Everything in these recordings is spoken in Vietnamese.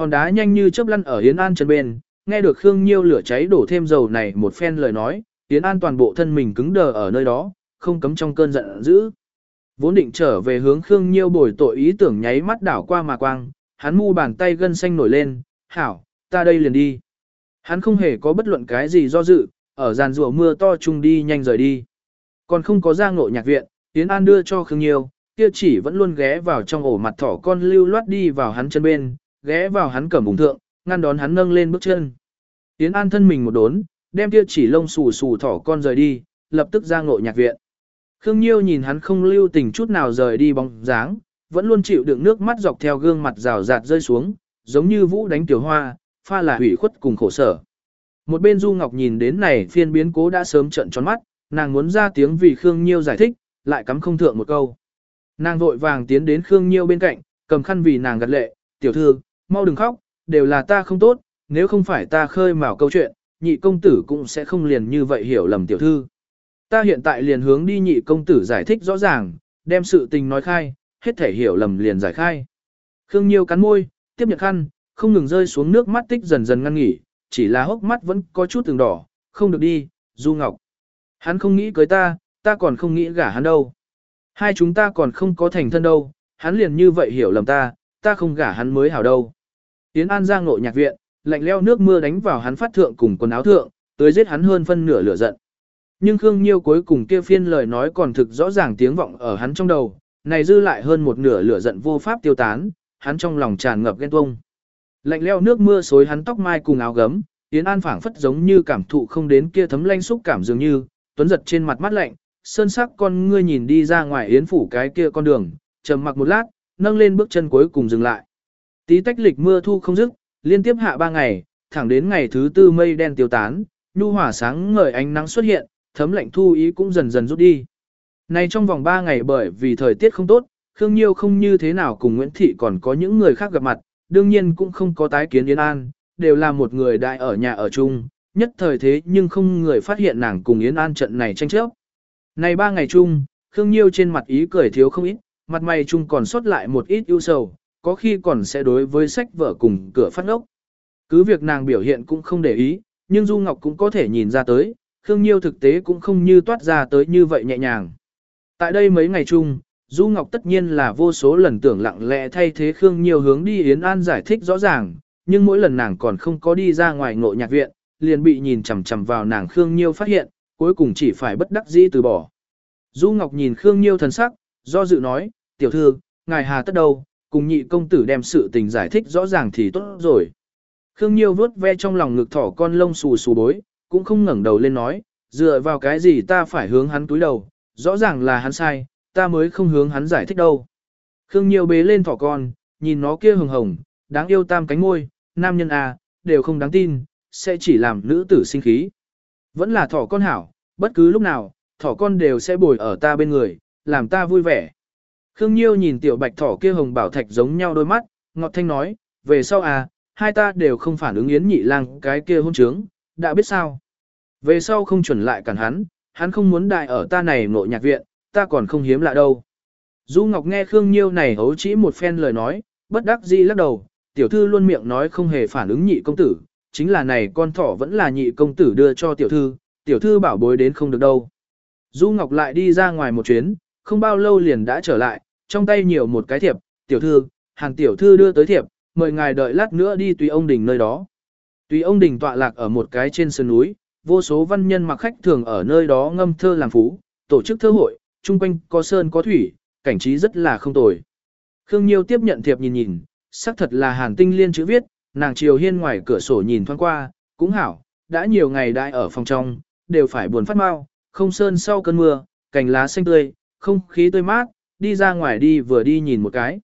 Hòn đá nhanh như chớp lăn ở Yến An chân bên, nghe được Khương Nhiêu lửa cháy đổ thêm dầu này một phen lời nói, Yến An toàn bộ thân mình cứng đờ ở nơi đó, không cấm trong cơn giận dữ. Vốn định trở về hướng Khương Nhiêu bồi tội ý tưởng nháy mắt đảo qua mà quang, hắn mu bàn tay gân xanh nổi lên, hảo, ta đây liền đi. Hắn không hề có bất luận cái gì do dự, ở giàn rùa mưa to chung đi nhanh rời đi. Còn không có ra ngộ nhạc viện, Yến An đưa cho Khương Nhiêu, kia chỉ vẫn luôn ghé vào trong ổ mặt thỏ con lưu loát đi vào hắn chân bên, ghé vào hắn cẩm bùng thượng, ngăn đón hắn nâng lên bước chân. Yến An thân mình một đốn, đem kia chỉ lông xù xù thỏ con rời đi, lập tức ra ngộ nhạc viện. Khương Nhiêu nhìn hắn không lưu tình chút nào rời đi bóng dáng, vẫn luôn chịu đựng nước mắt dọc theo gương mặt rào rạt rơi xuống, giống như vũ đánh tiểu hoa, pha là hủy khuất cùng khổ sở. Một bên Du Ngọc nhìn đến này phiên biến cố đã sớm trận tròn mắt, nàng muốn ra tiếng vì Khương Nhiêu giải thích, lại cắm không thượng một câu. Nàng vội vàng tiến đến Khương Nhiêu bên cạnh, cầm khăn vì nàng gật lệ, tiểu thư, mau đừng khóc, đều là ta không tốt, nếu không phải ta khơi mào câu chuyện, nhị công tử cũng sẽ không liền như vậy hiểu lầm tiểu thư. Ta hiện tại liền hướng đi nhị công tử giải thích rõ ràng, đem sự tình nói khai, hết thể hiểu lầm liền giải khai. Khương Nhiêu cắn môi, tiếp nhận khăn, không ngừng rơi xuống nước mắt tích dần dần ngăn nghỉ, chỉ là hốc mắt vẫn có chút từng đỏ, không được đi, Du Ngọc. Hắn không nghĩ cưới ta, ta còn không nghĩ gả hắn đâu. Hai chúng ta còn không có thành thân đâu, hắn liền như vậy hiểu lầm ta, ta không gả hắn mới hảo đâu. Tiến An ra ngộ nhạc viện, lạnh leo nước mưa đánh vào hắn phát thượng cùng quần áo thượng, tới giết hắn hơn phân nửa lửa giận. Nhưng Khương Nhiêu cuối cùng kia phiên lời nói còn thực rõ ràng tiếng vọng ở hắn trong đầu, này dư lại hơn một nửa lửa giận vô pháp tiêu tán, hắn trong lòng tràn ngập ghen tuông. Lạnh leo nước mưa xối hắn tóc mai cùng áo gấm, Yến An phảng phất giống như cảm thụ không đến kia thấm lanh xúc cảm dường như, tuấn giật trên mặt mắt lạnh, sơn sắc con ngươi nhìn đi ra ngoài Yến phủ cái kia con đường, trầm mặc một lát, nâng lên bước chân cuối cùng dừng lại. Tí tách lịch mưa thu không dứt, liên tiếp hạ ba ngày, thẳng đến ngày thứ tư mây đen tiêu tán, nhu hỏa sáng ngời ánh nắng xuất hiện, thấm lạnh thu ý cũng dần dần rút đi. Này trong vòng ba ngày bởi vì thời tiết không tốt, Khương Nhiêu không như thế nào cùng Nguyễn Thị còn có những người khác gặp mặt, đương nhiên cũng không có tái kiến Yến An, đều là một người đại ở nhà ở chung, nhất thời thế nhưng không người phát hiện nàng cùng Yến An trận này tranh chấp. Này ba ngày chung, Khương Nhiêu trên mặt ý cười thiếu không ít, mặt mày chung còn sót lại một ít ưu sầu, có khi còn sẽ đối với sách vở cùng cửa phát ốc. Cứ việc nàng biểu hiện cũng không để ý, nhưng Du Ngọc cũng có thể nhìn ra tới, Khương Nhiêu thực tế cũng không như toát ra tới như vậy nhẹ nhàng. Tại đây mấy ngày chung, Du Ngọc tất nhiên là vô số lần tưởng lặng lẽ thay thế Khương Nhiêu hướng đi Yến An giải thích rõ ràng, nhưng mỗi lần nàng còn không có đi ra ngoài ngộ nhạc viện, liền bị nhìn chằm chằm vào nàng Khương Nhiêu phát hiện, cuối cùng chỉ phải bất đắc dĩ từ bỏ. Du Ngọc nhìn Khương Nhiêu thần sắc, do dự nói, tiểu thư, ngài hà tất đâu, cùng nhị công tử đem sự tình giải thích rõ ràng thì tốt rồi. Khương Nhiêu vuốt ve trong lòng ngực thỏ con lông xù xù bối, cũng không ngẩng đầu lên nói, dựa vào cái gì ta phải hướng hắn túi đầu, rõ ràng là hắn sai, ta mới không hướng hắn giải thích đâu. Khương Nhiêu bế lên thỏ con, nhìn nó kia hồng hồng, đáng yêu tam cánh môi, nam nhân à, đều không đáng tin, sẽ chỉ làm nữ tử sinh khí. Vẫn là thỏ con hảo, bất cứ lúc nào, thỏ con đều sẽ bồi ở ta bên người, làm ta vui vẻ. Khương Nhiêu nhìn tiểu bạch thỏ kia hồng bảo thạch giống nhau đôi mắt, ngọt thanh nói, về sau à, hai ta đều không phản ứng yến nhị lang cái kia hôn trướng, đã biết sao. Về sau không chuẩn lại cản hắn, hắn không muốn đại ở ta này nội nhạc viện, ta còn không hiếm lạ đâu. Du Ngọc nghe Khương Nhiêu này hấu chỉ một phen lời nói, bất đắc dĩ lắc đầu, tiểu thư luôn miệng nói không hề phản ứng nhị công tử, chính là này con thỏ vẫn là nhị công tử đưa cho tiểu thư, tiểu thư bảo bối đến không được đâu. Du Ngọc lại đi ra ngoài một chuyến, không bao lâu liền đã trở lại, trong tay nhiều một cái thiệp, tiểu thư, hàng tiểu thư đưa tới thiệp, mời ngài đợi lát nữa đi tùy ông đình nơi đó. Tùy ông đình tọa lạc ở một cái trên sơn núi, vô số văn nhân mặc khách thường ở nơi đó ngâm thơ làm phú, tổ chức thơ hội, chung quanh có sơn có thủy, cảnh trí rất là không tồi. Khương Nhiêu tiếp nhận thiệp nhìn nhìn, xác thật là hàn tinh liên chữ viết, nàng chiều hiên ngoài cửa sổ nhìn thoáng qua, cũng hảo, đã nhiều ngày đại ở phòng trong, đều phải buồn phát mau, không sơn sau cơn mưa, cành lá xanh tươi, không khí tươi mát, đi ra ngoài đi vừa đi nhìn một cái.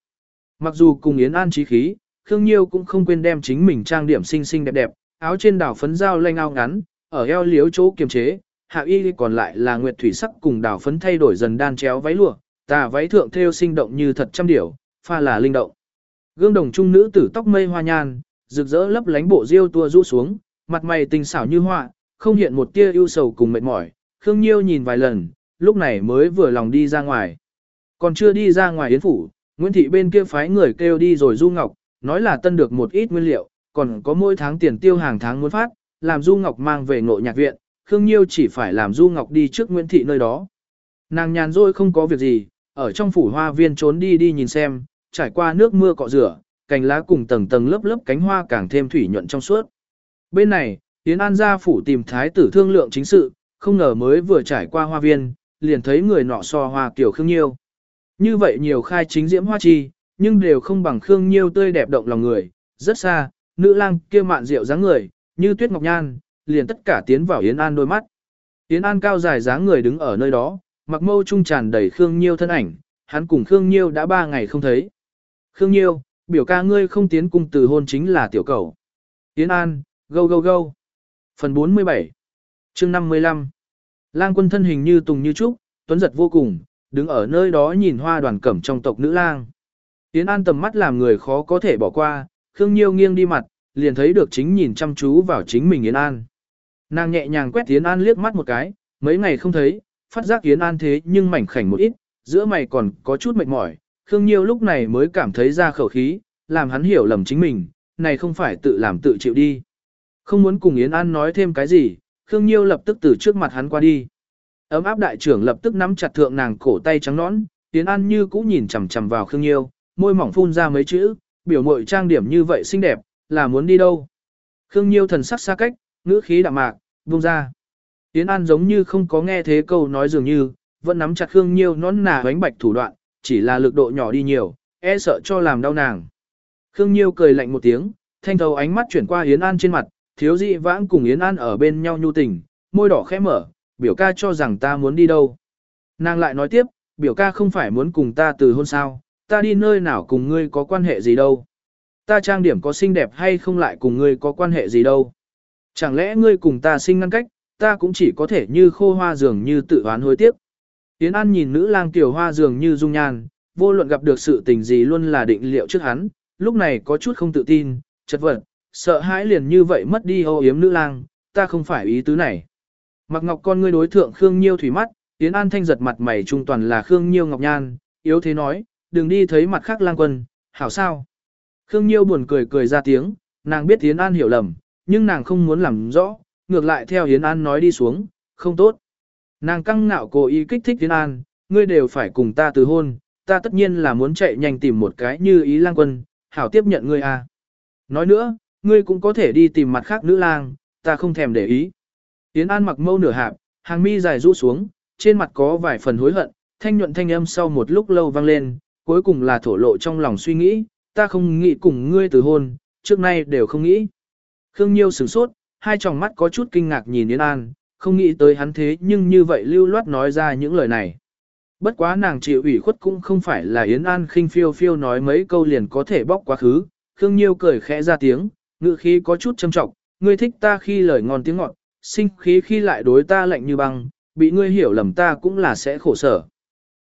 Mặc dù cùng Yến An trí khí, Khương Nhiêu cũng không quên đem chính mình trang điểm xinh xinh đẹp đẹp, áo trên đảo phấn dao lanh ao ngắn, ở eo liếu chỗ kiềm chế, hạ y còn lại là nguyệt thủy sắc cùng đảo phấn thay đổi dần đan chéo váy lụa, tà váy thượng thêu sinh động như thật trăm điểu, pha là linh động. Gương đồng trung nữ tử tóc mây hoa nhan, rực rỡ lấp lánh bộ diêu tua rũ xuống, mặt mày tình xảo như họa, không hiện một tia ưu sầu cùng mệt mỏi. Khương Nhiêu nhìn vài lần, lúc này mới vừa lòng đi ra ngoài. Còn chưa đi ra ngoài yến phủ, Nguyễn Thị bên kia phái người kêu đi rồi Du Ngọc, nói là tân được một ít nguyên liệu, còn có mỗi tháng tiền tiêu hàng tháng muốn phát, làm Du Ngọc mang về ngộ nhạc viện, Khương Nhiêu chỉ phải làm Du Ngọc đi trước Nguyễn Thị nơi đó. Nàng nhàn rỗi không có việc gì, ở trong phủ hoa viên trốn đi đi nhìn xem, trải qua nước mưa cọ rửa, cành lá cùng tầng tầng lớp lớp cánh hoa càng thêm thủy nhuận trong suốt. Bên này, Yến An ra phủ tìm thái tử thương lượng chính sự, không ngờ mới vừa trải qua hoa viên, liền thấy người nọ so hoa kiểu Khương Nhiêu. Như vậy nhiều khai chính diễm hoa chi, nhưng đều không bằng Khương Nhiêu tươi đẹp động lòng người, rất xa, nữ lang kia mạn rượu dáng người, như tuyết ngọc nhan, liền tất cả tiến vào Yến An đôi mắt. Yến An cao dài dáng người đứng ở nơi đó, mặc mâu trung tràn đầy Khương Nhiêu thân ảnh, hắn cùng Khương Nhiêu đã ba ngày không thấy. Khương Nhiêu, biểu ca ngươi không tiến cung từ hôn chính là tiểu cầu. Yến An, go go go. Phần 47 chương 55 Lang quân thân hình như tùng như trúc, tuấn giật vô cùng, đứng ở nơi đó nhìn hoa đoàn cẩm trong tộc nữ lang. Yến An tầm mắt làm người khó có thể bỏ qua, Khương Nhiêu nghiêng đi mặt, liền thấy được chính nhìn chăm chú vào chính mình Yến An. Nàng nhẹ nhàng quét Yến An liếc mắt một cái, mấy ngày không thấy, phát giác Yến An thế nhưng mảnh khảnh một ít, giữa mày còn có chút mệt mỏi, Khương Nhiêu lúc này mới cảm thấy ra khẩu khí, làm hắn hiểu lầm chính mình, này không phải tự làm tự chịu đi. Không muốn cùng Yến An nói thêm cái gì, Khương Nhiêu lập tức từ trước mặt hắn qua đi. Ấm áp đại trưởng lập tức nắm chặt thượng nàng cổ tay trắng nõn, Yến An như cũ nhìn chằm chằm vào Khương Nhiêu, môi mỏng phun ra mấy chữ, biểu mội trang điểm như vậy xinh đẹp, là muốn đi đâu. Khương Nhiêu thần sắc xa cách, ngữ khí đạm mạc, buông ra. Yến An giống như không có nghe thế câu nói dường như, vẫn nắm chặt Khương Nhiêu nón nà bánh bạch thủ đoạn, chỉ là lực độ nhỏ đi nhiều, e sợ cho làm đau nàng. Khương Nhiêu cười lạnh một tiếng, thanh thấu ánh mắt chuyển qua Yến An trên mặt, thiếu dị vãng cùng Yến An ở bên nhau nhu tình, môi đỏ khẽ mở, biểu ca cho rằng ta muốn đi đâu. Nàng lại nói tiếp, biểu ca không phải muốn cùng ta từ hôn sao, ta đi nơi nào cùng ngươi có quan hệ gì đâu. Ta trang điểm có xinh đẹp hay không lại cùng ngươi có quan hệ gì đâu. Chẳng lẽ ngươi cùng ta sinh ngăn cách, ta cũng chỉ có thể như khô hoa dường như tự oán hối tiếc. Yến An nhìn nữ lang tiểu hoa dường như dung nhan, vô luận gặp được sự tình gì luôn là định liệu trước hắn, lúc này có chút không tự tin, chật vật, sợ hãi liền như vậy mất đi ô yếm nữ lang, ta không phải ý tứ này. Mặc ngọc con ngươi đối thượng Khương Nhiêu thủy mắt, Yến An thanh giật mặt mày trung toàn là Khương Nhiêu ngọc nhan, yếu thế nói, đừng đi thấy mặt khác lang quân, hảo sao. Khương Nhiêu buồn cười cười ra tiếng, nàng biết Yến An hiểu lầm, nhưng nàng không muốn làm rõ, ngược lại theo Yến An nói đi xuống, không tốt. Nàng căng ngạo cố ý kích thích Yến An, ngươi đều phải cùng ta từ hôn, ta tất nhiên là muốn chạy nhanh tìm một cái như ý lang quân, hảo tiếp nhận ngươi à. Nói nữa, ngươi cũng có thể đi tìm mặt khác nữ lang, ta không thèm để ý. Yến An mặc mâu nửa hạp, hàng mi dài rũ xuống, trên mặt có vài phần hối hận, thanh nhuận thanh âm sau một lúc lâu vang lên, cuối cùng là thổ lộ trong lòng suy nghĩ, ta không nghĩ cùng ngươi từ hôn, trước nay đều không nghĩ. Khương Nhiêu sửng sốt, hai tròng mắt có chút kinh ngạc nhìn Yến An, không nghĩ tới hắn thế nhưng như vậy lưu loát nói ra những lời này. Bất quá nàng chịu ủy khuất cũng không phải là Yến An khinh phiêu phiêu nói mấy câu liền có thể bóc quá khứ. Khương Nhiêu cười khẽ ra tiếng, ngự khí có chút châm trọng, ngươi thích ta khi lời ngon tiếng ngọt, sinh khí khi lại đối ta lạnh như băng, bị ngươi hiểu lầm ta cũng là sẽ khổ sở.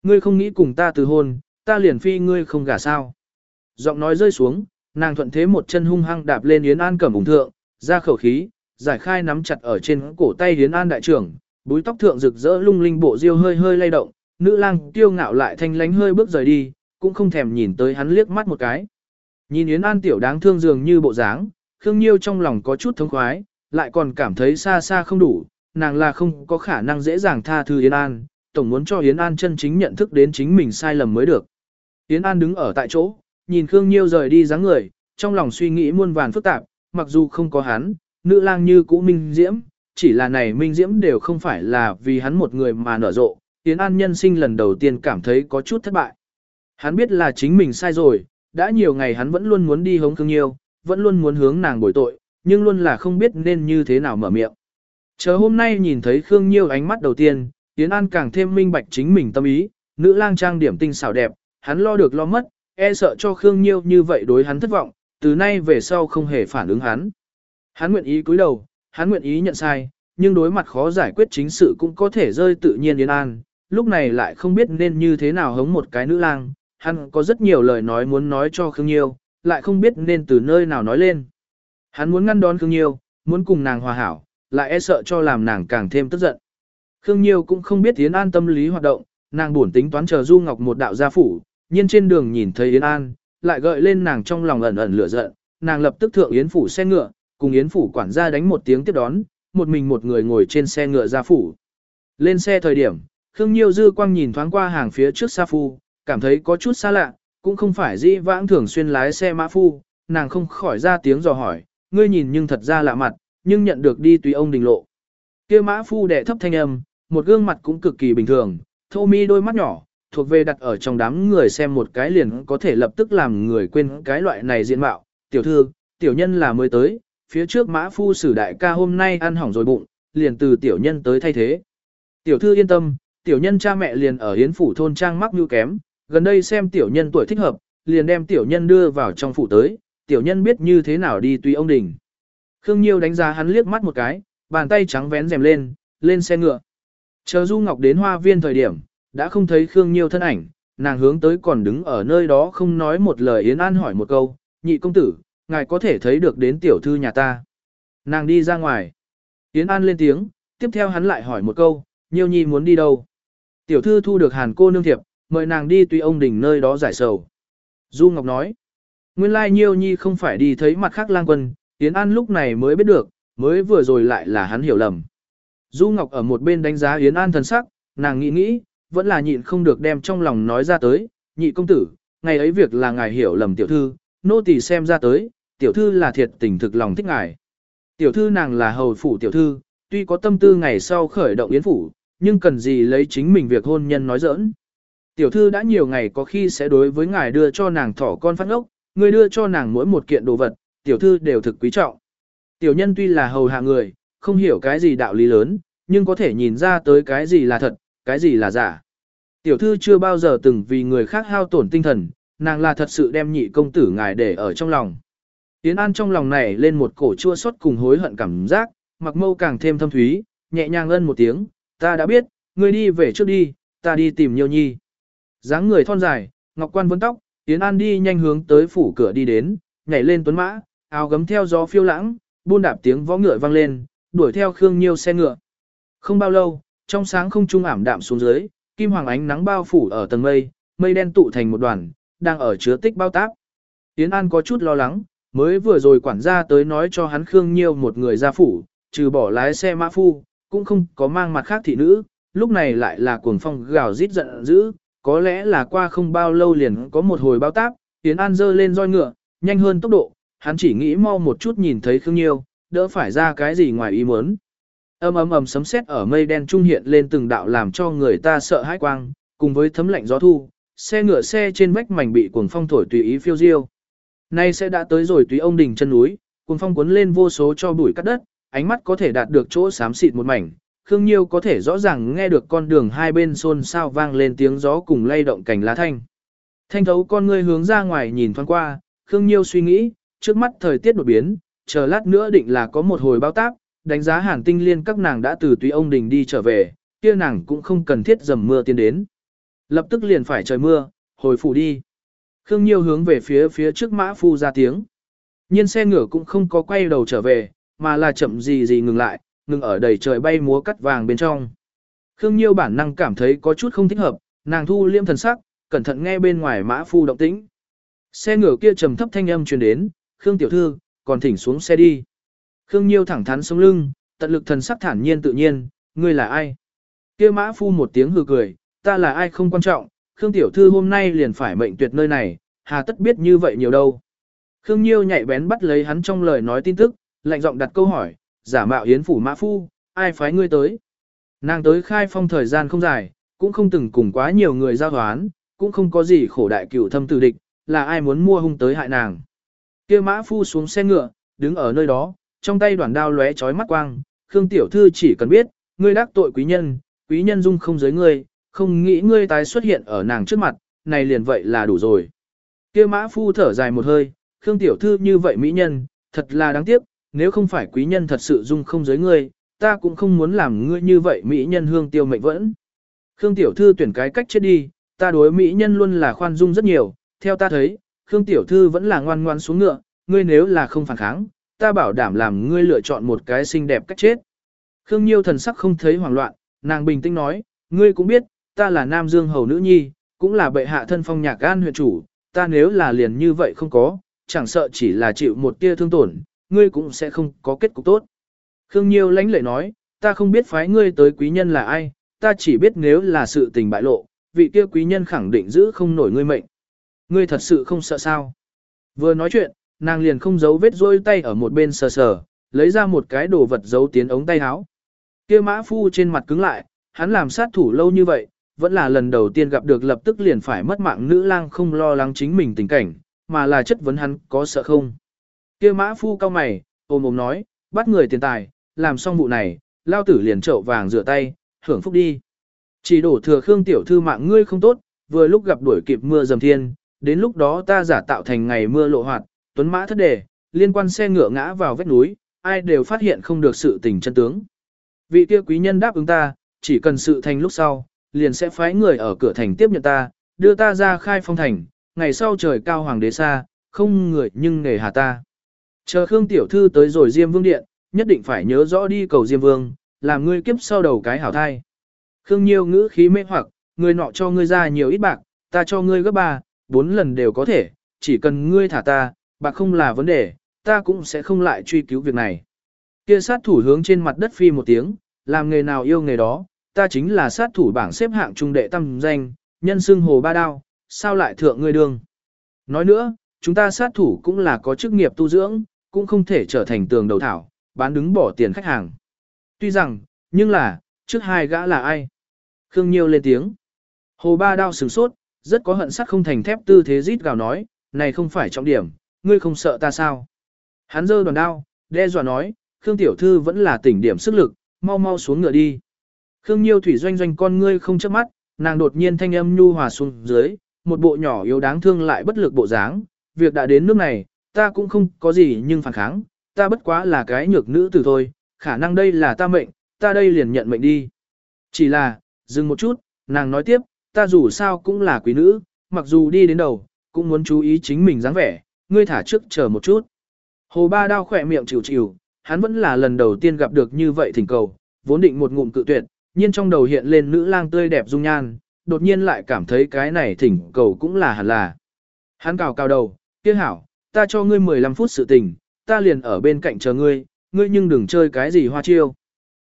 Ngươi không nghĩ cùng ta từ hôn, ta liền phi ngươi không gả sao. Giọng nói rơi xuống, nàng thuận thế một chân hung hăng đạp lên Yến An cẩm ủng thượng, ra khẩu khí, giải khai nắm chặt ở trên cổ tay Yến An đại trưởng, búi tóc thượng rực rỡ lung linh bộ diêu hơi hơi lay động, nữ lang tiêu ngạo lại thanh lánh hơi bước rời đi, cũng không thèm nhìn tới hắn liếc mắt một cái. Nhìn Yến An tiểu đáng thương dường như bộ dáng, Khương Nhiêu trong lòng có chút thống khoái, lại còn cảm thấy xa xa không đủ, nàng là không có khả năng dễ dàng tha thứ Yến An, tổng muốn cho Yến An chân chính nhận thức đến chính mình sai lầm mới được. Yến An đứng ở tại chỗ, nhìn Khương Nhiêu rời đi dáng người, trong lòng suy nghĩ muôn vàn phức tạp, mặc dù không có hắn, nữ lang như cũ minh diễm, chỉ là này minh diễm đều không phải là vì hắn một người mà nở rộ, Yến An nhân sinh lần đầu tiên cảm thấy có chút thất bại. Hắn biết là chính mình sai rồi, đã nhiều ngày hắn vẫn luôn muốn đi hống Khương Nhiêu, vẫn luôn muốn hướng nàng bồi tội, nhưng luôn là không biết nên như thế nào mở miệng. Chờ hôm nay nhìn thấy Khương Nhiêu ánh mắt đầu tiên, Yến An càng thêm minh bạch chính mình tâm ý, nữ lang trang điểm tinh xảo đẹp, hắn lo được lo mất, e sợ cho Khương Nhiêu như vậy đối hắn thất vọng, từ nay về sau không hề phản ứng hắn. Hắn nguyện ý cúi đầu, hắn nguyện ý nhận sai, nhưng đối mặt khó giải quyết chính sự cũng có thể rơi tự nhiên Yến An, lúc này lại không biết nên như thế nào hống một cái nữ lang, hắn có rất nhiều lời nói muốn nói cho Khương Nhiêu, lại không biết nên từ nơi nào nói lên. Hắn muốn ngăn đón Khương Nhiêu, muốn cùng nàng hòa hảo, lại e sợ cho làm nàng càng thêm tức giận. Khương Nhiêu cũng không biết Yến An tâm lý hoạt động, nàng buồn tính toán chờ Du Ngọc một đạo gia phủ, nhiên trên đường nhìn thấy Yến An, lại gợi lên nàng trong lòng ẩn ẩn lửa giận, nàng lập tức thượng yến phủ xe ngựa, cùng yến phủ quản gia đánh một tiếng tiếp đón, một mình một người ngồi trên xe ngựa ra phủ. Lên xe thời điểm, Khương Nhiêu dư quang nhìn thoáng qua hàng phía trước xa Phu, cảm thấy có chút xa lạ, cũng không phải dĩ vãng thường xuyên lái xe mã phu, nàng không khỏi ra tiếng dò hỏi, ngươi nhìn nhưng thật ra lạ mặt, nhưng nhận được đi tùy ông đình lộ. kia mã phu đệ thấp thanh âm, một gương mặt cũng cực kỳ bình thường, thô mi đôi mắt nhỏ, thuộc về đặt ở trong đám người xem một cái liền có thể lập tức làm người quên cái loại này diện mạo. Tiểu thư, tiểu nhân là mới tới, phía trước mã phu sử đại ca hôm nay ăn hỏng rồi bụng, liền từ tiểu nhân tới thay thế. Tiểu thư yên tâm, tiểu nhân cha mẹ liền ở hiến phủ thôn trang mắc như kém, gần đây xem tiểu nhân tuổi thích hợp, liền đem tiểu nhân đưa vào trong phủ tới, tiểu nhân biết như thế nào đi tùy ông đình. Khương Nhiêu đánh giá hắn liếc mắt một cái, bàn tay trắng vén rèm lên, lên xe ngựa. Chờ Du Ngọc đến hoa viên thời điểm, đã không thấy Khương Nhiêu thân ảnh, nàng hướng tới còn đứng ở nơi đó không nói một lời Yến An hỏi một câu, nhị công tử, ngài có thể thấy được đến tiểu thư nhà ta. Nàng đi ra ngoài. Yến An lên tiếng, tiếp theo hắn lại hỏi một câu, Nhiêu Nhi muốn đi đâu? Tiểu thư thu được hàn cô nương thiệp, mời nàng đi tùy ông đỉnh nơi đó giải sầu. Du Ngọc nói, nguyên lai Nhiêu Nhi không phải đi thấy mặt khác lang quân, Yến An lúc này mới biết được, mới vừa rồi lại là hắn hiểu lầm. Du Ngọc ở một bên đánh giá Yến An thần sắc, nàng nghĩ nghĩ, vẫn là nhịn không được đem trong lòng nói ra tới, nhị công tử, ngày ấy việc là ngài hiểu lầm tiểu thư, nô tỳ xem ra tới, tiểu thư là thiệt tình thực lòng thích ngài. Tiểu thư nàng là hầu phủ tiểu thư, tuy có tâm tư ngày sau khởi động yến phủ, nhưng cần gì lấy chính mình việc hôn nhân nói giỡn. Tiểu thư đã nhiều ngày có khi sẽ đối với ngài đưa cho nàng thỏ con phát ốc, người đưa cho nàng mỗi một kiện đồ vật, tiểu thư đều thực quý trọng. Tiểu nhân tuy là hầu hạ người, không hiểu cái gì đạo lý lớn, nhưng có thể nhìn ra tới cái gì là thật, cái gì là giả. Tiểu thư chưa bao giờ từng vì người khác hao tổn tinh thần, nàng là thật sự đem nhị công tử ngài để ở trong lòng. Yến An trong lòng này lên một cổ chua xót cùng hối hận cảm giác, mặc mâu càng thêm thâm thúy, nhẹ nhàng ân một tiếng, ta đã biết, ngươi đi về trước đi, ta đi tìm Nhiêu Nhi dáng người thon dài, ngọc quan vấn tóc, Yến An đi nhanh hướng tới phủ cửa đi đến, nhảy lên tuấn mã, áo gấm theo gió phiêu lãng, buôn đạp tiếng võ ngựa vang lên, đuổi theo Khương Nhiêu xe ngựa. Không bao lâu, trong sáng không trung ảm đạm xuống dưới, kim hoàng ánh nắng bao phủ ở tầng mây, mây đen tụ thành một đoàn, đang ở chứa tích bao táp. Yến An có chút lo lắng, mới vừa rồi quản gia tới nói cho hắn Khương Nhiêu một người ra phủ, trừ bỏ lái xe mã phu, cũng không có mang mặt khác thị nữ, lúc này lại là cuồng phong gào rít giận dữ, có lẽ là qua không bao lâu liền có một hồi bao táp, Yến An dơ lên roi ngựa, nhanh hơn tốc độ, hắn chỉ nghĩ mau một chút nhìn thấy Khương Nhiêu, đỡ phải ra cái gì ngoài ý muốn. Âm ầm ầm sấm sét ở mây đen trung hiện lên từng đạo làm cho người ta sợ hãi quang, cùng với thấm lạnh gió thu, xe ngựa xe trên vách mảnh bị cuồng phong thổi tùy ý phiêu diêu. Nay sẽ đã tới rồi tùy ông đỉnh chân núi, cuồng phong cuốn lên vô số cho bụi cắt đất, ánh mắt có thể đạt được chỗ xám xịt một mảnh. Khương Nhiêu có thể rõ ràng nghe được con đường hai bên xôn xao vang lên tiếng gió cùng lay động cành lá thanh. Thanh thấu con ngươi hướng ra ngoài nhìn thoáng qua, Khương Nhiêu suy nghĩ, trước mắt thời tiết đột biến, chờ lát nữa định là có một hồi bao táp, đánh giá hàn tinh liên các nàng đã từ tùy ông đình đi trở về, kia nàng cũng không cần thiết dầm mưa tiến đến. Lập tức liền phải trời mưa, hồi phủ đi. Khương Nhiêu hướng về phía phía trước mã phu ra tiếng. Nhiên xe ngựa cũng không có quay đầu trở về, mà là chậm gì gì ngừng lại, ngừng ở đầy trời bay múa cắt vàng bên trong. Khương Nhiêu bản năng cảm thấy có chút không thích hợp, nàng thu liêm thần sắc, cẩn thận nghe bên ngoài mã phu động tĩnh. Xe ngựa kia trầm thấp thanh âm truyền đến, Khương tiểu thư, còn thỉnh xuống xe đi. Khương Nhiêu thẳng thắn sống lưng, tận lực thần sắc thản nhiên tự nhiên, ngươi là ai? Kia mã phu một tiếng hừ cười, ta là ai không quan trọng, Khương tiểu thư hôm nay liền phải mệnh tuyệt nơi này, hà tất biết như vậy nhiều đâu. Khương Nhiêu nhạy bén bắt lấy hắn trong lời nói tin tức, lạnh giọng đặt câu hỏi, giả mạo yến phủ mã phu, ai phái ngươi tới? Nàng tới khai phong thời gian không dài, cũng không từng cùng quá nhiều người giao hoán, cũng không có gì khổ đại cửu thâm tử địch, là ai muốn mua hung tới hại nàng. Kia mã phu xuống xe ngựa, đứng ở nơi đó, trong tay đoàn đao lóe chói mắt quang, Khương tiểu thư chỉ cần biết, ngươi đắc tội quý nhân, quý nhân dung không giới ngươi, không nghĩ ngươi tái xuất hiện ở nàng trước mặt, này liền vậy là đủ rồi. Kia mã phu thở dài một hơi, Khương tiểu thư như vậy mỹ nhân, thật là đáng tiếc, nếu không phải quý nhân thật sự dung không giới ngươi, ta cũng không muốn làm ngươi như vậy mỹ nhân hương tiêu mệnh vẫn. Khương tiểu thư tuyển cái cách chết đi, ta đối mỹ nhân luôn là khoan dung rất nhiều, theo ta thấy, Khương tiểu thư vẫn là ngoan ngoan xuống ngựa, ngươi nếu là không phản kháng, ta bảo đảm làm ngươi lựa chọn một cái xinh đẹp cách chết. Khương Nhiêu thần sắc không thấy hoảng loạn, nàng bình tĩnh nói, ngươi cũng biết, ta là Nam Dương Hầu Nữ Nhi, cũng là bệ hạ thân phong nhạc gan huyện chủ, ta nếu là liền như vậy không có, chẳng sợ chỉ là chịu một tia thương tổn, ngươi cũng sẽ không có kết cục tốt. Khương Nhiêu lãnh lệ nói, ta không biết phái ngươi tới quý nhân là ai, ta chỉ biết nếu là sự tình bại lộ, vị kia quý nhân khẳng định giữ không nổi ngươi mệnh. Ngươi thật sự không sợ sao. Vừa nói chuyện, nàng liền không giấu vết rôi tay ở một bên sờ sờ, lấy ra một cái đồ vật giấu tiến ống tay áo. Kia mã phu trên mặt cứng lại, hắn làm sát thủ lâu như vậy, vẫn là lần đầu tiên gặp được lập tức liền phải mất mạng nữ lang không lo lắng chính mình tình cảnh, mà là chất vấn hắn có sợ không. Kia mã phu cao mày, ôm ôm nói, bắt người tiền tài, làm xong vụ này, lao tử liền trậu vàng rửa tay, hưởng phúc đi. Chỉ đổ thừa Khương tiểu thư mạng ngươi không tốt, vừa lúc gặp đuổi kịp mưa dầm thiên, đến lúc đó ta giả tạo thành ngày mưa lộ hoạt, tuấn mã thất đề, liên quan xe ngựa ngã vào vách núi, ai đều phát hiện không được sự tình chân tướng. Vị kia quý nhân đáp ứng ta, chỉ cần sự thành lúc sau, liền sẽ phái người ở cửa thành tiếp nhận ta, đưa ta ra khai phong thành, ngày sau trời cao hoàng đế xa, không người nhưng nghề hà ta. Chờ Khương tiểu thư tới rồi Diêm Vương điện, nhất định phải nhớ rõ đi cầu Diêm Vương, làm ngươi kiếp sau đầu cái hảo thai. Khương Nhiêu ngữ khí mê hoặc, người nọ cho ngươi ra nhiều ít bạc, ta cho ngươi gấp ba, bốn lần đều có thể, chỉ cần ngươi thả ta, bạc không là vấn đề, ta cũng sẽ không lại truy cứu việc này. Kia sát thủ hướng trên mặt đất phi một tiếng, làm nghề nào yêu nghề đó, ta chính là sát thủ bảng xếp hạng trung đệ tâm danh, nhân xưng hồ ba đao, sao lại thượng ngươi đường Nói nữa, chúng ta sát thủ cũng là có chức nghiệp tu dưỡng, cũng không thể trở thành tường đầu thảo, bán đứng bỏ tiền khách hàng. Tuy rằng, nhưng là, trước hai gã là ai? Khương Nhiêu lên tiếng. Hồ ba đao sửng sốt, rất có hận sắt không thành thép tư thế rít gào nói, này không phải trọng điểm, ngươi không sợ ta sao? Hắn giơ đoàn đao, đe dọa nói, Khương tiểu thư vẫn là tỉnh điểm sức lực, mau mau xuống ngựa đi. Khương Nhiêu thủy doanh doanh con ngươi không chớp mắt, nàng đột nhiên thanh âm nhu hòa xuống dưới, một bộ nhỏ yếu đáng thương lại bất lực bộ dáng, việc đã đến nước này, ta cũng không có gì nhưng phản kháng, ta bất quá là cái nhược nữ tử thôi, khả năng đây là ta mệnh, ta đây liền nhận mệnh đi. Chỉ là, dừng một chút, nàng nói tiếp, ta dù sao cũng là quý nữ, mặc dù đi đến đầu, cũng muốn chú ý chính mình dáng vẻ, ngươi thả trước chờ một chút. Hồ ba đao khỏe miệng chịu chịu, hắn vẫn là lần đầu tiên gặp được như vậy thỉnh cầu, vốn định một ngụm cự tuyệt, nhưng trong đầu hiện lên nữ lang tươi đẹp dung nhan, đột nhiên lại cảm thấy cái này thỉnh cầu cũng là hẳn là. Hắn cào cào đầu, kia hảo, ta cho ngươi 15 phút sự tình, ta liền ở bên cạnh chờ ngươi, ngươi nhưng đừng chơi cái gì hoa chiêu.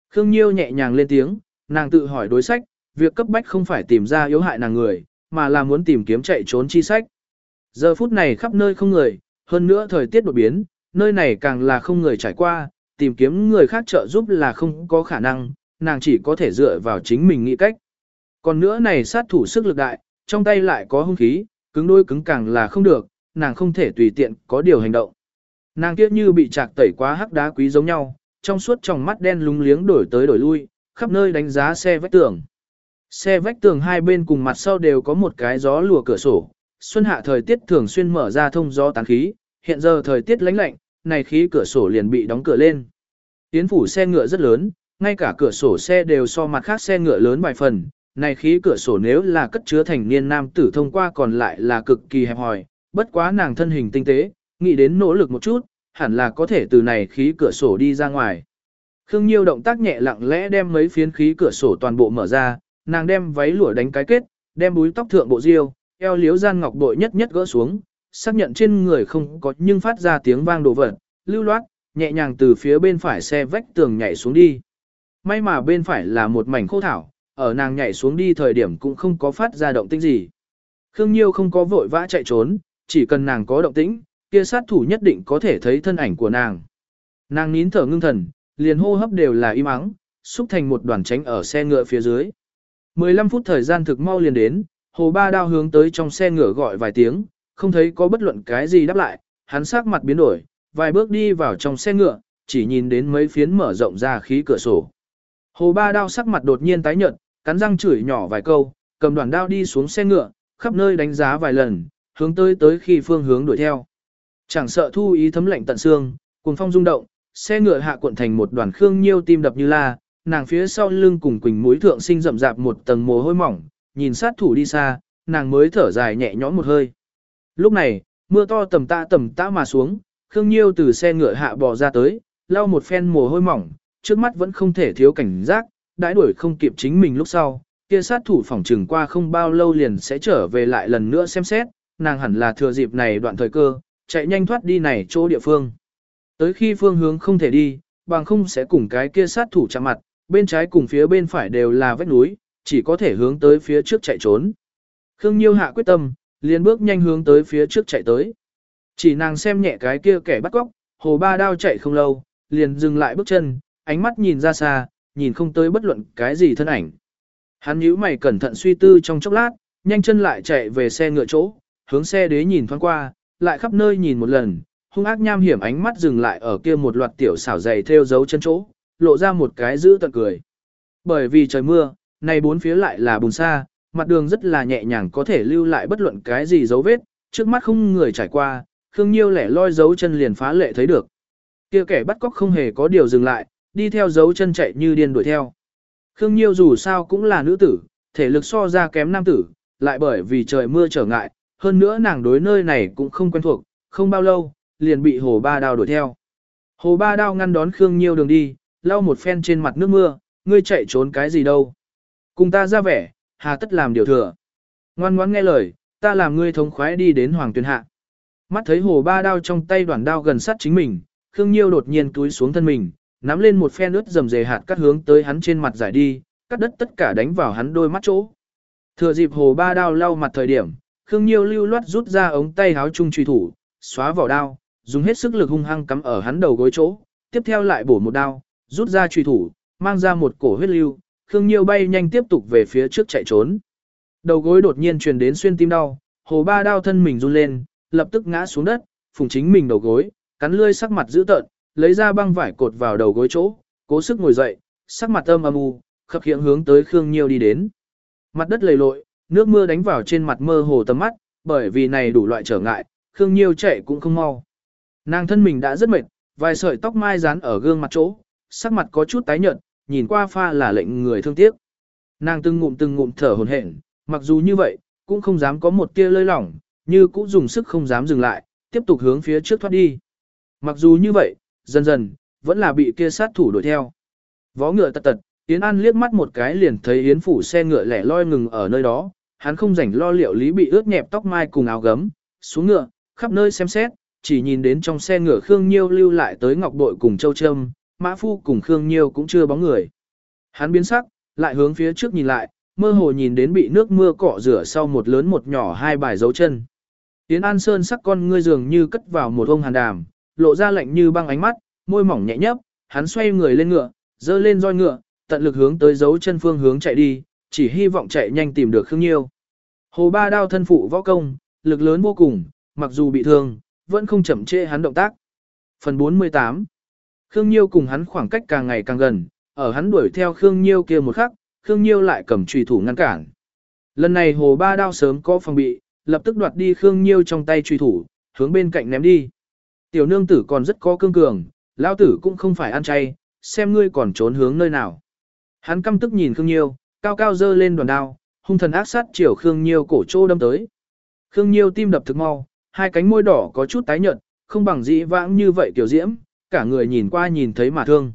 Khương Nhiêu nhẹ nhàng lên tiếng, nàng tự hỏi đối sách, việc cấp bách không phải tìm ra yếu hại nàng người, mà là muốn tìm kiếm chạy trốn chi sách. Giờ phút này khắp nơi không người, hơn nữa thời tiết đột biến, nơi này càng là không người trải qua, tìm kiếm người khác trợ giúp là không có khả năng, nàng chỉ có thể dựa vào chính mình nghĩ cách. Còn nữa này sát thủ sức lực đại, trong tay lại có hung khí, cứng đôi cứng càng là không được, nàng không thể tùy tiện có điều hành động. Nàng kia như bị chạc tẩy quá hắc đá quý giống nhau, trong suốt trong mắt đen lúng liếng đổi tới đổi lui, khắp nơi đánh giá xe vách tường. Xe vách tường hai bên cùng mặt sau đều có một cái gió lùa cửa sổ, xuân hạ thời tiết thường xuyên mở ra thông gió tán khí, hiện giờ thời tiết lánh lạnh, này khí cửa sổ liền bị đóng cửa lên. Tiến phủ xe ngựa rất lớn, ngay cả cửa sổ xe đều so mặt khác xe ngựa lớn vài phần, này khí cửa sổ nếu là cất chứa thành niên nam tử thông qua còn lại là cực kỳ hẹp hòi, bất quá nàng thân hình tinh tế, nghĩ đến nỗ lực một chút, hẳn là có thể từ này khí cửa sổ đi ra ngoài. Khương Nhiêu động tác nhẹ lặng lẽ đem mấy phiến khí cửa sổ toàn bộ mở ra, nàng đem váy lụa đánh cái kết, đem búi tóc thượng bộ diêu, eo liếu gian ngọc bội nhất nhất gỡ xuống, xác nhận trên người không có nhưng phát ra tiếng vang đồ vật, lưu loát, nhẹ nhàng từ phía bên phải xe vách tường nhảy xuống đi. May mà bên phải là một mảnh khô thảo, ở nàng nhảy xuống đi thời điểm cũng không có phát ra động tĩnh gì. Khương Nhiêu không có vội vã chạy trốn, chỉ cần nàng có động tĩnh, kia sát thủ nhất định có thể thấy thân ảnh của nàng. Nàng nín thở ngưng thần, liền hô hấp đều là im ắng, xúc thành một đoàn tránh ở xe ngựa phía dưới. 15 phút thời gian thực mau liền đến, hồ ba đao hướng tới trong xe ngựa gọi vài tiếng, không thấy có bất luận cái gì đáp lại, hắn sắc mặt biến đổi, vài bước đi vào trong xe ngựa, chỉ nhìn đến mấy phiến mở rộng ra khí cửa sổ. Hồ ba đao sắc mặt đột nhiên tái nhợt, cắn răng chửi nhỏ vài câu, cầm đoàn đao đi xuống xe ngựa, khắp nơi đánh giá vài lần, hướng tới tới khi phương hướng đuổi theo. Chẳng sợ thu ý thấm lạnh tận xương, cùng phong rung động, xe ngựa hạ cuộn thành một đoàn khương nhiêu tim đập như la, nàng phía sau lưng cùng quỳnh mũi thượng sinh rậm rạp một tầng mồ hôi mỏng, nhìn sát thủ đi xa, nàng mới thở dài nhẹ nhõm một hơi. Lúc này, mưa to tầm tạ tầm tã mà xuống, Khương Nhiêu từ xe ngựa hạ bò ra tới, lau một phen mồ hôi mỏng, trước mắt vẫn không thể thiếu cảnh giác, đãi đuổi không kịp chính mình lúc sau, kia sát thủ phỏng trừng qua không bao lâu liền sẽ trở về lại lần nữa xem xét, nàng hẳn là thừa dịp này đoạn thời cơ, chạy nhanh thoát đi này chỗ địa phương. Tới khi phương hướng không thể đi, bằng không sẽ cùng cái kia sát thủ chạm mặt, bên trái cùng phía bên phải đều là vách núi, chỉ có thể hướng tới phía trước chạy trốn. Khương Nhiêu hạ quyết tâm, liền bước nhanh hướng tới phía trước chạy tới. Chỉ nàng xem nhẹ cái kia kẻ bắt cóc, hồ ba đao chạy không lâu, liền dừng lại bước chân, ánh mắt nhìn ra xa, nhìn không tới bất luận cái gì thân ảnh. Hắn nhíu mày cẩn thận suy tư trong chốc lát, nhanh chân lại chạy về xe ngựa chỗ, hướng xe đế nhìn thoáng qua, lại khắp nơi nhìn một lần, hung ác nham hiểm ánh mắt dừng lại ở kia một loạt tiểu xảo dày theo dấu chân chỗ, lộ ra một cái giữ tận cười. Bởi vì trời mưa, này bốn phía lại là bùn xa, mặt đường rất là nhẹ nhàng có thể lưu lại bất luận cái gì dấu vết, trước mắt không người trải qua, Khương Nhiêu lẻ loi dấu chân liền phá lệ thấy được. Kia kẻ bắt cóc không hề có điều dừng lại, đi theo dấu chân chạy như điên đuổi theo. Khương Nhiêu dù sao cũng là nữ tử, thể lực so ra kém nam tử, lại bởi vì trời mưa trở ngại, hơn nữa nàng đối nơi này cũng không quen thuộc, không bao lâu, liền bị hồ ba đao đuổi theo. Hồ ba đao ngăn đón Khương Nhiêu đường đi, lau một phen trên mặt nước mưa, ngươi chạy trốn cái gì đâu. Cùng ta ra vẻ, hà tất làm điều thừa. Ngoan ngoãn nghe lời, ta làm ngươi thống khoái đi đến hoàng tuyên hạ. Mắt thấy hồ ba đao trong tay đoàn đao gần sát chính mình, Khương Nhiêu đột nhiên túi xuống thân mình, nắm lên một phen ướt dầm dề hạt cắt hướng tới hắn trên mặt giải đi, cắt đất tất cả đánh vào hắn đôi mắt chỗ. Thừa dịp hồ ba đao lau mặt thời điểm, Khương Nhiêu lưu loát rút ra ống tay háo chung truy thủ, xóa vỏ đao, dùng hết sức lực hung hăng cắm ở hắn đầu gối chỗ, tiếp theo lại bổ một đao, rút ra truy thủ, mang ra một cổ huyết lưu, Khương Nhiêu bay nhanh tiếp tục về phía trước chạy trốn. Đầu gối đột nhiên truyền đến xuyên tim đau, hồ ba đao thân mình run lên, lập tức ngã xuống đất, phùng chính mình đầu gối, cắn lươi sắc mặt dữ tợn, lấy ra băng vải cột vào đầu gối chỗ, cố sức ngồi dậy, sắc mặt âm âm u, khập khiễng hướng tới Khương Nhiêu đi đến. Mặt đất lầy lội, nước mưa đánh vào trên mặt mơ hồ tầm mắt, bởi vì này đủ loại trở ngại, Khương Nhiêu chạy cũng không mau. Nàng thân mình đã rất mệt, vài sợi tóc mai dán ở gương mặt chỗ, sắc mặt có chút tái nhợt, nhìn qua pha là lệnh người thương tiếc. Nàng từng ngụm từng ngụm thở hổn hển, mặc dù như vậy, cũng không dám có một tia lơi lỏng, như cũng dùng sức không dám dừng lại, tiếp tục hướng phía trước thoát đi. Mặc dù như vậy, dần dần, vẫn là bị kia sát thủ đuổi theo. Vó ngựa tật tật, Yến An liếc mắt một cái liền thấy Yến phủ xe ngựa lẻ loi ngừng ở nơi đó, hắn không rảnh lo liệu lý bị ướt nhẹp tóc mai cùng áo gấm, xuống ngựa, khắp nơi xem xét, chỉ nhìn đến trong xe ngựa Khương Nhiêu lưu lại tới Ngọc Bội cùng Châu Trâm, Mã Phu cùng Khương Nhiêu cũng chưa bóng người. Hắn biến sắc, lại hướng phía trước nhìn lại, mơ hồ nhìn đến bị nước mưa cọ rửa sau một lớn một nhỏ hai bài dấu chân. Tiến An Sơn sắc con ngươi dường như cất vào một ông hàn đàm, lộ ra lạnh như băng ánh mắt, môi mỏng nhẹ nhấp, hắn xoay người lên ngựa, dơ lên roi ngựa, tận lực hướng tới dấu chân phương hướng chạy đi, chỉ hy vọng chạy nhanh tìm được Khương Nhiêu. Hồ Ba đao thân phụ võ công, lực lớn vô cùng, mặc dù bị thương, vẫn không chậm trễ hắn động tác. Phần 48 Khương Nhiêu cùng hắn khoảng cách càng ngày càng gần, ở hắn đuổi theo Khương Nhiêu kia một khắc, Khương Nhiêu lại cầm trùy thủ ngăn cản. Lần này Hồ Ba đao sớm có phòng bị, lập tức đoạt đi Khương Nhiêu trong tay trùy thủ, hướng bên cạnh ném đi. Tiểu nương tử còn rất có cương cường, lão tử cũng không phải ăn chay, xem ngươi còn trốn hướng nơi nào. Hắn căm tức nhìn Khương Nhiêu, cao cao dơ lên đoàn đao, hung thần ác sát chiều Khương Nhiêu cổ trô đâm tới. Khương Nhiêu tim đập thực mau, hai cánh môi đỏ có chút tái nhợt, không bằng dĩ vãng như vậy tiểu diễm, cả người nhìn qua nhìn thấy mà thương.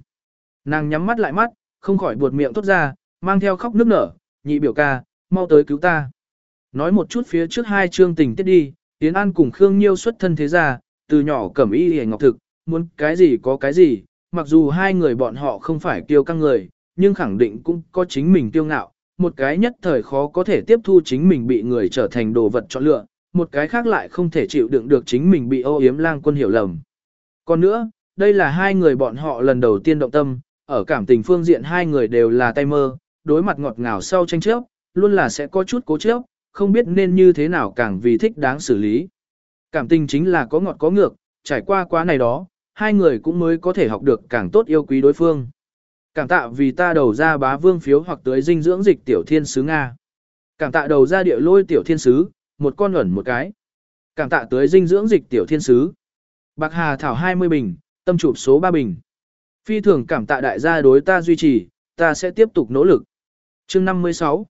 Nàng nhắm mắt lại mắt, không khỏi buột miệng tốt ra, mang theo khóc nước nở, nhị biểu ca, mau tới cứu ta. Nói một chút phía trước hai chương tình tiết đi, Tiến An cùng Khương Nhiêu xuất thân thế gia, từ nhỏ cẩm y hề ngọc thực, muốn cái gì có cái gì, mặc dù hai người bọn họ không phải kiêu căng người, nhưng khẳng định cũng có chính mình kiêu ngạo, một cái nhất thời khó có thể tiếp thu chính mình bị người trở thành đồ vật chọn lựa, một cái khác lại không thể chịu đựng được chính mình bị ô yếm lang quân hiểu lầm. Còn nữa, đây là hai người bọn họ lần đầu tiên động tâm, ở cảm tình phương diện hai người đều là tay mơ, đối mặt ngọt ngào sau tranh chấp, luôn là sẽ có chút cố chấp, không biết nên như thế nào càng vì thích đáng xử lý. Cảm tình chính là có ngọt có ngược, trải qua quá này đó, hai người cũng mới có thể học được càng tốt yêu quý đối phương. Cảm tạ vì ta đầu ra bá vương phiếu hoặc tới dinh dưỡng dịch tiểu thiên sứ Nga. Cảm tạ đầu ra địa lôi tiểu thiên sứ, một con ẩn một cái. Cảm tạ tới dinh dưỡng dịch tiểu thiên sứ. Bạc Hà Thảo 20 bình, tâm chụp số 3 bình. Phi thường cảm tạ đại gia đối ta duy trì, ta sẽ tiếp tục nỗ lực. chương 56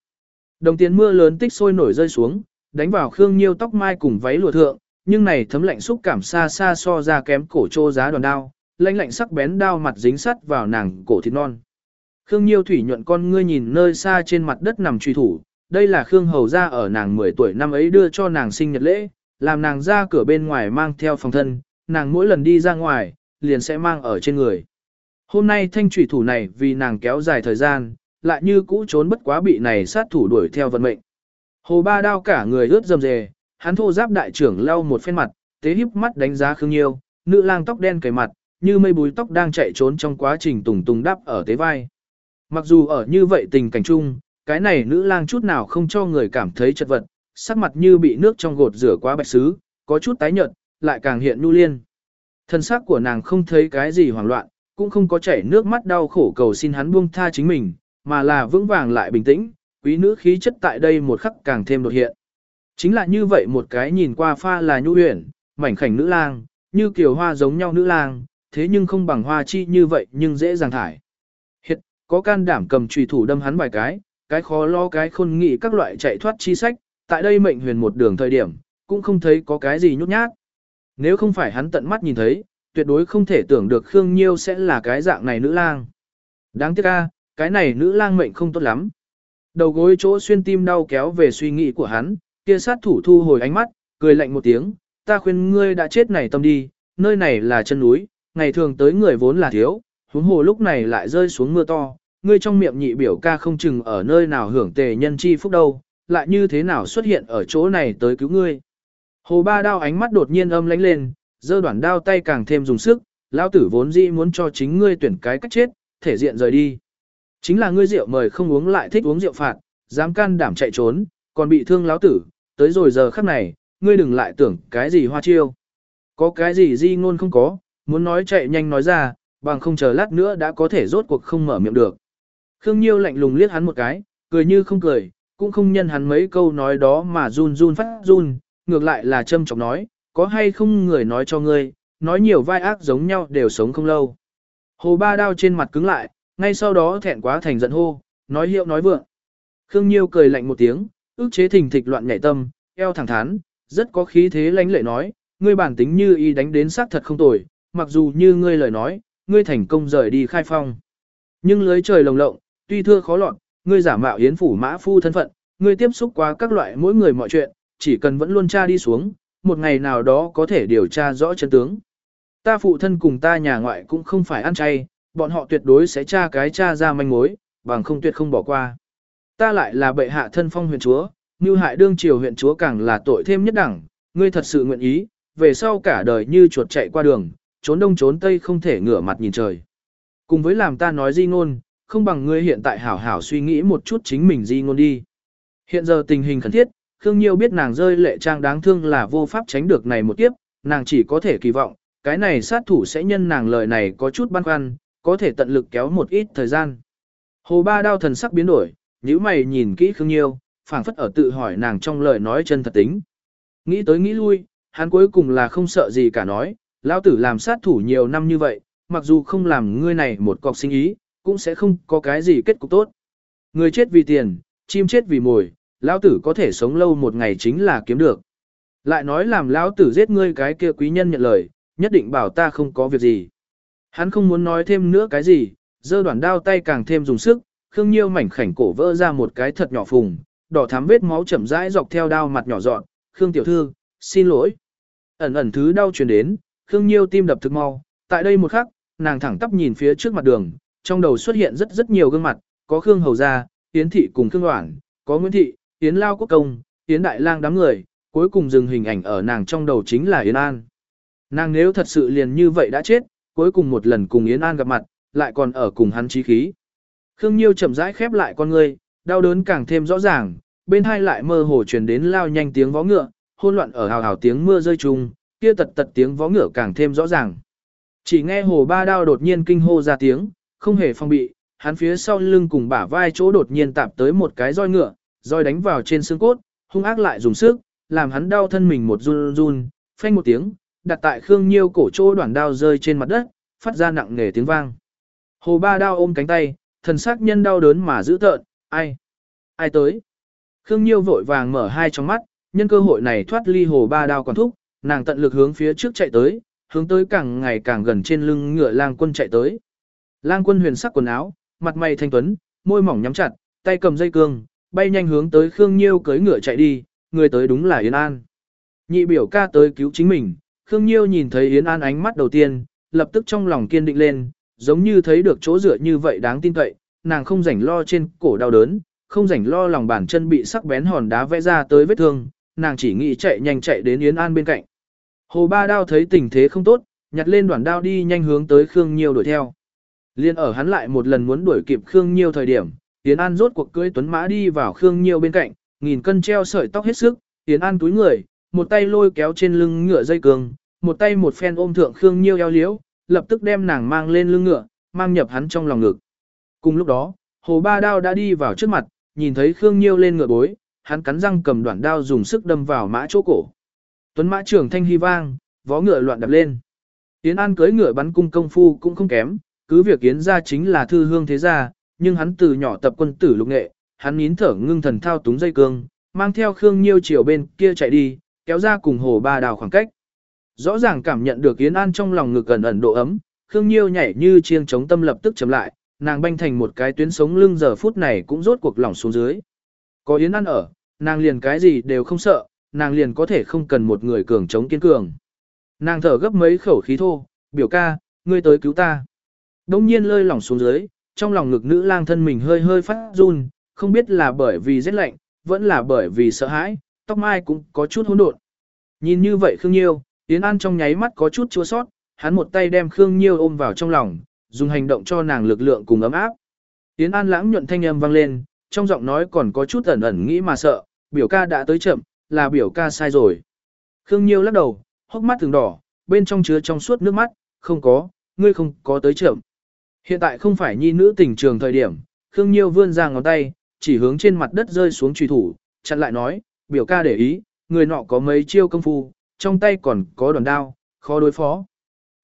Đồng tiền mưa lớn tích sôi nổi rơi xuống, đánh vào Khương Nhiêu tóc mai cùng váy lụa thượng, nhưng này thấm lạnh xúc cảm xa xa so ra kém cổ trô giá đòn đao, lạnh lạnh sắc bén đao mặt dính sắt vào nàng cổ thịt non. Khương Nhiêu thủy nhuận con ngươi nhìn nơi xa trên mặt đất nằm truy thủ, đây là Khương Hầu ra ở nàng 10 tuổi năm ấy đưa cho nàng sinh nhật lễ, làm nàng ra cửa bên ngoài mang theo phòng thân, nàng mỗi lần đi ra ngoài, liền sẽ mang ở trên người. Hôm nay thanh trùy thủ này vì nàng kéo dài thời gian, lại như cũ trốn bất quá bị này sát thủ đuổi theo vận mệnh. Hồ ba đao cả người ướt dầm dề, hắn thô giáp đại trưởng lau một phen mặt, tế híp mắt đánh giá Khương Nhiêu, nữ lang tóc đen cầy mặt, như mây búi tóc đang chạy trốn trong quá trình tùng tùng đắp ở tế vai. Mặc dù ở như vậy tình cảnh chung, cái này nữ lang chút nào không cho người cảm thấy chật vật, sắc mặt như bị nước trong gột rửa quá bạch sứ có chút tái nhợt, lại càng hiện nu liên. Thân xác của nàng không thấy cái gì hoảng loạn, cũng không có chảy nước mắt đau khổ cầu xin hắn buông tha chính mình, mà là vững vàng lại bình tĩnh, quý nữ khí chất tại đây một khắc càng thêm đột hiện. Chính là như vậy một cái nhìn qua pha là nhu huyền, mảnh khảnh nữ lang, như kiều hoa giống nhau nữ lang, thế nhưng không bằng hoa chi như vậy nhưng dễ dàng thải. Hiện, có can đảm cầm trùy thủ đâm hắn vài cái, cái khó lo cái khôn nghị các loại chạy thoát chi sách, tại đây mệnh huyền một đường thời điểm, cũng không thấy có cái gì nhút nhát. Nếu không phải hắn tận mắt nhìn thấy, tuyệt đối không thể tưởng được Khương Nhiêu sẽ là cái dạng này nữ lang. Đáng tiếc a, cái này nữ lang mệnh không tốt lắm. Đầu gối chỗ xuyên tim đau kéo về suy nghĩ của hắn, kia sát thủ thu hồi ánh mắt, cười lạnh một tiếng, ta khuyên ngươi đã chết này tâm đi, nơi này là chân núi, ngày thường tới người vốn là thiếu, huống hồ lúc này lại rơi xuống mưa to, ngươi trong miệng nhị biểu ca không chừng ở nơi nào hưởng tề nhân chi phúc đâu, lại như thế nào xuất hiện ở chỗ này tới cứu ngươi. Hồ ba đao ánh mắt đột nhiên âm lánh lên, giơ đoạn đao tay càng thêm dùng sức, lão tử vốn dĩ muốn cho chính ngươi tuyển cái cách chết, thể diện rời đi. Chính là ngươi rượu mời không uống lại thích uống rượu phạt, dám can đảm chạy trốn, còn bị thương lão tử, tới rồi giờ khắc này, ngươi đừng lại tưởng cái gì hoa chiêu. Có cái gì di ngôn không có, muốn nói chạy nhanh nói ra, bằng không chờ lát nữa đã có thể rốt cuộc không mở miệng được. Khương Nhiêu lạnh lùng liếc hắn một cái, cười như không cười, cũng không nhân hắn mấy câu nói đó mà run run phát run, ngược lại là châm chọc nói, có hay không người nói cho ngươi, nói nhiều vai ác giống nhau đều sống không lâu. Hồ ba đao trên mặt cứng lại, ngay sau đó thẹn quá thành giận hô, nói hiệu nói vượng. Khương Nhiêu cười lạnh một tiếng, ước chế thình thịch loạn nhảy tâm, eo thẳng thắn, rất có khí thế lãnh lệ nói, ngươi bản tính như y đánh đến xác thật không tồi, mặc dù như ngươi lời nói, ngươi thành công rời đi khai phong. Nhưng lưới trời lồng lộng, tuy thưa khó lọt, ngươi giả mạo yến phủ mã phu thân phận, ngươi tiếp xúc qua các loại mỗi người mọi chuyện, chỉ cần vẫn luôn tra đi xuống, một ngày nào đó có thể điều tra rõ chân tướng. Ta phụ thân cùng ta nhà ngoại cũng không phải ăn chay, bọn họ tuyệt đối sẽ tra cái tra ra manh mối, bằng không tuyệt không bỏ qua. Ta lại là bệ hạ thân phong huyện chúa, như hại đương triều huyện chúa càng là tội thêm nhất đẳng, ngươi thật sự nguyện ý, về sau cả đời như chuột chạy qua đường, trốn đông trốn tây không thể ngửa mặt nhìn trời. Cùng với làm ta nói di ngôn, không bằng ngươi hiện tại hảo hảo suy nghĩ một chút chính mình di ngôn đi. Hiện giờ tình hình khẩn thiết, Khương Nhiêu biết nàng rơi lệ trang đáng thương là vô pháp tránh được này một kiếp, nàng chỉ có thể kỳ vọng, cái này sát thủ sẽ nhân nàng lời này có chút băn khoăn, có thể tận lực kéo một ít thời gian. Hồ ba đao thần sắc biến đổi, nhíu mày nhìn kỹ Khương Nhiêu, phảng phất ở tự hỏi nàng trong lời nói chân thật tính. Nghĩ tới nghĩ lui, hắn cuối cùng là không sợ gì cả nói, lão tử làm sát thủ nhiều năm như vậy, mặc dù không làm ngươi này một cọc sinh ý, cũng sẽ không có cái gì kết cục tốt. Người chết vì tiền, chim chết vì mồi, lão tử có thể sống lâu một ngày chính là kiếm được. Lại nói làm lão tử giết ngươi cái kia quý nhân nhận lời, nhất định bảo ta không có việc gì. Hắn không muốn nói thêm nữa cái gì, giơ đoạn đao tay càng thêm dùng sức, Khương Nhiêu mảnh khảnh cổ vỡ ra một cái thật nhỏ phùng, đỏ thắm vết máu chậm rãi dọc theo đao mặt nhỏ dọn, Khương tiểu thư, xin lỗi. Ẩn ẩn thứ đau truyền đến, Khương Nhiêu tim đập thực mau, tại đây một khắc, nàng thẳng tắp nhìn phía trước mặt đường, trong đầu xuất hiện rất rất nhiều gương mặt, có Khương Hầu Gia, Yến Thị cùng Khương Hoảng, có Nguyễn Thị, Yến Lao Quốc Công, Yến Đại Lang đám người, cuối cùng dừng hình ảnh ở nàng trong đầu chính là Yến An. Nàng nếu thật sự liền như vậy đã chết, cuối cùng một lần cùng Yến An gặp mặt, lại còn ở cùng hắn chí khí. Khương Nhiêu chậm rãi khép lại con ngươi, đau đớn càng thêm rõ ràng, bên hai lại mơ hồ truyền đến lao nhanh tiếng vó ngựa, hôn loạn ở hào hào tiếng mưa rơi trùng, kia tật tật tiếng vó ngựa càng thêm rõ ràng. Chỉ nghe hồ ba đao đột nhiên kinh hô ra tiếng, không hề phong bị, hắn phía sau lưng cùng bả vai chỗ đột nhiên tạp tới một cái roi ngựa, roi đánh vào trên xương cốt, hung ác lại dùng sức, làm hắn đau thân mình một run run, phanh một tiếng, đặt tại Khương Nhiêu cổ chỗ đoạn đao rơi trên mặt đất, phát ra nặng nề tiếng vang. Hồ ba đao ôm cánh tay, thần sắc nhân đau đớn mà giữ tợn, ai? Ai tới? Khương Nhiêu vội vàng mở hai trong mắt, nhân cơ hội này thoát ly hồ ba đao còn thúc, nàng tận lực hướng phía trước chạy tới, hướng tới càng ngày càng gần trên lưng ngựa lang quân chạy tới. Lang quân huyền sắc quần áo, mặt mày thanh tuấn, môi mỏng nhắm chặt, tay cầm dây cương, bay nhanh hướng tới Khương Nhiêu cưỡi ngựa chạy đi, người tới đúng là Yến An. Nhị biểu ca tới cứu chính mình, Khương Nhiêu nhìn thấy Yến An ánh mắt đầu tiên, lập tức trong lòng kiên định lên, giống như thấy được chỗ dựa như vậy đáng tin cậy, nàng không rảnh lo trên cổ đau đớn, không rảnh lo lòng bàn chân bị sắc bén hòn đá vẽ ra tới vết thương, nàng chỉ nghĩ chạy nhanh chạy đến Yến An bên cạnh. Hồ Ba Đao thấy tình thế không tốt, nhặt lên đoạn đao đi nhanh hướng tới Khương Nhiêu đuổi theo. Liên ở hắn lại một lần muốn đuổi kịp Khương Nhiêu thời điểm, Tiến An rốt cuộc cưỡi tuấn mã đi vào Khương Nhiêu bên cạnh, nghìn cân treo sợi tóc hết sức, Tiến An túi người, một tay lôi kéo trên lưng ngựa dây cương, một tay một phen ôm thượng Khương Nhiêu eo liễu, lập tức đem nàng mang lên lưng ngựa, mang nhập hắn trong lòng ngực. Cùng lúc đó, Hồ Ba Đao đã đi vào trước mặt, nhìn thấy Khương Nhiêu lên ngựa bối, hắn cắn răng cầm đoạn đao dùng sức đâm vào mã chỗ cổ. Tuấn mã trưởng thanh hy vang, vó ngựa loạn đập lên. Yến An cưới ngựa bắn cung công phu cũng không kém, cứ việc Yến gia chính là thư hương thế gia, nhưng hắn từ nhỏ tập quân tử lục nghệ, hắn nín thở ngưng thần thao túng dây cương, mang theo Khương Nhiêu chiều bên kia chạy đi, kéo ra cùng hồ ba đào khoảng cách. Rõ ràng cảm nhận được Yến An trong lòng ngực ẩn ẩn độ ấm, Khương Nhiêu nhảy như chiêng chống tâm lập tức chấm lại, nàng banh thành một cái tuyến sống lưng giờ phút này cũng rốt cuộc lỏng xuống dưới. Có Yến An ở, nàng liền cái gì đều không sợ, nàng liền có thể không cần một người cường chống kiên cường. Nàng thở gấp mấy khẩu khí thô, biểu ca, ngươi tới cứu ta. Đông nhiên lơi lỏng xuống dưới, trong lòng ngực nữ lang thân mình hơi hơi phát run, không biết là bởi vì rét lạnh, vẫn là bởi vì sợ hãi, tóc mai cũng có chút hỗn độn. Nhìn như vậy Khương Nhiêu, Yến An trong nháy mắt có chút chua sót, hắn một tay đem Khương Nhiêu ôm vào trong lòng, dùng hành động cho nàng lực lượng cùng ấm áp. Yến An lãng nhuận thanh âm vang lên, trong giọng nói còn có chút ẩn ẩn nghĩ mà sợ, biểu ca đã tới chậm, là biểu ca sai rồi. Khương Nhiêu lắc đầu, hốc mắt thường đỏ, bên trong chứa trong suốt nước mắt, không có, ngươi không có tới trưởng. Hiện tại không phải nhi nữ tình trường thời điểm, Khương Nhiêu vươn ra ngón tay, chỉ hướng trên mặt đất rơi xuống truy thủ, chặn lại nói, biểu ca để ý, người nọ có mấy chiêu công phu, trong tay còn có đòn đao, khó đối phó.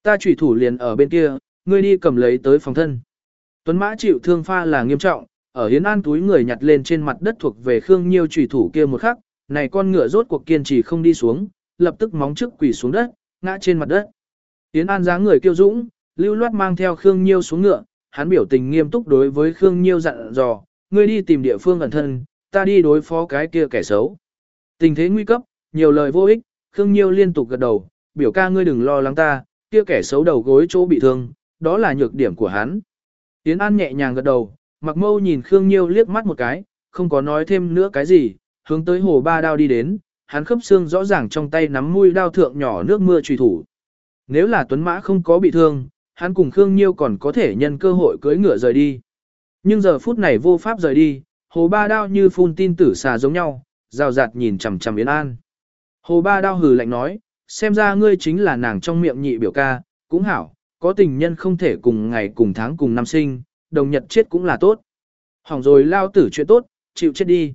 Ta truy thủ liền ở bên kia, ngươi đi cầm lấy tới phòng thân. Tuấn Mã chịu thương pha là nghiêm trọng, ở hiến an túi người nhặt lên trên mặt đất thuộc về Khương Nhiêu truy thủ kia một khắc, này con ngựa rốt cuộc kiên trì không đi xuống, lập tức móng trước quỳ xuống đất, ngã trên mặt đất. Tiến An dáng người kiêu dũng, lưu loát mang theo Khương Nhiêu xuống ngựa, hắn biểu tình nghiêm túc đối với Khương Nhiêu dặn dò, ngươi đi tìm địa phương gần thân, ta đi đối phó cái kia kẻ xấu. Tình thế nguy cấp, nhiều lời vô ích, Khương Nhiêu liên tục gật đầu, biểu ca ngươi đừng lo lắng ta, kia kẻ xấu đầu gối chỗ bị thương, đó là nhược điểm của hắn. Tiến An nhẹ nhàng gật đầu, mặc mâu nhìn Khương Nhiêu liếc mắt một cái, không có nói thêm nữa cái gì, hướng tới hồ ba đao đi đến, hắn khớp xương rõ ràng trong tay nắm mũi đao thượng nhỏ nước mưa truy thủ. Nếu là Tuấn Mã không có bị thương, hắn cùng Khương Nhiêu còn có thể nhân cơ hội cưỡi ngựa rời đi. Nhưng giờ phút này vô pháp rời đi, hồ ba đao như phun tin tử xà giống nhau, rào rạt nhìn chằm chằm Yến An. Hồ ba đao hừ lạnh nói, xem ra ngươi chính là nàng trong miệng nhị biểu ca, cũng hảo, có tình nhân không thể cùng ngày cùng tháng cùng năm sinh, đồng nhật chết cũng là tốt. Hỏng rồi lao tử chuyện tốt, chịu chết đi.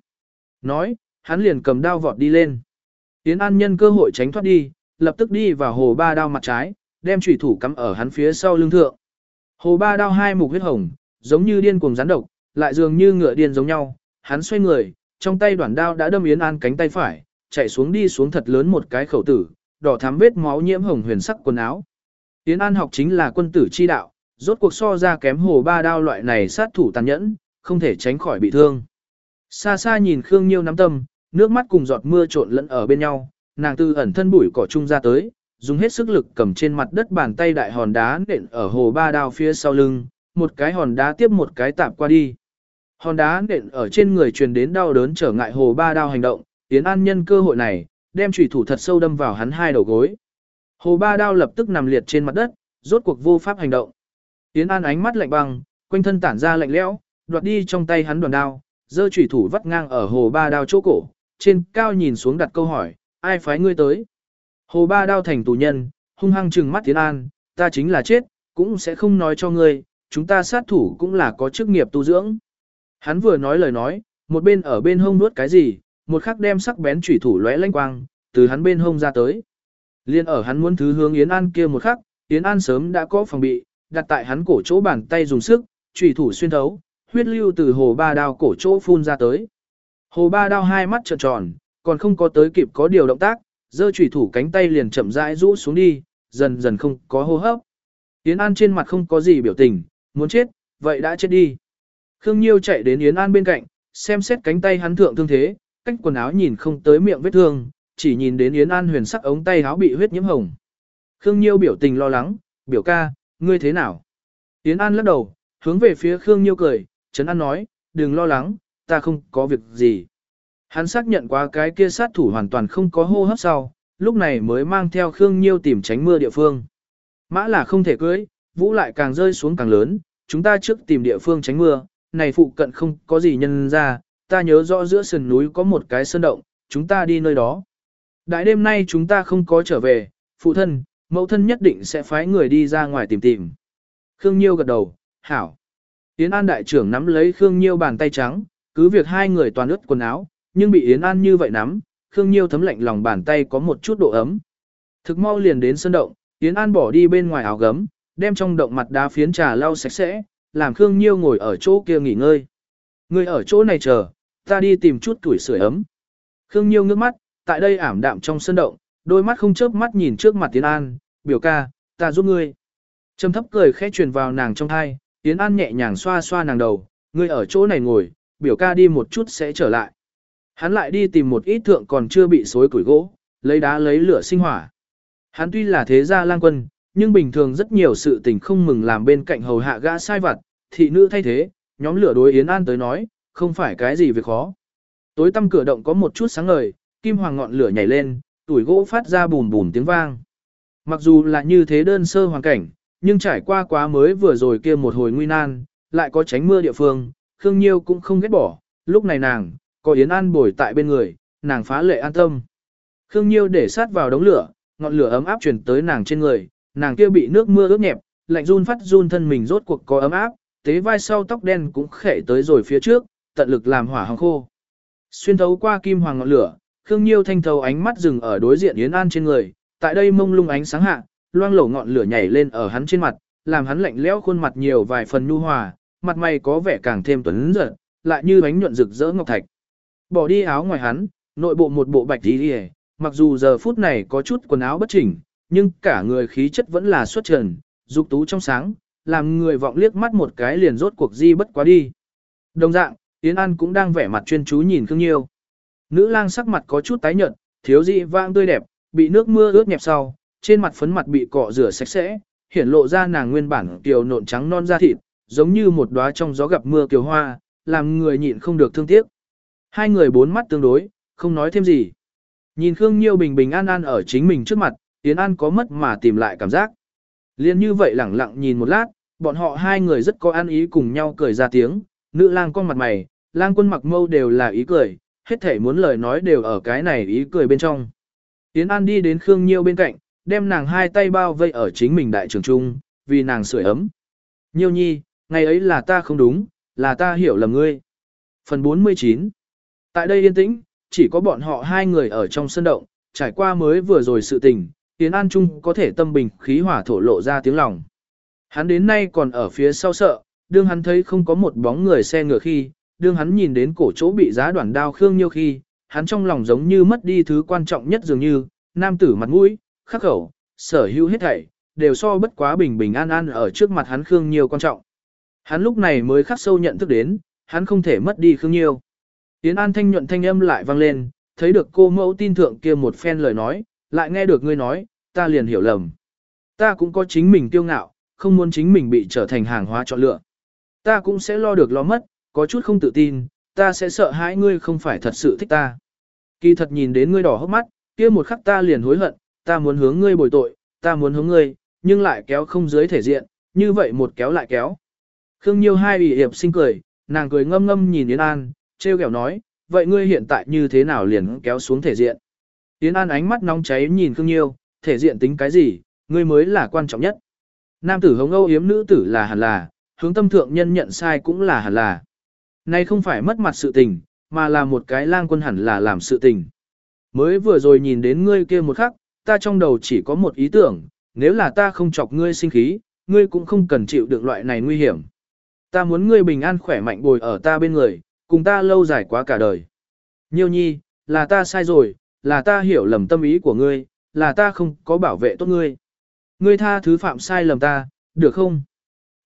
Nói, hắn liền cầm đao vọt đi lên. Yến An nhân cơ hội tránh thoát đi, lập tức đi vào hồ ba đao mặt trái, đem chủy thủ cắm ở hắn phía sau lưng thượng. Hồ ba đao hai mục huyết hồng, giống như điên cuồng rắn độc, lại dường như ngựa điên giống nhau, hắn xoay người, trong tay đoạn đao đã đâm Yến An cánh tay phải, chạy xuống đi xuống thật lớn một cái khẩu tử, đỏ thắm vết máu nhiễm hồng huyền sắc quần áo. Yến An học chính là quân tử chi đạo, rốt cuộc so ra kém hồ ba đao loại này sát thủ tàn nhẫn, không thể tránh khỏi bị thương. Xa xa nhìn Khương Nhiêu nắm tâm, nước mắt cùng giọt mưa trộn lẫn ở bên nhau, nàng tư ẩn thân bụi cỏ trung ra tới, dùng hết sức lực cầm trên mặt đất bàn tay đại hòn đá nện ở hồ ba đao phía sau lưng, một cái hòn đá tiếp một cái tạp qua đi. Hòn đá nện ở trên người truyền đến đau đớn trở ngại hồ ba đao hành động, Tiến An nhân cơ hội này, đem chủy thủ thật sâu đâm vào hắn hai đầu gối. Hồ ba đao lập tức nằm liệt trên mặt đất, rốt cuộc vô pháp hành động. Tiến An ánh mắt lạnh băng, quanh thân tản ra lạnh lẽo, đoạt đi trong tay hắn đoàn đao, giơ chủy thủ vắt ngang ở hồ ba đao chỗ cổ, trên cao nhìn xuống đặt câu hỏi, ai phái ngươi tới? Hồ ba đao thành tù nhân, hung hăng trừng mắt Tiến An, ta chính là chết, cũng sẽ không nói cho ngươi, chúng ta sát thủ cũng là có chức nghiệp tu dưỡng. Hắn vừa nói lời nói, một bên ở bên hông nuốt cái gì, một khắc đem sắc bén chủy thủ lóe lanh quang, từ hắn bên hông ra tới. Liên ở hắn muốn thứ hướng Yến An kia một khắc, Yến An sớm đã có phòng bị, đặt tại hắn cổ chỗ bàn tay dùng sức, chủy thủ xuyên thấu, huyết lưu từ hồ ba đao cổ chỗ phun ra tới. Hồ ba đao hai mắt trợn tròn, còn không có tới kịp có điều động tác, giơ chủy thủ cánh tay liền chậm rãi rũ xuống đi, dần dần không có hô hấp. Yến An trên mặt không có gì biểu tình, muốn chết, vậy đã chết đi. Khương Nhiêu chạy đến Yến An bên cạnh, xem xét cánh tay hắn thượng thương thế, cách quần áo nhìn không tới miệng vết thương, chỉ nhìn đến Yến An huyền sắc ống tay áo bị huyết nhiễm hồng. Khương Nhiêu biểu tình lo lắng, biểu ca, ngươi thế nào? Yến An lắc đầu, hướng về phía Khương Nhiêu cười, Trấn An nói, đừng lo lắng, ta không có việc gì. Hắn xác nhận qua cái kia sát thủ hoàn toàn không có hô hấp sau, lúc này mới mang theo Khương Nhiêu tìm tránh mưa địa phương. Mã là không thể cưới, vũ lại càng rơi xuống càng lớn, chúng ta trước tìm địa phương tránh mưa, này phụ cận không có gì nhân ra, ta nhớ rõ giữa sườn núi có một cái sơn động, chúng ta đi nơi đó. Đại đêm nay chúng ta không có trở về, phụ thân, mẫu thân nhất định sẽ phái người đi ra ngoài tìm tìm. Khương Nhiêu gật đầu, hảo. Yến An đại trưởng nắm lấy Khương Nhiêu bàn tay trắng, cứ việc hai người toàn ướt quần áo, nhưng bị Yến An như vậy nắm, Khương Nhiêu thấm lạnh lòng bàn tay có một chút độ ấm. Thực mau liền đến sân động, Yến An bỏ đi bên ngoài áo gấm, đem trong động mặt đá phiến trà lau sạch sẽ, làm Khương Nhiêu ngồi ở chỗ kia nghỉ ngơi. Người ở chỗ này chờ, ta đi tìm chút tuổi sưởi ấm. Khương Nhiêu ngước mắt, tại đây ảm đạm trong sân động, đôi mắt không chớp mắt nhìn trước mặt Yến An, biểu ca, ta giúp ngươi. Trầm thấp cười khẽ truyền vào nàng trong thai, Tiến An nhẹ nhàng xoa xoa nàng đầu, ngươi ở chỗ này ngồi, biểu ca đi một chút sẽ trở lại. Hắn lại đi tìm một ít thượng còn chưa bị xối củi gỗ, lấy đá lấy lửa sinh hỏa. Hắn tuy là thế gia lang quân, nhưng bình thường rất nhiều sự tình không mừng làm bên cạnh hầu hạ gã sai vặt, thị nữ thay thế, nhóm lửa đối Yến An tới nói, không phải cái gì việc khó. Tối tăm cửa động có một chút sáng ngời, kim hoàng ngọn lửa nhảy lên, tuổi gỗ phát ra bùn bùn tiếng vang. Mặc dù là như thế đơn sơ hoàn cảnh, nhưng trải qua quá mới vừa rồi kia một hồi nguy nan, lại có tránh mưa địa phương, Khương Nhiêu cũng không ghét bỏ, lúc này nàng, có Yến An bồi tại bên người, nàng phá lệ an tâm. Khương Nhiêu để sát vào đống lửa, ngọn lửa ấm áp truyền tới nàng trên người, nàng kia bị nước mưa ướt nhẹp, lạnh run phát run thân mình rốt cuộc có ấm áp, tế vai sau tóc đen cũng khẽ tới rồi phía trước, tận lực làm hỏa hồng khô. Xuyên thấu qua kim hoàng ngọn lửa, Khương Nhiêu thanh thấu ánh mắt dừng ở đối diện Yến An trên người, tại đây mông lung ánh sáng hạ, loang lổ ngọn lửa nhảy lên ở hắn trên mặt, làm hắn lạnh lẽo khuôn mặt nhiều vài phần nhu hòa, mặt mày có vẻ càng thêm tuấn giật, lại như ánh nhuận rực rỡ ngọc thạch. Bỏ đi áo ngoài hắn, nội bộ một bộ bạch y, mặc dù giờ phút này có chút quần áo bất chỉnh, nhưng cả người khí chất vẫn là xuất trần, dục tú trong sáng, làm người vọng liếc mắt một cái liền rốt cuộc di bất quá đi. Đồng dạng, Yến An cũng đang vẻ mặt chuyên chú nhìn Khương Nhiêu. Nữ lang sắc mặt có chút tái nhợt, thiếu dị vang tươi đẹp, bị nước mưa ướt nhẹp sau, trên mặt phấn mặt bị cọ rửa sạch sẽ, hiển lộ ra nàng nguyên bản kiều nộn trắng non da thịt, giống như một đóa trong gió gặp mưa kiều hoa, làm người nhịn không được thương tiếc. Hai người bốn mắt tương đối, không nói thêm gì. Nhìn Khương Nhiêu bình bình an an ở chính mình trước mặt, Yến An có mất mà tìm lại cảm giác. Liên như vậy lẳng lặng nhìn một lát, bọn họ hai người rất có an ý cùng nhau cười ra tiếng, nữ lang con mặt mày, lang quân mặc mâu đều là ý cười, hết thể muốn lời nói đều ở cái này ý cười bên trong. Yến An đi đến Khương Nhiêu bên cạnh, đem nàng hai tay bao vây ở chính mình đại trường trung, vì nàng sưởi ấm. Nhiêu nhi, ngày ấy là ta không đúng, là ta hiểu lầm ngươi. Phần 49 Tại đây yên tĩnh, chỉ có bọn họ hai người ở trong sân động, trải qua mới vừa rồi sự tình, Tiến An Trung có thể tâm bình khí hỏa thổ lộ ra tiếng lòng. Hắn đến nay còn ở phía sau sợ, đương hắn thấy không có một bóng người xe ngựa khi, đương hắn nhìn đến cổ chỗ bị giá đoạn đao khương nhiêu khi, hắn trong lòng giống như mất đi thứ quan trọng nhất dường như, nam tử mặt mũi, khắc khẩu, sở hữu hết thảy, đều so bất quá bình bình an an ở trước mặt hắn khương nhiêu quan trọng. Hắn lúc này mới khắc sâu nhận thức đến, hắn không thể mất đi khương nhiêu. Tiến an thanh nhuận thanh âm lại vang lên, thấy được cô mẫu tin thượng kia một phen lời nói, lại nghe được ngươi nói, ta liền hiểu lầm. Ta cũng có chính mình tiêu ngạo, không muốn chính mình bị trở thành hàng hóa chọn lựa. Ta cũng sẽ lo được lo mất, có chút không tự tin, ta sẽ sợ hãi ngươi không phải thật sự thích ta. Kỳ thật nhìn đến ngươi đỏ hốc mắt, kia một khắc ta liền hối hận, ta muốn hướng ngươi bồi tội, ta muốn hướng ngươi, nhưng lại kéo không dưới thể diện, như vậy một kéo lại kéo. Khương Nhiêu hai ủy hiệp sinh cười, nàng cười ngâm ngâm nhìn Yến An, treo kẹo nói, vậy ngươi hiện tại như thế nào liền kéo xuống thể diện. Yến An ánh mắt nóng cháy nhìn Khương Nhiêu, thể diện tính cái gì, ngươi mới là quan trọng nhất. Nam tử hống âu yếm nữ tử là hẳn là, hướng tâm thượng nhân nhận sai cũng là hẳn là. Nay không phải mất mặt sự tình, mà là một cái lang quân hẳn là làm sự tình. Mới vừa rồi nhìn đến ngươi kia một khắc, ta trong đầu chỉ có một ý tưởng, nếu là ta không chọc ngươi sinh khí, ngươi cũng không cần chịu được loại này nguy hiểm. Ta muốn ngươi bình an khỏe mạnh bồi ở ta bên người, cùng ta lâu dài quá cả đời. Nhiêu nhi, là ta sai rồi, là ta hiểu lầm tâm ý của ngươi, là ta không có bảo vệ tốt ngươi. Ngươi tha thứ phạm sai lầm ta, được không?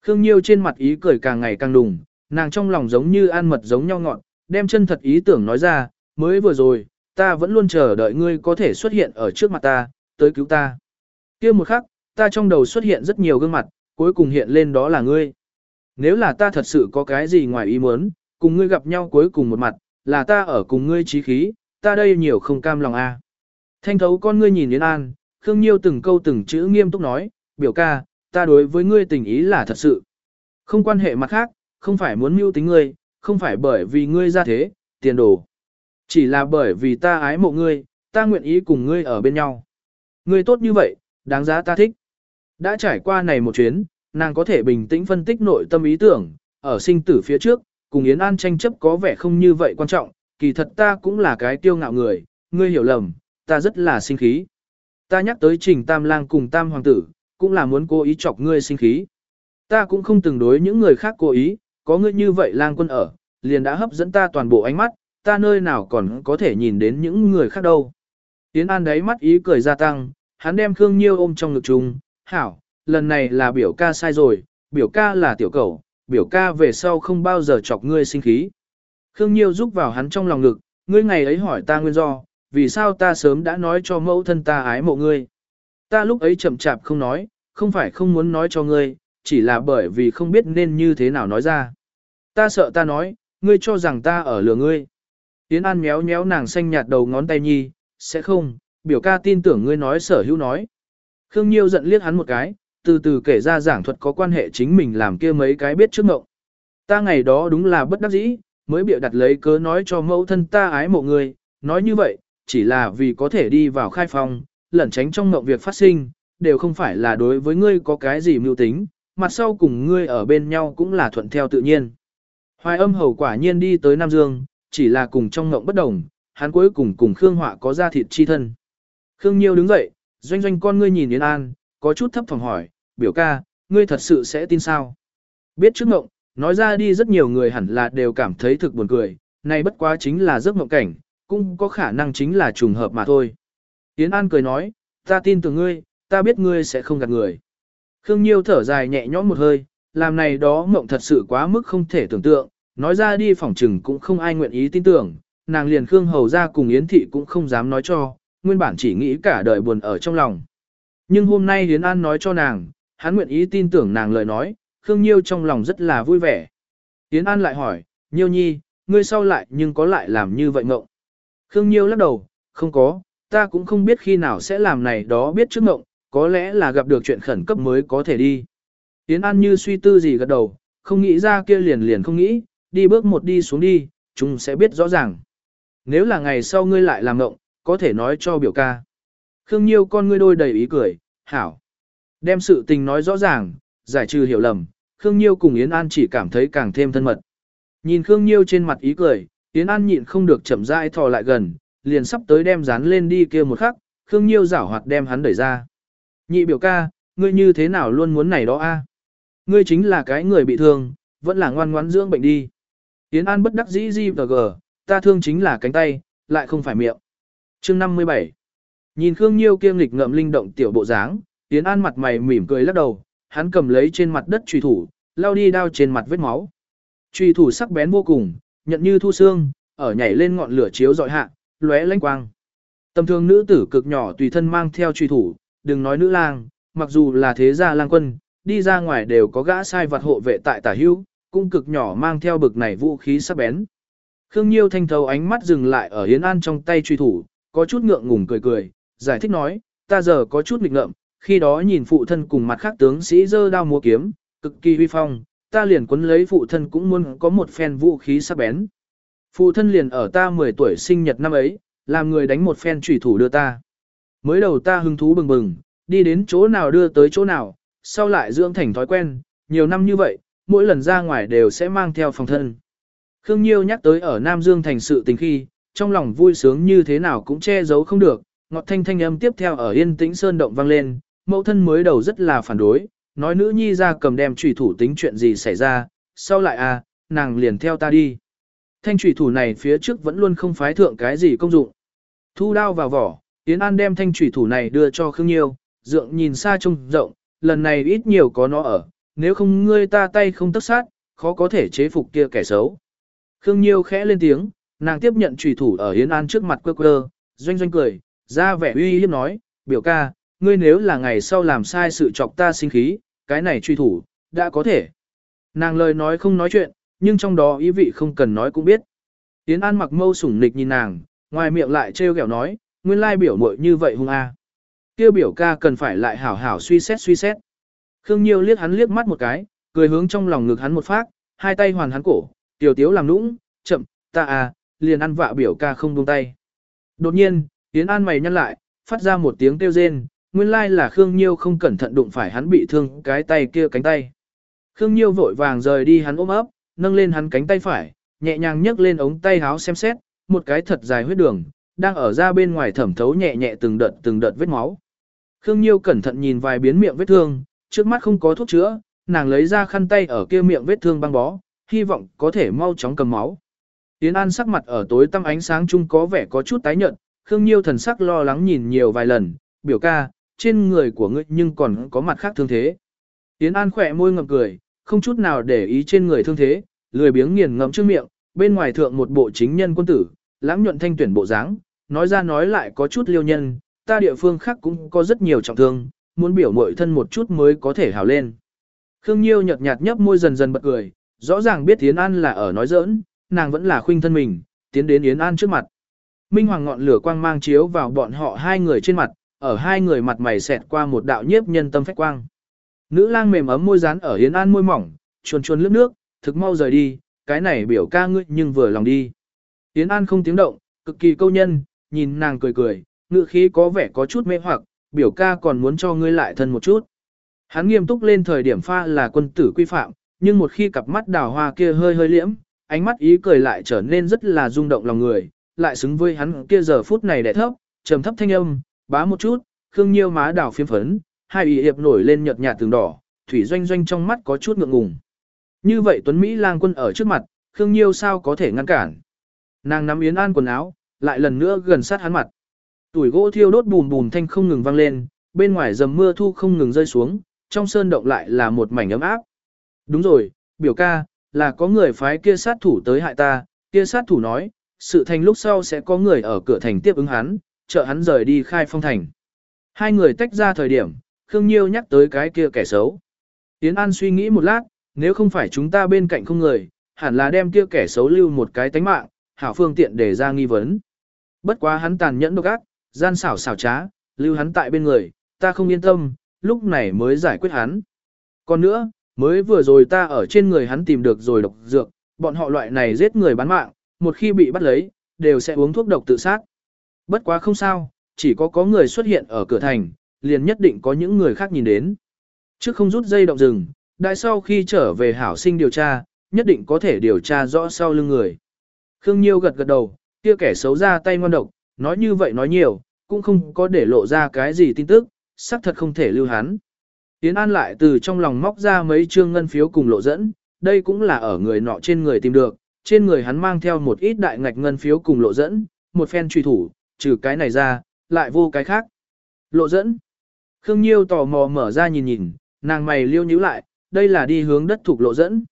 Khương Nhiêu trên mặt ý cười càng ngày càng đùng, nàng trong lòng giống như ăn mật giống nhau ngọn, đem chân thật ý tưởng nói ra, mới vừa rồi, ta vẫn luôn chờ đợi ngươi có thể xuất hiện ở trước mặt ta, tới cứu ta. kia một khắc, ta trong đầu xuất hiện rất nhiều gương mặt, cuối cùng hiện lên đó là ngươi. Nếu là ta thật sự có cái gì ngoài ý muốn, cùng ngươi gặp nhau cuối cùng một mặt, là ta ở cùng ngươi trí khí, ta đây nhiều không cam lòng a. Thanh thấu con ngươi nhìn Yến An, Khương Nhiêu từng câu từng chữ nghiêm túc nói, biểu ca, ta đối với ngươi tình ý là thật sự. Không quan hệ mặt khác, không phải muốn mưu tính ngươi, không phải bởi vì ngươi ra thế, tiền đồ. Chỉ là bởi vì ta ái mộ ngươi, ta nguyện ý cùng ngươi ở bên nhau. Ngươi tốt như vậy, đáng giá ta thích. Đã trải qua này một chuyến, nàng có thể bình tĩnh phân tích nội tâm ý tưởng, ở sinh tử phía trước, cùng Yến An tranh chấp có vẻ không như vậy quan trọng, kỳ thật ta cũng là cái tiêu ngạo người, ngươi hiểu lầm, ta rất là sinh khí. Ta nhắc tới trình tam lang cùng tam hoàng tử, cũng là muốn cố ý chọc ngươi sinh khí. Ta cũng không từng đối những người khác cố ý, có ngươi như vậy lang quân ở, liền đã hấp dẫn ta toàn bộ ánh mắt, ta nơi nào còn có thể nhìn đến những người khác đâu. Yến An đấy mắt ý cười gia tăng, hắn đem Khương Nhiêu ôm trong ngực chung, hảo, lần này là biểu ca sai rồi, biểu ca là tiểu cầu, biểu ca về sau không bao giờ chọc ngươi sinh khí. Khương Nhiêu giúp vào hắn trong lòng ngực, ngươi ngày ấy hỏi ta nguyên do, vì sao ta sớm đã nói cho mẫu thân ta ái mộ ngươi. Ta lúc ấy chậm chạp không nói, không phải không muốn nói cho ngươi, chỉ là bởi vì không biết nên như thế nào nói ra. Ta sợ ta nói, ngươi cho rằng ta ở lừa ngươi. Yến An méo méo nàng xanh nhạt đầu ngón tay nhi, sẽ không, biểu ca tin tưởng ngươi nói sở hữu nói. Khương Nhiêu giận liếc hắn một cái, từ từ kể ra giảng thuật có quan hệ chính mình làm kia mấy cái biết trước ngộng. Ta ngày đó đúng là bất đắc dĩ, mới bịa đặt lấy cớ nói cho mẫu thân ta ái mộ ngươi, nói như vậy, chỉ là vì có thể đi vào khai phòng, lẩn tránh trong ngộng việc phát sinh, đều không phải là đối với ngươi có cái gì mưu tính, mặt sau cùng ngươi ở bên nhau cũng là thuận theo tự nhiên. Hoài âm hầu quả nhiên đi tới Nam Dương, chỉ là cùng trong ngộng bất đồng, hắn cuối cùng cùng Khương Họa có ra thịt chi thân. Khương Nhiêu đứng dậy, doanh doanh con ngươi nhìn Yến An, có chút thấp phòng hỏi, biểu ca, ngươi thật sự sẽ tin sao? Biết trước ngộng, nói ra đi rất nhiều người hẳn là đều cảm thấy thực buồn cười, này bất quá chính là giấc ngộng cảnh, cũng có khả năng chính là trùng hợp mà thôi. Yến An cười nói, ta tin tưởng ngươi, ta biết ngươi sẽ không gạt người. Khương Nhiêu thở dài nhẹ nhõm một hơi, làm này đó mộng thật sự quá mức không thể tưởng tượng, nói ra đi phỏng trừng cũng không ai nguyện ý tin tưởng, nàng liền Khương Hầu ra cùng Yến Thị cũng không dám nói cho, nguyên bản chỉ nghĩ cả đời buồn ở trong lòng. Nhưng hôm nay Yến An nói cho nàng, hắn nguyện ý tin tưởng nàng lời nói, Khương Nhiêu trong lòng rất là vui vẻ. Yến An lại hỏi, Nhiêu nhi, ngươi sau lại nhưng có lại làm như vậy ngộng. Khương Nhiêu lắc đầu, không có, ta cũng không biết khi nào sẽ làm này đó biết trước ngộng, có lẽ là gặp được chuyện khẩn cấp mới có thể đi. Yến An như suy tư gì gật đầu, không nghĩ ra kia liền liền không nghĩ, đi bước một đi xuống đi, chúng sẽ biết rõ ràng. Nếu là ngày sau ngươi lại làm ngộng, có thể nói cho biểu ca. Khương Nhiêu con ngươi đôi đầy ý cười, hảo. Đem sự tình nói rõ ràng, giải trừ hiểu lầm, Khương Nhiêu cùng Yến An chỉ cảm thấy càng thêm thân mật. Nhìn Khương Nhiêu trên mặt ý cười, Yến An nhịn không được chậm rãi thò lại gần, liền sắp tới đem dán lên đi kia một khắc, Khương Nhiêu giảo hoạt đem hắn đẩy ra. Nhị biểu ca, ngươi như thế nào luôn muốn này đó a? Ngươi chính là cái người bị thương, vẫn là ngoan ngoãn dưỡng bệnh đi. Yến An bất đắc dĩ di và gờ, ta thương chính là cánh tay, lại không phải miệng. Chương 57 Nhìn Khương Nhiêu kiêng lịch ngậm linh động tiểu bộ dáng, Yến An mặt mày mỉm cười lắc đầu, hắn cầm lấy trên mặt đất truy thủ, lao đi đao trên mặt vết máu. Truy thủ sắc bén vô cùng, nhận như thu xương, ở nhảy lên ngọn lửa chiếu dọi hạ, lóe lanh quang. Tầm thường nữ tử cực nhỏ tùy thân mang theo truy thủ, đừng nói nữ lang, mặc dù là thế gia lang quân, đi ra ngoài đều có gã sai vật hộ vệ tại tả hữu, cung cực nhỏ mang theo bực này vũ khí sắc bén. Khương Nhiêu thanh thấu ánh mắt dừng lại ở Yến An trong tay truy thủ, có chút ngượng ngùng cười cười, giải thích nói, ta giờ có chút nghịch ngợm, khi đó nhìn phụ thân cùng mặt khác tướng sĩ dơ đao múa kiếm, cực kỳ huy phong, ta liền quấn lấy phụ thân cũng muốn có một phen vũ khí sắc bén. Phụ thân liền ở ta 10 tuổi sinh nhật năm ấy, làm người đánh một phen trùy thủ đưa ta. Mới đầu ta hứng thú bừng bừng, đi đến chỗ nào đưa tới chỗ nào, sau lại dưỡng thành thói quen, nhiều năm như vậy, mỗi lần ra ngoài đều sẽ mang theo phòng thân. Khương Nhiêu nhắc tới ở Nam Dương thành sự tình khi, trong lòng vui sướng như thế nào cũng che giấu không được, ngọt thanh thanh âm tiếp theo ở yên tĩnh sơn động vang lên, mẫu thân mới đầu rất là phản đối, nói nữ nhi ra cầm đem trùy thủ tính chuyện gì xảy ra, sau lại à, nàng liền theo ta đi. Thanh trùy thủ này phía trước vẫn luôn không phái thượng cái gì công dụng. Thu đao vào vỏ, Yến An đem thanh trùy thủ này đưa cho Khương Nhiêu, dượng nhìn xa trông rộng, lần này ít nhiều có nó ở, nếu không ngươi ta tay không tất sát, khó có thể chế phục kia kẻ xấu. Khương Nhiêu khẽ lên tiếng, Nàng tiếp nhận trùy thủ ở Yến An trước mặt quơ quơ, doanh doanh cười, ra vẻ uy hiếp nói, biểu ca, ngươi nếu là ngày sau làm sai sự chọc ta sinh khí, cái này truy thủ, đã có thể. Nàng lời nói không nói chuyện, nhưng trong đó ý vị không cần nói cũng biết. Yến An mặc mâu sủng nịch nhìn nàng, ngoài miệng lại trêu ghẹo nói, nguyên lai biểu muội như vậy hung a. kia biểu ca cần phải lại hảo hảo suy xét suy xét. Khương Nhiêu liếc hắn liếc mắt một cái, cười hướng trong lòng ngực hắn một phát, hai tay hoàn hắn cổ, tiểu tiếu làm nũng, chậm, ta à, liền ăn vạ biểu ca không buông tay. Đột nhiên, Yến An mày nhăn lại, phát ra một tiếng kêu rên, nguyên lai là Khương Nhiêu không cẩn thận đụng phải hắn bị thương cái tay kia cánh tay. Khương Nhiêu vội vàng rời đi hắn ôm ấp, nâng lên hắn cánh tay phải, nhẹ nhàng nhấc lên ống tay áo xem xét, một cái thật dài huyết đường, đang ở ra bên ngoài thẩm thấu nhẹ nhẹ từng đợt từng đợt vết máu. Khương Nhiêu cẩn thận nhìn vài biến miệng vết thương, trước mắt không có thuốc chữa, nàng lấy ra khăn tay ở kia miệng vết thương băng bó, hy vọng có thể mau chóng cầm máu. Yến An sắc mặt ở tối tăm ánh sáng chung có vẻ có chút tái nhợt, Khương Nhiêu thần sắc lo lắng nhìn nhiều vài lần, biểu ca, trên người của ngươi nhưng còn có mặt khác thương thế. Yến An khỏe môi ngậm cười, không chút nào để ý trên người thương thế, lười biếng nghiền ngậm trước miệng, bên ngoài thượng một bộ chính nhân quân tử, lãng nhuận thanh tuyển bộ dáng, nói ra nói lại có chút liêu nhân, ta địa phương khác cũng có rất nhiều trọng thương, muốn biểu mội thân một chút mới có thể hào lên. Khương Nhiêu nhợt nhạt nhấp môi dần dần bật cười, rõ ràng biết Yến An là ở nói giỡn, nàng vẫn là khuynh thân mình, tiến đến Yến An trước mặt. Minh Hoàng ngọn lửa quang mang chiếu vào bọn họ hai người trên mặt, ở hai người mặt mày xẹt qua một đạo nhiếp nhân tâm phách quang. Nữ lang mềm ấm môi dán ở Yến An môi mỏng, chuồn chuồn lướt nước, thực mau rời đi, cái này biểu ca ngươi nhưng vừa lòng đi. Yến An không tiếng động, cực kỳ câu nhân, nhìn nàng cười cười, ngựa khí có vẻ có chút mê hoặc, biểu ca còn muốn cho ngươi lại thân một chút. Hắn nghiêm túc lên thời điểm pha là quân tử quy phạm, nhưng một khi cặp mắt đào hoa kia hơi hơi liễm, ánh mắt ý cười lại trở nên rất là rung động lòng người, lại xứng với hắn kia giờ phút này đẻ thấp, trầm thấp thanh âm, bá một chút, khương nhiêu má đào phiếm phấn, hai ủy hiệp nổi lên nhợt nhạt tường đỏ, thủy doanh doanh trong mắt có chút ngượng ngùng. Như vậy Tuấn Mỹ lang quân ở trước mặt, khương nhiêu sao có thể ngăn cản. Nàng nắm yến an quần áo, lại lần nữa gần sát hắn mặt. Tuổi gỗ thiêu đốt bùm bùm thanh không ngừng vang lên, bên ngoài dầm mưa thu không ngừng rơi xuống, trong sơn động lại là một mảnh ấm áp. Đúng rồi, biểu ca, là có người phái kia sát thủ tới hại ta, kia sát thủ nói, sự thành lúc sau sẽ có người ở cửa thành tiếp ứng hắn, trợ hắn rời đi khai phong thành. Hai người tách ra thời điểm, Khương Nhiêu nhắc tới cái kia kẻ xấu. Tiến An suy nghĩ một lát, nếu không phải chúng ta bên cạnh không người, hẳn là đem kia kẻ xấu lưu một cái tánh mạng, hảo phương tiện để ra nghi vấn. Bất quá hắn tàn nhẫn độc ác, gian xảo xảo trá, lưu hắn tại bên người, ta không yên tâm, lúc này mới giải quyết hắn. Còn nữa, mới vừa rồi ta ở trên người hắn tìm được rồi độc dược, bọn họ loại này giết người bán mạng, một khi bị bắt lấy, đều sẽ uống thuốc độc tự sát. Bất quá không sao, chỉ có có người xuất hiện ở cửa thành, liền nhất định có những người khác nhìn đến. Trước không rút dây động rừng, đại sau khi trở về hảo sinh điều tra, nhất định có thể điều tra rõ sau lưng người. Khương Nhiêu gật gật đầu, kia kẻ xấu ra tay ngon độc, nói như vậy nói nhiều, cũng không có để lộ ra cái gì tin tức, xác thật không thể lưu hắn. Tiến An lại từ trong lòng móc ra mấy trương ngân phiếu cùng lộ dẫn, đây cũng là ở người nọ trên người tìm được, trên người hắn mang theo một ít đại ngạch ngân phiếu cùng lộ dẫn, một phen truy thủ, trừ cái này ra, lại vô cái khác. Lộ dẫn. Khương Nhiêu tò mò mở ra nhìn nhìn, nàng mày liêu nhíu lại, đây là đi hướng đất thuộc lộ dẫn.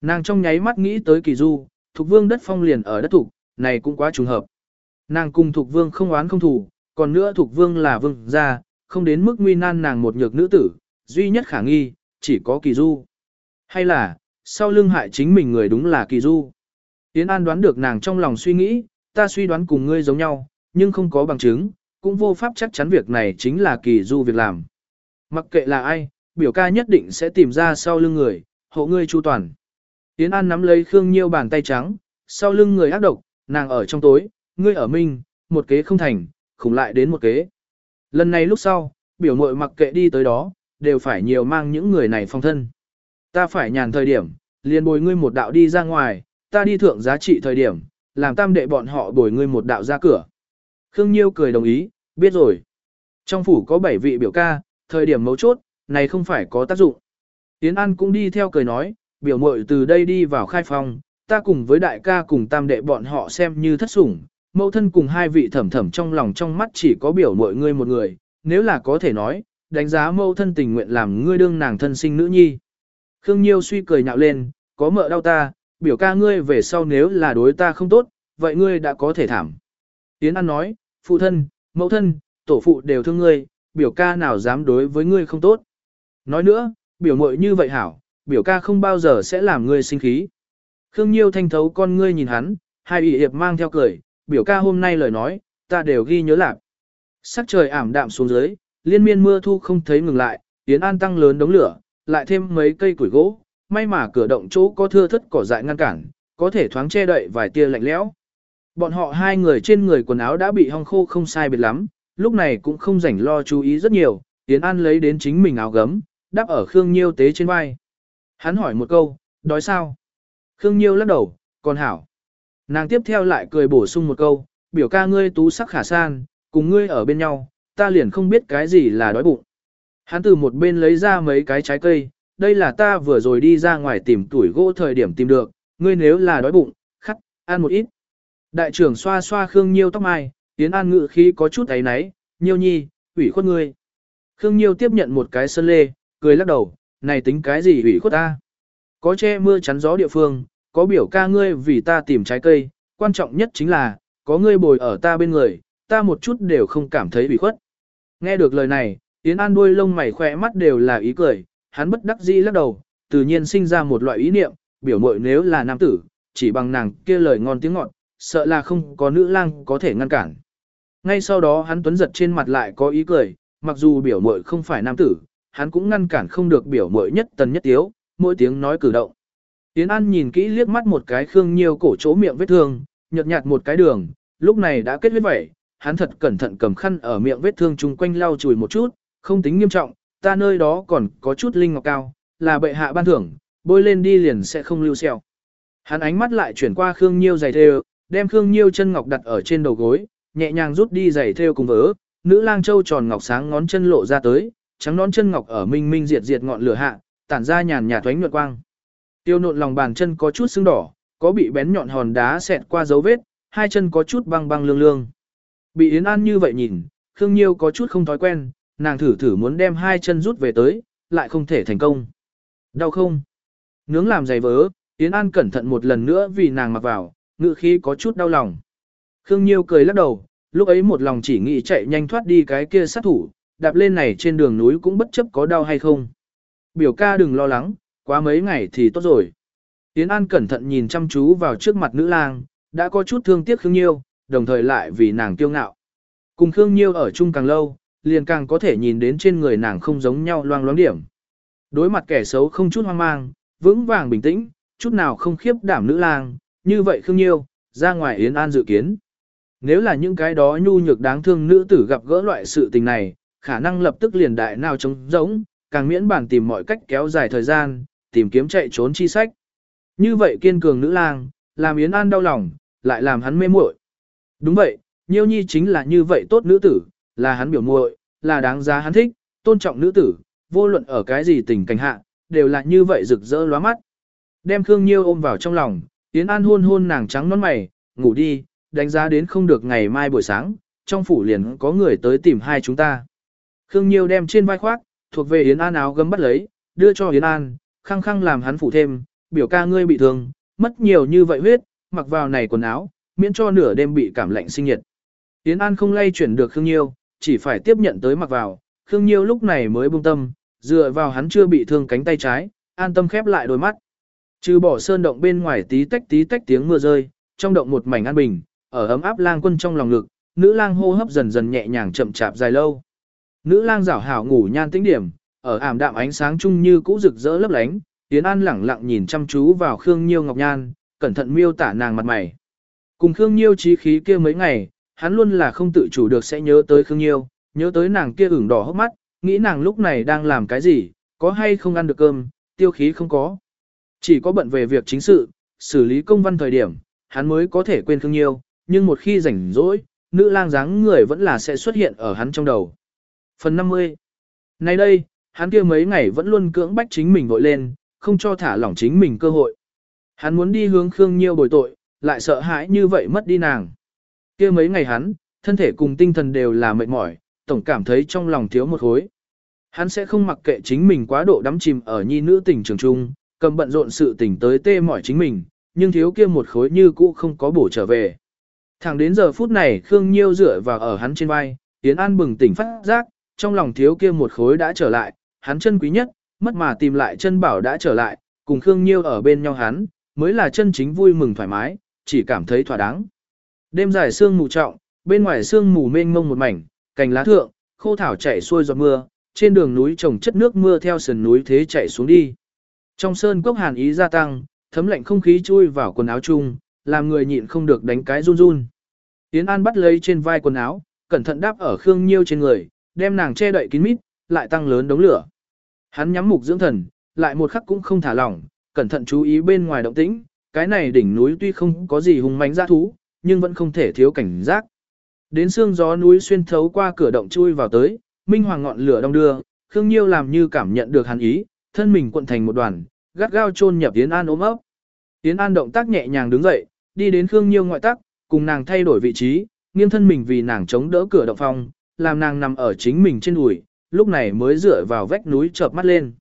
Nàng trong nháy mắt nghĩ tới kỳ du, thuộc vương đất phong liền ở đất thuộc, này cũng quá trùng hợp. Nàng cùng thuộc vương không oán không thù, còn nữa thuộc vương là vương gia, không đến mức nguy nan nàng một nhược nữ tử, duy nhất khả nghi, chỉ có kỳ du. Hay là, sau lưng hại chính mình người đúng là kỳ du. Yến An đoán được nàng trong lòng suy nghĩ, ta suy đoán cùng ngươi giống nhau, nhưng không có bằng chứng, cũng vô pháp chắc chắn việc này chính là kỳ du việc làm. Mặc kệ là ai, biểu ca nhất định sẽ tìm ra sau lưng người, hộ ngươi chu toàn. Yến An nắm lấy Khương Nhiêu bàn tay trắng, sau lưng người ác độc, nàng ở trong tối, ngươi ở minh, một kế không thành, khủng lại đến một kế. Lần này lúc sau, biểu mội mặc kệ đi tới đó, đều phải nhiều mang những người này phong thân. Ta phải nhàn thời điểm, liền bồi ngươi một đạo đi ra ngoài, ta đi thượng giá trị thời điểm, làm tam đệ bọn họ bồi ngươi một đạo ra cửa. Khương Nhiêu cười đồng ý, biết rồi. Trong phủ có 7 vị biểu ca, thời điểm mấu chốt, này không phải có tác dụng. Tiến An cũng đi theo cười nói, biểu muội từ đây đi vào khai phòng, ta cùng với đại ca cùng tam đệ bọn họ xem như thất sủng, mẫu thân cùng hai vị thẩm thẩm trong lòng trong mắt chỉ có biểu muội ngươi một người, nếu là có thể nói, đánh giá mẫu thân tình nguyện làm ngươi đương nàng thân sinh nữ nhi. Khương Nhiêu suy cười nhạo lên, có mợ đau ta, biểu ca ngươi về sau nếu là đối ta không tốt, vậy ngươi đã có thể thảm. Tiến An nói, phụ thân, mẫu thân, tổ phụ đều thương ngươi, biểu ca nào dám đối với ngươi không tốt. Nói nữa, biểu muội như vậy hảo, biểu ca không bao giờ sẽ làm ngươi sinh khí. Khương Nhiêu thanh thấu con ngươi nhìn hắn, hai ủy hiệp mang theo cười, biểu ca hôm nay lời nói, ta đều ghi nhớ lạc. Sắc trời ảm đạm xuống dưới, liên miên mưa thu không thấy ngừng lại, tiến An tăng lớn đống lửa, lại thêm mấy cây củi gỗ, may mà cửa động chỗ có thưa thất cỏ dại ngăn cản, có thể thoáng che đậy vài tia lạnh lẽo. Bọn họ hai người trên người quần áo đã bị hong khô không sai biệt lắm, lúc này cũng không rảnh lo chú ý rất nhiều, tiến An lấy đến chính mình áo gấm, đắp ở Khương Nhiêu tế trên vai. Hắn hỏi một câu, đói sao? Khương Nhiêu lắc đầu, còn hảo. Nàng tiếp theo lại cười bổ sung một câu, biểu ca ngươi tú sắc khả san, cùng ngươi ở bên nhau, ta liền không biết cái gì là đói bụng. Hắn từ một bên lấy ra mấy cái trái cây, đây là ta vừa rồi đi ra ngoài tìm tuổi gỗ thời điểm tìm được, ngươi nếu là đói bụng, khắc, ăn một ít. Đại trưởng xoa xoa Khương Nhiêu tóc mai, Tiến An ngự khí có chút ấy náy, Nhiêu nhi, ủy khuất ngươi. Khương Nhiêu tiếp nhận một cái sơn lê, cười lắc đầu, này tính cái gì ủy khuất ta. Có che mưa chắn gió địa phương, có biểu ca ngươi vì ta tìm trái cây, quan trọng nhất chính là, có ngươi bồi ở ta bên người, ta một chút đều không cảm thấy ủy khuất. Nghe được lời này, Yến An đuôi lông mày khỏe mắt đều là ý cười, hắn bất đắc dĩ lắc đầu, tự nhiên sinh ra một loại ý niệm, biểu mội nếu là nam tử, chỉ bằng nàng kia lời ngon tiếng ngọt, sợ là không có nữ lang có thể ngăn cản. Ngay sau đó hắn tuấn giật trên mặt lại có ý cười, mặc dù biểu mội không phải nam tử, hắn cũng ngăn cản không được biểu mội nhất tần nhất tiếu, mỗi tiếng nói cử động. Yến An nhìn kỹ liếc mắt một cái khương Nhiêu cổ chỗ miệng vết thương, nhợt nhạt một cái đường, lúc này đã kết huyết vẩy, hắn thật cẩn thận cầm khăn ở miệng vết thương chung quanh lau chùi một chút, không tính nghiêm trọng, ta nơi đó còn có chút linh ngọc cao, là bệ hạ ban thưởng, bôi lên đi liền sẽ không lưu xeo. Hắn ánh mắt lại chuyển qua Khương Nhiêu giày thêu, đem Khương Nhiêu chân ngọc đặt ở trên đầu gối, nhẹ nhàng rút đi giày thêu cùng vớ, nữ lang châu tròn ngọc sáng ngón chân lộ ra tới, trắng nón chân ngọc ở minh minh diệt diệt ngọn lửa hạ, tản ra nhàn nhạt thoánh nhuận quang. Tiêu nộn lòng bàn chân có chút sưng đỏ, có bị bén nhọn hòn đá xẹt qua dấu vết, hai chân có chút băng băng lương lương. Bị Yến An như vậy nhìn, Khương Nhiêu có chút không thói quen, nàng thử thử muốn đem hai chân rút về tới, lại không thể thành công. Đau không? Nướng làm dày vỡ. Yến An cẩn thận một lần nữa vì nàng mặc vào, ngự khí có chút đau lòng. Khương Nhiêu cười lắc đầu, lúc ấy một lòng chỉ nghĩ chạy nhanh thoát đi cái kia sát thủ, đạp lên này trên đường núi cũng bất chấp có đau hay không. Biểu ca đừng lo lắng, quá mấy ngày thì tốt rồi. Yến An cẩn thận nhìn chăm chú vào trước mặt nữ lang, đã có chút thương tiếc Khương Nhiêu, đồng thời lại vì nàng kiêu ngạo. Cùng Khương Nhiêu ở chung càng lâu, liền càng có thể nhìn đến trên người nàng không giống nhau loang loáng điểm. Đối mặt kẻ xấu không chút hoang mang, vững vàng bình tĩnh, chút nào không khiếp đảm nữ lang, như vậy Khương Nhiêu, ra ngoài Yến An dự kiến. Nếu là những cái đó nhu nhược đáng thương nữ tử gặp gỡ loại sự tình này, khả năng lập tức liền đại nào trống giống, càng miễn bản tìm mọi cách kéo dài thời gian, tìm kiếm chạy trốn chi sách. Như vậy kiên cường nữ lang, làm Yến An đau lòng, lại làm hắn mê muội. Đúng vậy, Nhiêu Nhi chính là như vậy tốt nữ tử, là hắn biểu muội, là đáng giá hắn thích, tôn trọng nữ tử, vô luận ở cái gì tình cảnh hạ, đều là như vậy rực rỡ lóa mắt. Đem Khương Nhiêu ôm vào trong lòng, Yến An hôn hôn nàng trắng nón mày, ngủ đi, đánh giá đến không được ngày mai buổi sáng, trong phủ liền có người tới tìm hai chúng ta. Khương Nhiêu đem trên vai khoác, thuộc về Yến An áo gấm bắt lấy, đưa cho Yến An, khăng khăng làm hắn phủ thêm, biểu ca ngươi bị thương, mất nhiều như vậy huyết, mặc vào này quần áo, miễn cho nửa đêm bị cảm lạnh sinh nhiệt. Yến An không lay chuyển được Khương Nhiêu, chỉ phải tiếp nhận tới mặc vào, Khương Nhiêu lúc này mới buông tâm, dựa vào hắn chưa bị thương cánh tay trái, an tâm khép lại đôi mắt. Trừ bỏ sơn động bên ngoài tí tách tí tách tiếng mưa rơi, trong động một mảnh an bình, ở ấm áp lang quân trong lòng ngực, nữ lang hô hấp dần dần nhẹ nhàng chậm chạp dài lâu. Nữ lang rảo hảo ngủ nhan tĩnh điểm, ở ảm đạm ánh sáng chung như cũ rực rỡ lấp lánh, Tiến An lẳng lặng nhìn chăm chú vào Khương Nhiêu Ngọc Nhan, cẩn thận miêu tả nàng mặt mày. Cùng Khương Nhiêu trí khí kia mấy ngày, hắn luôn là không tự chủ được sẽ nhớ tới Khương Nhiêu, nhớ tới nàng kia ửng đỏ hốc mắt, nghĩ nàng lúc này đang làm cái gì, có hay không ăn được cơm, tiêu khí không có. Chỉ có bận về việc chính sự, xử lý công văn thời điểm, hắn mới có thể quên Khương Nhiêu, nhưng một khi rảnh rỗi, nữ lang dáng người vẫn là sẽ xuất hiện ở hắn trong đầu. Phần 50 Nay đây, hắn kia mấy ngày vẫn luôn cưỡng bách chính mình vội lên, không cho thả lỏng chính mình cơ hội. Hắn muốn đi hướng Khương Nhiêu bồi tội, lại sợ hãi như vậy mất đi nàng. kia mấy ngày hắn, thân thể cùng tinh thần đều là mệt mỏi, tổng cảm thấy trong lòng thiếu một khối. Hắn sẽ không mặc kệ chính mình quá độ đắm chìm ở nhi nữ tình trường trung, cầm bận rộn sự tình tới tê mỏi chính mình, nhưng thiếu kia một khối như cũ không có bổ trở về. Thẳng đến giờ phút này Khương Nhiêu dựa vào ở hắn trên vai, Yến An bừng tỉnh phát giác, trong lòng thiếu kia một khối đã trở lại, hắn chân quý nhất, mất mà tìm lại chân bảo đã trở lại, cùng Khương Nhiêu ở bên nhau hắn, mới là chân chính vui mừng thoải mái, chỉ cảm thấy thỏa đáng. Đêm dài sương mù trọng, bên ngoài sương mù mênh mông một mảnh, cành lá thượng, khô thảo chảy xuôi giọt mưa, trên đường núi trồng chất nước mưa theo sườn núi thế chảy xuống đi. Trong sơn cốc hàn ý gia tăng, thấm lạnh không khí chui vào quần áo chung, làm người nhịn không được đánh cái run run. Yến An bắt lấy trên vai quần áo, cẩn thận đáp ở Khương Nhiêu trên người, đem nàng che đậy kín mít, lại tăng lớn đống lửa. Hắn nhắm mục dưỡng thần, lại một khắc cũng không thả lỏng, cẩn thận chú ý bên ngoài động tĩnh, cái này đỉnh núi tuy không có gì hùng mãnh dã thú, nhưng vẫn không thể thiếu cảnh giác. Đến xương gió núi xuyên thấu qua cửa động chui vào tới, minh hoàng ngọn lửa đông đưa, Khương Nhiêu làm như cảm nhận được hắn ý, thân mình cuộn thành một đoàn, gắt gao chôn nhập Yến An ôm ấp. Yến An động tác nhẹ nhàng đứng dậy, đi đến Khương Nhiêu ngoại tác, cùng nàng thay đổi vị trí, nghiêng thân mình vì nàng chống đỡ cửa động phòng, làm nàng nằm ở chính mình trên đùi, lúc này mới dựa vào vách núi chợp mắt lên.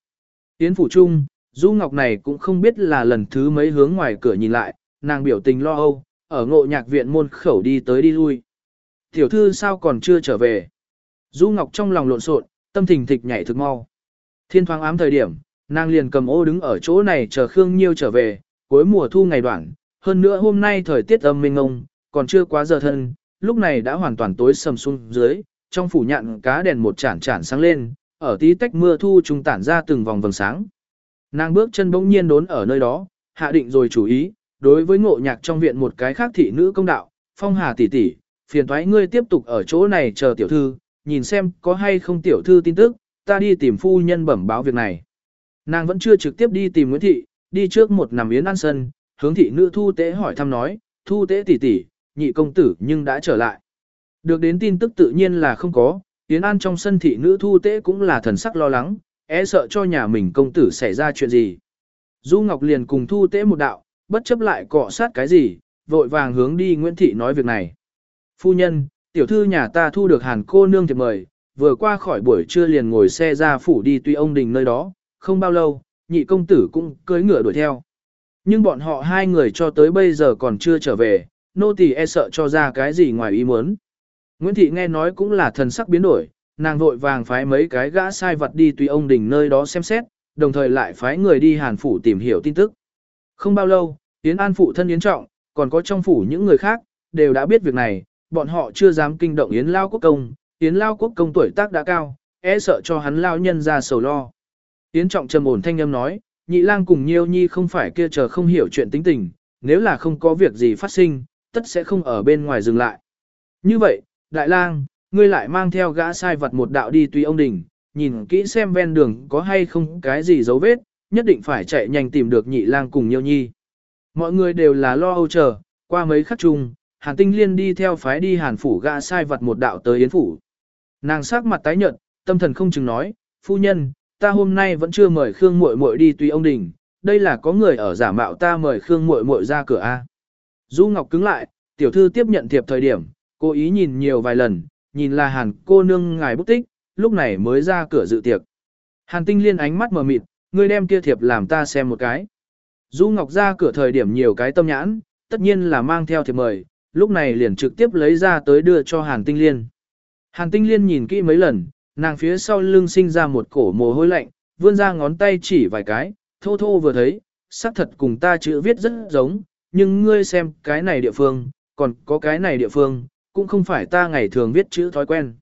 Yến phủ trung, Du Ngọc này cũng không biết là lần thứ mấy hướng ngoài cửa nhìn lại, nàng biểu tình lo âu, ở ngộ nhạc viện môn khẩu đi tới đi lui. Tiểu thư sao còn chưa trở về? Du Ngọc trong lòng lộn xộn, tâm tình thịch nhảy thực mau. Thiên thoáng ám thời điểm, nàng liền cầm ô đứng ở chỗ này chờ Khương Nhiêu trở về, cuối mùa thu ngày đoạn, hơn nữa hôm nay thời tiết âm minh ngông, còn chưa quá giờ thân, lúc này đã hoàn toàn tối sầm xuống dưới, trong phủ nhạn cá đèn một chản chản sáng lên, ở tí tách mưa thu trung tản ra từng vòng vầng sáng. Nàng bước chân bỗng nhiên đốn ở nơi đó, hạ định rồi chủ ý, đối với ngộ nhạc trong viện một cái khác thị nữ công đạo, phong hà tỷ tỷ, phiền thoái ngươi tiếp tục ở chỗ này chờ tiểu thư, nhìn xem có hay không tiểu thư tin tức, ta đi tìm phu nhân bẩm báo việc này. Nàng vẫn chưa trực tiếp đi tìm Nguyễn Thị, đi trước một nằm yến ăn sân, hướng thị nữ thu tế hỏi thăm nói, thu tế tỷ tỷ, nhị công tử nhưng đã trở lại. Được đến tin tức tự nhiên là không có, Yến An trong sân thị nữ thu tế cũng là thần sắc lo lắng, e sợ cho nhà mình công tử xảy ra chuyện gì. Du Ngọc liền cùng thu tế một đạo, bất chấp lại cọ sát cái gì, vội vàng hướng đi Nguyễn Thị nói việc này. Phu nhân, tiểu thư nhà ta thu được hàn cô nương thiệp mời, vừa qua khỏi buổi trưa liền ngồi xe ra phủ đi tuy ông đình nơi đó, không bao lâu, nhị công tử cũng cưới ngựa đuổi theo. Nhưng bọn họ hai người cho tới bây giờ còn chưa trở về, nô tỳ e sợ cho ra cái gì ngoài ý muốn. Nguyễn Thị nghe nói cũng là thần sắc biến đổi, nàng vội vàng phái mấy cái gã sai vật đi tùy ông đỉnh nơi đó xem xét, đồng thời lại phái người đi hàn phủ tìm hiểu tin tức. Không bao lâu, Yến An phụ thân Yến Trọng, còn có trong phủ những người khác, đều đã biết việc này, bọn họ chưa dám kinh động Yến Lao Quốc Công, Yến Lao Quốc Công tuổi tác đã cao, e sợ cho hắn lao nhân ra sầu lo. Yến Trọng trầm ổn thanh âm nói, nhị lang cùng Nhiêu Nhi không phải kia chờ không hiểu chuyện tính tình, nếu là không có việc gì phát sinh, tất sẽ không ở bên ngoài dừng lại. Như vậy, đại lang, ngươi lại mang theo gã sai vật một đạo đi tùy ông đình, nhìn kỹ xem ven đường có hay không cái gì dấu vết, nhất định phải chạy nhanh tìm được nhị lang cùng Nhiêu Nhi. Mọi người đều là lo âu chờ, qua mấy khắc chung, Hàn Tinh Liên đi theo phái đi Hàn phủ gã sai vật một đạo tới Yến phủ. Nàng sắc mặt tái nhợt, tâm thần không chừng nói, phu nhân, ta hôm nay vẫn chưa mời Khương Muội Muội đi tùy ông đình, đây là có người ở giả mạo ta mời Khương Muội Muội ra cửa a. Du Ngọc cứng lại, tiểu thư tiếp nhận thiệp thời điểm, cố ý nhìn nhiều vài lần, nhìn là Hàn cô nương ngài bút tích, lúc này mới ra cửa dự tiệc. Hàn Tinh Liên ánh mắt mờ mịt, ngươi đem kia thiệp làm ta xem một cái. Du Ngọc ra cửa thời điểm nhiều cái tâm nhãn, tất nhiên là mang theo thiệp mời, lúc này liền trực tiếp lấy ra tới đưa cho Hàn Tinh Liên. Hàn Tinh Liên nhìn kỹ mấy lần, nàng phía sau lưng sinh ra một cổ mồ hôi lạnh, vươn ra ngón tay chỉ vài cái, thô thô vừa thấy, xác thật cùng ta chữ viết rất giống, nhưng ngươi xem cái này địa phương, còn có cái này địa phương, cũng không phải ta ngày thường viết chữ thói quen.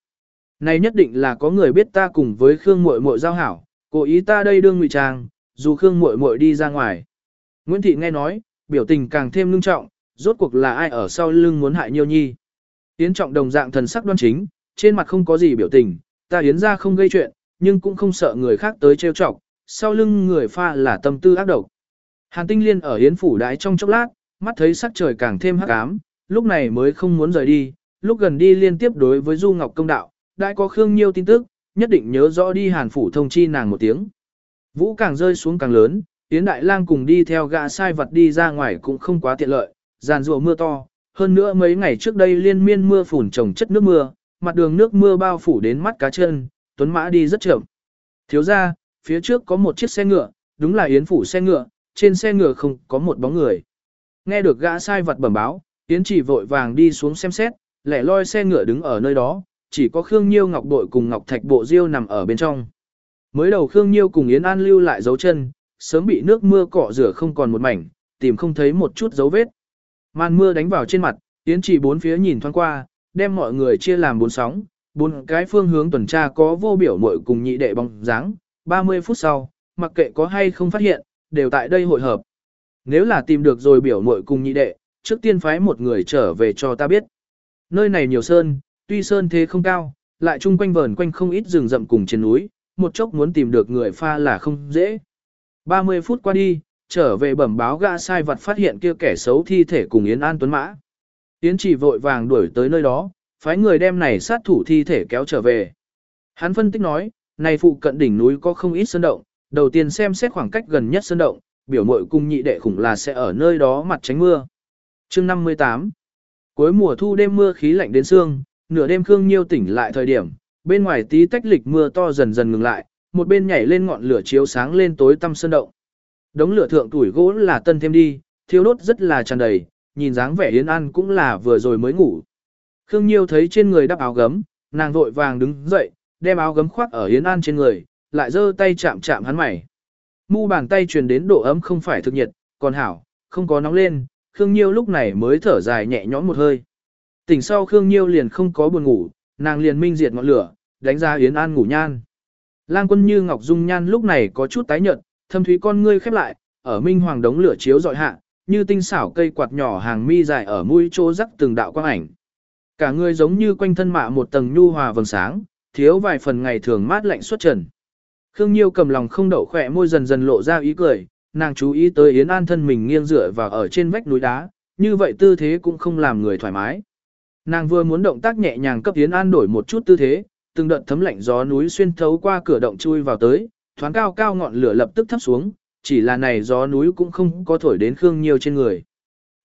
Này nhất định là có người biết ta cùng với Khương Muội Muội giao hảo, cố ý ta đây đương ngụy trang, dù Khương Muội Muội đi ra ngoài. Nguyễn Thị nghe nói, biểu tình càng thêm ngưng trọng, rốt cuộc là ai ở sau lưng muốn hại Nhiêu Nhi. Yến Trọng đồng dạng thần sắc đoan chính, trên mặt không có gì biểu tình, ta Yến ra không gây chuyện, nhưng cũng không sợ người khác tới trêu chọc, sau lưng người pha là tâm tư ác độc. Hàn Tinh Liên ở Yến phủ đái trong chốc lát, mắt thấy sắc trời càng thêm hắc ám, lúc này mới không muốn rời đi, lúc gần đi liên tiếp đối với Du Ngọc công đạo, đã có Khương Nhiêu tin tức, nhất định nhớ rõ đi Hàn phủ thông chi nàng một tiếng. Vũ càng rơi xuống càng lớn, Yến Đại Lang cùng đi theo gã sai vật đi ra ngoài cũng không quá tiện lợi, giàn rùa mưa to, hơn nữa mấy ngày trước đây liên miên mưa phùn trồng chất nước mưa, mặt đường nước mưa bao phủ đến mắt cá chân, tuấn mã đi rất chậm. Thiếu ra, phía trước có một chiếc xe ngựa, đúng là Yến phủ xe ngựa, trên xe ngựa không có một bóng người. Nghe được gã sai vật bẩm báo, Yến chỉ vội vàng đi xuống xem xét, lẻ loi xe ngựa đứng ở nơi đó, chỉ có Khương Nhiêu Ngọc Bội cùng Ngọc Thạch Bộ Diêu nằm ở bên trong. Mới đầu Khương Nhiêu cùng Yến An lưu lại dấu chân, sớm bị nước mưa cọ rửa không còn một mảnh, tìm không thấy một chút dấu vết. Màn mưa đánh vào trên mặt, Yến chỉ bốn phía nhìn thoáng qua, đem mọi người chia làm bốn sóng, bốn cái phương hướng tuần tra có vô biểu muội cùng nhị đệ bóng dáng, 30 phút sau, mặc kệ có hay không phát hiện, đều tại đây hội hợp. Nếu là tìm được rồi biểu muội cùng nhị đệ, trước tiên phái một người trở về cho ta biết. Nơi này nhiều sơn, tuy sơn thế không cao, lại chung quanh vờn quanh không ít rừng rậm cùng trên núi, một chốc muốn tìm được người pha là không dễ. 30 phút qua đi, trở về bẩm báo gã sai vật phát hiện kia kẻ xấu thi thể cùng Yến An Tuấn Mã. Yến chỉ vội vàng đuổi tới nơi đó, phái người đem này sát thủ thi thể kéo trở về. Hắn phân tích nói, này phụ cận đỉnh núi có không ít sơn động, đầu tiên xem xét khoảng cách gần nhất sơn động, biểu mội cung nhị đệ khủng là sẽ ở nơi đó mặt tránh mưa. chương 58 Cuối mùa thu đêm mưa khí lạnh đến sương, nửa đêm Khương Nhiêu tỉnh lại thời điểm, bên ngoài tí tách lịch mưa to dần dần ngừng lại, một bên nhảy lên ngọn lửa chiếu sáng lên tối tăm sơn động. Đống lửa thượng tuổi gỗ là tân thêm đi, thiếu đốt rất là tràn đầy, nhìn dáng vẻ Yến An cũng là vừa rồi mới ngủ. Khương Nhiêu thấy trên người đắp áo gấm, nàng vội vàng đứng dậy, đem áo gấm khoác ở Yến An trên người, lại giơ tay chạm chạm hắn mày. Mu bàn tay truyền đến độ ấm không phải thực nhiệt, còn hảo, không có nóng lên, Khương Nhiêu lúc này mới thở dài nhẹ nhõm một hơi. Tỉnh sau Khương Nhiêu liền không có buồn ngủ, nàng liền minh diệt ngọn lửa, đánh ra Yến An ngủ nhan. Lang quân như Ngọc Dung Nhan lúc này có chút tái nhợt, thâm thúy con ngươi khép lại, ở minh hoàng đống lửa chiếu dọi hạ, như tinh xảo cây quạt nhỏ hàng mi dài ở mũi chỗ rắc từng đạo quang ảnh. Cả người giống như quanh thân mạ một tầng nhu hòa vầng sáng, thiếu vài phần ngày thường mát lạnh xuất trần. Khương Nhiêu cầm lòng không đậu khỏe môi dần dần lộ ra ý cười, nàng chú ý tới Yến An thân mình nghiêng dựa vào ở trên vách núi đá, như vậy tư thế cũng không làm người thoải mái. Nàng vừa muốn động tác nhẹ nhàng cấp Yến An đổi một chút tư thế, từng đợt thấm lạnh gió núi xuyên thấu qua cửa động chui vào tới, thoáng cao cao ngọn lửa lập tức thấp xuống, chỉ là này gió núi cũng không có thổi đến Khương Nhiêu trên người.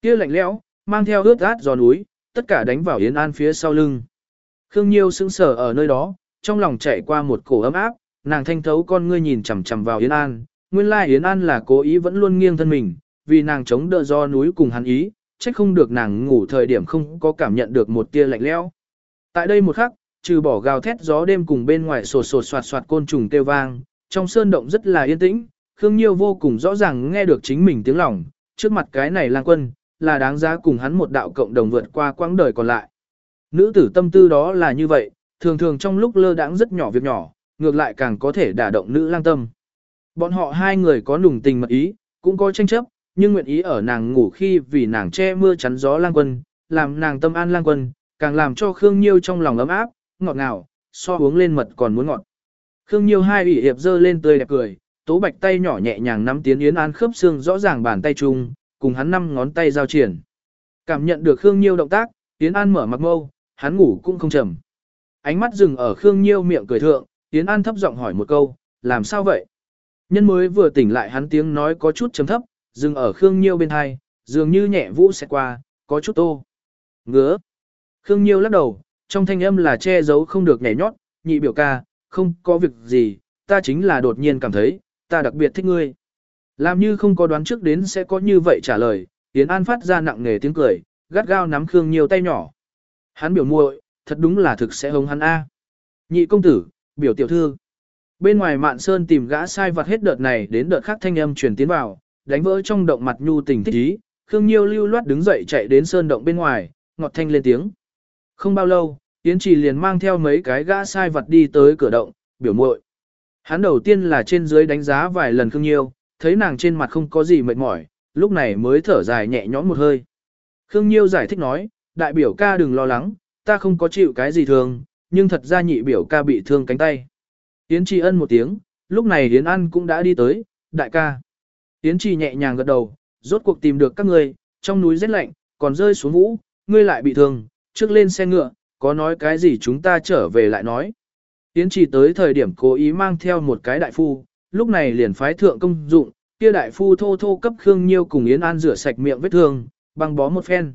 Kia lạnh lẽo, mang theo ướt át gió núi, tất cả đánh vào Yến An phía sau lưng. Khương Nhiêu sững sờ ở nơi đó, trong lòng chạy qua một cổ ấm áp, nàng thanh thấu con ngươi nhìn chằm chằm vào Yến An, nguyên lai Yến An là cố ý vẫn luôn nghiêng thân mình, vì nàng chống đỡ do núi cùng hắn ý, trách không được nàng ngủ thời điểm không có cảm nhận được một tia lạnh lẽo. Tại đây một khắc, trừ bỏ gào thét gió đêm cùng bên ngoài sột sột soạt soạt côn trùng kêu vang, trong sơn động rất là yên tĩnh, Khương Nhiêu vô cùng rõ ràng nghe được chính mình tiếng lòng, trước mặt cái này lang quân, là đáng giá cùng hắn một đạo cộng đồng vượt qua quãng đời còn lại. Nữ tử tâm tư đó là như vậy, thường thường trong lúc lơ đãng rất nhỏ việc nhỏ, ngược lại càng có thể đả động nữ lang tâm. Bọn họ hai người có nùng tình mật ý, cũng có tranh chấp, nhưng nguyện ý ở nàng ngủ khi vì nàng che mưa chắn gió lang quân, làm nàng tâm an lang quân, càng làm cho Khương Nhiêu trong lòng ấm áp, ngọt ngào, so uống lên mật còn muốn ngọt. Khương Nhiêu hai ủy hiệp dơ lên tươi đẹp cười, tố bạch tay nhỏ nhẹ nhàng nắm tiến Yến An khớp xương rõ ràng bàn tay chung, cùng hắn năm ngón tay giao triển. Cảm nhận được Khương Nhiêu động tác, Yến An mở mặt mâu, hắn ngủ cũng không trầm. Ánh mắt dừng ở Khương Nhiêu miệng cười thượng, Yến An thấp giọng hỏi một câu, làm sao vậy? Nhân mới vừa tỉnh lại hắn tiếng nói có chút trầm thấp, dừng ở Khương Nhiêu bên hai, dường như nhẹ vũ sẽ qua, có chút tô. Ngứa. Khương Nhiêu lắc đầu, trong thanh âm là che giấu không được nhảy nhót, nhị biểu ca, không có việc gì, ta chính là đột nhiên cảm thấy, ta đặc biệt thích ngươi. Làm như không có đoán trước đến sẽ có như vậy trả lời, Yến An phát ra nặng nề tiếng cười, gắt gao nắm Khương Nhiêu tay nhỏ. Hắn biểu muội, thật đúng là thực sẽ hống hắn A. Nhị công tử, biểu tiểu thư. Bên ngoài mạn sơn tìm gã sai vặt hết đợt này đến đợt khác thanh âm truyền tiến vào, đánh vỡ trong động mặt nhu tình thích ý, Khương Nhiêu lưu loát đứng dậy chạy đến sơn động bên ngoài, ngọt thanh lên tiếng. Không bao lâu, Yến Trì liền mang theo mấy cái gã sai vặt đi tới cửa động, biểu muội. Hắn đầu tiên là trên dưới đánh giá vài lần Khương Nhiêu, thấy nàng trên mặt không có gì mệt mỏi, lúc này mới thở dài nhẹ nhõm một hơi. Khương Nhiêu giải thích nói, đại biểu ca đừng lo lắng, ta không có chịu cái gì thường, nhưng thật ra nhị biểu ca bị thương cánh tay. Yến Trì ân một tiếng, lúc này Yến An cũng đã đi tới, đại ca. Yến Trì nhẹ nhàng gật đầu, rốt cuộc tìm được các ngươi, trong núi rét lạnh, còn rơi xuống vũ, ngươi lại bị thương, trước lên xe ngựa, có nói cái gì chúng ta trở về lại nói. Yến Trì tới thời điểm cố ý mang theo một cái đại phu, lúc này liền phái thượng công dụng, kia đại phu thô thô cấp Khương Nhiêu cùng Yến An rửa sạch miệng vết thương, băng bó một phen.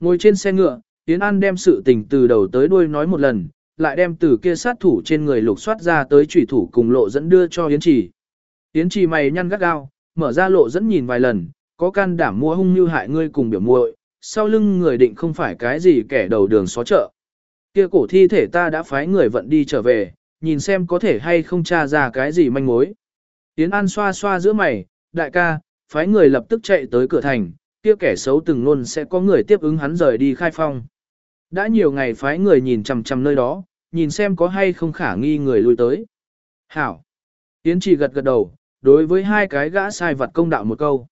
Ngồi trên xe ngựa, Yến An đem sự tình từ đầu tới đuôi nói một lần, lại đem từ kia sát thủ trên người lục soát ra tới chủy thủ cùng lộ dẫn đưa cho Yến Trì. Yến Trì mày nhăn gắt gao, mở ra lộ dẫn nhìn vài lần, có can đảm mua hung như hại ngươi cùng biểu muội, sau lưng người định không phải cái gì kẻ đầu đường xó chợ. Kia cổ thi thể ta đã phái người vận đi trở về, nhìn xem có thể hay không tra ra cái gì manh mối. Yến An xoa xoa giữa mày, đại ca, phái người lập tức chạy tới cửa thành, kia kẻ xấu từng luôn sẽ có người tiếp ứng hắn rời đi khai phong. Đã nhiều ngày phái người nhìn chằm chằm nơi đó, nhìn xem có hay không khả nghi người lui tới. Hảo. Yến chỉ gật gật đầu, đối với hai cái gã sai vật công đạo một câu.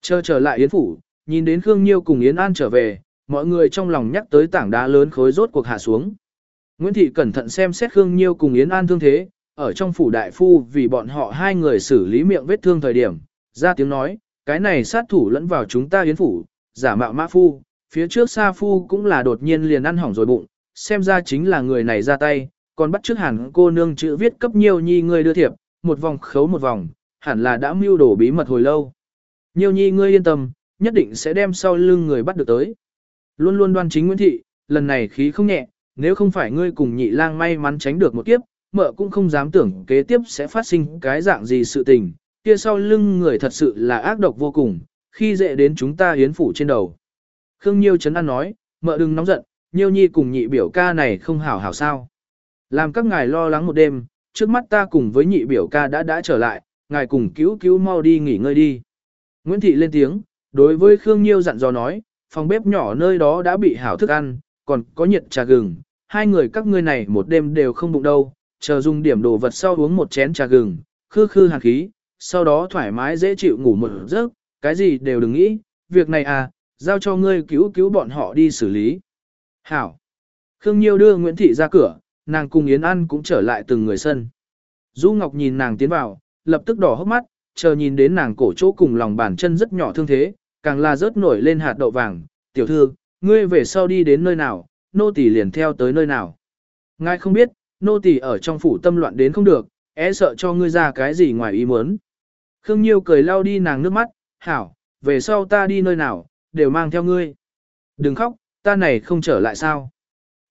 Chờ trở lại Yến Phủ, nhìn đến Khương Nhiêu cùng Yến An trở về, mọi người trong lòng nhắc tới tảng đá lớn khối rốt cuộc hạ xuống. Nguyễn Thị cẩn thận xem xét Khương Nhiêu cùng Yến An thương thế, ở trong phủ đại phu vì bọn họ hai người xử lý miệng vết thương thời điểm, ra tiếng nói, cái này sát thủ lẫn vào chúng ta Yến Phủ, giả mạo mã phu, phía trước Sa Phu cũng là đột nhiên liền ăn hỏng rồi bụng, xem ra chính là người này ra tay, còn bắt trước hẳn cô nương chữ viết cấp nhiều nhi người đưa thiệp, một vòng khấu một vòng, hẳn là đã mưu đổ bí mật hồi lâu. Nhiều nhi ngươi yên tâm, nhất định sẽ đem sau lưng người bắt được tới. Luôn luôn đoan chính Nguyễn Thị, lần này khí không nhẹ, nếu không phải ngươi cùng nhị lang may mắn tránh được một kiếp, mợ cũng không dám tưởng kế tiếp sẽ phát sinh cái dạng gì sự tình, kia sau lưng người thật sự là ác độc vô cùng, khi dễ đến chúng ta hiến phủ trên đầu. Khương Nhiêu chấn an nói, mợ đừng nóng giận, Nhiêu Nhi cùng nhị biểu ca này không hảo hảo sao. Làm các ngài lo lắng một đêm, trước mắt ta cùng với nhị biểu ca đã đã trở lại, ngài cùng cứu cứu mau đi nghỉ ngơi đi. Nguyễn Thị lên tiếng, đối với Khương Nhiêu dặn dò nói, phòng bếp nhỏ nơi đó đã bị hảo thức ăn, còn có nhiệt trà gừng, hai người các ngươi này một đêm đều không bụng đâu, chờ dùng điểm đồ vật sau uống một chén trà gừng, khư khư hàn khí, sau đó thoải mái dễ chịu ngủ một giấc, cái gì đều đừng nghĩ, việc này à, giao cho ngươi cứu cứu bọn họ đi xử lý. Hảo. Khương Nhiêu đưa Nguyễn Thị ra cửa, nàng cùng Yến An cũng trở lại từng người sân. Du Ngọc nhìn nàng tiến vào, lập tức đỏ hốc mắt, chờ nhìn đến nàng cổ chỗ cùng lòng bàn chân rất nhỏ thương thế, càng là rớt nổi lên hạt đậu vàng. Tiểu thư, ngươi về sau đi đến nơi nào, nô tỳ liền theo tới nơi nào. Ngài không biết, nô tỳ ở trong phủ tâm loạn đến không được, é e sợ cho ngươi ra cái gì ngoài ý muốn. Khương Nhiêu cười lau đi nàng nước mắt, hảo, về sau ta đi nơi nào, đều mang theo ngươi. Đừng khóc, ta này không trở lại sao.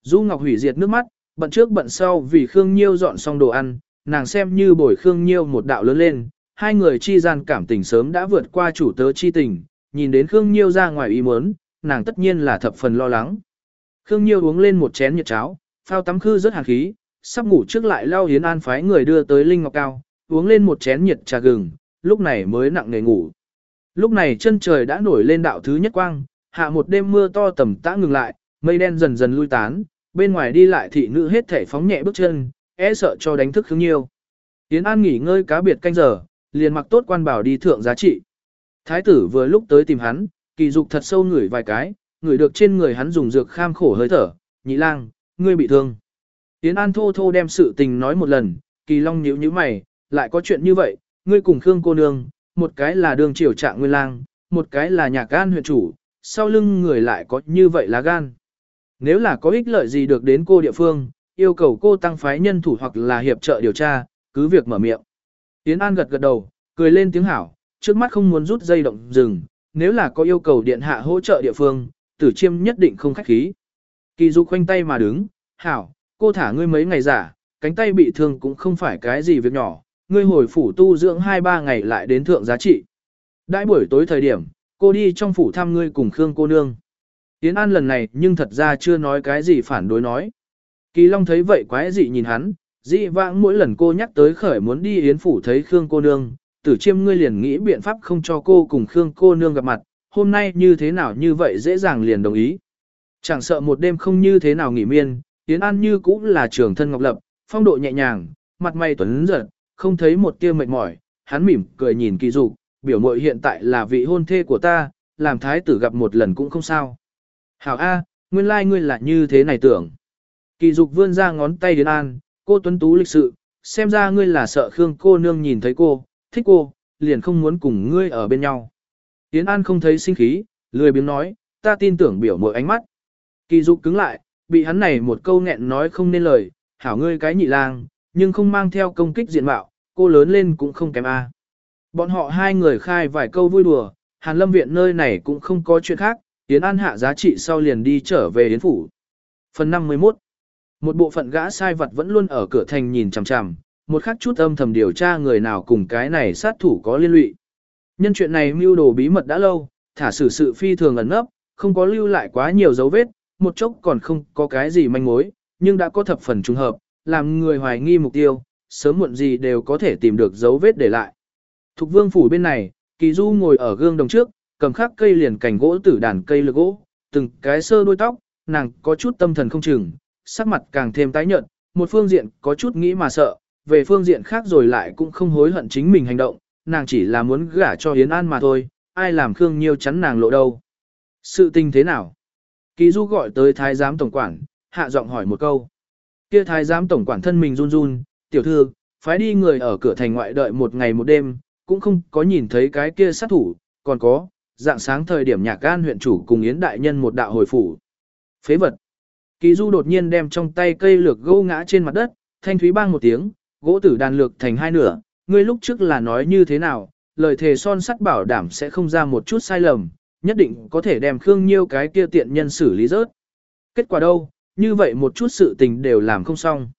Du Ngọc hủy diệt nước mắt, bận trước bận sau vì Khương Nhiêu dọn xong đồ ăn, nàng xem như bồi Khương Nhiêu một đạo lớn lên, hai người chi gian cảm tình sớm đã vượt qua chủ tớ chi tình, nhìn đến Khương Nhiêu ra ngoài ý muốn, nàng tất nhiên là thập phần lo lắng. Khương Nhiêu uống lên một chén nhiệt cháo, phao tắm khư rất hàn khí, sắp ngủ trước lại lao hiến an phái người đưa tới Linh Ngọc Cao, uống lên một chén nhiệt trà gừng, lúc này mới nặng nề ngủ. Lúc này chân trời đã nổi lên đạo thứ nhất quang, hạ một đêm mưa to tầm tã ngừng lại, mây đen dần dần lui tán, bên ngoài đi lại thị nữ hết thể phóng nhẹ bước chân, e sợ cho đánh thức hướng nhiều. Yến An nghỉ ngơi cá biệt canh giờ, liền mặc tốt quan bảo đi thượng giá trị. Thái tử vừa lúc tới tìm hắn, kỳ dục thật sâu ngửi vài cái, ngửi được trên người hắn dùng dược kham khổ hơi thở, nhị lang, ngươi bị thương. Yến An thô thô đem sự tình nói một lần, kỳ long nhíu nhíu mày, lại có chuyện như vậy, ngươi cùng Khương cô nương, một cái là đường triều trạng nguyên lang, một cái là nhà gan huyện chủ, sau lưng người lại có như vậy là gan. Nếu là có ích lợi gì được đến cô địa phương, yêu cầu cô tăng phái nhân thủ hoặc là hiệp trợ điều tra, cứ việc mở miệng. tiến An gật gật đầu, cười lên tiếng hảo, trước mắt không muốn rút dây động rừng, nếu là có yêu cầu điện hạ hỗ trợ địa phương, tử chiêm nhất định không khách khí. Kỳ du khoanh tay mà đứng, hảo, cô thả ngươi mấy ngày giả, cánh tay bị thương cũng không phải cái gì việc nhỏ, ngươi hồi phủ tu dưỡng 2-3 ngày lại đến thượng giá trị. Đãi buổi tối thời điểm, cô đi trong phủ thăm ngươi cùng Khương cô nương. Yến An lần này nhưng thật ra chưa nói cái gì phản đối nói. Kỳ Long thấy vậy quái dị nhìn hắn, dị vãng mỗi lần cô nhắc tới khởi muốn đi Yến phủ thấy Khương cô nương, tử chiêm ngươi liền nghĩ biện pháp không cho cô cùng Khương cô nương gặp mặt, hôm nay như thế nào như vậy dễ dàng liền đồng ý. Chẳng sợ một đêm không như thế nào nghỉ miên, Yến An như cũng là trường thân ngọc lập, phong độ nhẹ nhàng, mặt mày tuấn giật, không thấy một tia mệt mỏi, hắn mỉm cười nhìn kỳ dục, biểu mội hiện tại là vị hôn thê của ta, làm thái tử gặp một lần cũng không sao. Hảo A, nguyên lai like ngươi là như thế này tưởng. Kỳ dục vươn ra ngón tay đến an, cô tuấn tú lịch sự, xem ra ngươi là sợ Khương cô nương nhìn thấy cô, thích cô, liền không muốn cùng ngươi ở bên nhau. Yến An không thấy sinh khí, lười biếng nói, ta tin tưởng biểu mỗi ánh mắt. Kỳ dục cứng lại, bị hắn này một câu nghẹn nói không nên lời, hảo ngươi cái nhị lang, nhưng không mang theo công kích diện mạo, cô lớn lên cũng không kém a. Bọn họ hai người khai vài câu vui đùa, Hàn Lâm viện nơi này cũng không có chuyện khác, Yến An hạ giá trị sau liền đi trở về Yến phủ. Phần 51 Một bộ phận gã sai vật vẫn luôn ở cửa thành nhìn chằm chằm, một khắc chút âm thầm điều tra người nào cùng cái này sát thủ có liên lụy. Nhân chuyện này mưu đồ bí mật đã lâu, thả xử sự phi thường ẩn nấp, không có lưu lại quá nhiều dấu vết, một chốc còn không có cái gì manh mối, nhưng đã có thập phần trùng hợp, làm người hoài nghi mục tiêu, sớm muộn gì đều có thể tìm được dấu vết để lại. Thục vương phủ bên này, Kỳ Du ngồi ở gương đồng trước, cầm khắc cây liền cành gỗ tử đàn cây lược gỗ, từng cái sơ đuôi tóc, nàng có chút tâm thần không chừng, sắc mặt càng thêm tái nhợt, một phương diện có chút nghĩ mà sợ, về phương diện khác rồi lại cũng không hối hận chính mình hành động, nàng chỉ là muốn gả cho Yến An mà thôi, ai làm Khương Nhiêu chắn nàng lộ đâu. Sự tình thế nào? Kỳ Du gọi tới thái giám tổng quản, hạ giọng hỏi một câu. Kia thái giám tổng quản thân mình run run, tiểu thư, phái đi người ở cửa thành ngoại đợi một ngày một đêm, cũng không có nhìn thấy cái kia sát thủ, còn có, dạng sáng thời điểm nhạc gan huyện chủ cùng Yến đại nhân một đạo hồi phủ. Phế vật. Kỳ Du đột nhiên đem trong tay cây lược gỗ ngã trên mặt đất, thanh thúy bang một tiếng, gỗ tử đàn lược thành hai nửa, ngươi lúc trước là nói như thế nào, lời thề son sắt bảo đảm sẽ không ra một chút sai lầm, nhất định có thể đem Khương Nhiêu cái kia tiện nhân xử lý rớt. Kết quả đâu, như vậy một chút sự tình đều làm không xong.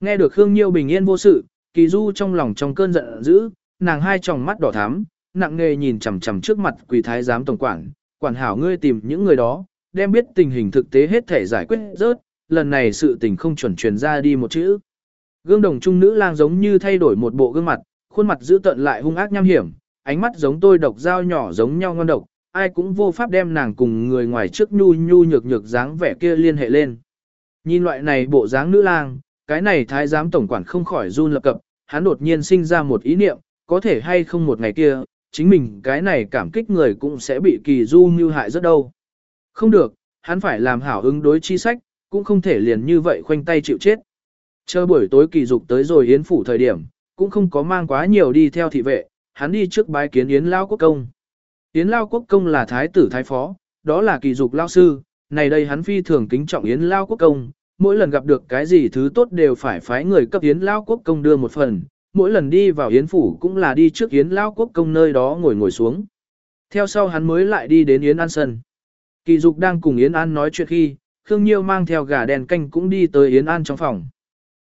Nghe được Khương Nhiêu bình yên vô sự, Kỳ Du trong lòng trong cơn giận dữ, nàng hai tròng mắt đỏ thắm, nặng nề nhìn chằm chằm trước mặt quỳ thái giám tổng quản, quản hảo ngươi tìm những người đó, đem biết tình hình thực tế hết thể giải quyết rớt, lần này sự tình không chuẩn truyền ra đi một chữ. Gương đồng trung nữ lang giống như thay đổi một bộ gương mặt, khuôn mặt giữ tận lại hung ác nham hiểm, ánh mắt giống tôi độc dao nhỏ giống nhau ngon độc, ai cũng vô pháp đem nàng cùng người ngoài trước nhu nhu nhược nhược dáng vẻ kia liên hệ lên. Nhìn loại này bộ dáng nữ lang, cái này thái giám tổng quản không khỏi run lập cập, hắn đột nhiên sinh ra một ý niệm, có thể hay không một ngày kia, chính mình cái này cảm kích người cũng sẽ bị kỳ du như hại rất đâu. Không được, hắn phải làm hảo ứng đối chi sách, cũng không thể liền như vậy khoanh tay chịu chết. Chờ buổi tối kỳ dục tới rồi yến phủ thời điểm, cũng không có mang quá nhiều đi theo thị vệ, hắn đi trước bái kiến yến lao quốc công. Yến lao quốc công là thái tử thái phó, đó là kỳ dục lao sư, này đây hắn phi thường kính trọng yến lao quốc công, mỗi lần gặp được cái gì thứ tốt đều phải phái người cấp yến lao quốc công đưa một phần, mỗi lần đi vào yến phủ cũng là đi trước yến lao quốc công nơi đó ngồi ngồi xuống. Theo sau hắn mới lại đi đến yến an sân. Kỳ dục đang cùng yến an nói chuyện khi, Khương Nhiêu mang theo gà đèn canh cũng đi tới yến an trong phòng.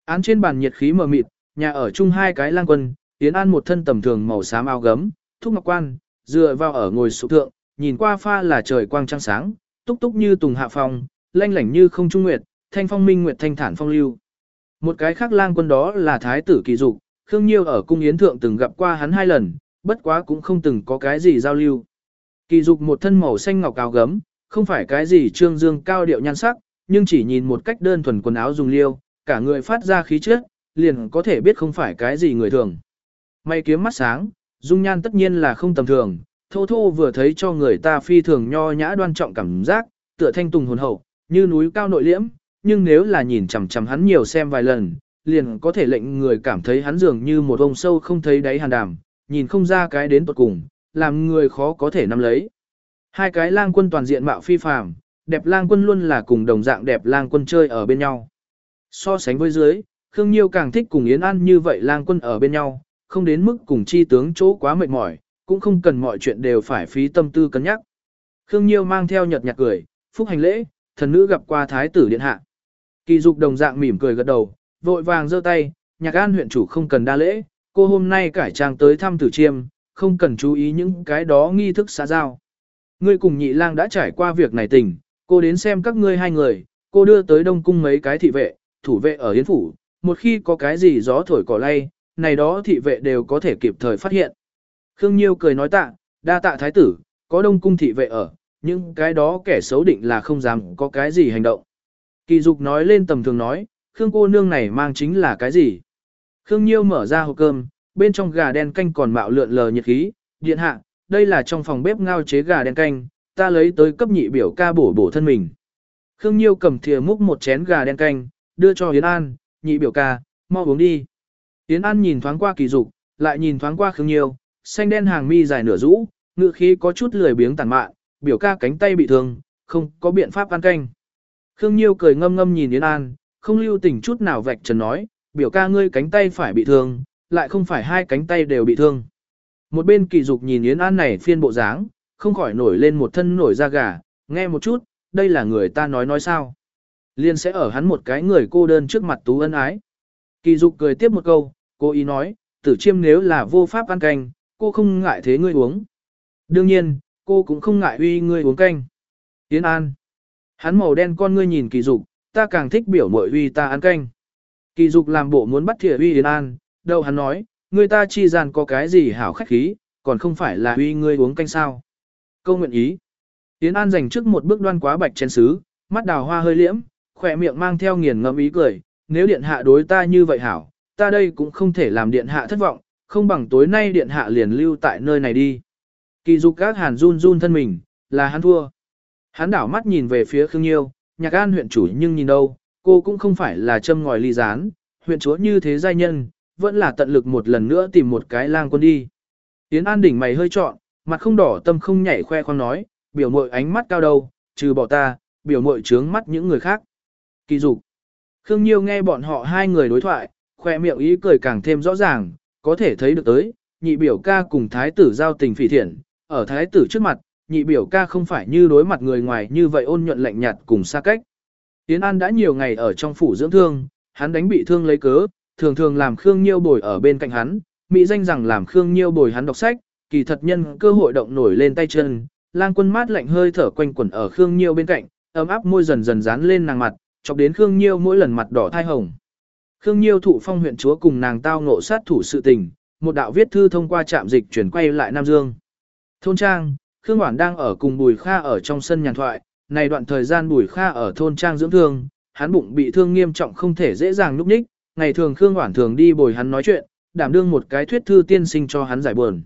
Án trên bàn nhiệt khí mờ mịt, nhà ở chung hai cái lang quân, Yến An một thân tầm thường màu xám áo gấm, thúc ngọc quan, dựa vào ở ngồi sụp thượng, nhìn qua pha là trời quang trăng sáng, túc túc như tùng hạ phong, lanh lảnh như không trung nguyệt, thanh phong minh nguyệt thanh thản phong lưu. Một cái khác lang quân đó là thái tử kỳ dục, Khương Nhiêu ở cung yến thượng từng gặp qua hắn hai lần, bất quá cũng không từng có cái gì giao lưu. Kỳ dục một thân màu xanh ngọc áo gấm, không phải cái gì trương dương cao điệu nhan sắc, nhưng chỉ nhìn một cách đơn thuần quần áo dùng liêu, cả người phát ra khí chất, liền có thể biết không phải cái gì người thường. May kiếm mắt sáng, dung nhan tất nhiên là không tầm thường, thô thô vừa thấy cho người ta phi thường nho nhã đoan trọng cảm giác, tựa thanh tùng hồn hậu, như núi cao nội liễm, nhưng nếu là nhìn chằm chằm hắn nhiều xem vài lần, liền có thể lệnh người cảm thấy hắn dường như một ông sâu không thấy đáy hàn đàm, nhìn không ra cái đến tuột cùng, làm người khó có thể nắm lấy. Hai cái lang quân toàn diện mạo phi phàm, đẹp lang quân luôn là cùng đồng dạng đẹp lang quân chơi ở bên nhau. So sánh với dưới, Khương Nhiêu càng thích cùng Yến An như vậy lang quân ở bên nhau, không đến mức cùng chi tướng chỗ quá mệt mỏi, cũng không cần mọi chuyện đều phải phí tâm tư cân nhắc. Khương Nhiêu mang theo nhật nhạt cười, phúc hành lễ, thần nữ gặp qua thái tử điện hạ. Kỳ dục đồng dạng mỉm cười gật đầu, vội vàng giơ tay, nhạc an huyện chủ không cần đa lễ, cô hôm nay cải trang tới thăm tử chiêm, không cần chú ý những cái đó nghi thức xã giao. Ngươi cùng nhị lang đã trải qua việc này tình, cô đến xem các ngươi hai người, cô đưa tới đông cung mấy cái thị vệ, thủ vệ ở hiến Phủ, một khi có cái gì gió thổi cỏ lay, này đó thị vệ đều có thể kịp thời phát hiện. Khương Nhiêu cười nói tạ, đa tạ thái tử, có đông cung thị vệ ở, nhưng cái đó kẻ xấu định là không dám có cái gì hành động. Kỳ dục nói lên tầm thường nói, Khương cô nương này mang chính là cái gì? Khương Nhiêu mở ra hộp cơm, bên trong gà đen canh còn mạo lượn lờ nhiệt khí, điện hạ, đây là trong phòng bếp ngao chế gà đen canh, ta lấy tới cấp nhị biểu ca bổ bổ thân mình. Khương Nhiêu cầm thìa múc một chén gà đen canh, đưa cho Yến An, nhị biểu ca, mau uống đi. Yến An nhìn thoáng qua kỳ dục, lại nhìn thoáng qua Khương Nhiêu, xanh đen hàng mi dài nửa rũ, ngự khí có chút lười biếng tàn mạn, biểu ca cánh tay bị thương, không có biện pháp ăn canh. Khương Nhiêu cười ngâm ngâm nhìn Yến An, không lưu tình chút nào vạch trần nói, biểu ca ngươi cánh tay phải bị thương, lại không phải hai cánh tay đều bị thương. Một bên kỳ dục nhìn Yến An này phiên bộ dáng, không khỏi nổi lên một thân nổi da gà, nghe một chút, đây là người ta nói nói sao. Liên sẽ ở hắn một cái người cô đơn trước mặt tú ân ái. Kỳ dục cười tiếp một câu, cô ý nói, tử chiêm nếu là vô pháp ăn canh, cô không ngại thế ngươi uống. Đương nhiên, cô cũng không ngại uy ngươi uống canh. Yến An. Hắn màu đen con ngươi nhìn kỳ dục, ta càng thích biểu mội uy ta ăn canh. Kỳ dục làm bộ muốn bắt thìa uy Yến An, đâu hắn nói, người ta chi gian có cái gì hảo khách khí, còn không phải là uy ngươi uống canh sao. Câu nguyện ý. Yến An dành trước một bước đoan quá bạch chén sứ, mắt đào hoa hơi liễm, khỏe miệng mang theo nghiền ngẫm ý cười, nếu điện hạ đối ta như vậy hảo, ta đây cũng không thể làm điện hạ thất vọng, không bằng tối nay điện hạ liền lưu tại nơi này đi. Kỳ dục các hàn run run thân mình, là hắn thua. Hắn đảo mắt nhìn về phía Khương Nhiêu, nhạc an huyện chủ nhưng nhìn đâu, cô cũng không phải là châm ngòi ly gián, huyện chúa như thế giai nhân, vẫn là tận lực một lần nữa tìm một cái lang quân đi. Tiến an đỉnh mày hơi trọn, mặt không đỏ tâm không nhảy khoe khoang nói, biểu mội ánh mắt cao đầu, trừ bỏ ta, biểu mội trướng mắt những người khác. Kỳ dục. Khương Nhiêu nghe bọn họ hai người đối thoại, khoe miệng ý cười càng thêm rõ ràng, có thể thấy được tới, nhị biểu ca cùng thái tử giao tình phỉ thiện, ở thái tử trước mặt, nhị biểu ca không phải như đối mặt người ngoài như vậy ôn nhuận lạnh nhạt cùng xa cách. Tiến An đã nhiều ngày ở trong phủ dưỡng thương, hắn đánh bị thương lấy cớ, thường thường làm Khương Nhiêu bồi ở bên cạnh hắn, mỹ danh rằng làm Khương Nhiêu bồi hắn đọc sách, kỳ thật nhân cơ hội động nổi lên tay chân, lang quân mát lạnh hơi thở quanh quẩn ở Khương Nhiêu bên cạnh, ấm áp môi dần dần dán lên nàng mặt, chọc đến Khương Nhiêu mỗi lần mặt đỏ thai hồng. Khương Nhiêu thụ phong huyện chúa cùng nàng tao ngộ sát thủ sự tình, một đạo viết thư thông qua trạm dịch chuyển quay lại Nam Dương. Thôn Trang, Khương Hoản đang ở cùng Bùi Kha ở trong sân nhàn thoại, này đoạn thời gian Bùi Kha ở thôn Trang dưỡng thương, hắn bụng bị thương nghiêm trọng không thể dễ dàng núp ních, ngày thường Khương Hoản thường đi bồi hắn nói chuyện, đảm đương một cái thuyết thư tiên sinh cho hắn giải buồn.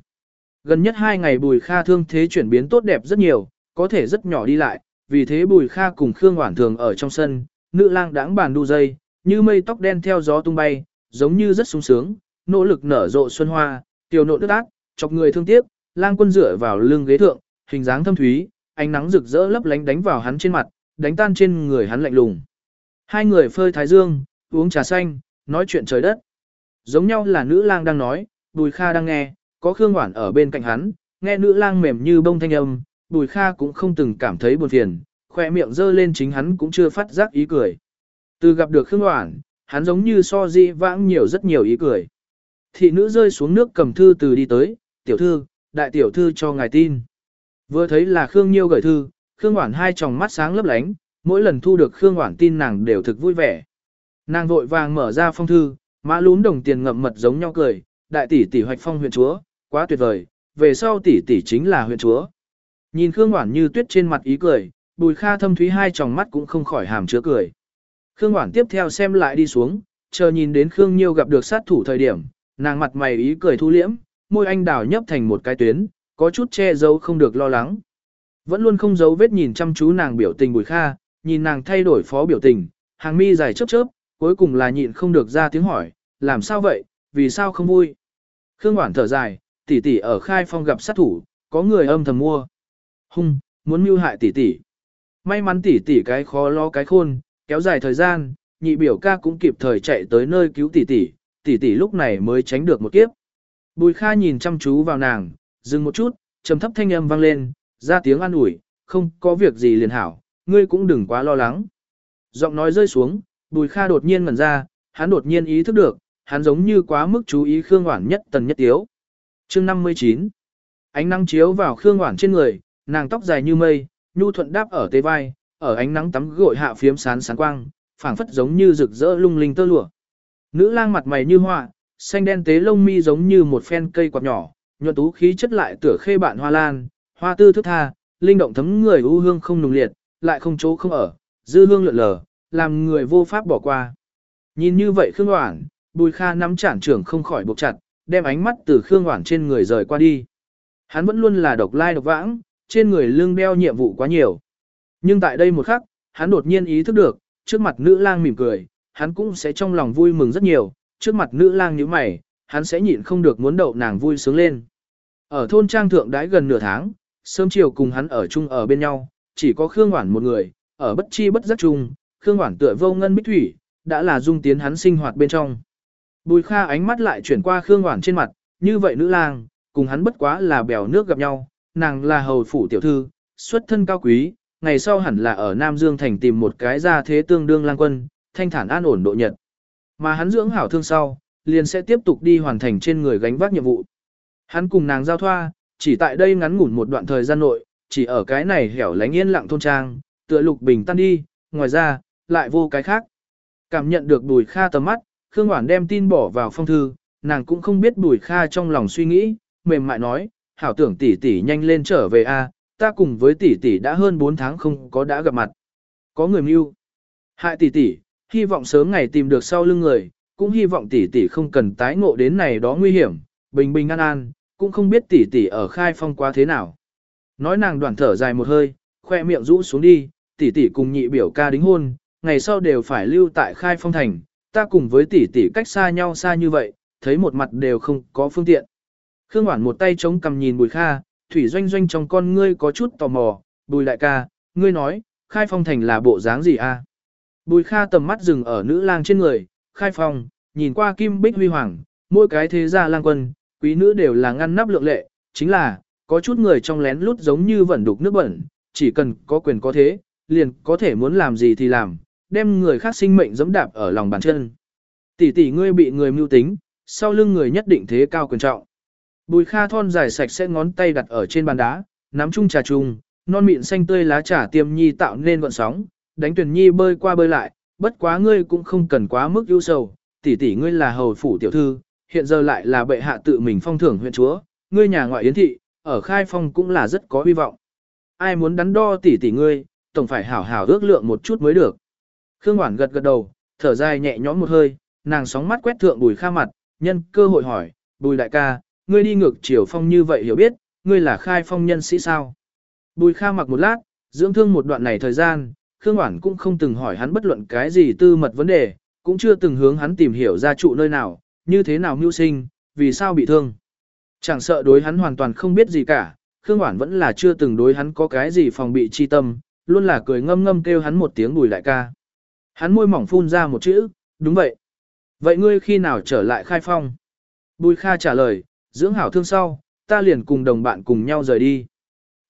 Gần nhất hai ngày Bùi Kha thương thế chuyển biến tốt đẹp rất nhiều, có thể rất nhỏ đi lại, vì thế Bùi Kha cùng Khương Hoản thường ở trong sân, nữ lang đãng bàn đu dây, như mây tóc đen theo gió tung bay, giống như rất sung sướng, nỗ lực nở rộ xuân hoa, tiểu nộ đức ác, chọc người thương tiếc, lang quân dựa vào lưng ghế thượng, hình dáng thâm thúy, ánh nắng rực rỡ lấp lánh đánh vào hắn trên mặt, đánh tan trên người hắn lạnh lùng. Hai người phơi thái dương, uống trà xanh, nói chuyện trời đất. Giống nhau là nữ lang đang nói, Bùi Kha đang nghe, có Khương Hoản ở bên cạnh hắn, nghe nữ lang mềm như bông thanh âm, Bùi Kha cũng không từng cảm thấy buồn phiền, khoe miệng dơ lên chính hắn cũng chưa phát giác ý cười. Từ gặp được Khương Hoản, hắn giống như so di vãng nhiều rất nhiều ý cười. Thị nữ rơi xuống nước cầm thư từ đi tới, tiểu thư, đại tiểu thư cho ngài tin. Vừa thấy là Khương Nhiêu gửi thư, Khương Hoản hai tròng mắt sáng lấp lánh, mỗi lần thu được Khương Hoản tin nàng đều thực vui vẻ. Nàng vội vàng mở ra phong thư, mã lún đồng tiền ngậm mật giống nhau cười, đại tỷ tỷ hoạch phong huyện chúa, quá tuyệt vời, về sau tỷ tỷ chính là huyện chúa. Nhìn Khương Hoản như tuyết trên mặt ý cười, Bùi Kha thâm thúy hai tròng mắt cũng không khỏi hàm chứa cười. Khương Hoản tiếp theo xem lại đi xuống, chờ nhìn đến Khương Nhiêu gặp được sát thủ thời điểm, nàng mặt mày ý cười thu liễm, môi anh đào nhấp thành một cái tuyến, có chút che giấu không được lo lắng. Vẫn luôn không giấu vết nhìn chăm chú nàng biểu tình Bùi Kha, nhìn nàng thay đổi phó biểu tình, hàng mi dài chớp chớp, cuối cùng là nhịn không được ra tiếng hỏi, làm sao vậy, vì sao không vui. Khương Hoản thở dài, tỷ tỷ ở khai phong gặp sát thủ, có người âm thầm mua. Hung, muốn mưu hại tỷ tỷ. May mắn tỷ tỷ cái khó lo cái khôn, kéo dài thời gian, nhị biểu ca cũng kịp thời chạy tới nơi cứu tỷ tỷ, tỷ tỷ lúc này mới tránh được một kiếp. Bùi Kha nhìn chăm chú vào nàng, dừng một chút, trầm thấp thanh âm vang lên, ra tiếng an ủi, không có việc gì liền hảo, ngươi cũng đừng quá lo lắng. Giọng nói rơi xuống, Bùi Kha đột nhiên ngẩn ra, hắn đột nhiên ý thức được, hắn giống như quá mức chú ý Khương Hoản nhất tần nhất tiếu. Chương 59 Ánh nắng chiếu vào Khương Hoản trên người, nàng tóc dài như mây, nhu thuận đáp ở tê vai, ở ánh nắng tắm gội hạ phiếm sán sáng quang, phảng phất giống như rực rỡ lung linh tơ lụa. Nữ lang mặt mày như họa, xanh đen tế lông mi giống như một phen cây quạt nhỏ, nhuận tú khí chất lại tựa khê bạn hoa lan, hoa tư thức tha, linh động thấm người u hương không nùng liệt, lại không chỗ không ở, dư hương lượn lờ, làm người vô pháp bỏ qua. Nhìn như vậy Khương Hoảng, Bùi Kha nắm chản trưởng không khỏi buộc chặt, đem ánh mắt từ Khương Hoảng trên người rời qua đi. Hắn vẫn luôn là độc lai độc vãng, trên người lưng đeo nhiệm vụ quá nhiều. Nhưng tại đây một khắc, hắn đột nhiên ý thức được, trước mặt nữ lang mỉm cười, hắn cũng sẽ trong lòng vui mừng rất nhiều, trước mặt nữ lang như mày, hắn sẽ nhịn không được muốn đậu nàng vui sướng lên. Ở thôn trang thượng đãi gần nửa tháng, sớm chiều cùng hắn ở chung ở bên nhau, chỉ có Khương Hoản một người, ở bất chi bất giác chung, Khương Hoản tựa vô ngân bích thủy, đã là dung tiến hắn sinh hoạt bên trong. Bùi Kha ánh mắt lại chuyển qua Khương Hoản trên mặt, như vậy nữ lang, cùng hắn bất quá là bèo nước gặp nhau, nàng là hầu phủ tiểu thư, xuất thân cao quý, ngày sau hẳn là ở Nam Dương thành tìm một cái gia thế tương đương lang quân, thanh thản an ổn độ nhật. Mà hắn dưỡng hảo thương sau, liền sẽ tiếp tục đi hoàn thành trên người gánh vác nhiệm vụ. Hắn cùng nàng giao thoa, chỉ tại đây ngắn ngủn một đoạn thời gian nội, chỉ ở cái này hẻo lánh yên lặng thôn trang, tựa lục bình tan đi, ngoài ra, lại vô cái khác. Cảm nhận được Bùi Kha tầm mắt, Khương Hoản đem tin bỏ vào phong thư, nàng cũng không biết Bùi Kha trong lòng suy nghĩ, mềm mại nói, hảo tưởng tỷ tỷ nhanh lên trở về a, ta cùng với tỷ tỷ đã hơn 4 tháng không có đã gặp mặt. Có người mưu. Hại tỷ tỷ, hy vọng sớm ngày tìm được sau lưng người, cũng hy vọng tỷ tỷ không cần tái ngộ đến này đó nguy hiểm, bình bình an an, cũng không biết tỷ tỷ ở khai phong quá thế nào. Nói nàng đoạn thở dài một hơi, khoe miệng rũ xuống đi, tỷ tỷ cùng nhị biểu ca đính hôn, ngày sau đều phải lưu tại khai phong thành, ta cùng với tỷ tỷ cách xa nhau xa như vậy, thấy một mặt đều không có phương tiện. Khương Hoản một tay chống cầm nhìn Bùi Kha, Thủy Doanh Doanh trong con ngươi có chút tò mò, Bùi đại ca, ngươi nói, khai phong thành là bộ dáng gì a? Bùi Kha tầm mắt dừng ở nữ lang trên người, khai phong, nhìn qua kim bích huy hoàng, mỗi cái thế gia lang quân, quý nữ đều là ngăn nắp lượng lệ, chính là, có chút người trong lén lút giống như vẩn đục nước bẩn, chỉ cần có quyền có thế, liền có thể muốn làm gì thì làm, đem người khác sinh mệnh giẫm đạp ở lòng bàn chân. Tỷ tỷ ngươi bị người mưu tính, sau lưng người nhất định thế cao quyền trọng. Bùi Kha thon dài sạch sẽ ngón tay đặt ở trên bàn đá, nắm chung trà chung, non mịn xanh tươi lá trà tiêm nhi tạo nên gọn sóng, đánh tuyển nhi bơi qua bơi lại, bất quá ngươi cũng không cần quá mức ưu sầu, tỷ tỷ ngươi là hầu phủ tiểu thư, hiện giờ lại là bệ hạ tự mình phong thưởng huyện chúa, ngươi nhà ngoại yến thị, ở khai phong cũng là rất có hy vọng. Ai muốn đắn đo tỷ tỷ ngươi, tổng phải hảo hảo ước lượng một chút mới được. Khương Hoản gật gật đầu, thở dài nhẹ nhõm một hơi, nàng sóng mắt quét thượng Bùi Kha mặt, nhân cơ hội hỏi, Bùi đại ca, ngươi đi ngược chiều phong như vậy hiểu biết, ngươi là khai phong nhân sĩ sao? Bùi Kha mặc một lát, dưỡng thương một đoạn này thời gian, Khương Hoản cũng không từng hỏi hắn bất luận cái gì tư mật vấn đề, cũng chưa từng hướng hắn tìm hiểu ra trụ nơi nào, như thế nào mưu sinh, vì sao bị thương. Chẳng sợ đối hắn hoàn toàn không biết gì cả, Khương Hoản vẫn là chưa từng đối hắn có cái gì phòng bị chi tâm, luôn là cười ngâm ngâm kêu hắn một tiếng bùi lại ca. Hắn môi mỏng phun ra một chữ, đúng vậy. Vậy ngươi khi nào trở lại khai phong? Bùi Kha trả lời, dưỡng hảo thương sau, ta liền cùng đồng bạn cùng nhau rời đi.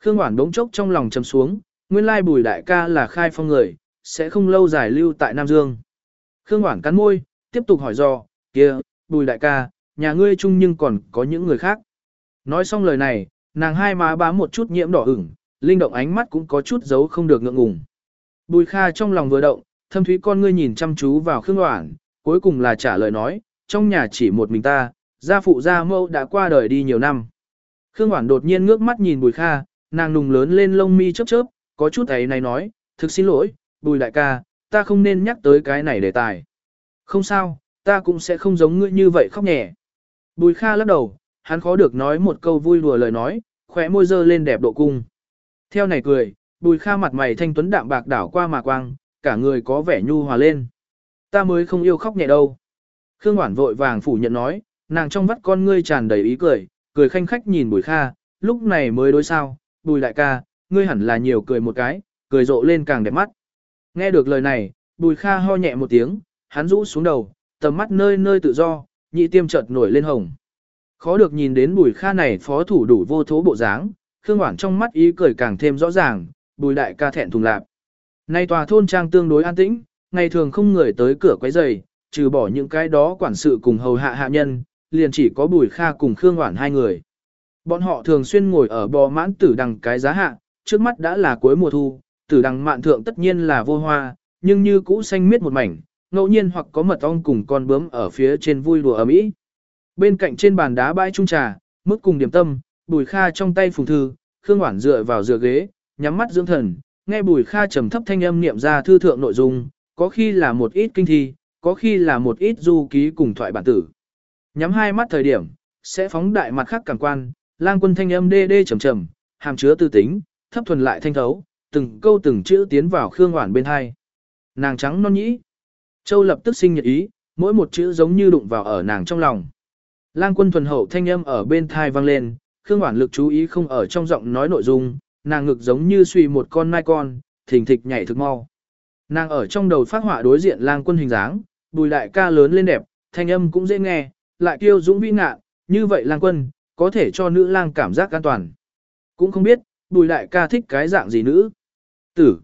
Khương Hoản đống chốc trong lòng chầm xuống, nguyên lai bùi đại ca là khai phong người, sẽ không lâu dài lưu tại Nam Dương. Khương Hoản cắn môi, tiếp tục hỏi dò, kia, bùi đại ca, nhà ngươi chung nhưng còn có những người khác. Nói xong lời này, nàng hai má bám một chút nhiễm đỏ ửng, linh động ánh mắt cũng có chút giấu không được ngượng ngùng. Bùi Kha trong lòng vừa động, thâm thúy con ngươi nhìn chăm chú vào Khương Hoản, cuối cùng là trả lời nói, trong nhà chỉ một mình ta, gia phụ gia mẫu đã qua đời đi nhiều năm. Khương Hoản đột nhiên ngước mắt nhìn Bùi Kha, nàng nùng lớn lên lông mi chớp chớp, có chút ấy này nói, thực xin lỗi, Bùi đại ca, ta không nên nhắc tới cái này đề tài. Không sao, ta cũng sẽ không giống ngươi như vậy khóc nhẹ. Bùi Kha lắc đầu, hắn khó được nói một câu vui đùa lời nói, khóe môi dơ lên đẹp độ cung. Theo này cười, Bùi Kha mặt mày thanh tuấn đạm bạc đảo qua mà quang, cả người có vẻ nhu hòa lên. Ta mới không yêu khóc nhẹ đâu. Khương Hoản vội vàng phủ nhận nói, nàng trong vắt con ngươi tràn đầy ý cười, cười khanh khách nhìn Bùi Kha, lúc này mới đối sao, Bùi đại ca, ngươi hẳn là nhiều cười một cái, cười rộ lên càng đẹp mắt. Nghe được lời này, Bùi Kha ho nhẹ một tiếng, hắn rũ xuống đầu, tầm mắt nơi nơi tự do, nhị tiêm chợt nổi lên hồng. Khó được nhìn đến Bùi Kha này phó thủ đủ vô thố bộ dáng, Khương Hoảng trong mắt ý cười càng thêm rõ ràng, Bùi đại ca thẹn thùng lạp. Nay tòa thôn trang tương đối an tĩnh, ngày thường không người tới cửa quấy rầy, trừ bỏ những cái đó quản sự cùng hầu hạ hạ nhân, liền chỉ có Bùi Kha cùng Khương Hoản hai người. Bọn họ thường xuyên ngồi ở bò mãn tử đằng cái giá hạ, trước mắt đã là cuối mùa thu, tử đằng mạn thượng tất nhiên là vô hoa, nhưng như cũ xanh miết một mảnh, ngẫu nhiên hoặc có mật ong cùng con bướm ở phía trên vui đùa ở mỹ. Bên cạnh trên bàn đá bãi trung trà, mức cùng điểm tâm, Bùi Kha trong tay phùng thư, Khương Hoản dựa vào dựa ghế, nhắm mắt dưỡng thần, nghe Bùi Kha trầm thấp thanh âm niệm ra thư thượng nội dung, có khi là một ít kinh thi, có khi là một ít du ký cùng thoại bản tử. Nhắm hai mắt thời điểm, sẽ phóng đại mặt khác cảm quan, lang quân thanh âm đê đê trầm trầm, hàm chứa tư tính, thấp thuần lại thanh thấu, từng câu từng chữ tiến vào Khương Hoản bên hai. Nàng trắng non nhĩ. Châu lập tức sinh nhật ý, mỗi một chữ giống như đụng vào ở nàng trong lòng. Lang quân thuần hậu thanh âm ở bên thai vang lên, Khương Hoản lực chú ý không ở trong giọng nói nội dung, nàng ngực giống như suy một con mai con, thình thịch nhảy thực mau. Nàng ở trong đầu phát họa đối diện lang quân hình dáng, bùi đại ca lớn lên đẹp, thanh âm cũng dễ nghe, lại kiêu dũng vĩ ngạ, như vậy lang quân, có thể cho nữ lang cảm giác an toàn. Cũng không biết, bùi đại ca thích cái dạng gì nữ. Tử.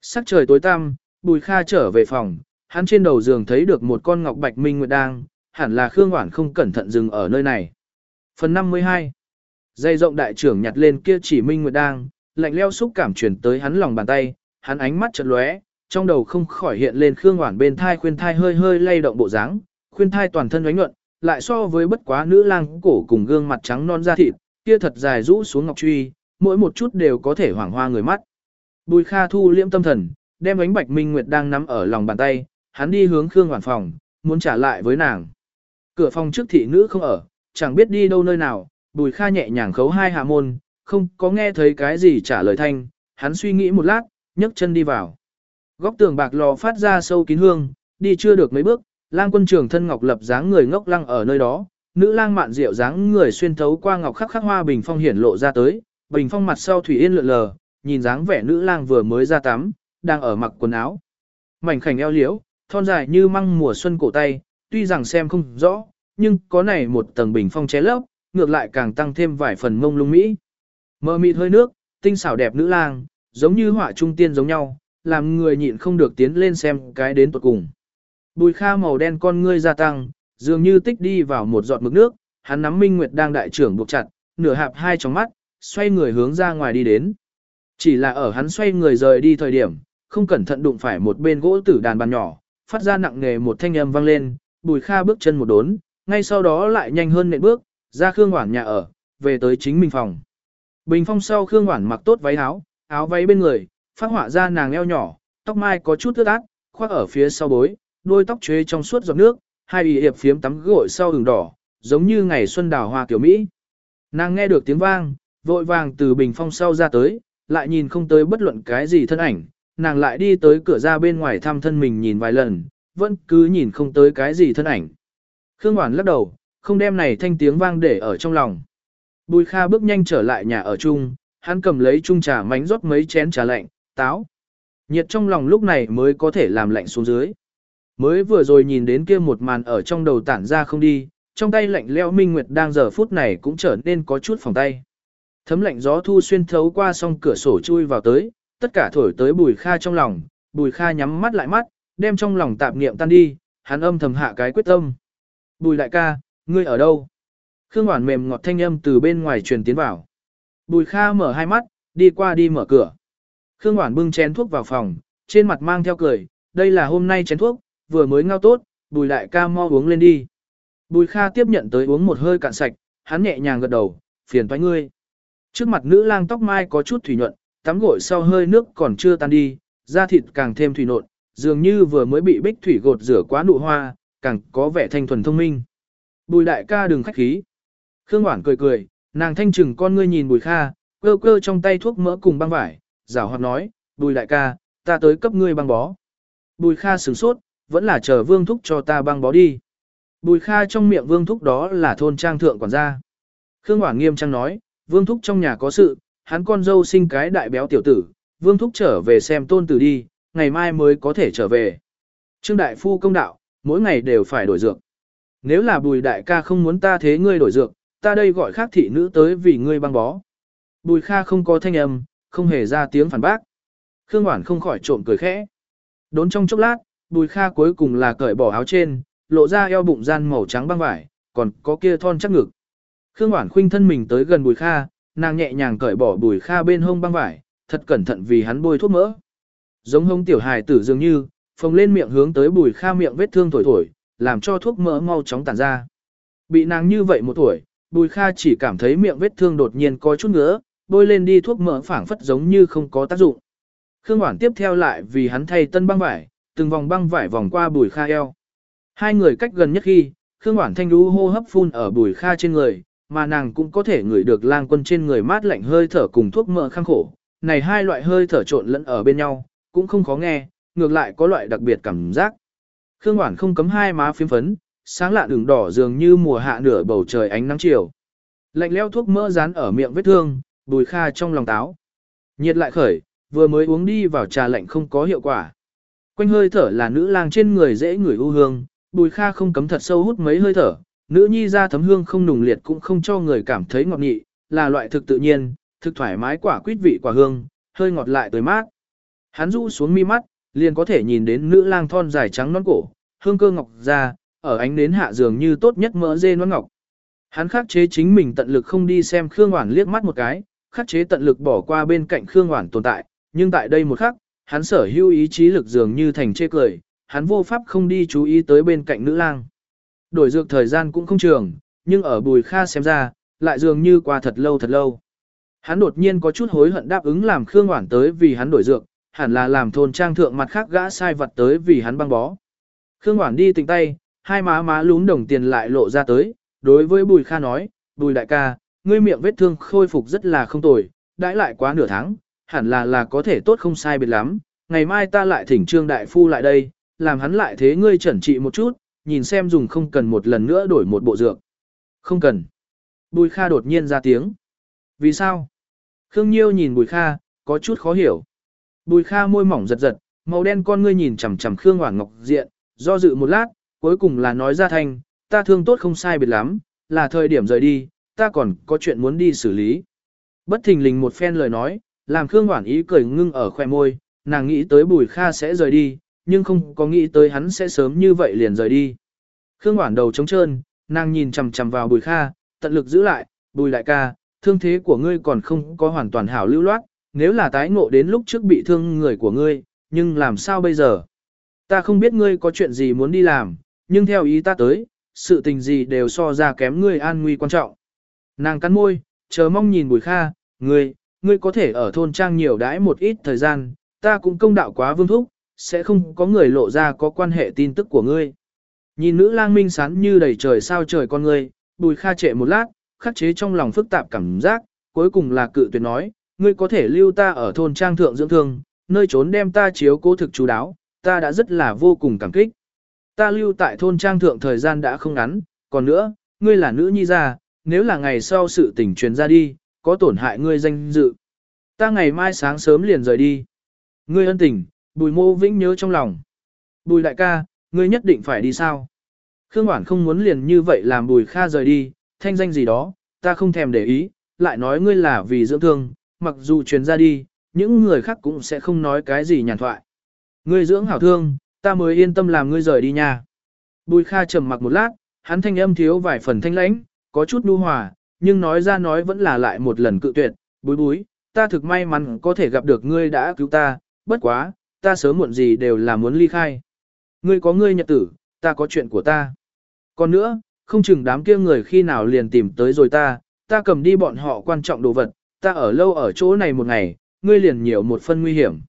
Sắc trời tối tăm, bùi kha trở về phòng, hắn trên đầu giường thấy được một con ngọc bạch minh nguyệt đang, hẳn là Khương Hoản không cẩn thận dừng ở nơi này. Phần 52 Dây rộng đại trưởng nhặt lên kia chỉ minh nguyệt đang, lạnh leo xúc cảm truyền tới hắn lòng bàn tay, hắn ánh mắt chợt lóe, trong đầu không khỏi hiện lên Khương Hoản bên thai khuyên thai hơi hơi lay động bộ dáng, khuyên thai toàn thân oánh nhuận, lại so với bất quá nữ lang cổ cùng gương mặt trắng non da thịt, kia thật dài rũ xuống ngọc truy, mỗi một chút đều có thể hoảng hoa người mắt. Bùi Kha thu liễm tâm thần, đem ánh bạch minh nguyệt đang nắm ở lòng bàn tay, hắn đi hướng Khương hoàn phòng, muốn trả lại với nàng. Cửa phòng trước thị nữ không ở, chẳng biết đi đâu nơi nào, Bùi Kha nhẹ nhàng khấu hai hạ môn, không có nghe thấy cái gì trả lời thanh, hắn suy nghĩ một lát, nhấc chân đi vào. Góc tường bạc lò phát ra sâu kín hương, đi chưa được mấy bước, lang quân trường thân ngọc lập dáng người ngốc lăng ở nơi đó, nữ lang mạn diệu dáng người xuyên thấu qua ngọc khắc khắc hoa bình phong hiển lộ ra tới, bình phong mặt sau thủy yên lượn lờ, nhìn dáng vẻ nữ lang vừa mới ra tắm, đang ở mặc quần áo. Mảnh khảnh eo liễu, thon dài như măng mùa xuân cổ tay, tuy rằng xem không rõ, nhưng có này một tầng bình phong che lấp, ngược lại càng tăng thêm vài phần mông lung mỹ. Mơ mịt hơi nước, tinh xảo đẹp nữ lang, giống như họa trung tiên giống nhau, làm người nhịn không được tiến lên xem cái đến tuột cùng. Bùi kha màu đen con ngươi gia tăng, dường như tích đi vào một giọt mực nước, hắn nắm Minh Nguyệt đang đại trưởng buộc chặt, nửa hạp hai trong mắt, xoay người hướng ra ngoài đi đến. Chỉ là ở hắn xoay người rời đi thời điểm, không cẩn thận đụng phải một bên gỗ tử đàn bàn nhỏ, phát ra nặng nghề một thanh âm vang lên, bùi kha bước chân một đốn, ngay sau đó lại nhanh hơn nện bước, ra Khương Hoản nhà ở, về tới chính mình phòng. Bình phong sau Khương Hoản mặc tốt váy áo, áo váy bên người, phát họa ra nàng eo nhỏ, tóc mai có chút ướt át, khoác ở phía sau bối, đôi tóc chuế trong suốt giọt nước, hai y hiệp phiếm tắm gội sau ửng đỏ, giống như ngày xuân đào hoa kiểu Mỹ. Nàng nghe được tiếng vang, vội vàng từ bình phong sau ra tới, lại nhìn không tới bất luận cái gì thân ảnh, nàng lại đi tới cửa ra bên ngoài thăm thân mình nhìn vài lần, vẫn cứ nhìn không tới cái gì thân ảnh. Khương Hoàn lắc đầu, không đem này thanh tiếng vang để ở trong lòng. Bùi Kha bước nhanh trở lại nhà ở chung, hắn cầm lấy chung trà mánh rót mấy chén trà lạnh, táo. Nhiệt trong lòng lúc này mới có thể làm lạnh xuống dưới. Mới vừa rồi nhìn đến kia một màn ở trong đầu tản ra không đi, trong tay lạnh leo minh nguyệt đang giờ phút này cũng trở nên có chút phòng tay. Thấm lạnh gió thu xuyên thấu qua song cửa sổ chui vào tới, tất cả thổi tới bùi kha trong lòng, bùi kha nhắm mắt lại mắt, đem trong lòng tạp niệm tan đi, hắn âm thầm hạ cái quyết tâm. Bùi đại ca, ngươi ở đâu? Khương Hoản mềm ngọt thanh âm từ bên ngoài truyền tiến vào. Bùi Kha mở hai mắt, đi qua đi mở cửa. Khương Hoản bưng chén thuốc vào phòng, trên mặt mang theo cười, đây là hôm nay chén thuốc, vừa mới ngao tốt, bùi đại ca mo uống lên đi. Bùi Kha tiếp nhận tới uống một hơi cạn sạch, hắn nhẹ nhàng gật đầu, phiền toái ngươi. Trước mặt nữ lang tóc mai có chút thủy nhuận, tắm gội sau hơi nước còn chưa tan đi, da thịt càng thêm thủy nộn, dường như vừa mới bị bích thủy gột rửa quá nụ hoa, càng có vẻ thanh thuần thông minh. Bùi đại ca đừng khách khí. Khương Hoảng cười cười, nàng thanh trừng con ngươi nhìn bùi kha, cơ cơ trong tay thuốc mỡ cùng băng vải, rào hoạt nói, bùi đại ca, ta tới cấp ngươi băng bó. Bùi kha sửng sốt, vẫn là chờ vương thúc cho ta băng bó đi. Bùi kha trong miệng vương thúc đó là thôn trang thượng quản gia. Khương Hoảng nghiêm trang nói, vương thúc trong nhà có sự, hắn con dâu sinh cái đại béo tiểu tử, vương thúc trở về xem tôn tử đi, ngày mai mới có thể trở về. Trương đại phu công đạo, mỗi ngày đều phải đổi dược. Nếu là bùi đại ca không muốn ta thế ngươi đổi dược, ta đây gọi khác thị nữ tới vì ngươi băng bó. Bùi kha không có thanh âm, không hề ra tiếng phản bác. Khương Hoản không khỏi trộm cười khẽ. Đốn trong chốc lát, bùi kha cuối cùng là cởi bỏ áo trên, lộ ra eo bụng gian màu trắng băng vải, còn có kia thon chắc ngực. Khương Hoản khuynh thân mình tới gần bùi kha, nàng nhẹ nhàng cởi bỏ bùi kha bên hông băng vải, thật cẩn thận vì hắn bôi thuốc mỡ. Giống hông tiểu hài tử dường như, phồng lên miệng hướng tới bùi kha miệng vết thương thổi thổi, làm cho thuốc mỡ mau chóng tản ra. Bị nàng như vậy một tuổi, bùi kha chỉ cảm thấy miệng vết thương đột nhiên có chút ngứa, bôi lên đi thuốc mỡ phảng phất giống như không có tác dụng. Khương Hoản tiếp theo lại vì hắn thay tân băng vải, từng vòng băng vải vòng qua bùi kha eo. Hai người cách gần nhất khi, Khương Hoản thanh Đu hô hấp phun ở bùi kha trên người, mà nàng cũng có thể ngửi được lang quân trên người mát lạnh hơi thở cùng thuốc mỡ khang khổ. Này hai loại hơi thở trộn lẫn ở bên nhau, cũng không khó nghe, ngược lại có loại đặc biệt cảm giác. Khương Hoản không cấm hai má phiếm phấn, sáng lạ đường đỏ dường như mùa hạ nửa bầu trời ánh nắng chiều. Lạnh leo thuốc mỡ dán ở miệng vết thương, bùi kha trong lòng táo. Nhiệt lại khởi, vừa mới uống đi vào trà lạnh không có hiệu quả. Quanh hơi thở là nữ lang trên người dễ người u hương, bùi kha không cấm thật sâu hút mấy hơi thở, nữ nhi ra thấm hương không nùng liệt cũng không cho người cảm thấy ngọt nhị, là loại thực tự nhiên, thực thoải mái quả quýt vị quả hương, hơi ngọt lại tới mát. Hắn rũ xuống mi mắt, liền có thể nhìn đến nữ lang thon dài trắng non cổ, hương cơ ngọc ra, ở ánh nến hạ dường như tốt nhất mỡ dê non ngọc. Hắn khắc chế chính mình tận lực không đi xem Khương Hoản liếc mắt một cái, khắc chế tận lực bỏ qua bên cạnh Khương Hoản tồn tại, nhưng tại đây một khắc, hắn sở hữu ý chí lực dường như thành chê cười, hắn vô pháp không đi chú ý tới bên cạnh nữ lang. Đổi dược thời gian cũng không trường, nhưng ở Bùi Kha xem ra, lại dường như qua thật lâu thật lâu. Hắn đột nhiên có chút hối hận đáp ứng làm Khương Hoản tới vì hắn đổi dược, hẳn là làm thôn trang thượng mặt khác gã sai vật tới vì hắn băng bó. Khương Hoản đi tỉnh tay, hai má má lún đồng tiền lại lộ ra tới, đối với Bùi Kha nói, Bùi đại ca, ngươi miệng vết thương khôi phục rất là không tồi, đãi lại quá nửa tháng, hẳn là là có thể tốt không sai biệt lắm, ngày mai ta lại thỉnh trương đại phu lại đây, làm hắn lại thế ngươi chẩn trị một chút, nhìn xem dùng không cần một lần nữa đổi một bộ dược. Không cần. Bùi Kha đột nhiên ra tiếng. Vì sao? Khương Nhiêu nhìn Bùi Kha, có chút khó hiểu. Bùi Kha môi mỏng giật giật, màu đen con ngươi nhìn chằm chằm Khương Hoảng Ngọc diện, do dự một lát, cuối cùng là nói ra thanh, ta thương tốt không sai biệt lắm, là thời điểm rời đi, ta còn có chuyện muốn đi xử lý. Bất thình lình một phen lời nói, làm Khương Hoản ý cười ngưng ở khoe môi, nàng nghĩ tới Bùi Kha sẽ rời đi, nhưng không có nghĩ tới hắn sẽ sớm như vậy liền rời đi. Khương Hoản đầu trống trơn, nàng nhìn chằm chằm vào Bùi Kha, tận lực giữ lại, Bùi đại ca, thương thế của ngươi còn không có hoàn toàn hảo lưu loát, nếu là tái ngộ đến lúc trước bị thương người của ngươi, nhưng làm sao bây giờ? Ta không biết ngươi có chuyện gì muốn đi làm, nhưng theo ý ta tới, sự tình gì đều so ra kém ngươi an nguy quan trọng. Nàng cắn môi, chờ mong nhìn Bùi Kha, ngươi, ngươi có thể ở thôn trang nhiều đãi một ít thời gian, ta cũng công đạo quá vương thúc, sẽ không có người lộ ra có quan hệ tin tức của ngươi. Nhìn nữ lang minh sán như đầy trời sao trời con ngươi, Bùi Kha trệ một lát, khắc chế trong lòng phức tạp cảm giác, cuối cùng là cự tuyệt nói, ngươi có thể lưu ta ở thôn trang thượng dưỡng thương, nơi trốn đem ta chiếu cố thực chú đáo, ta đã rất là vô cùng cảm kích. Ta lưu tại thôn trang thượng thời gian đã không ngắn, còn nữa, ngươi là nữ nhi gia, nếu là ngày sau sự tình truyền ra đi, có tổn hại ngươi danh dự. Ta ngày mai sáng sớm liền rời đi. Ngươi ân tình, bùi mô vĩnh nhớ trong lòng. Bùi đại ca, ngươi nhất định phải đi sao? Khương Hoản không muốn liền như vậy làm bùi kha rời đi, thanh danh gì đó, ta không thèm để ý, lại nói ngươi là vì dưỡng thương, mặc dù truyền ra đi, những người khác cũng sẽ không nói cái gì nhàn thoại. Ngươi dưỡng hảo thương, ta mới yên tâm làm ngươi rời đi nha. Bùi Kha trầm mặc một lát, hắn thanh âm thiếu vài phần thanh lãnh, có chút nu hòa, nhưng nói ra nói vẫn là lại một lần cự tuyệt, búi búi, ta thực may mắn có thể gặp được ngươi đã cứu ta, bất quá, ta sớm muộn gì đều là muốn ly khai. Ngươi có ngươi nhật tử, ta có chuyện của ta. Còn nữa, không chừng đám kia người khi nào liền tìm tới rồi ta, ta cầm đi bọn họ quan trọng đồ vật, ta ở lâu ở chỗ này một ngày, ngươi liền nhiều một phân nguy hiểm.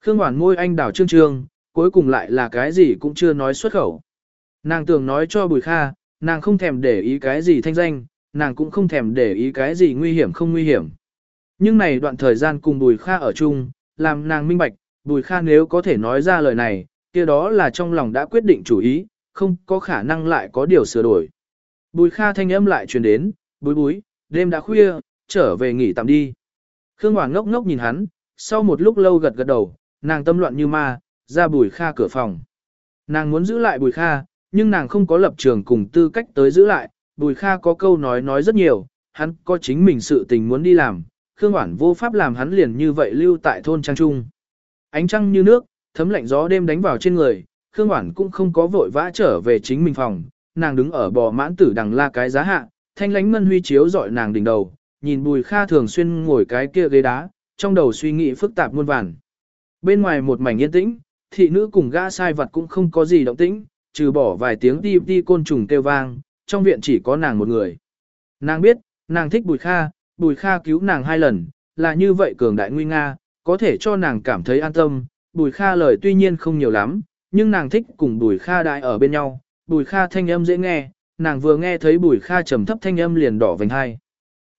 Khương Hoàn môi anh đảo trương trương, cuối cùng lại là cái gì cũng chưa nói xuất khẩu. Nàng tưởng nói cho Bùi Kha, nàng không thèm để ý cái gì thanh danh, nàng cũng không thèm để ý cái gì nguy hiểm không nguy hiểm. Nhưng này đoạn thời gian cùng Bùi Kha ở chung, làm nàng minh bạch, Bùi Kha nếu có thể nói ra lời này, kia đó là trong lòng đã quyết định chủ ý, không có khả năng lại có điều sửa đổi. Bùi Kha thanh âm lại truyền đến, bùi bùi, đêm đã khuya, trở về nghỉ tạm đi. Khương Hoàng ngốc ngốc nhìn hắn, sau một lúc lâu gật gật đầu, nàng tâm loạn như ma, ra Bùi Kha cửa phòng. Nàng muốn giữ lại Bùi Kha, nhưng nàng không có lập trường cùng tư cách tới giữ lại, Bùi Kha có câu nói nói rất nhiều, hắn có chính mình sự tình muốn đi làm, Khương Hoản vô pháp làm hắn liền như vậy lưu tại thôn trang trung. Ánh trăng như nước, thấm lạnh gió đêm đánh vào trên người, Khương Hoản cũng không có vội vã trở về chính mình phòng, nàng đứng ở bò mãn tử đằng la cái giá hạ, thanh lánh ngân huy chiếu dọi nàng đỉnh đầu, nhìn Bùi Kha thường xuyên ngồi cái kia ghế đá, trong đầu suy nghĩ phức tạp muôn vàn. Bên ngoài một mảnh yên tĩnh, thị nữ cùng gã sai vật cũng không có gì động tĩnh, trừ bỏ vài tiếng ti ti côn trùng kêu vang, trong viện chỉ có nàng một người. Nàng biết, nàng thích Bùi Kha, Bùi Kha cứu nàng hai lần, là như vậy cường đại nguy nga, có thể cho nàng cảm thấy an tâm. Bùi Kha lời tuy nhiên không nhiều lắm, nhưng nàng thích cùng Bùi Kha đại ở bên nhau. Bùi Kha thanh âm dễ nghe, nàng vừa nghe thấy Bùi Kha trầm thấp thanh âm liền đỏ vành hai.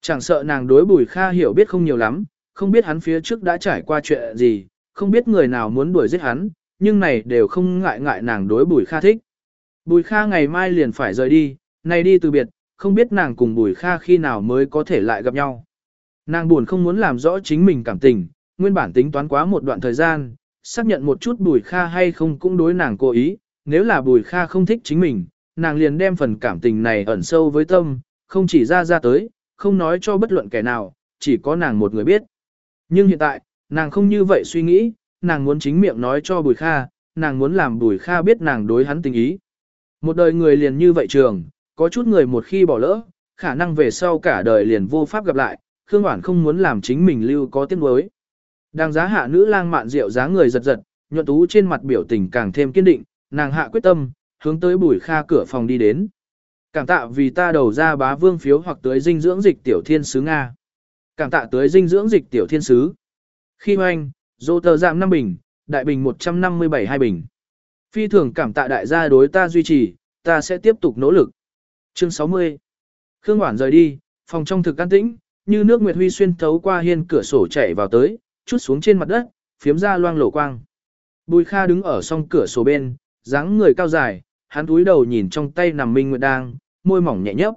Chẳng sợ nàng đối Bùi Kha hiểu biết không nhiều lắm, không biết hắn phía trước đã trải qua chuyện gì, không biết người nào muốn đuổi giết hắn, nhưng này đều không ngại ngại nàng đối Bùi Kha thích. Bùi Kha ngày mai liền phải rời đi, này đi từ biệt, không biết nàng cùng Bùi Kha khi nào mới có thể lại gặp nhau. Nàng buồn không muốn làm rõ chính mình cảm tình, nguyên bản tính toán quá một đoạn thời gian, xác nhận một chút Bùi Kha hay không cũng đối nàng cố ý, nếu là Bùi Kha không thích chính mình, nàng liền đem phần cảm tình này ẩn sâu với tâm, không chỉ ra ra tới, không nói cho bất luận kẻ nào, chỉ có nàng một người biết. Nhưng hiện tại, nàng không như vậy suy nghĩ, nàng muốn chính miệng nói cho Bùi Kha, nàng muốn làm Bùi Kha biết nàng đối hắn tình ý. Một đời người liền như vậy trường, có chút người một khi bỏ lỡ, khả năng về sau cả đời liền vô pháp gặp lại, Khương Hoản không muốn làm chính mình lưu có tiếng đối. Đang giá hạ nữ lang mạn rượu giá người giật giật, nhuận tú trên mặt biểu tình càng thêm kiên định, nàng hạ quyết tâm, hướng tới bùi kha cửa phòng đi đến. Cảm tạ vì ta đầu ra bá vương phiếu hoặc tới dinh dưỡng dịch tiểu thiên sứ Nga. Cảm tạ tới dinh dưỡng dịch tiểu thiên sứ. Khi hoanh, dô tờ giảm 5 bình, đại bình 157 hai bình. Phi thường cảm tạ đại gia đối ta duy trì, ta sẽ tiếp tục nỗ lực. Chương 60 Khương Hoản rời đi, phòng trong thực an tĩnh, như nước Nguyệt Huy xuyên thấu qua hiên cửa sổ chảy vào tới, chút xuống trên mặt đất, phiếm ra loang lổ quang. Bùi Kha đứng ở song cửa sổ bên, dáng người cao dài, hắn túi đầu nhìn trong tay nằm Minh Nguyệt đang, môi mỏng nhẹ nhấp.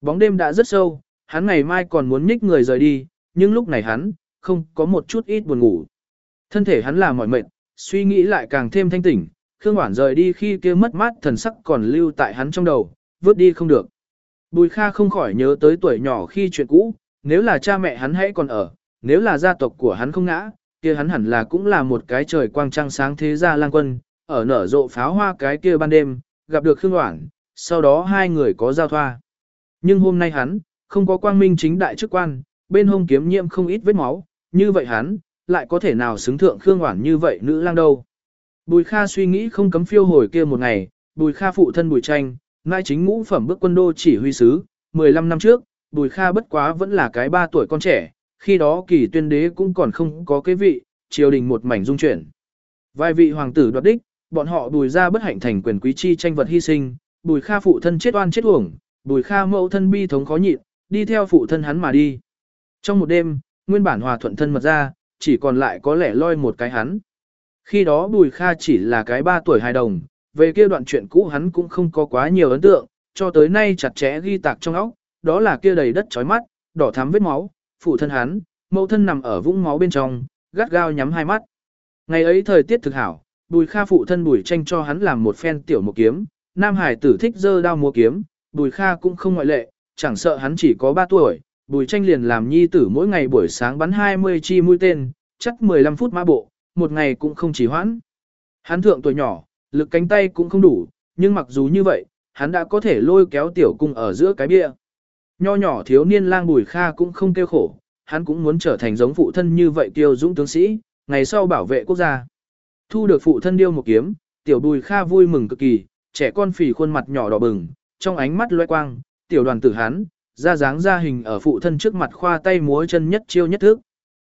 Bóng đêm đã rất sâu, hắn ngày mai còn muốn nhích người rời đi, nhưng lúc này hắn, không có một chút ít buồn ngủ. Thân thể hắn là mỏi mệt, suy nghĩ lại càng thêm thanh tỉnh, Khương Hoản rời đi khi kia mất mát thần sắc còn lưu tại hắn trong đầu, vứt đi không được. Bùi Kha không khỏi nhớ tới tuổi nhỏ khi chuyện cũ, nếu là cha mẹ hắn hãy còn ở, nếu là gia tộc của hắn không ngã, kia hắn hẳn là cũng là một cái trời quang trăng sáng thế gia lang quân, ở nở rộ pháo hoa cái kia ban đêm, gặp được Khương Hoảng, sau đó hai người có giao thoa. Nhưng hôm nay hắn, không có quang minh chính đại chức quan, bên hông kiếm nhiễm không ít vết máu, như vậy hắn, lại có thể nào xứng thượng Khương Hoảng như vậy nữ lang đâu. Bùi Kha suy nghĩ không cấm phiêu hồi kia một ngày, Bùi Kha phụ thân Bùi Tranh, nai chính ngũ phẩm bước quân đô chỉ huy sứ, 15 năm trước, Bùi Kha bất quá vẫn là cái ba tuổi con trẻ, khi đó kỳ tuyên đế cũng còn không có cái vị, triều đình một mảnh dung chuyển. Vài vị hoàng tử đoạt đích, bọn họ bùi ra bất hạnh thành quyền quý chi tranh vật hy sinh, bùi kha phụ thân chết oan chết uổng, bùi kha mẫu thân bi thống khó nhịn, đi theo phụ thân hắn mà đi. Trong một đêm, nguyên bản hòa thuận thân mật ra, chỉ còn lại có lẻ loi một cái hắn. Khi đó bùi kha chỉ là cái ba tuổi hài đồng, về kia đoạn chuyện cũ hắn cũng không có quá nhiều ấn tượng, cho tới nay chặt chẽ ghi tạc trong óc, đó là kia đầy đất chói mắt, đỏ thắm vết máu, phụ thân hắn, mẫu thân nằm ở vũng máu bên trong, gắt gao nhắm hai mắt. Ngày ấy thời tiết thực hảo, Bùi Kha phụ thân Bùi Tranh cho hắn làm một phen tiểu một kiếm, Nam Hải tử thích dơ đao múa kiếm, Bùi Kha cũng không ngoại lệ, chẳng sợ hắn chỉ có 3 tuổi, Bùi Tranh liền làm nhi tử mỗi ngày buổi sáng bắn 20 chi mũi tên, chắc 15 phút mã bộ, một ngày cũng không chỉ hoãn. Hắn thượng tuổi nhỏ, lực cánh tay cũng không đủ, nhưng mặc dù như vậy, hắn đã có thể lôi kéo tiểu cung ở giữa cái bia. Nho nhỏ thiếu niên lang Bùi Kha cũng không kêu khổ, hắn cũng muốn trở thành giống phụ thân như vậy tiêu dũng tướng sĩ, ngày sau bảo vệ quốc gia. Thu được phụ thân điêu một kiếm, tiểu bùi kha vui mừng cực kỳ, trẻ con phì khuôn mặt nhỏ đỏ bừng, trong ánh mắt loe quang, tiểu đoàn tử hắn, ra dáng ra hình ở phụ thân trước mặt khoa tay múa chân nhất chiêu nhất thức.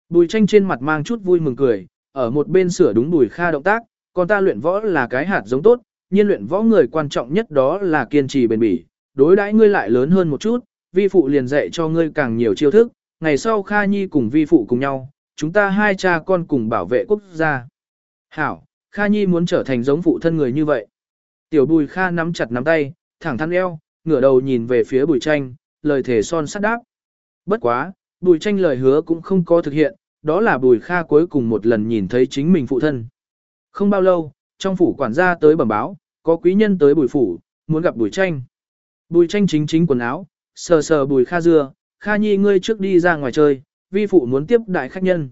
Bùi tranh trên mặt mang chút vui mừng cười, ở một bên sửa đúng bùi kha động tác, còn ta luyện võ là cái hạt giống tốt, nhiên luyện võ người quan trọng nhất đó là kiên trì bền bỉ, đối đãi ngươi lại lớn hơn một chút, vi phụ liền dạy cho ngươi càng nhiều chiêu thức, ngày sau Kha Nhi cùng vi phụ cùng nhau, chúng ta hai cha con cùng bảo vệ quốc gia. Hảo, Kha Nhi muốn trở thành giống phụ thân người như vậy. Tiểu bùi Kha nắm chặt nắm tay, thẳng thắn eo, ngửa đầu nhìn về phía bùi tranh, lời thể son sắt đáp. Bất quá, bùi tranh lời hứa cũng không có thực hiện, đó là bùi Kha cuối cùng một lần nhìn thấy chính mình phụ thân. Không bao lâu, trong phủ quản gia tới bẩm báo, có quý nhân tới bùi phủ, muốn gặp bùi tranh. Bùi tranh chính chính quần áo, sờ sờ bùi Kha dưa, Kha Nhi ngươi trước đi ra ngoài chơi, vi phụ muốn tiếp đại khách nhân.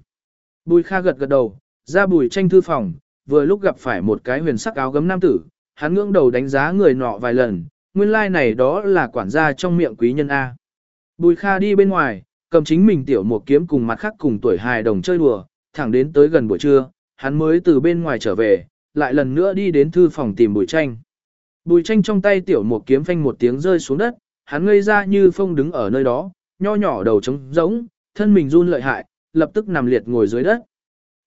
Bùi Kha gật gật đầu, ra bùi tranh thư phòng, vừa lúc gặp phải một cái huyền sắc áo gấm nam tử, hắn ngưỡng đầu đánh giá người nọ vài lần, nguyên lai like này đó là quản gia trong miệng quý nhân A. Bùi Kha đi bên ngoài, cầm chính mình tiểu một kiếm cùng mặt khác cùng tuổi hài đồng chơi đùa, thẳng đến tới gần buổi trưa, hắn mới từ bên ngoài trở về, lại lần nữa đi đến thư phòng tìm bùi tranh. Bùi tranh trong tay tiểu một kiếm phanh một tiếng rơi xuống đất, hắn ngây ra như phong đứng ở nơi đó, nho nhỏ đầu trống rỗng, thân mình run lợi hại, lập tức nằm liệt ngồi dưới đất.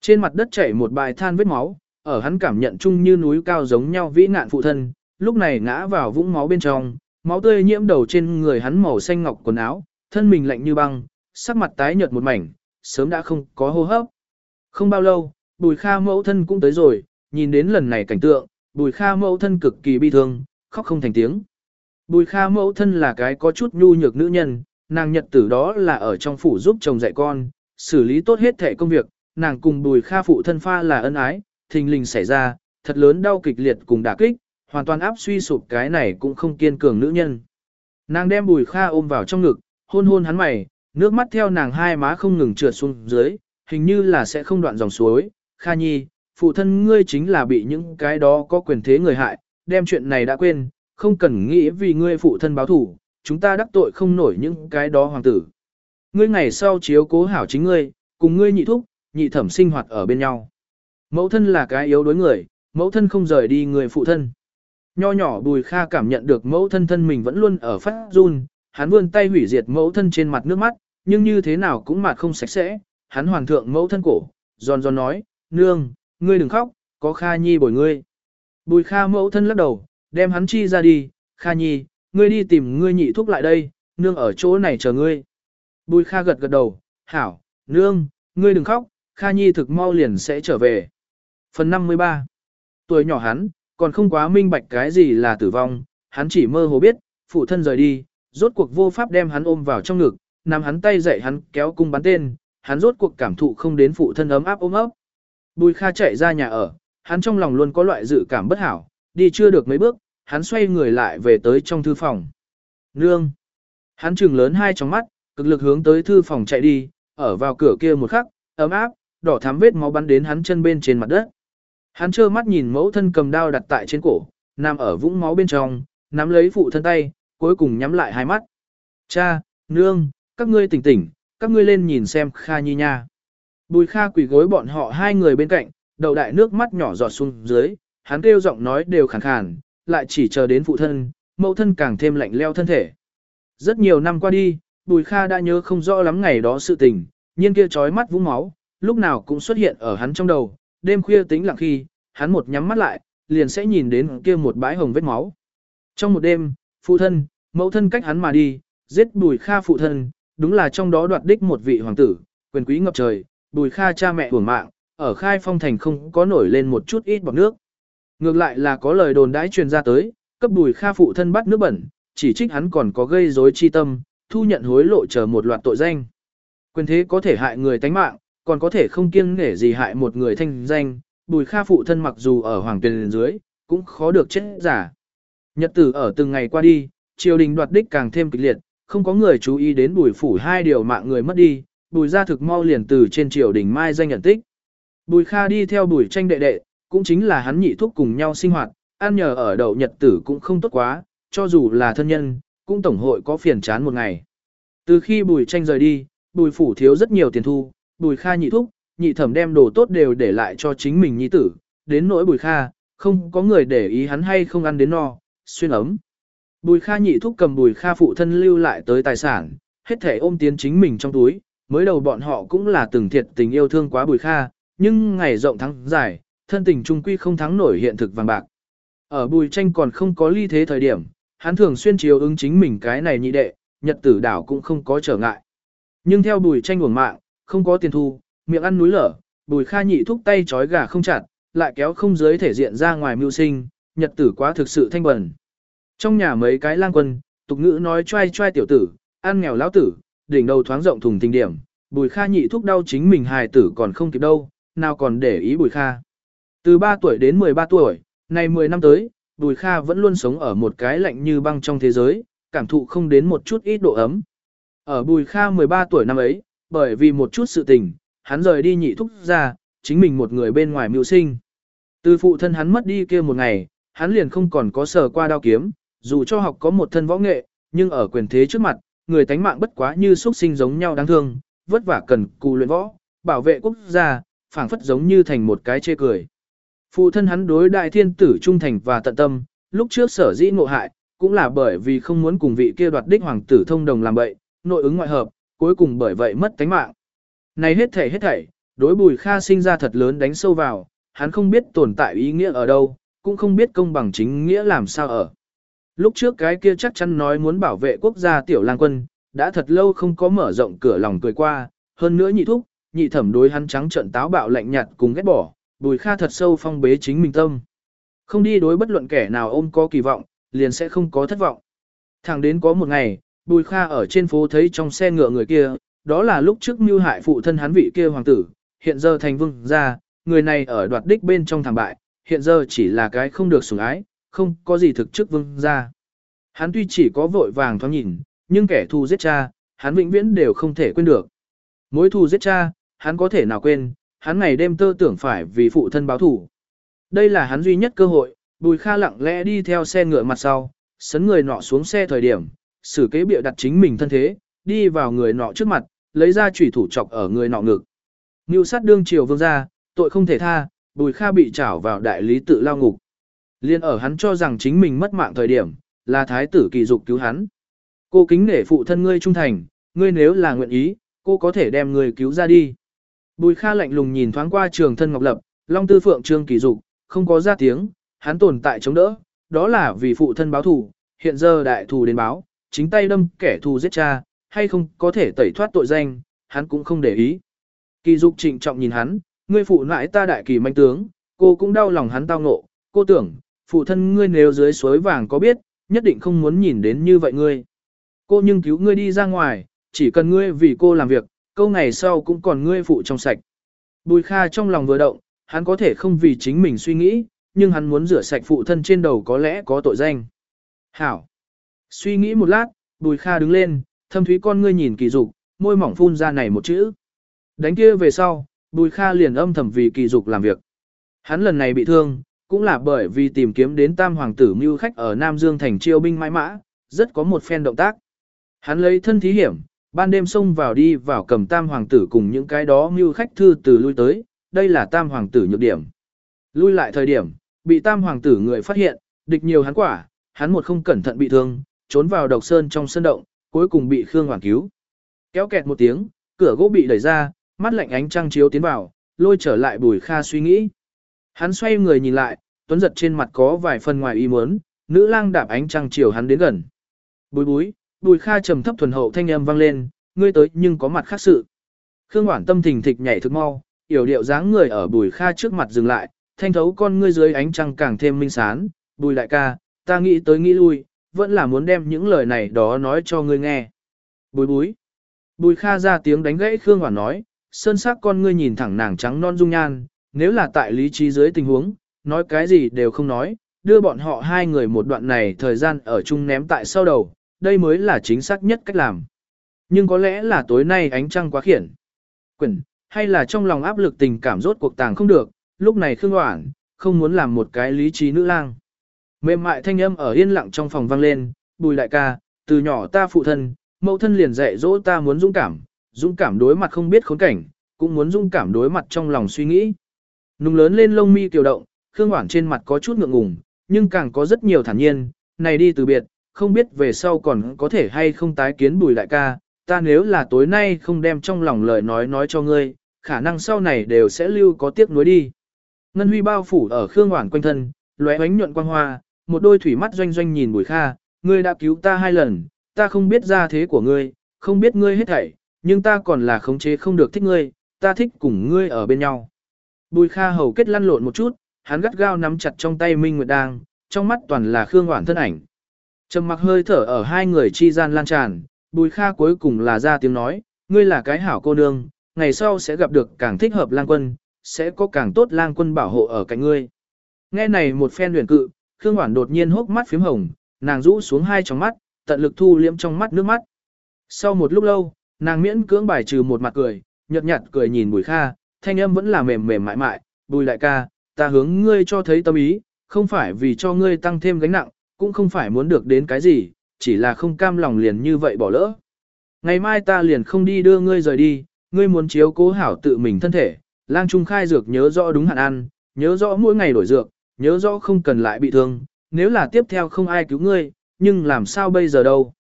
Trên mặt đất chảy một bài than vết máu, ở hắn cảm nhận chung như núi cao giống nhau vĩ nạn phụ thân, lúc này ngã vào vũng máu bên trong, máu tươi nhiễm đầu trên người hắn màu xanh ngọc quần áo, thân mình lạnh như băng, sắc mặt tái nhợt một mảnh, sớm đã không có hô hấp. Không bao lâu, Bùi Kha mẫu thân cũng tới rồi, nhìn đến lần này cảnh tượng, Bùi Kha mẫu thân cực kỳ bi thương, khóc không thành tiếng. Bùi Kha mẫu thân là cái có chút nhu nhược nữ nhân, nàng nhật tử đó là ở trong phủ giúp chồng dạy con, xử lý tốt hết thể công việc, nàng cùng bùi kha phụ thân pha là ân ái, thình lình xảy ra, thật lớn đau kịch liệt cùng đả kích, hoàn toàn áp suy sụp cái này cũng không kiên cường nữ nhân. Nàng đem bùi kha ôm vào trong ngực, hôn hôn hắn mày, nước mắt theo nàng hai má không ngừng trượt xuống dưới, hình như là sẽ không đoạn dòng suối. Kha nhi, phụ thân ngươi chính là bị những cái đó có quyền thế người hại, đem chuyện này đã quên, không cần nghĩ vì ngươi phụ thân báo thủ, chúng ta đắc tội không nổi những cái đó hoàng tử. ngươi ngày sau chiếu cố hảo chính ngươi, cùng ngươi nhị thúc, nhị thẩm sinh hoạt ở bên nhau. Mẫu thân là cái yếu đối người, mẫu thân không rời đi người phụ thân. Nho nhỏ bùi kha cảm nhận được mẫu thân thân mình vẫn luôn ở phát run, hắn vươn tay hủy diệt mẫu thân trên mặt nước mắt, nhưng như thế nào cũng mặt không sạch sẽ, hắn hoàn thượng mẫu thân cổ, giòn giòn nói, nương, ngươi đừng khóc, có kha nhi bồi ngươi. Bùi kha mẫu thân lắc đầu, đem hắn chi ra đi, kha nhi, ngươi đi tìm ngươi nhị thúc lại đây, nương ở chỗ này chờ ngươi. Bùi kha gật gật đầu, hảo, nương, ngươi đừng khóc, kha nhi thực mau liền sẽ trở về. Phần 53 Tuổi nhỏ hắn, còn không quá minh bạch cái gì là tử vong, hắn chỉ mơ hồ biết, phụ thân rời đi, rốt cuộc vô pháp đem hắn ôm vào trong ngực, nắm hắn tay dậy hắn kéo cung bắn tên, hắn rốt cuộc cảm thụ không đến phụ thân ấm áp ôm ấp. Bùi Kha chạy ra nhà ở, hắn trong lòng luôn có loại dự cảm bất hảo, đi chưa được mấy bước, hắn xoay người lại về tới trong thư phòng. Nương! Hắn trừng lớn hai tròng mắt, cực lực hướng tới thư phòng chạy đi, ở vào cửa kia một khắc, ấm áp, đỏ thắm vết máu bắn đến hắn chân bên trên mặt đất. Hắn trơ mắt nhìn mẫu thân cầm đao đặt tại trên cổ, nằm ở vũng máu bên trong, nắm lấy phụ thân tay, cuối cùng nhắm lại hai mắt. Cha, nương, các ngươi tỉnh tỉnh, các ngươi lên nhìn xem Kha Nhi nha. Bùi Kha quỳ gối bọn họ hai người bên cạnh, đầu đại nước mắt nhỏ giọt xuống dưới, hắn kêu giọng nói đều khàn khàn, lại chỉ chờ đến phụ thân, mẫu thân càng thêm lạnh leo thân thể. Rất nhiều năm qua đi, Bùi Kha đã nhớ không rõ lắm ngày đó sự tình, nhiên kia trói mắt vũng máu, lúc nào cũng xuất hiện ở hắn trong đầu, đêm khuya tính lặng khi, hắn một nhắm mắt lại, liền sẽ nhìn đến kia một bãi hồng vết máu. Trong một đêm, phụ thân, mẫu thân cách hắn mà đi, giết Bùi Kha phụ thân, đúng là trong đó đoạt đích một vị hoàng tử, quyền quý ngập trời, Bùi Kha cha mẹ hưởng mạng, ở khai phong thành không có nổi lên một chút ít bọt nước. Ngược lại là có lời đồn đãi truyền ra tới, cấp Bùi Kha phụ thân bắt nước bẩn, chỉ trích hắn còn có gây rối chi tâm, thu nhận hối lộ chờ một loạt tội danh. Quyền thế có thể hại người tánh mạng, còn có thể không kiêng nể gì hại một người thanh danh, Bùi Kha phụ thân mặc dù ở hoàng tuyền dưới, cũng khó được chết giả. Nhật tử ở từng ngày qua đi, triều đình đoạt đích càng thêm kịch liệt, không có người chú ý đến bùi phủ hai điều mạng người mất đi, bùi gia thực mau liền từ trên triều đình mai danh nhận tích. Bùi Kha đi theo bùi tranh đệ đệ, cũng chính là hắn nhị thúc cùng nhau sinh hoạt, ăn nhờ ở đậu nhật tử cũng không tốt quá, cho dù là thân nhân, cũng tổng hội có phiền chán một ngày. Từ khi bùi tranh rời đi, bùi phủ thiếu rất nhiều tiền thu, bùi Kha nhị thúc, nhị thẩm đem đồ tốt đều để lại cho chính mình nhi tử, đến nỗi bùi Kha, không có người để ý hắn hay không ăn đến no, xuyên ấm. Bùi Kha nhị thúc cầm Bùi Kha phụ thân lưu lại tới tài sản, hết thể ôm tiến chính mình trong túi, mới đầu bọn họ cũng là từng thiệt tình yêu thương quá Bùi Kha, nhưng ngày rộng thắng dài, thân tình trung quy không thắng nổi hiện thực vàng bạc. Ở Bùi tranh còn không có ly thế thời điểm, hắn thường xuyên chiếu ứng chính mình cái này nhị đệ, nhật tử đảo cũng không có trở ngại. Nhưng theo Bùi tranh uổng mạng, không có tiền thu, miệng ăn núi lở, Bùi Kha nhị thúc tay trói gà không chặt, lại kéo không dưới thể diện ra ngoài mưu sinh, nhật tử quá thực sự thanh bẩn. Trong nhà mấy cái lang quân, tục ngữ nói trai trai tiểu tử, ăn nghèo lão tử, đỉnh đầu thoáng rộng thùng tình điểm, bùi kha nhị thúc đau chính mình hài tử còn không kịp đâu, nào còn để ý bùi kha. Từ 3 tuổi đến 13 tuổi, này 10 năm tới, bùi kha vẫn luôn sống ở một cái lạnh như băng trong thế giới, cảm thụ không đến một chút ít độ ấm. Ở bùi kha 13 tuổi năm ấy, bởi vì một chút sự tình, hắn rời đi nhị thúc ra, chính mình một người bên ngoài mưu sinh. Từ phụ thân hắn mất đi kia một ngày, hắn liền không còn có sờ qua đao kiếm, dù cho học có một thân võ nghệ, nhưng ở quyền thế trước mặt, người tánh mạng bất quá như xuất sinh giống nhau đáng thương, vất vả cần cù luyện võ, bảo vệ quốc gia, phảng phất giống như thành một cái chê cười. Phụ thân hắn đối đại thiên tử trung thành và tận tâm, lúc trước sở dĩ ngộ hại, cũng là bởi vì không muốn cùng vị kia đoạt đích hoàng tử thông đồng làm bậy, nội ứng ngoại hợp, cuối cùng bởi vậy mất tánh mạng. Này hết thảy hết thảy, đối bùi kha sinh ra thật lớn đánh sâu vào, hắn không biết tồn tại ý nghĩa ở đâu, cũng không biết công bằng chính nghĩa làm sao ở. Lúc trước cái kia chắc chắn nói muốn bảo vệ quốc gia tiểu lang quân, đã thật lâu không có mở rộng cửa lòng cười qua, hơn nữa nhị thúc, nhị thẩm đối hắn trắng trận táo bạo lạnh nhạt cùng ghét bỏ, bùi kha thật sâu phong bế chính mình tâm. Không đi đối bất luận kẻ nào ôm có kỳ vọng, liền sẽ không có thất vọng. Thẳng đến có một ngày, bùi kha ở trên phố thấy trong xe ngựa người kia, đó là lúc trước mưu hại phụ thân hắn vị kia hoàng tử, hiện giờ thành vương gia, người này ở đoạt đích bên trong thảm bại, hiện giờ chỉ là cái không được sủng ái, không có gì thực chức vương ra. Hắn tuy chỉ có vội vàng thoáng nhìn, nhưng kẻ thù giết cha, hắn vĩnh viễn đều không thể quên được. Mối thù giết cha, hắn có thể nào quên, hắn ngày đêm tơ tưởng phải vì phụ thân báo thù. Đây là hắn duy nhất cơ hội, Bùi Kha lặng lẽ đi theo xe ngựa mặt sau, sấn người nọ xuống xe thời điểm, xử kế bịa đặt chính mình thân thế, đi vào người nọ trước mặt, lấy ra chủy thủ chọc ở người nọ ngực. Ngưu sát đương triều vương gia, tội không thể tha, Bùi Kha bị trảo vào đại lý tự lao ngục. Liên ở hắn cho rằng chính mình mất mạng thời điểm, là thái tử kỳ dục cứu hắn. Cô kính nể phụ thân ngươi trung thành, ngươi nếu là nguyện ý, cô có thể đem người cứu ra đi. Bùi Kha lạnh lùng nhìn thoáng qua trường thân Ngọc Lập, Long Tư Phượng Trương Kỳ Dục, không có ra tiếng, hắn tồn tại chống đỡ, đó là vì phụ thân báo thù, hiện giờ đại thù đến báo, chính tay đâm kẻ thù giết cha, hay không có thể tẩy thoát tội danh, hắn cũng không để ý. Kỳ Dục trịnh trọng nhìn hắn, ngươi phụ nãi ta đại kỳ manh tướng, cô cũng đau lòng hắn tao ngộ, cô tưởng, phụ thân ngươi nếu dưới suối vàng có biết, nhất định không muốn nhìn đến như vậy ngươi. Cô nhưng cứu ngươi đi ra ngoài, chỉ cần ngươi vì cô làm việc, câu ngày sau cũng còn ngươi phụ trong sạch. Bùi Kha trong lòng vừa động, hắn có thể không vì chính mình suy nghĩ, nhưng hắn muốn rửa sạch phụ thân trên đầu có lẽ có tội danh. Hảo. Suy nghĩ một lát, Bùi Kha đứng lên, thâm thúy con ngươi nhìn kỳ dục, môi mỏng phun ra này một chữ. Đánh kia về sau, Bùi Kha liền âm thầm vì kỳ dục làm việc. Hắn lần này bị thương, cũng là bởi vì tìm kiếm đến tam hoàng tử mưu khách ở Nam Dương thành chiêu binh mãi mã, rất có một phen động tác. Hắn lấy thân thí hiểm, ban đêm xông vào đi vào cầm tam hoàng tử cùng những cái đó mưu khách thư từ lui tới, đây là tam hoàng tử nhược điểm. Lui lại thời điểm, bị tam hoàng tử người phát hiện, địch nhiều hắn quả, hắn một không cẩn thận bị thương, trốn vào độc sơn trong sân động, cuối cùng bị Khương Hoàng cứu. Kéo kẹt một tiếng, cửa gỗ bị đẩy ra, mắt lạnh ánh trăng chiếu tiến vào, lôi trở lại Bùi Kha suy nghĩ. Hắn xoay người nhìn lại, tuấn giật trên mặt có vài phần ngoài ý muốn, nữ lang đạp ánh trăng chiều hắn đến gần. Bùi búi, Bùi Kha trầm thấp thuần hậu thanh âm vang lên, ngươi tới nhưng có mặt khác sự. Khương Hoản tâm thình thịch nhảy thức mau, yểu điệu dáng người ở Bùi Kha trước mặt dừng lại, thanh thấu con ngươi dưới ánh trăng càng thêm minh sán, Bùi đại ca, ta nghĩ tới nghĩ lui, vẫn là muốn đem những lời này đó nói cho ngươi nghe. Bùi búi. Bùi Kha ra tiếng đánh gãy Khương Hoản nói, sơn sắc con ngươi nhìn thẳng nàng trắng non dung nhan, nếu là tại lý trí dưới tình huống, nói cái gì đều không nói, đưa bọn họ hai người một đoạn này thời gian ở chung ném tại sau đầu, đây mới là chính xác nhất cách làm. Nhưng có lẽ là tối nay ánh trăng quá khiển. Quyển, hay là trong lòng áp lực tình cảm rốt cuộc tàng không được, lúc này Khương Hoảng, không muốn làm một cái lý trí nữ lang. Mềm mại thanh âm ở yên lặng trong phòng vang lên, bùi đại ca, từ nhỏ ta phụ thân, mẫu thân liền dạy dỗ ta muốn dũng cảm, dũng cảm đối mặt không biết khốn cảnh, cũng muốn dũng cảm đối mặt trong lòng suy nghĩ. Nùng lớn lên lông mi kiều động, Khương Hoảng trên mặt có chút ngượng ngùng, nhưng càng có rất nhiều thản nhiên, này đi từ biệt, không biết về sau còn có thể hay không tái kiến bùi đại ca, ta nếu là tối nay không đem trong lòng lời nói nói cho ngươi, khả năng sau này đều sẽ lưu có tiếc nuối đi. Ngân huy bao phủ ở Khương Hoảng quanh thân, lóe ánh nhuận quang hoa, một đôi thủy mắt doanh doanh nhìn bùi kha, ngươi đã cứu ta hai lần, ta không biết ra thế của ngươi, không biết ngươi hết thảy, nhưng ta còn là khống chế không được thích ngươi, ta thích cùng ngươi ở bên nhau. Bùi Kha hầu kết lăn lộn một chút, hắn gắt gao nắm chặt trong tay Minh Nguyệt Đang, trong mắt toàn là Khương Hoản thân ảnh. Trầm mặc hơi thở ở hai người chi gian lan tràn, Bùi Kha cuối cùng là ra tiếng nói, ngươi là cái hảo cô nương, ngày sau sẽ gặp được càng thích hợp lang quân, sẽ có càng tốt lang quân bảo hộ ở cạnh ngươi. Nghe này một phen luyện cự, Khương Hoản đột nhiên hốc mắt phím hồng, nàng rũ xuống hai tròng mắt, tận lực thu liễm trong mắt nước mắt. Sau một lúc lâu, nàng miễn cưỡng bài trừ một mặt cười, nhợt nhạt cười nhìn Bùi Kha, thanh âm vẫn là mềm mềm mại mại, bùi đại ca, ta hướng ngươi cho thấy tâm ý, không phải vì cho ngươi tăng thêm gánh nặng, cũng không phải muốn được đến cái gì, chỉ là không cam lòng liền như vậy bỏ lỡ. Ngày mai ta liền không đi đưa ngươi rời đi, ngươi muốn chiếu cố hảo tự mình thân thể, lang trung khai dược nhớ rõ đúng hạn ăn, nhớ rõ mỗi ngày đổi dược, nhớ rõ không cần lại bị thương, nếu là tiếp theo không ai cứu ngươi, nhưng làm sao bây giờ đâu.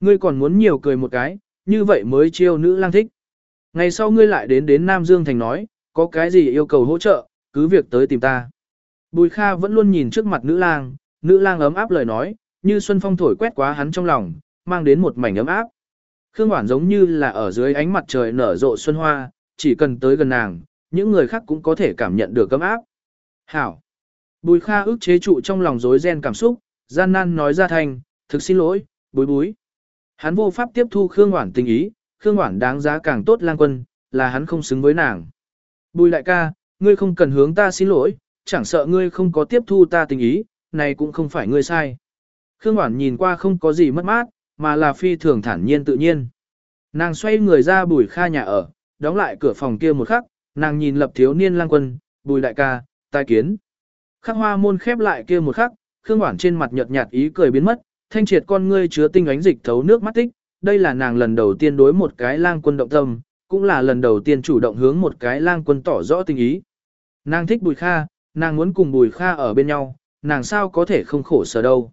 Ngươi còn muốn nhiều cười một cái, như vậy mới chiêu nữ lang thích. Ngày sau ngươi lại đến đến Nam Dương Thành nói, có cái gì yêu cầu hỗ trợ, cứ việc tới tìm ta. Bùi Kha vẫn luôn nhìn trước mặt nữ lang, nữ lang ấm áp lời nói, như xuân phong thổi quét quá hắn trong lòng, mang đến một mảnh ấm áp. Khương Hoản giống như là ở dưới ánh mặt trời nở rộ xuân hoa, chỉ cần tới gần nàng, những người khác cũng có thể cảm nhận được ấm áp. Hảo! Bùi Kha ức chế trụ trong lòng rối ren cảm xúc, gian nan nói ra thành, thực xin lỗi, bối bối. Hắn vô pháp tiếp thu Khương Hoản tình ý, Khương Hoản đáng giá càng tốt lang quân, là hắn không xứng với nàng. Bùi đại ca, ngươi không cần hướng ta xin lỗi, chẳng sợ ngươi không có tiếp thu ta tình ý, này cũng không phải ngươi sai. Khương Hoản nhìn qua không có gì mất mát, mà là phi thường thản nhiên tự nhiên. Nàng xoay người ra bùi kha nhà ở, đóng lại cửa phòng kia một khắc, nàng nhìn lập thiếu niên lang quân, bùi đại ca, tai kiến. Khắc hoa môn khép lại kia một khắc, Khương Hoản trên mặt nhợt nhạt ý cười biến mất, thanh triệt con ngươi chứa tinh ánh dịch thấu nước mắt tích, đây là nàng lần đầu tiên đối một cái lang quân động tâm, cũng là lần đầu tiên chủ động hướng một cái lang quân tỏ rõ tình ý. Nàng thích Bùi Kha, nàng muốn cùng Bùi Kha ở bên nhau, nàng sao có thể không khổ sở đâu.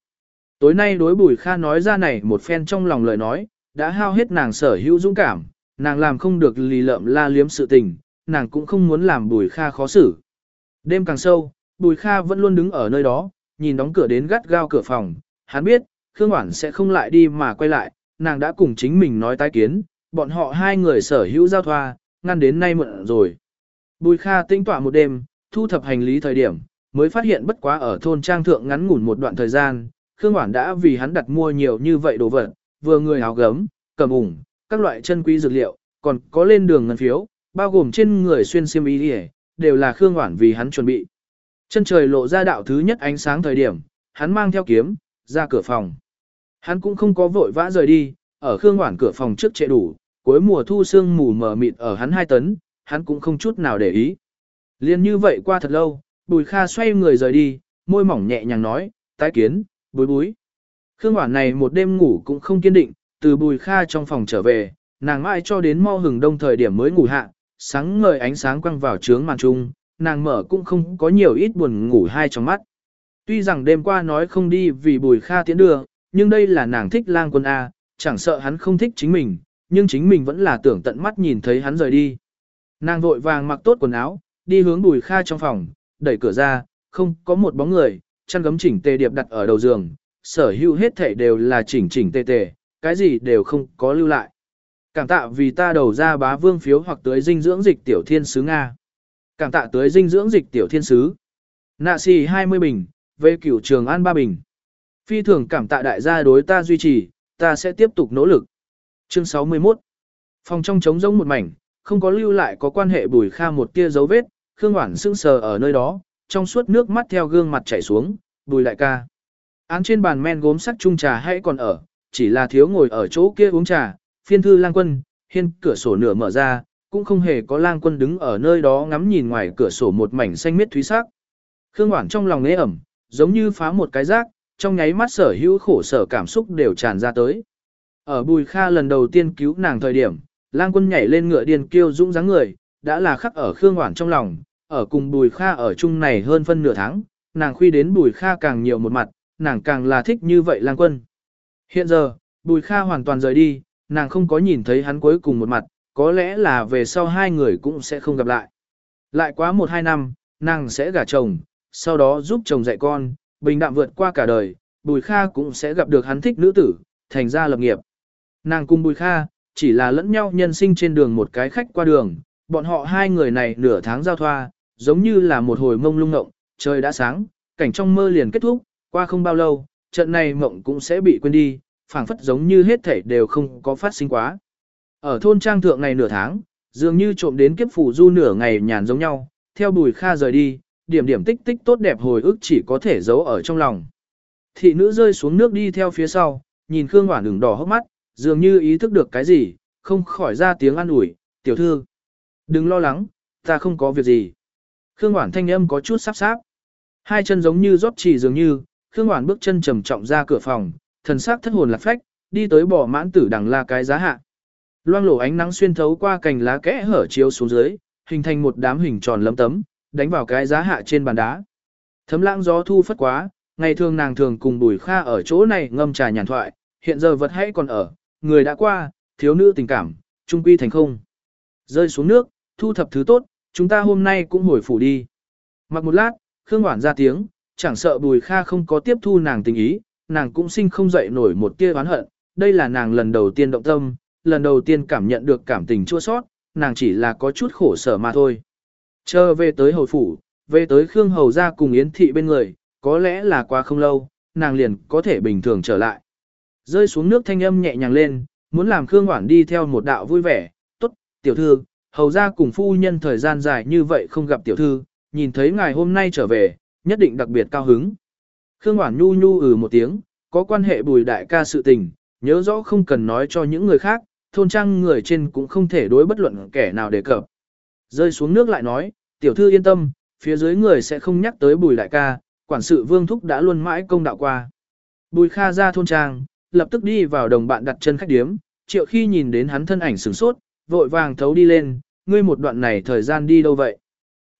Tối nay đối Bùi Kha nói ra này một phen trong lòng lời nói, đã hao hết nàng sở hữu dũng cảm, nàng làm không được lì lợm la liếm sự tình, nàng cũng không muốn làm Bùi Kha khó xử. Đêm càng sâu, Bùi Kha vẫn luôn đứng ở nơi đó, nhìn đóng cửa đến gắt gao cửa phòng, hắn biết, Khương Hoản sẽ không lại đi mà quay lại, nàng đã cùng chính mình nói tái kiến, bọn họ hai người sở hữu giao thoa, ngăn đến nay muộn rồi. Bùi Kha tinh tỏa một đêm, thu thập hành lý thời điểm, mới phát hiện bất quá ở thôn trang thượng ngắn ngủn một đoạn thời gian, Khương Hoản đã vì hắn đặt mua nhiều như vậy đồ vật, vừa người áo gấm, cầm ủng, các loại chân quý dược liệu, còn có lên đường ngân phiếu, bao gồm trên người xuyên xiêm y đi đều là Khương Hoản vì hắn chuẩn bị. Chân trời lộ ra đạo thứ nhất ánh sáng thời điểm, hắn mang theo kiếm, ra cửa phòng. Hắn cũng không có vội vã rời đi, ở Khương Hoản cửa phòng trước trệ đủ, cuối mùa thu sương mù mờ mịt ở hắn hai tấn, hắn cũng không chút nào để ý. Liên như vậy qua thật lâu, Bùi Kha xoay người rời đi, môi mỏng nhẹ nhàng nói, tái kiến, bối bối. Khương Hoản này một đêm ngủ cũng không kiên định, từ Bùi Kha trong phòng trở về, nàng mãi cho đến mau hừng đông thời điểm mới ngủ hạ, sáng ngời ánh sáng quăng vào trướng màn trung, nàng mở cũng không có nhiều ít buồn ngủ hai trong mắt. Tuy rằng đêm qua nói không đi vì Bùi Kha tiến đưa, nhưng đây là nàng thích lang quân A, chẳng sợ hắn không thích chính mình, nhưng chính mình vẫn là tưởng tận mắt nhìn thấy hắn rời đi. Nàng vội vàng mặc tốt quần áo, đi hướng Bùi Kha trong phòng, đẩy cửa ra, không có một bóng người, chăn gấm chỉnh tề điệp đặt ở đầu giường, sở hữu hết thảy đều là chỉnh chỉnh tề tề, cái gì đều không có lưu lại. Cảm tạ vì ta đầu ra bá vương phiếu hoặc tới dinh dưỡng dịch tiểu thiên sứ Nga. Cảm tạ tới dinh dưỡng dịch tiểu thiên sứ. Nạ xì 20 bình, về cửu trường an 3 bình. Phi thường cảm tạ đại gia đối ta duy trì, ta sẽ tiếp tục nỗ lực. Chương 61 Phòng trong trống rỗng một mảnh, không có lưu lại có quan hệ bùi kha một tia dấu vết, Khương Hoản sững sờ ở nơi đó, trong suốt nước mắt theo gương mặt chảy xuống, bùi lại ca. Án trên bàn men gốm sắc chung trà hay còn ở, chỉ là thiếu ngồi ở chỗ kia uống trà, phiên thư lang quân, hiên cửa sổ nửa mở ra, cũng không hề có lang quân đứng ở nơi đó ngắm nhìn ngoài cửa sổ một mảnh xanh miết thúy sắc. Khương Hoản trong lòng nghe ẩm, giống như phá một cái rác, trong nháy mắt sở hữu khổ sở cảm xúc đều tràn ra tới. Ở Bùi Kha lần đầu tiên cứu nàng thời điểm, lang quân nhảy lên ngựa điên kêu dũng dáng người, đã là khắc ở Khương Hoản trong lòng, ở cùng Bùi Kha ở chung này hơn phân nửa tháng, nàng khuy đến Bùi Kha càng nhiều một mặt, nàng càng là thích như vậy lang quân. Hiện giờ, Bùi Kha hoàn toàn rời đi, nàng không có nhìn thấy hắn cuối cùng một mặt, có lẽ là về sau hai người cũng sẽ không gặp lại. Lại quá một hai năm, nàng sẽ gả chồng, sau đó giúp chồng dạy con, bình đạm vượt qua cả đời, Bùi Kha cũng sẽ gặp được hắn thích nữ tử, thành ra lập nghiệp. Nàng cùng Bùi Kha, chỉ là lẫn nhau nhân sinh trên đường một cái khách qua đường, bọn họ hai người này nửa tháng giao thoa, giống như là một hồi mông lung ngộng, trời đã sáng, cảnh trong mơ liền kết thúc, qua không bao lâu, trận này mộng cũng sẽ bị quên đi, phảng phất giống như hết thảy đều không có phát sinh quá. Ở thôn trang thượng này nửa tháng, dường như trộm đến kiếp phủ du nửa ngày nhàn giống nhau, theo bùi kha rời đi, điểm điểm tích tích tốt đẹp hồi ức chỉ có thể giấu ở trong lòng. Thị nữ rơi xuống nước đi theo phía sau, nhìn Khương Hoản đường đỏ hốc mắt, dường như ý thức được cái gì, không khỏi ra tiếng an ủi, tiểu thư. Đừng lo lắng, ta không có việc gì. Khương Hoản thanh âm có chút sắp sáp. Hai chân giống như rót chỉ dường như, Khương Hoản bước chân trầm trọng ra cửa phòng, thần sắc thất hồn lạc phách, đi tới bỏ mãn tử đằng la cái giá hạ. Loang lổ ánh nắng xuyên thấu qua cành lá kẽ hở chiếu xuống dưới, hình thành một đám hình tròn lấm tấm, đánh vào cái giá hạ trên bàn đá. Thấm lãng gió thu phất quá, ngày thường nàng thường cùng Bùi Kha ở chỗ này ngâm trà nhàn thoại, hiện giờ vật hãy còn ở, người đã qua, thiếu nữ tình cảm, trung quy thành không. Rơi xuống nước, thu thập thứ tốt, chúng ta hôm nay cũng hồi phủ đi. Mặc một lát, Khương Hoản ra tiếng, chẳng sợ Bùi Kha không có tiếp thu nàng tình ý, nàng cũng sinh không dậy nổi một tia oán hận, đây là nàng lần đầu tiên động tâm, lần đầu tiên cảm nhận được cảm tình chua sót, nàng chỉ là có chút khổ sở mà thôi. Chờ về tới hồi phủ, về tới Khương Hầu ra cùng Yến Thị bên người, có lẽ là qua không lâu, nàng liền có thể bình thường trở lại. Rơi xuống nước thanh âm nhẹ nhàng lên, muốn làm Khương Hoảng đi theo một đạo vui vẻ, tốt, tiểu thư, hầu ra cùng phu nhân thời gian dài như vậy không gặp tiểu thư, nhìn thấy ngài hôm nay trở về, nhất định đặc biệt cao hứng. Khương Hoảng nhu nhu ừ một tiếng, có quan hệ bùi đại ca sự tình, nhớ rõ không cần nói cho những người khác, thôn trang người trên cũng không thể đối bất luận kẻ nào đề cập. Rơi xuống nước lại nói, tiểu thư yên tâm, phía dưới người sẽ không nhắc tới bùi đại ca, quản sự vương thúc đã luôn mãi công đạo qua. Bùi kha ra thôn trang, lập tức đi vào đồng bạn đặt chân khách điếm, triệu khi nhìn đến hắn thân ảnh sửng sốt, vội vàng thấu đi lên, ngươi một đoạn này thời gian đi đâu vậy?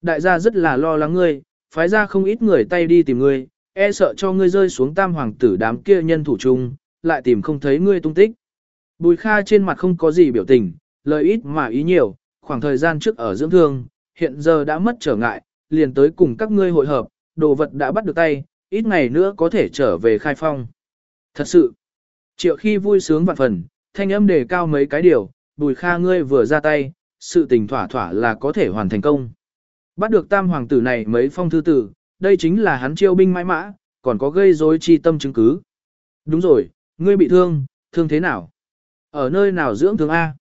Đại gia rất là lo lắng ngươi, phái ra không ít người tay đi tìm ngươi, e sợ cho ngươi rơi xuống tam hoàng tử đám kia nhân thủ chung, lại tìm không thấy ngươi tung tích. Bùi Kha trên mặt không có gì biểu tình, lời ít mà ý nhiều, khoảng thời gian trước ở dưỡng thương, hiện giờ đã mất trở ngại, liền tới cùng các ngươi hội hợp, đồ vật đã bắt được tay, ít ngày nữa có thể trở về khai phong. Thật sự, triệu khi vui sướng vạn phần, thanh âm đề cao mấy cái điều, bùi kha ngươi vừa ra tay, sự tình thỏa thỏa là có thể hoàn thành công. Bắt được tam hoàng tử này mấy phong thư tử, đây chính là hắn chiêu binh mãi mã, còn có gây rối chi tâm chứng cứ. Đúng rồi, ngươi bị thương, thương thế nào? Ở nơi nào dưỡng thương A?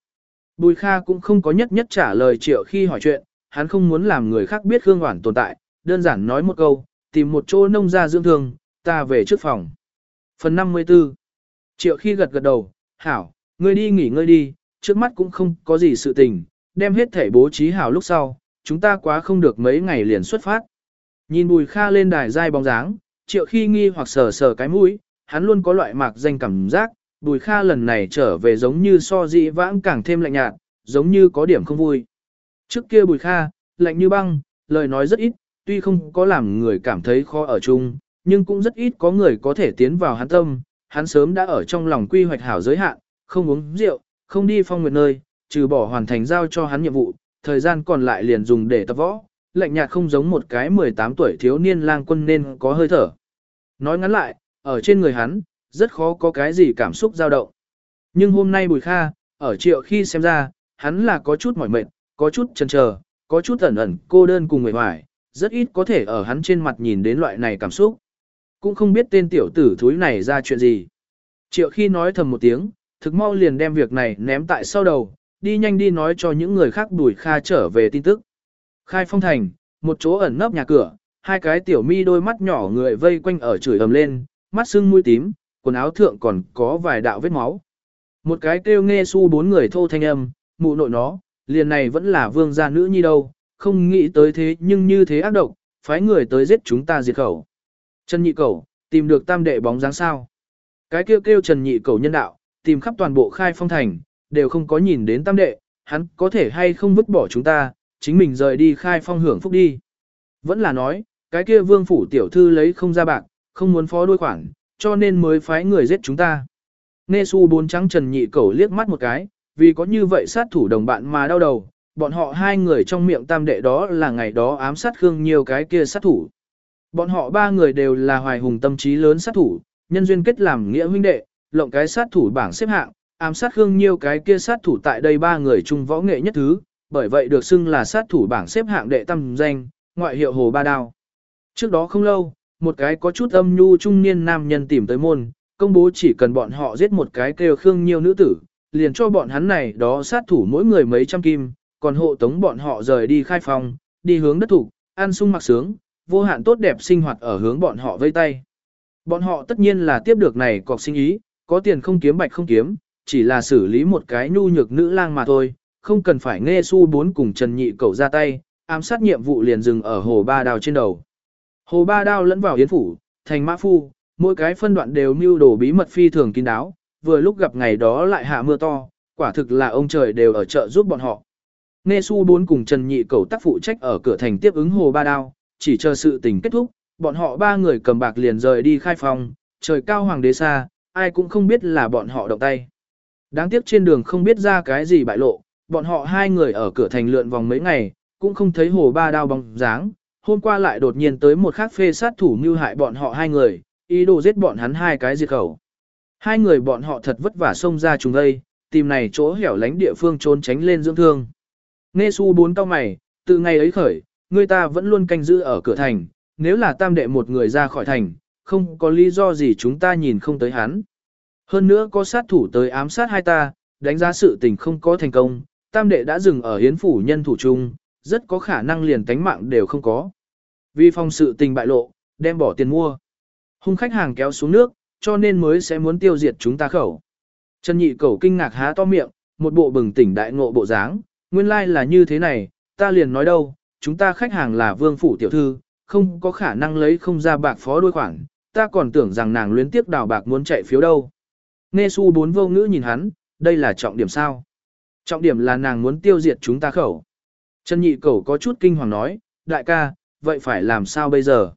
Bùi Kha cũng không có nhất nhất trả lời triệu khi hỏi chuyện, hắn không muốn làm người khác biết Khương Hoản tồn tại, đơn giản nói một câu, tìm một chỗ nông ra dưỡng thương, ta về trước phòng. Phần 54 Triệu khi gật gật đầu, hảo, ngươi đi nghỉ ngơi đi, trước mắt cũng không có gì sự tình, đem hết thể bố trí hảo lúc sau, chúng ta quá không được mấy ngày liền xuất phát. Nhìn bùi kha lên đài dai bóng dáng, triệu khi nghi hoặc sờ sờ cái mũi, hắn luôn có loại mạc danh cảm giác, bùi kha lần này trở về giống như so dị vãng càng thêm lạnh nhạt, giống như có điểm không vui. Trước kia bùi kha, lạnh như băng, lời nói rất ít, tuy không có làm người cảm thấy khó ở chung, nhưng cũng rất ít có người có thể tiến vào hắn tâm, hắn sớm đã ở trong lòng quy hoạch hảo giới hạn, không uống rượu, không đi phong nguyệt nơi, trừ bỏ hoàn thành giao cho hắn nhiệm vụ, thời gian còn lại liền dùng để tập võ, lạnh nhạt không giống một cái 18 tuổi thiếu niên lang quân nên có hơi thở. Nói ngắn lại, ở trên người hắn, rất khó có cái gì cảm xúc dao động. Nhưng hôm nay Bùi Kha, ở triệu khi xem ra, hắn là có chút mỏi mệt, có chút chần chờ, có chút ẩn ẩn cô đơn cùng người hoài, rất ít có thể ở hắn trên mặt nhìn đến loại này cảm xúc. Cũng không biết tên tiểu tử thúi này ra chuyện gì. Triệu khi nói thầm một tiếng, thực mau liền đem việc này ném tại sau đầu, đi nhanh đi nói cho những người khác đuổi Kha trở về tin tức. Khai phong thành, một chỗ ẩn nấp nhà cửa, hai cái tiểu mi đôi mắt nhỏ người vây quanh ở chửi ầm lên, mắt sưng mũi tím, quần áo thượng còn có vài đạo vết máu. Một cái kêu nghe su bốn người thô thanh âm, mụ nội nó, liền này vẫn là vương gia nữ nhi đâu, không nghĩ tới thế nhưng như thế ác độc, phái người tới giết chúng ta diệt khẩu. Trần nhị cầu, tìm được tam đệ bóng dáng sao. Cái kêu kêu Trần nhị cầu nhân đạo, tìm khắp toàn bộ khai phong thành, đều không có nhìn đến tam đệ, hắn có thể hay không vứt bỏ chúng ta, chính mình rời đi khai phong hưởng phúc đi. Vẫn là nói, cái kia vương phủ tiểu thư lấy không ra bạc, không muốn phó đôi khoản, cho nên mới phái người giết chúng ta. Nghe su bốn trắng trần nhị cẩu liếc mắt một cái, vì có như vậy sát thủ đồng bạn mà đau đầu, bọn họ hai người trong miệng tam đệ đó là ngày đó ám sát Khương nhiều cái kia sát thủ. Bọn họ ba người đều là hoài hùng tâm trí lớn sát thủ, nhân duyên kết làm nghĩa huynh đệ, lộng cái sát thủ bảng xếp hạng, ám sát Khương nhiều cái kia sát thủ tại đây ba người chung võ nghệ nhất thứ, bởi vậy được xưng là sát thủ bảng xếp hạng đệ tâm danh, ngoại hiệu hồ ba đao. Trước đó không lâu, một cái có chút âm nhu trung niên nam nhân tìm tới môn, công bố chỉ cần bọn họ giết một cái kêu Khương nhiều nữ tử, liền cho bọn hắn này đó sát thủ mỗi người mấy trăm kim, còn hộ tống bọn họ rời đi khai phòng, đi hướng đất thủ, ăn sung mặc sướng, vô hạn tốt đẹp sinh hoạt ở hướng bọn họ vây tay. Bọn họ tất nhiên là tiếp được này cọc sinh ý, có tiền không kiếm bạch không kiếm, chỉ là xử lý một cái nhu nhược nữ lang mà thôi, không cần phải nghe su bốn cùng Trần Nhị cậu ra tay, ám sát nhiệm vụ liền dừng ở hồ ba đào trên đầu. Hồ ba đao lẫn vào yến phủ, thành mã phu, mỗi cái phân đoạn đều mưu đồ bí mật phi thường kín đáo, vừa lúc gặp ngày đó lại hạ mưa to, quả thực là ông trời đều ở chợ giúp bọn họ. Nghe su bốn cùng Trần Nhị cầu tác phụ trách ở cửa thành tiếp ứng hồ ba đao, chỉ chờ sự tình kết thúc, bọn họ ba người cầm bạc liền rời đi khai phòng, trời cao hoàng đế xa, ai cũng không biết là bọn họ động tay. Đáng tiếc trên đường không biết ra cái gì bại lộ, bọn họ hai người ở cửa thành lượn vòng mấy ngày, cũng không thấy hồ ba đao bóng dáng, hôm qua lại đột nhiên tới một khác phê sát thủ mưu hại bọn họ hai người, ý đồ giết bọn hắn hai cái diệt khẩu. Hai người bọn họ thật vất vả xông ra trùng đây, tìm này chỗ hẻo lánh địa phương trốn tránh lên dưỡng thương. Nghe su bốn cao mày, từ ngày ấy khởi, người ta vẫn luôn canh giữ ở cửa thành, nếu là tam đệ một người ra khỏi thành, không có lý do gì chúng ta nhìn không tới hắn. Hơn nữa có sát thủ tới ám sát hai ta, đánh giá sự tình không có thành công, tam đệ đã dừng ở hiến phủ nhân thủ chung, rất có khả năng liền tánh mạng đều không có. Vì phòng sự tình bại lộ, đem bỏ tiền mua. Hung khách hàng kéo xuống nước, cho nên mới sẽ muốn tiêu diệt chúng ta khẩu. Trần nhị cầu kinh ngạc há to miệng, một bộ bừng tỉnh đại ngộ bộ dáng, nguyên lai like là như thế này, ta liền nói đâu, chúng ta khách hàng là vương phủ tiểu thư, không có khả năng lấy không ra bạc phó đôi khoản, ta còn tưởng rằng nàng luyến tiếc đào bạc muốn chạy phiếu đâu. Nghe su bốn vô ngữ nhìn hắn, đây là trọng điểm sao? Trọng điểm là nàng muốn tiêu diệt chúng ta khẩu. Trần nhị cầu có chút kinh hoàng nói, đại ca, vậy phải làm sao bây giờ?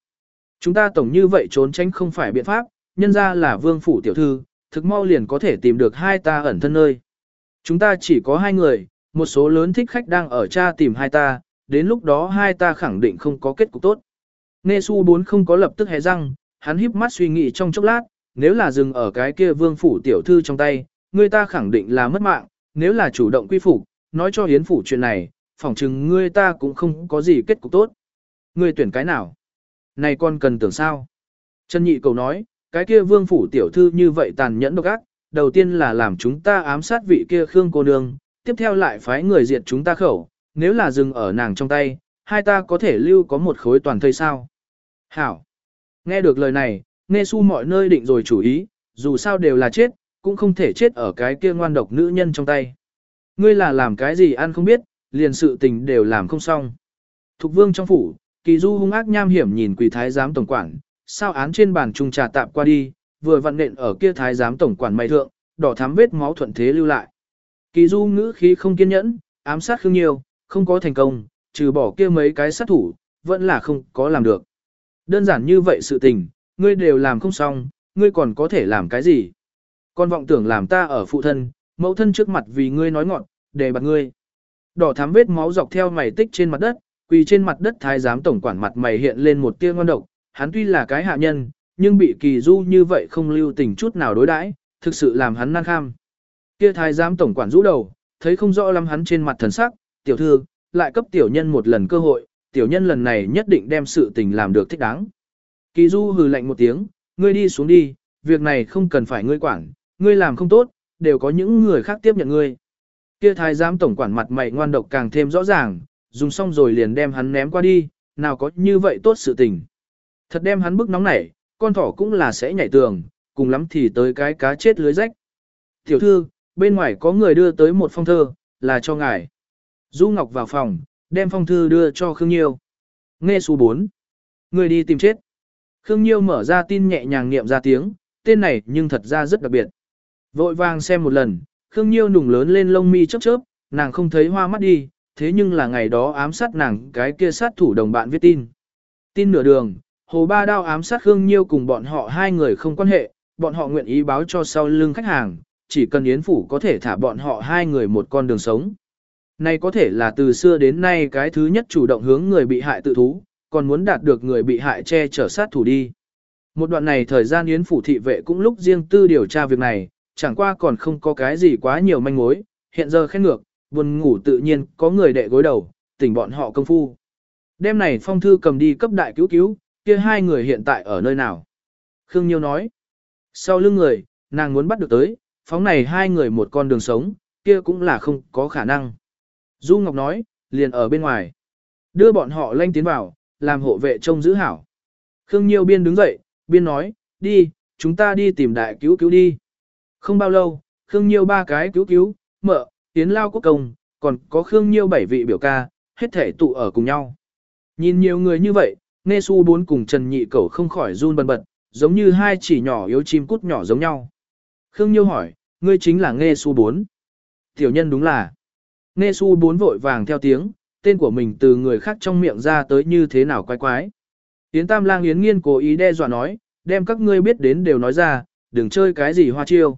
Chúng ta tổng như vậy trốn tránh không phải biện pháp, nhân ra là vương phủ tiểu thư, thực mau liền có thể tìm được hai ta ẩn thân nơi. Chúng ta chỉ có hai người, một số lớn thích khách đang ở cha tìm hai ta, đến lúc đó hai ta khẳng định không có kết cục tốt. Nghe su bốn không có lập tức hé răng, hắn híp mắt suy nghĩ trong chốc lát, nếu là dừng ở cái kia vương phủ tiểu thư trong tay, người ta khẳng định là mất mạng, nếu là chủ động quy phục, nói cho hiến phủ chuyện này, phỏng chừng ngươi ta cũng không có gì kết cục tốt. Ngươi tuyển cái nào? Này con cần tưởng sao? Trần Nhị cầu nói, cái kia vương phủ tiểu thư như vậy tàn nhẫn độc ác, đầu tiên là làm chúng ta ám sát vị kia Khương cô nương, tiếp theo lại phái người diệt chúng ta khẩu, nếu là dừng ở nàng trong tay, hai ta có thể lưu có một khối toàn thây sao. Hảo! Nghe được lời này, nghe su mọi nơi định rồi chủ ý, dù sao đều là chết, cũng không thể chết ở cái kia ngoan độc nữ nhân trong tay. Ngươi là làm cái gì ăn không biết, liền sự tình đều làm không xong. Thục vương trong phủ, kỳ du hung ác nham hiểm nhìn quỷ thái giám tổng quản, sao án trên bàn trung trà tạm qua đi, vừa vặn nện ở kia thái giám tổng quản mày thượng, đỏ thắm vết máu thuận thế lưu lại. Kỳ du ngữ khí không kiên nhẫn, ám sát khương nhiều, không có thành công, trừ bỏ kia mấy cái sát thủ, vẫn là không có làm được. Đơn giản như vậy sự tình, ngươi đều làm không xong, ngươi còn có thể làm cái gì? Con vọng tưởng làm ta ở phụ thân, mẫu thân trước mặt vì ngươi nói ngọn, để bạt ngươi. Đỏ thắm vết máu dọc theo mày tích trên mặt đất, quỳ trên mặt đất thái giám tổng quản mặt mày hiện lên một tia ngon độc, hắn tuy là cái hạ nhân, nhưng bị kỳ du như vậy không lưu tình chút nào đối đãi, thực sự làm hắn nan kham. Kia thái giám tổng quản rũ đầu, thấy không rõ lắm hắn trên mặt thần sắc, tiểu thư, lại cấp tiểu nhân một lần cơ hội, tiểu nhân lần này nhất định đem sự tình làm được thích đáng. Kỳ du hừ lạnh một tiếng, ngươi đi xuống đi, việc này không cần phải ngươi quản, ngươi làm không tốt, đều có những người khác tiếp nhận ngươi. Kia thái giám tổng quản mặt mày ngoan độc càng thêm rõ ràng, dùng xong rồi liền đem hắn ném qua đi, nào có như vậy tốt sự tình. Thật đem hắn bức nóng nảy, con thỏ cũng là sẽ nhảy tường, cùng lắm thì tới cái cá chết lưới rách. Tiểu thư, bên ngoài có người đưa tới một phong thơ, là cho ngài. Du Ngọc vào phòng, đem phong thư đưa cho Khương Nhiêu. Nghe số 4. Người đi tìm chết. Khương Nhiêu mở ra tin nhẹ nhàng niệm ra tiếng, tên này nhưng thật ra rất đặc biệt. Vội vàng xem một lần, Khương Nhiêu nùng lớn lên lông mi chớp chớp, nàng không thấy hoa mắt đi, thế nhưng là ngày đó ám sát nàng cái kia sát thủ đồng bạn viết tin. Tin nửa đường, Hồ Ba Đao ám sát Khương Nhiêu cùng bọn họ hai người không quan hệ, bọn họ nguyện ý báo cho sau lưng khách hàng, chỉ cần Yến Phủ có thể thả bọn họ hai người một con đường sống. Này có thể là từ xưa đến nay cái thứ nhất chủ động hướng người bị hại tự thú, còn muốn đạt được người bị hại che chở sát thủ đi. Một đoạn này thời gian Yến Phủ thị vệ cũng lúc riêng tư điều tra việc này, chẳng qua còn không có cái gì quá nhiều manh mối, hiện giờ khen ngược, buồn ngủ tự nhiên có người đệ gối đầu, tỉnh bọn họ công phu. Đêm này phong thư cầm đi cấp đại cứu cứu, kia hai người hiện tại ở nơi nào? Khương Nhiêu nói. Sau lưng người, nàng muốn bắt được tới, phóng này hai người một con đường sống, kia cũng là không có khả năng. Du Ngọc nói, liền ở bên ngoài. Đưa bọn họ lanh tiến vào, làm hộ vệ trông giữ hảo. Khương Nhiêu biên đứng dậy, biên nói, đi, chúng ta đi tìm đại cứu cứu đi. Không bao lâu, Khương Nhiêu ba cái cứu cứu, mợ, tiến lao quốc công, còn có Khương Nhiêu bảy vị biểu ca, hết thể tụ ở cùng nhau. Nhìn nhiều người như vậy, Nghe su bốn cùng Trần Nhị Cẩu không khỏi run bần bật, giống như hai chỉ nhỏ yếu chim cút nhỏ giống nhau. Khương Nhiêu hỏi, ngươi chính là Nghe su bốn. Tiểu nhân đúng là. Nghe su bốn vội vàng theo tiếng, tên của mình từ người khác trong miệng ra tới như thế nào quái quái. Yến Tam Lang Yến Nghiên cố ý đe dọa nói, đem các ngươi biết đến đều nói ra, đừng chơi cái gì hoa chiêu.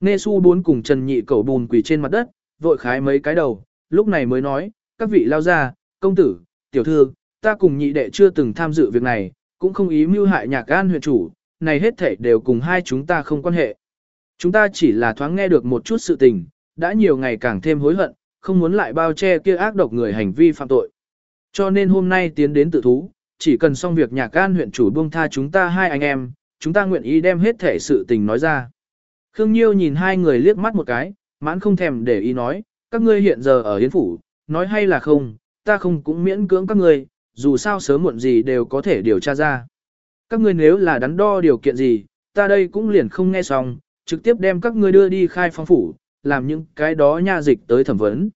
Nghe su bốn cùng Trần Nhị Cẩu bùn quỳ trên mặt đất, vội khái mấy cái đầu, lúc này mới nói, các vị lao ra, công tử, tiểu thư, ta cùng nhị đệ chưa từng tham dự việc này, cũng không ý mưu hại nhạc an huyện chủ, này hết thể đều cùng hai chúng ta không quan hệ. Chúng ta chỉ là thoáng nghe được một chút sự tình, đã nhiều ngày càng thêm hối hận, không muốn lại bao che kia ác độc người hành vi phạm tội. Cho nên hôm nay tiến đến tự thú, chỉ cần xong việc nhạc an huyện chủ buông tha chúng ta hai anh em, chúng ta nguyện ý đem hết thể sự tình nói ra. Khương Nhiêu nhìn hai người liếc mắt một cái, mãn không thèm để ý nói, các ngươi hiện giờ ở hiến phủ, nói hay là không, ta không cũng miễn cưỡng các ngươi, dù sao sớm muộn gì đều có thể điều tra ra. Các ngươi nếu là đắn đo điều kiện gì, ta đây cũng liền không nghe xong, trực tiếp đem các ngươi đưa đi khai phong phủ, làm những cái đó nha dịch tới thẩm vấn.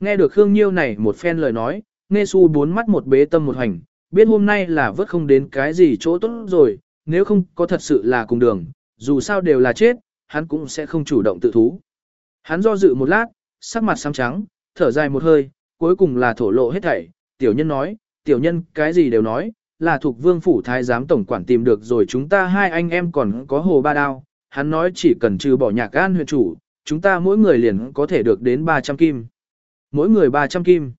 Nghe được Khương Nhiêu này một phen lời nói, nghe su bốn mắt một bế tâm một hành, biết hôm nay là vớt không đến cái gì chỗ tốt rồi, nếu không có thật sự là cùng đường, dù sao đều là chết, hắn cũng sẽ không chủ động tự thú. Hắn do dự một lát, sắc mặt xám trắng, thở dài một hơi, cuối cùng là thổ lộ hết thảy, tiểu nhân nói, tiểu nhân cái gì đều nói, là thuộc vương phủ thái giám tổng quản tìm được rồi chúng ta hai anh em còn có hồ ba đao, hắn nói chỉ cần trừ bỏ nhạc an huyện chủ, chúng ta mỗi người liền có thể được đến 300 kim. Mỗi người 300 kim.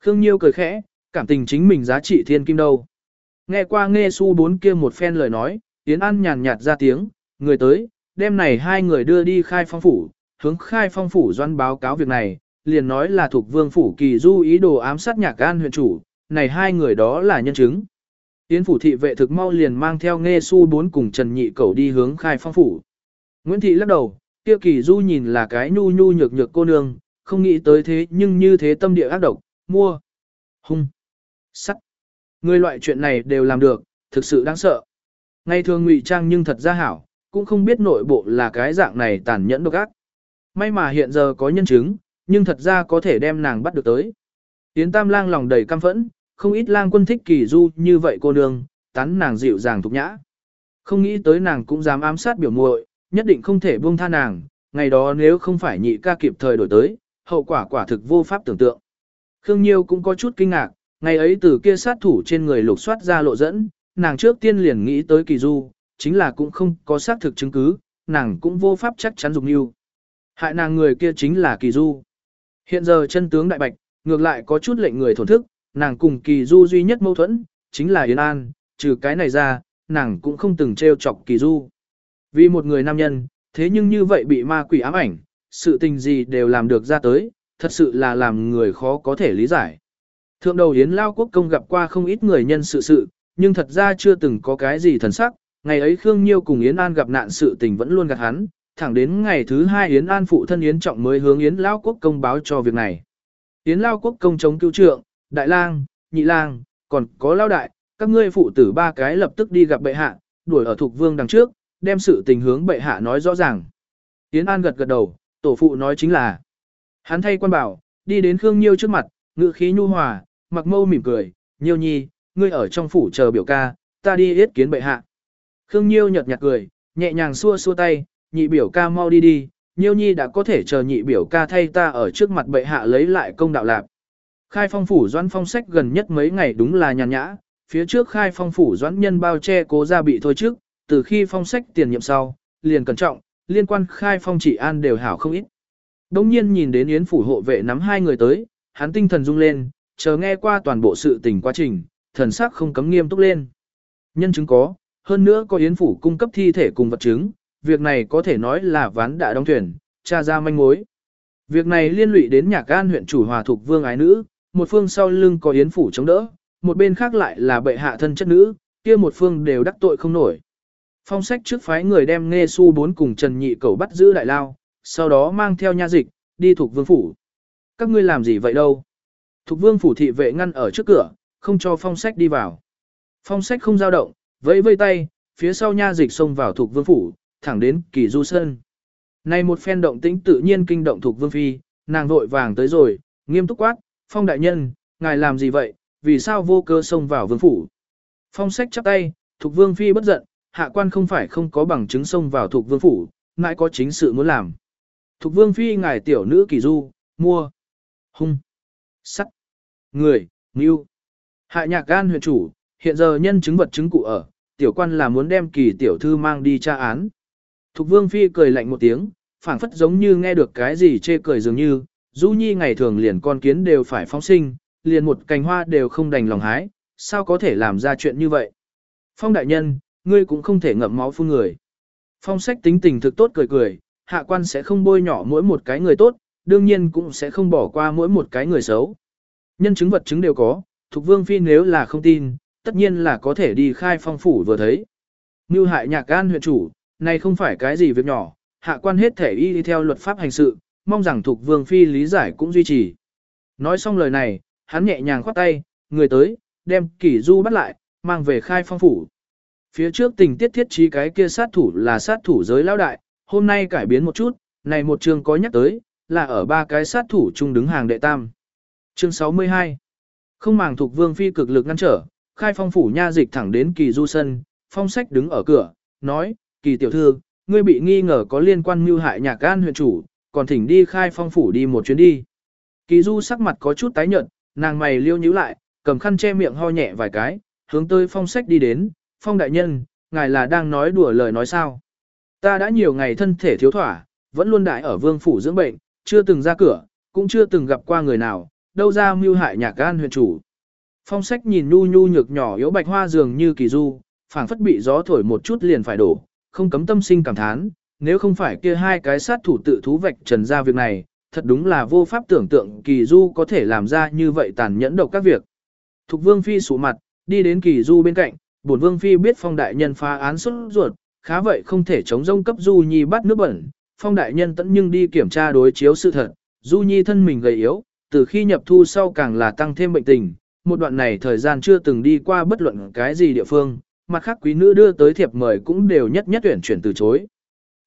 Khương Nhiêu cười khẽ, cảm tình chính mình giá trị thiên kim đâu. Nghe qua nghe su bốn kia một phen lời nói, Yến An nhàn nhạt ra tiếng, người tới, đêm này hai người đưa đi khai phong phủ, hướng khai phong phủ doan báo cáo việc này, liền nói là thuộc vương phủ kỳ du ý đồ ám sát nhạc an huyện chủ, này hai người đó là nhân chứng. Yến phủ thị vệ thực mau liền mang theo nghe su bốn cùng Trần Nhị Cẩu đi hướng khai phong phủ. Nguyễn Thị lắc đầu, kia kỳ du nhìn là cái nhu nhu nhược nhược cô nương, không nghĩ tới thế nhưng như thế tâm địa ác độc, mua, hung, sắt. Người loại chuyện này đều làm được, thực sự đáng sợ. Ngày thường ngụy trang nhưng thật ra hảo, cũng không biết nội bộ là cái dạng này tàn nhẫn độc ác. May mà hiện giờ có nhân chứng, nhưng thật ra có thể đem nàng bắt được tới. Yến Tam Lang lòng đầy căm phẫn, không ít lang quân thích kỳ du như vậy cô nương, tán nàng dịu dàng thục nhã. Không nghĩ tới nàng cũng dám ám sát biểu muội, nhất định không thể buông tha nàng, ngày đó nếu không phải nhị ca kịp thời đổi tới, hậu quả quả thực vô pháp tưởng tượng. Khương Nhiêu cũng có chút kinh ngạc, ngày ấy từ kia sát thủ trên người lục soát ra lộ dẫn, nàng trước tiên liền nghĩ tới kỳ du, chính là cũng không có xác thực chứng cứ, nàng cũng vô pháp chắc chắn dùng yêu. Hại nàng người kia chính là kỳ du. Hiện giờ chân tướng đại bạch, ngược lại có chút lệnh người thổn thức, nàng cùng kỳ du duy nhất mâu thuẫn, chính là Yến An, trừ cái này ra, nàng cũng không từng treo chọc kỳ du. Vì một người nam nhân, thế nhưng như vậy bị ma quỷ ám ảnh, sự tình gì đều làm được ra tới, thật sự là làm người khó có thể lý giải. Thượng đầu Yến Lao Quốc công gặp qua không ít người nhân sự sự, nhưng thật ra chưa từng có cái gì thần sắc, ngày ấy Khương Nhiêu cùng Yến An gặp nạn sự tình vẫn luôn gạt hắn, thẳng đến ngày thứ hai Yến An phụ thân Yến Trọng mới hướng Yến Lao Quốc công báo cho việc này. Yến Lao Quốc công chống cứu trượng, đại lang, nhị lang, còn có lao đại, các ngươi phụ tử ba cái lập tức đi gặp bệ hạ, đuổi ở thuộc vương đằng trước, đem sự tình hướng bệ hạ nói rõ ràng. Yến An gật gật đầu, tổ phụ nói chính là. Hắn thay quan bảo, đi đến Khương Nhiêu trước mặt, ngự khí nhu hòa, mặc mâu mỉm cười, Nhiêu nhi, ngươi ở trong phủ chờ biểu ca, ta đi yết kiến bệ hạ. Khương Nhiêu nhật nhạt cười, nhẹ nhàng xua xua tay, nhị biểu ca mau đi đi, Nhiêu nhi đã có thể chờ nhị biểu ca thay ta ở trước mặt bệ hạ lấy lại công đạo lạc. Khai phong phủ doãn phong sách gần nhất mấy ngày đúng là nhàn nhã, phía trước khai phong phủ doãn nhân bao che cố ra bị thôi trước, từ khi phong sách tiền nhiệm sau, liền cẩn trọng, liên quan khai phong chỉ an đều hảo không ít. Đông nhiên nhìn đến Yến phủ hộ vệ nắm hai người tới, hắn tinh thần rung lên, chờ nghe qua toàn bộ sự tình quá trình, thần sắc không cấm nghiêm túc lên. Nhân chứng có, hơn nữa có Yến phủ cung cấp thi thể cùng vật chứng, việc này có thể nói là ván đã đóng thuyền, tra ra manh mối. Việc này liên lụy đến nhạc can huyện chủ hòa thuộc vương ái nữ, một phương sau lưng có Yến phủ chống đỡ, một bên khác lại là bệ hạ thân chất nữ, kia một phương đều đắc tội không nổi. Phong sách trước phái người đem nghe su bốn cùng Trần Nhị Cầu bắt giữ đại lao, sau đó mang theo nha dịch, đi thuộc vương phủ. Các ngươi làm gì vậy đâu? Thuộc vương phủ thị vệ ngăn ở trước cửa, không cho phong sách đi vào. Phong sách không dao động, vẫy vây tay, phía sau nha dịch xông vào thuộc vương phủ, thẳng đến kỳ du sơn. Này một phen động tĩnh tự nhiên kinh động thuộc vương phi, nàng vội vàng tới rồi, nghiêm túc quát, phong đại nhân, ngài làm gì vậy, vì sao vô cơ xông vào vương phủ. Phong sách chắp tay, thuộc vương phi bất giận, hạ quan không phải không có bằng chứng xông vào thuộc vương phủ, ngài có chính sự muốn làm. Thuộc vương phi ngài tiểu nữ kỳ du, mua, hung, sắt, người, mưu. Hại nhạc gan huyện chủ, hiện giờ nhân chứng vật chứng cụ ở, tiểu quan là muốn đem kỳ tiểu thư mang đi tra án. Thục vương phi cười lạnh một tiếng, phảng phất giống như nghe được cái gì chê cười dường như, du nhi ngày thường liền con kiến đều phải phóng sinh, liền một cành hoa đều không đành lòng hái, sao có thể làm ra chuyện như vậy. Phong đại nhân, ngươi cũng không thể ngậm máu phun người. Phong sách tính tình thực tốt cười cười, hạ quan sẽ không bôi nhỏ mỗi một cái người tốt, đương nhiên cũng sẽ không bỏ qua mỗi một cái người xấu. Nhân chứng vật chứng đều có, Thục Vương Phi nếu là không tin, tất nhiên là có thể đi khai phong phủ vừa thấy. Ngưu hại nhạc gan huyện chủ, này không phải cái gì việc nhỏ, hạ quan hết thể y đi theo luật pháp hành sự, mong rằng Thục Vương Phi lý giải cũng duy trì. Nói xong lời này, hắn nhẹ nhàng khoát tay, người tới, đem kỷ du bắt lại, mang về khai phong phủ. Phía trước tình tiết thiết trí cái kia sát thủ là sát thủ giới lão đại, hôm nay cải biến một chút, này một chương có nhắc tới, là ở ba cái sát thủ chung đứng hàng đệ tam. Chương 62 Không màng thuộc vương phi cực lực ngăn trở, khai phong phủ nha dịch thẳng đến kỳ du sân, phong sách đứng ở cửa, nói, kỳ tiểu thư, ngươi bị nghi ngờ có liên quan mưu hại nhạc gan huyện chủ, còn thỉnh đi khai phong phủ đi một chuyến đi. Kỳ du sắc mặt có chút tái nhợt, nàng mày liêu nhíu lại, cầm khăn che miệng ho nhẹ vài cái, hướng tới phong sách đi đến, phong đại nhân, ngài là đang nói đùa lời nói sao. Ta đã nhiều ngày thân thể thiếu thỏa, vẫn luôn đại ở vương phủ dưỡng bệnh, chưa từng ra cửa, cũng chưa từng gặp qua người nào, đâu ra mưu hại nhà gan huyện chủ. Phong sách nhìn nhu nhu nhược nhỏ yếu bạch hoa dường như kỳ du, phảng phất bị gió thổi một chút liền phải đổ, không cấm tâm sinh cảm thán, nếu không phải kia hai cái sát thủ tự thú vạch trần ra việc này, thật đúng là vô pháp tưởng tượng kỳ du có thể làm ra như vậy tàn nhẫn độc các việc. Thục vương phi sụ mặt, đi đến kỳ du bên cạnh, bổn vương phi biết phong đại nhân phá án xuất ruột, khá vậy không thể chống rông cấp du nhi bắt nước bẩn, phong đại nhân tẫn nhưng đi kiểm tra đối chiếu sự thật, du nhi thân mình gầy yếu, từ khi nhập thu sau càng là tăng thêm bệnh tình, một đoạn này thời gian chưa từng đi qua bất luận cái gì địa phương, mặt khác quý nữ đưa tới thiệp mời cũng đều nhất nhất tuyển chuyển từ chối.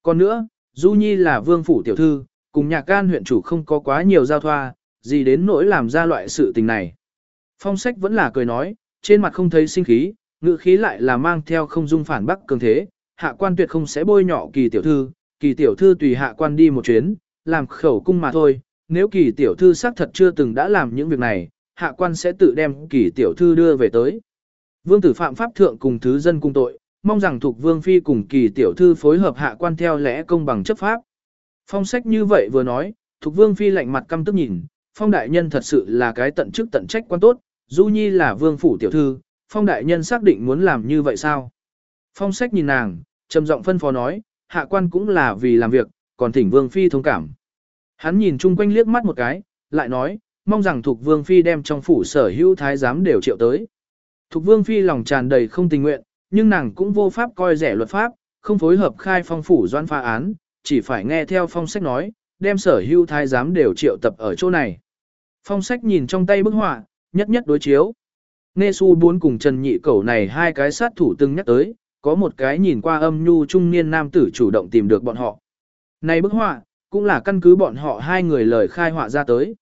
Còn nữa, Du Nhi là vương phủ tiểu thư, cùng nhạc can huyện chủ không có quá nhiều giao thoa, gì đến nỗi làm ra loại sự tình này. Phong sách vẫn là cười nói, trên mặt không thấy sinh khí, ngữ khí lại là mang theo không dung phản bắc cường thế, hạ quan tuyệt không sẽ bôi nhọ kỳ tiểu thư, kỳ tiểu thư tùy hạ quan đi một chuyến, làm khẩu cung mà thôi, nếu kỳ tiểu thư xác thật chưa từng đã làm những việc này, hạ quan sẽ tự đem kỳ tiểu thư đưa về tới. Vương tử phạm pháp thượng cùng thứ dân cung tội, mong rằng thuộc vương phi cùng kỳ tiểu thư phối hợp hạ quan theo lẽ công bằng chấp pháp. Phong sách như vậy vừa nói, thuộc vương phi lạnh mặt căm tức nhìn, phong đại nhân thật sự là cái tận chức tận trách quan tốt, du nhi là vương phủ tiểu thư, phong đại nhân xác định muốn làm như vậy sao? Phong sách nhìn nàng, trầm giọng phân phó nói, hạ quan cũng là vì làm việc, còn thỉnh vương phi thông cảm. Hắn nhìn chung quanh liếc mắt một cái, lại nói, mong rằng thuộc vương phi đem trong phủ sở hữu thái giám đều triệu tới. Thục vương phi lòng tràn đầy không tình nguyện, nhưng nàng cũng vô pháp coi rẻ luật pháp, không phối hợp khai phong phủ doan pha án, chỉ phải nghe theo phong sách nói, đem sở hưu thái giám đều triệu tập ở chỗ này. Phong sách nhìn trong tay bức họa, nhất nhất đối chiếu. Nghe su bốn cùng Trần Nhị Cẩu này hai cái sát thủ từng nhắc tới, có một cái nhìn qua âm nhu trung niên nam tử chủ động tìm được bọn họ. Này bức họa, cũng là căn cứ bọn họ hai người lời khai họa ra tới.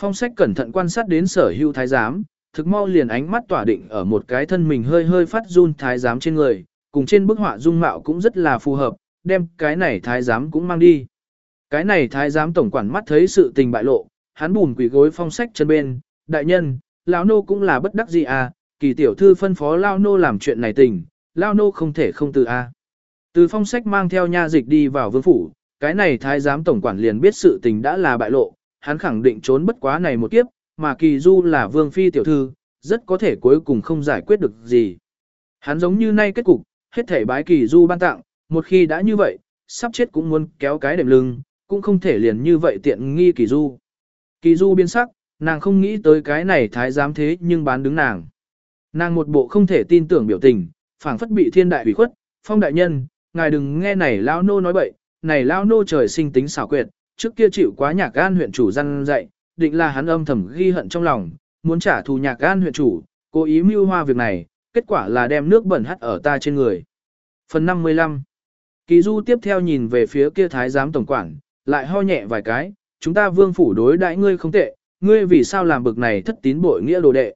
Phong sách cẩn thận quan sát đến sở hưu thái giám, thực mau liền ánh mắt tỏa định ở một cái thân mình hơi hơi phát run thái giám trên người, cùng trên bức họa dung mạo cũng rất là phù hợp, đem cái này thái giám cũng mang đi. Cái này thái giám tổng quản mắt thấy sự tình bại lộ, hắn bùn quỷ gối phong sách chân bên, đại nhân, lão nô cũng là bất đắc gì à, kỳ tiểu thư phân phó lão nô làm chuyện này tình, lão nô không thể không từ a. À. Từ phong sách mang theo nha dịch đi vào vương phủ, cái này thái giám tổng quản liền biết sự tình đã là bại lộ, hắn khẳng định trốn bất quá này một kiếp, mà kỳ du là vương phi tiểu thư, rất có thể cuối cùng không giải quyết được gì. Hắn giống như nay kết cục, hết thể bái kỳ du ban tặng, một khi đã như vậy, sắp chết cũng muốn kéo cái đệm lưng, cũng không thể liền như vậy tiện nghi kỳ du. Kỳ du biến sắc, nàng không nghĩ tới cái này thái giám thế nhưng bán đứng nàng. Nàng một bộ không thể tin tưởng biểu tình, phảng phất bị thiên đại ủy khuất, phong đại nhân, ngài đừng nghe này lao nô nói bậy, này lao nô trời sinh tính xảo quyệt, trước kia chịu quá nhạc gan huyện chủ răn dạy, định là hắn âm thầm ghi hận trong lòng, muốn trả thù nhạc gan huyện chủ, cố ý mưu hoa việc này, kết quả là đem nước bẩn hắt ở ta trên người. Phần 55 Kỳ du tiếp theo nhìn về phía kia thái giám tổng quản, lại ho nhẹ vài cái, chúng ta vương phủ đối đãi ngươi không tệ, ngươi vì sao làm bực này thất tín bội nghĩa đồ đệ.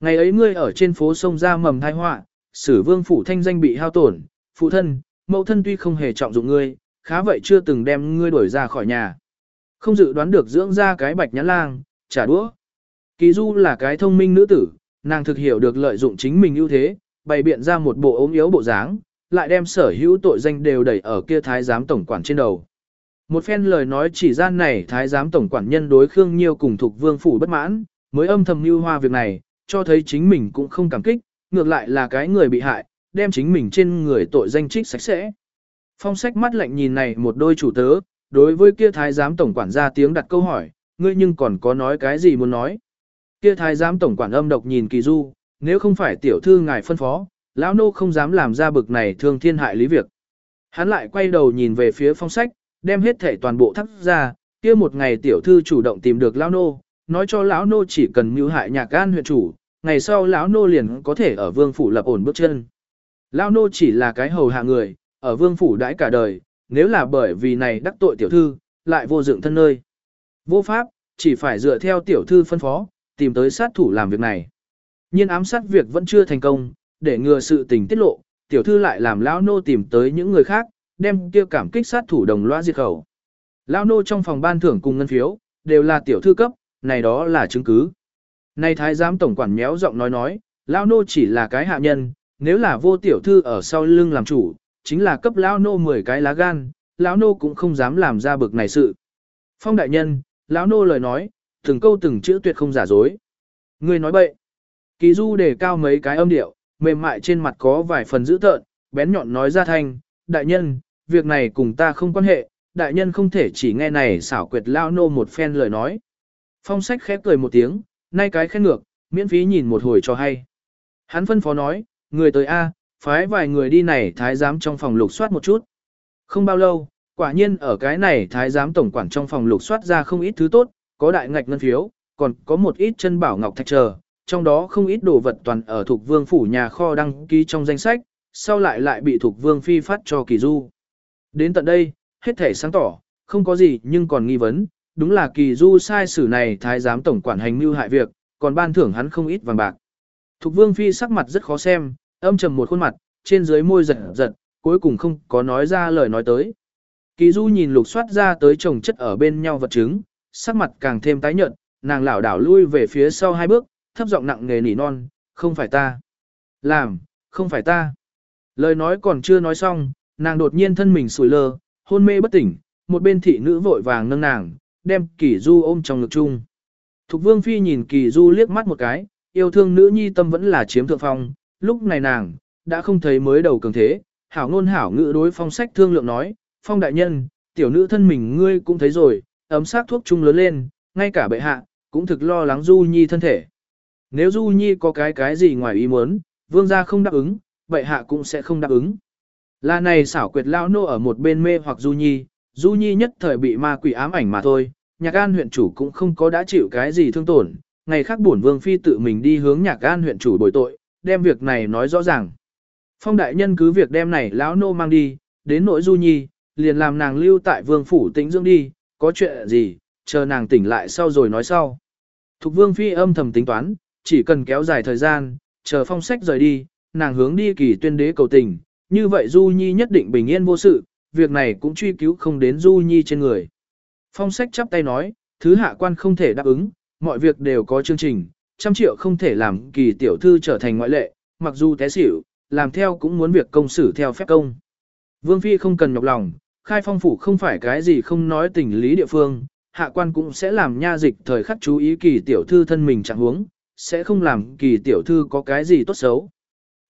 Ngày ấy ngươi ở trên phố sông ra mầm thai họa, sử vương phủ thanh danh bị hao tổn, phụ thân, mẫu thân tuy không hề trọng dụng ngươi, khá vậy chưa từng đem ngươi đuổi ra khỏi nhà. Không dự đoán được dưỡng ra cái bạch nhãn lang, trả đũa. Kỳ du là cái thông minh nữ tử, nàng thực hiểu được lợi dụng chính mình ưu thế, bày biện ra một bộ ốm yếu bộ dáng, lại đem sở hữu tội danh đều đẩy ở kia thái giám tổng quản trên đầu. Một phen lời nói chỉ gian này thái giám tổng quản nhân đối Khương Nhiêu cùng thuộc vương phủ bất mãn, mới âm thầm lưu hoa việc này, cho thấy chính mình cũng không cảm kích, ngược lại là cái người bị hại, đem chính mình trên người tội danh trích sạch sẽ. Phong sách mắt lạnh nhìn này một đôi chủ tớ, đối với kia thái giám tổng quản ra tiếng đặt câu hỏi, ngươi nhưng còn có nói cái gì muốn nói. Kia thái giám tổng quản âm độc nhìn kỳ du, nếu không phải tiểu thư ngài phân phó, lão nô không dám làm ra bực này thương thiên hại lý việc. Hắn lại quay đầu nhìn về phía phong sách, đem hết thể toàn bộ thắt ra, kia một ngày tiểu thư chủ động tìm được lão nô, nói cho lão nô chỉ cần mưu hại nhạc gan huyện chủ, ngày sau lão nô liền có thể ở vương phủ lập ổn bước chân. Lão nô chỉ là cái hầu hạ người, ở vương phủ đãi cả đời, nếu là bởi vì này đắc tội tiểu thư, lại vô dựng thân nơi. Vô pháp, chỉ phải dựa theo tiểu thư phân phó, tìm tới sát thủ làm việc này. Nhưng ám sát việc vẫn chưa thành công, để ngừa sự tình tiết lộ, tiểu thư lại làm lão nô tìm tới những người khác, đem kia cảm kích sát thủ đồng loa diệt khẩu. Lão nô trong phòng ban thưởng cùng ngân phiếu, đều là tiểu thư cấp, này đó là chứng cứ. Này thái giám tổng quản méo giọng nói nói, lão nô chỉ là cái hạ nhân, nếu là vô tiểu thư ở sau lưng làm chủ, chính là cấp lão nô 10 cái lá gan, lão nô cũng không dám làm ra bực này sự. Phong đại nhân, lão nô lời nói, từng câu từng chữ tuyệt không giả dối. Người nói bậy. Kỳ du đề cao mấy cái âm điệu, mềm mại trên mặt có vài phần dữ tợn, bén nhọn nói ra thanh, đại nhân, việc này cùng ta không quan hệ, đại nhân không thể chỉ nghe này xảo quyệt lao nô một phen lời nói. Phong sách khép cười một tiếng, nay cái khen ngược, miễn phí nhìn một hồi cho hay. Hắn phân phó nói, người tới A, phái vài người đi này thái giám trong phòng lục soát một chút. Không bao lâu, quả nhiên ở cái này thái giám tổng quản trong phòng lục soát ra không ít thứ tốt, có đại ngạch ngân phiếu, còn có một ít chân bảo ngọc thạch chờ, trong đó không ít đồ vật toàn ở thuộc vương phủ nhà kho đăng ký trong danh sách, sau lại lại bị thuộc vương phi phát cho kỳ du. Đến tận đây, hết thể sáng tỏ, không có gì nhưng còn nghi vấn, đúng là kỳ du sai sử này thái giám tổng quản hành mưu hại việc, còn ban thưởng hắn không ít vàng bạc. Thục vương phi sắc mặt rất khó xem, âm trầm một khuôn mặt, trên dưới môi giật giật, cuối cùng không có nói ra lời nói tới. Kỳ du nhìn lục soát ra tới chồng chất ở bên nhau vật chứng, sắc mặt càng thêm tái nhợt, nàng lảo đảo lui về phía sau hai bước, thấp giọng nặng nề nỉ non, không phải ta. Làm, không phải ta. Lời nói còn chưa nói xong, nàng đột nhiên thân mình sủi lơ, hôn mê bất tỉnh, một bên thị nữ vội vàng nâng nàng, đem kỳ du ôm trong ngực chung. Thục vương phi nhìn kỳ du liếc mắt một cái, yêu thương nữ nhi tâm vẫn là chiếm thượng phong, lúc này nàng, đã không thấy mới đầu cường thế, hảo ngôn hảo ngữ đối phong sách thương lượng nói, phong đại nhân, tiểu nữ thân mình ngươi cũng thấy rồi, ấm sát thuốc chung lớn lên, ngay cả bệ hạ, cũng thực lo lắng du nhi thân thể. Nếu du nhi có cái cái gì ngoài ý muốn, vương gia không đáp ứng, bệ hạ cũng sẽ không đáp ứng. Là này xảo quyệt lao nô ở một bên mê hoặc du nhi, du nhi nhất thời bị ma quỷ ám ảnh mà thôi, nhạc an huyện chủ cũng không có đã chịu cái gì thương tổn, ngày khác bổn vương phi tự mình đi hướng nhạc an huyện chủ bồi tội, đem việc này nói rõ ràng. Phong đại nhân cứ việc đem này lão nô mang đi, đến nội du nhi, liền làm nàng lưu tại vương phủ tĩnh dưỡng đi, có chuyện gì, chờ nàng tỉnh lại sau rồi nói sau. Thục vương phi âm thầm tính toán, chỉ cần kéo dài thời gian, chờ phong sách rời đi, nàng hướng đi kỳ tuyên đế cầu tình, như vậy Du Nhi nhất định bình yên vô sự, việc này cũng truy cứu không đến Du Nhi trên người. Phong sách chắp tay nói, thứ hạ quan không thể đáp ứng, mọi việc đều có chương trình, trăm triệu không thể làm kỳ tiểu thư trở thành ngoại lệ, mặc dù té xỉu, làm theo cũng muốn việc công xử theo phép công. Vương Phi không cần nhọc lòng, khai phong phủ không phải cái gì không nói tình lý địa phương, hạ quan cũng sẽ làm nha dịch thời khắc chú ý kỳ tiểu thư thân mình trạng huống, sẽ không làm kỳ tiểu thư có cái gì tốt xấu.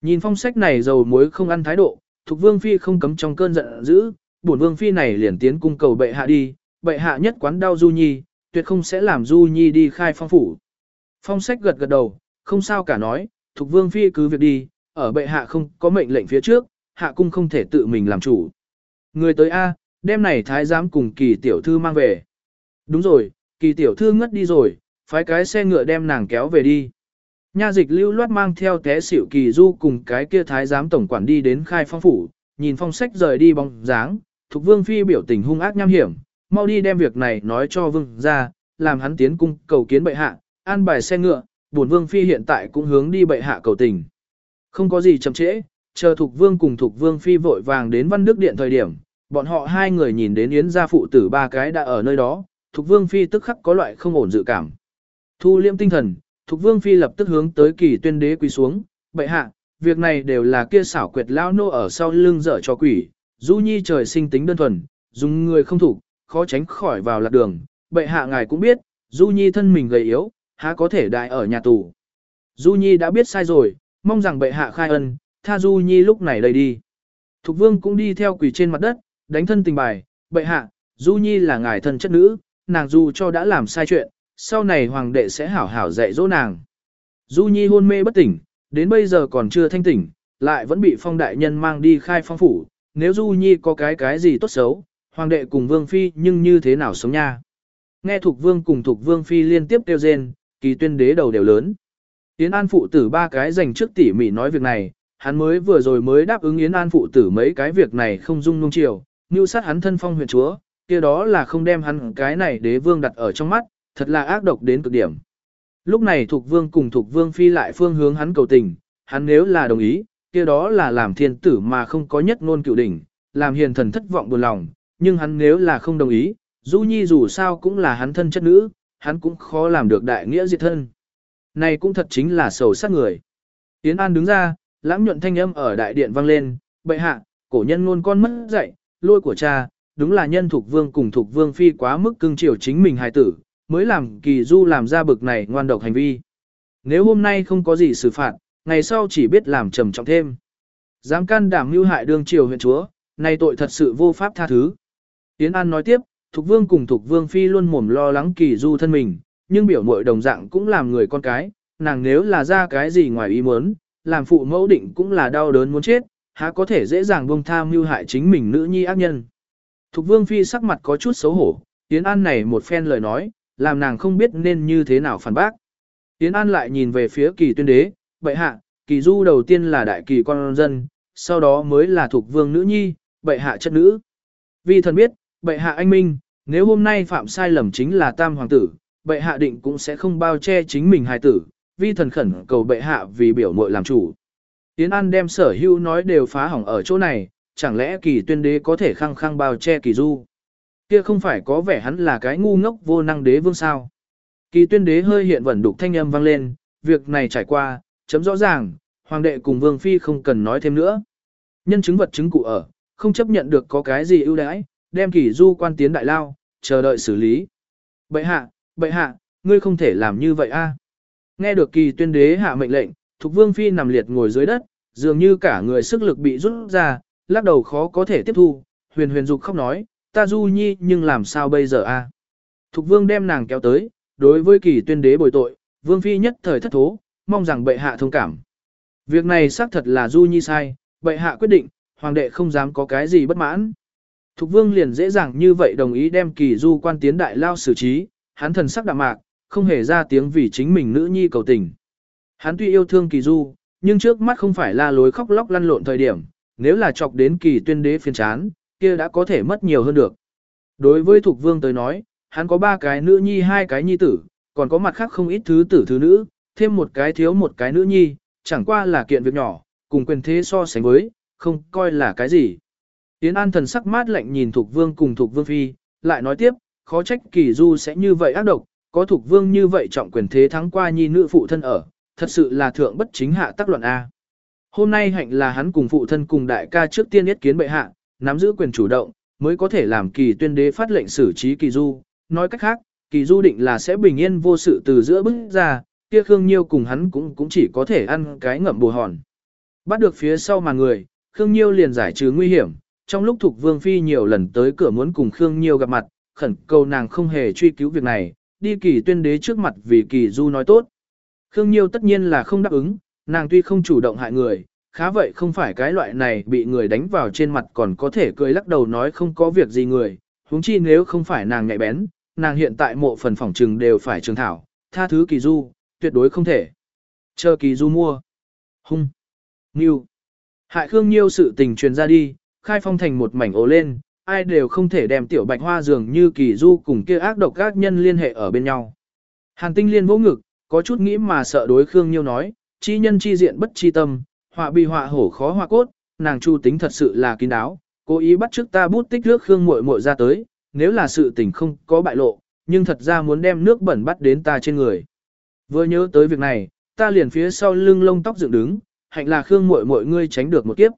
Nhìn phong sách này dầu muối không ăn thái độ, Thục Vương Phi không cấm trong cơn giận dữ, bổn Vương Phi này liền tiến cung cầu bệ hạ đi, bệ hạ nhất quán đau Du Nhi, tuyệt không sẽ làm Du Nhi đi khai phong phủ. Phong sách gật gật đầu, không sao cả nói, Thục Vương Phi cứ việc đi, ở bệ hạ không có mệnh lệnh phía trước, hạ cung không thể tự mình làm chủ. Người tới A, đêm này thái giám cùng kỳ tiểu thư mang về. Đúng rồi, kỳ tiểu thư ngất đi rồi, phái cái xe ngựa đem nàng kéo về đi. Nha dịch lưu loát mang theo té xỉu kỳ du cùng cái kia thái giám tổng quản đi đến khai phong phủ, nhìn phong sách rời đi bóng dáng, thục vương phi biểu tình hung ác nham hiểm, mau đi đem việc này nói cho vương ra, làm hắn tiến cung cầu kiến bệ hạ, an bài xe ngựa, buồn vương phi hiện tại cũng hướng đi bệ hạ cầu tình. Không có gì chậm trễ, chờ thục vương cùng thục vương phi vội vàng đến văn đức điện thời điểm, bọn họ hai người nhìn đến yến gia phụ tử ba cái đã ở nơi đó, thục vương phi tức khắc có loại không ổn dự cảm. Thu liêm tinh thần, Thục Vương Phi lập tức hướng tới kỳ tuyên đế quỳ xuống, bệ hạ, việc này đều là kia xảo quyệt lao nô ở sau lưng dở cho quỷ, Du Nhi trời sinh tính đơn thuần, dùng người không thủ, khó tránh khỏi vào lạc đường, bệ hạ ngài cũng biết, Du Nhi thân mình gầy yếu, há có thể đại ở nhà tù. Du Nhi đã biết sai rồi, mong rằng bệ hạ khai ân, tha Du Nhi lúc này đây đi. Thục Vương cũng đi theo quỳ trên mặt đất, đánh thân tình bài, bệ hạ, Du Nhi là ngài thân chất nữ, nàng dù cho đã làm sai chuyện, sau này hoàng đệ sẽ hảo hảo dạy dỗ nàng. Du Nhi hôn mê bất tỉnh, đến bây giờ còn chưa thanh tỉnh, lại vẫn bị phong đại nhân mang đi khai phong phủ, nếu Du Nhi có cái cái gì tốt xấu, hoàng đệ cùng vương phi nhưng như thế nào sống nha. Nghe Thục Vương cùng Thục Vương phi liên tiếp kêu rên, kỳ tuyên đế đầu đều lớn. Yến An phụ tử ba cái dành trước tỉ mỉ nói việc này, hắn mới vừa rồi mới đáp ứng Yến An phụ tử mấy cái việc này không dung nung chiều, như sát hắn thân phong huyện chúa, kia đó là không đem hắn cái này đế vương đặt ở trong mắt, thật là ác độc đến cực điểm. Lúc này Thục Vương cùng Thục Vương Phi lại phương hướng hắn cầu tình, hắn nếu là đồng ý, kia đó là làm thiên tử mà không có nhất ngôn cựu đỉnh, làm hiền thần thất vọng buồn lòng, nhưng hắn nếu là không đồng ý, Du Nhi dù sao cũng là hắn thân chất nữ, hắn cũng khó làm được đại nghĩa diệt thân. Này cũng thật chính là sầu sát người. Yến An đứng ra, lãng nhuận thanh âm ở đại điện vang lên, bệ hạ, cổ nhân luôn con mất dạy, lôi của cha, đúng là nhân thuộc vương cùng thuộc vương phi quá mức cưng chiều chính mình hài tử, mới làm kỳ du làm ra bực này ngoan độc hành vi. Nếu hôm nay không có gì xử phạt, ngày sau chỉ biết làm trầm trọng thêm. Dám can đảm mưu hại đương triều huyện chúa, này tội thật sự vô pháp tha thứ. Yến An nói tiếp, Thục Vương cùng Thục Vương Phi luôn mồm lo lắng kỳ du thân mình, nhưng biểu mội đồng dạng cũng làm người con cái, nàng nếu là ra cái gì ngoài ý muốn, làm phụ mẫu định cũng là đau đớn muốn chết, há có thể dễ dàng buông tha mưu hại chính mình nữ nhi ác nhân. Thục Vương Phi sắc mặt có chút xấu hổ, Yến An này một phen lời nói, làm nàng không biết nên như thế nào phản bác. Yến An lại nhìn về phía kỳ tuyên đế, bệ hạ, kỳ du đầu tiên là đại kỳ con dân, sau đó mới là thuộc vương nữ nhi, bệ hạ chất nữ. Vì thần biết, bệ hạ anh minh, nếu hôm nay phạm sai lầm chính là tam hoàng tử, bệ hạ định cũng sẽ không bao che chính mình hài tử, vi thần khẩn cầu bệ hạ vì biểu muội làm chủ. Yến An đem sở hữu nói đều phá hỏng ở chỗ này, chẳng lẽ kỳ tuyên đế có thể khăng khăng bao che kỳ du. Kia không phải có vẻ hắn là cái ngu ngốc vô năng đế vương sao. Kỳ tuyên đế hơi hiện vẩn đục thanh âm vang lên, việc này trải qua, chấm rõ ràng, hoàng đệ cùng vương phi không cần nói thêm nữa. Nhân chứng vật chứng cụ ở, không chấp nhận được có cái gì ưu đãi, đem kỳ du quan tiến đại lao, chờ đợi xử lý. Bệ hạ, bệ hạ, ngươi không thể làm như vậy a. Nghe được kỳ tuyên đế hạ mệnh lệnh, Thục Vương Phi nằm liệt ngồi dưới đất, dường như cả người sức lực bị rút ra, lắc đầu khó có thể tiếp thu, huyền huyền dục khóc nói, ta du nhi nhưng làm sao bây giờ a? Thục Vương đem nàng kéo tới, đối với kỳ tuyên đế bồi tội, Vương Phi nhất thời thất thố, mong rằng bệ hạ thông cảm. Việc này xác thật là du nhi sai, bệ hạ quyết định, hoàng đệ không dám có cái gì bất mãn. Thục Vương liền dễ dàng như vậy đồng ý đem kỳ du quan tiến đại lao xử trí, hắn thần sắc đạm mạc, không hề ra tiếng vì chính mình nữ nhi cầu tình. Hắn tuy yêu thương kỳ du, nhưng trước mắt không phải la lối khóc lóc lăn lộn thời điểm, nếu là chọc đến kỳ tuyên đế phiền chán, kia đã có thể mất nhiều hơn được. Đối với Thục Vương tới nói, hắn có ba cái nữ nhi hai cái nhi tử, còn có mặt khác không ít thứ tử thứ nữ, thêm một cái thiếu một cái nữ nhi, chẳng qua là kiện việc nhỏ, cùng quyền thế so sánh với, không coi là cái gì. Yến An thần sắc mát lạnh nhìn Thục Vương cùng Thục Vương Phi, lại nói tiếp, khó trách kỳ du sẽ như vậy ác độc, có Thục Vương như vậy trọng quyền thế thắng qua nhi nữ phụ thân ở, thật sự là thượng bất chính hạ tác luận A. Hôm nay hạnh là hắn cùng phụ thân cùng đại ca trước tiên yết kiến bệ hạ, nắm giữ quyền chủ động, mới có thể làm kỳ tuyên đế phát lệnh xử trí kỳ du. Nói cách khác, kỳ du định là sẽ bình yên vô sự từ giữa bước ra, kia Khương Nhiêu cùng hắn cũng cũng chỉ có thể ăn cái ngậm bù hòn. Bắt được phía sau mà người, Khương Nhiêu liền giải trừ nguy hiểm, trong lúc Thục Vương Phi nhiều lần tới cửa muốn cùng Khương Nhiêu gặp mặt, khẩn cầu nàng không hề truy cứu việc này, đi kỳ tuyên đế trước mặt vì kỳ du nói tốt. Khương Nhiêu tất nhiên là không đáp ứng, nàng tuy không chủ động hại người, khá vậy không phải cái loại này bị người đánh vào trên mặt còn có thể cười lắc đầu nói không có việc gì người, huống chi nếu không phải nàng nhạy bén, nàng hiện tại mộ phần phỏng trừng đều phải trường thảo, tha thứ kỳ du, tuyệt đối không thể. Chờ kỳ du mua. Hung. nhiêu Hại Khương Nhiêu sự tình truyền ra đi, khai phong thành một mảnh ố lên, ai đều không thể đem tiểu bạch hoa dường như kỳ du cùng kia ác độc các nhân liên hệ ở bên nhau. Hàn tinh liên vỗ ngực, có chút nghĩ mà sợ đối Khương Nhiêu nói, chi nhân chi diện bất chi tâm, họa bị họa hổ khó họa cốt, nàng chu tính thật sự là kín đáo, cố ý bắt trước ta bút tích nước Khương muội muội ra tới, nếu là sự tình không có bại lộ, nhưng thật ra muốn đem nước bẩn bắt đến ta trên người. Vừa nhớ tới việc này, ta liền phía sau lưng lông tóc dựng đứng, hạnh là Khương muội muội ngươi tránh được một kiếp.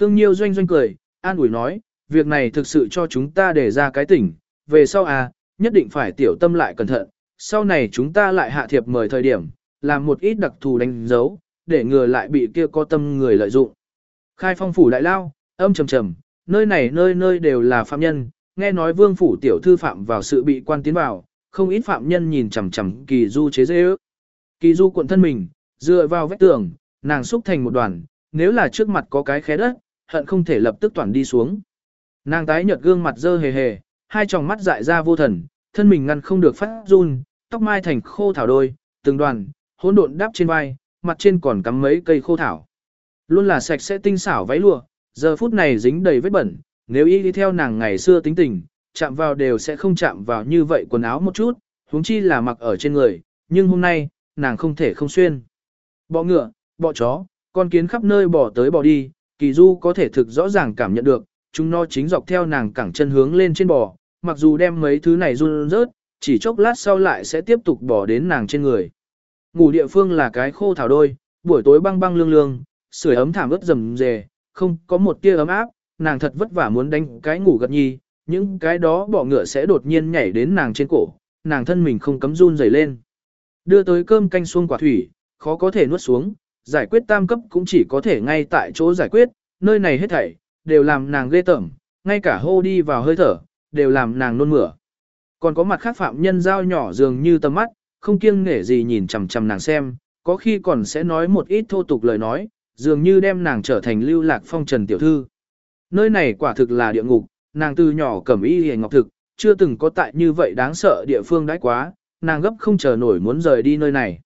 Khương Nhiêu doanh doanh cười, an ủi nói, việc này thực sự cho chúng ta để ra cái tỉnh, về sau à, nhất định phải tiểu tâm lại cẩn thận, sau này chúng ta lại hạ thiệp mời thời điểm, làm một ít đặc thù đánh dấu, để ngừa lại bị kia có tâm người lợi dụng. Khai phong phủ đại lao, âm trầm trầm, nơi này nơi nơi đều là phạm nhân, nghe nói vương phủ tiểu thư phạm vào sự bị quan tiến vào, không ít phạm nhân nhìn chằm chằm kỳ du chế dễ ước. Kỳ du cuộn thân mình, dựa vào vách tường, nàng xúc thành một đoàn, nếu là trước mặt có cái khé đất, hận không thể lập tức toàn đi xuống. Nàng tái nhợt gương mặt dơ hề hề, hai tròng mắt dại ra vô thần, thân mình ngăn không được phát run, tóc mai thành khô thảo đôi, từng đoàn, hỗn độn đáp trên vai, mặt trên còn cắm mấy cây khô thảo. Luôn là sạch sẽ tinh xảo váy lụa, giờ phút này dính đầy vết bẩn, nếu y đi theo nàng ngày xưa tính tình, chạm vào đều sẽ không chạm vào như vậy quần áo một chút, huống chi là mặc ở trên người, nhưng hôm nay, nàng không thể không xuyên. Bọ ngựa, bọ chó, con kiến khắp nơi bỏ tới bỏ đi, kỳ du có thể thực rõ ràng cảm nhận được, chúng nó chính dọc theo nàng cẳng chân hướng lên trên bò, mặc dù đem mấy thứ này run rớt, chỉ chốc lát sau lại sẽ tiếp tục bỏ đến nàng trên người. Ngủ địa phương là cái khô thảo đôi, buổi tối băng băng lương lương, sưởi ấm thảm ướt rầm rề, không có một tia ấm áp, nàng thật vất vả muốn đánh cái ngủ gật nhi, những cái đó bỏ ngựa sẽ đột nhiên nhảy đến nàng trên cổ, nàng thân mình không cấm run rẩy lên. Đưa tới cơm canh xuông quả thủy, khó có thể nuốt xuống, giải quyết tam cấp cũng chỉ có thể ngay tại chỗ giải quyết, nơi này hết thảy, đều làm nàng ghê tởm, ngay cả hô đi vào hơi thở, đều làm nàng nôn mửa. Còn có mặt khác phạm nhân giao nhỏ dường như tầm mắt, không kiêng nể gì nhìn chằm chằm nàng xem, có khi còn sẽ nói một ít thô tục lời nói, dường như đem nàng trở thành lưu lạc phong trần tiểu thư. Nơi này quả thực là địa ngục, nàng từ nhỏ cẩm y hề ngọc thực, chưa từng có tại như vậy đáng sợ địa phương đãi quá, nàng gấp không chờ nổi muốn rời đi nơi này.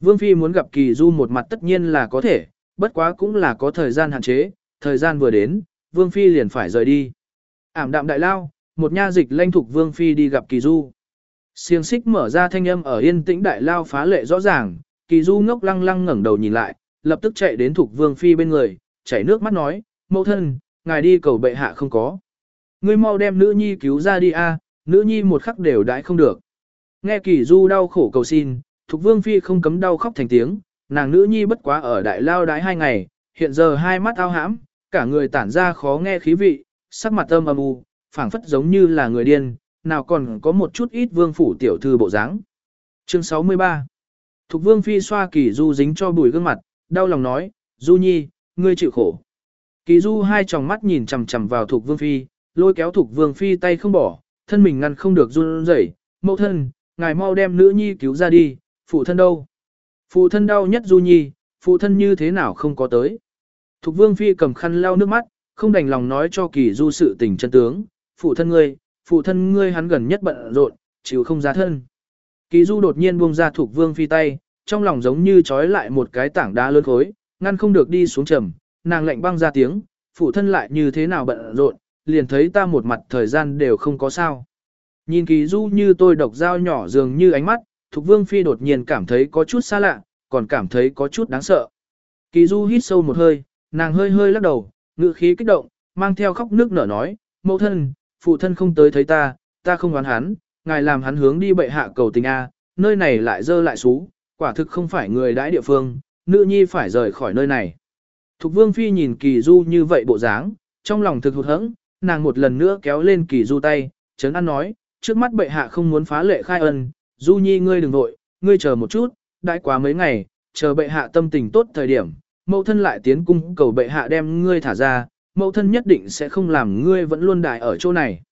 Vương Phi muốn gặp Kỳ Du một mặt tất nhiên là có thể, bất quá cũng là có thời gian hạn chế, thời gian vừa đến, Vương Phi liền phải rời đi. Ảm đạm đại lao, một nha dịch lanh thục Vương Phi đi gặp Kỳ Du. Siêng xích mở ra thanh âm ở yên tĩnh đại lao phá lệ rõ ràng, Kỳ Du ngốc lăng lăng ngẩng đầu nhìn lại, lập tức chạy đến thục Vương Phi bên người, chảy nước mắt nói, mẫu thân, ngài đi cầu bệ hạ không có. Ngươi mau đem nữ nhi cứu ra đi a, nữ nhi một khắc đều đãi không được. Nghe Kỳ Du đau khổ cầu xin, Thục Vương Phi không cấm đau khóc thành tiếng, nàng nữ nhi bất quá ở đại lao đái hai ngày, hiện giờ hai mắt ao hãm, cả người tản ra khó nghe khí vị, sắc mặt âm âm u, phảng phất giống như là người điên, nào còn có một chút ít vương phủ tiểu thư bộ dáng. Chương 63 Thục Vương Phi xoa Kỳ Du dính cho bùi gương mặt, đau lòng nói, Du Nhi, ngươi chịu khổ. Kỳ Du hai tròng mắt nhìn chằm chằm vào Thục Vương Phi, lôi kéo Thục Vương Phi tay không bỏ, thân mình ngăn không được run rẩy, mẫu thân, ngài mau đem nữ nhi cứu ra đi, phụ thân đâu? Phụ thân đau nhất Du Nhi, phụ thân như thế nào không có tới? Thục Vương Phi cầm khăn lau nước mắt, không đành lòng nói cho Kỳ Du sự tình chân tướng, phụ thân ngươi, phụ thân ngươi hắn gần nhất bận rộn, chịu không ra thân. Kỳ Du đột nhiên buông ra Thục Vương Phi tay, trong lòng giống như trói lại một cái tảng đá lớn khối, ngăn không được đi xuống trầm, nàng lạnh băng ra tiếng, phụ thân lại như thế nào bận rộn, liền thấy ta một mặt thời gian đều không có sao. Nhìn Kỳ Du như tôi độc dao nhỏ dường như ánh mắt, Thục Vương Phi đột nhiên cảm thấy có chút xa lạ, còn cảm thấy có chút đáng sợ. Kỳ Du hít sâu một hơi, nàng hơi hơi lắc đầu, ngự khí kích động, mang theo khóc nước nở nói, mẫu thân, phụ thân không tới thấy ta, ta không oán hắn, ngài làm hắn hướng đi bệ hạ cầu tình A, nơi này lại dơ lại xú, quả thực không phải người đãi địa phương, nữ nhi phải rời khỏi nơi này. Thục Vương Phi nhìn Kỳ Du như vậy bộ dáng, trong lòng thực hụt hẫng, nàng một lần nữa kéo lên Kỳ Du tay, chấn an nói, trước mắt bệ hạ không muốn phá lệ khai ân, Du Nhi ngươi đừng vội, ngươi chờ một chút, đại quá mấy ngày, chờ bệ hạ tâm tình tốt thời điểm, mẫu thân lại tiến cung cầu bệ hạ đem ngươi thả ra, mẫu thân nhất định sẽ không làm ngươi vẫn luôn đại ở chỗ này.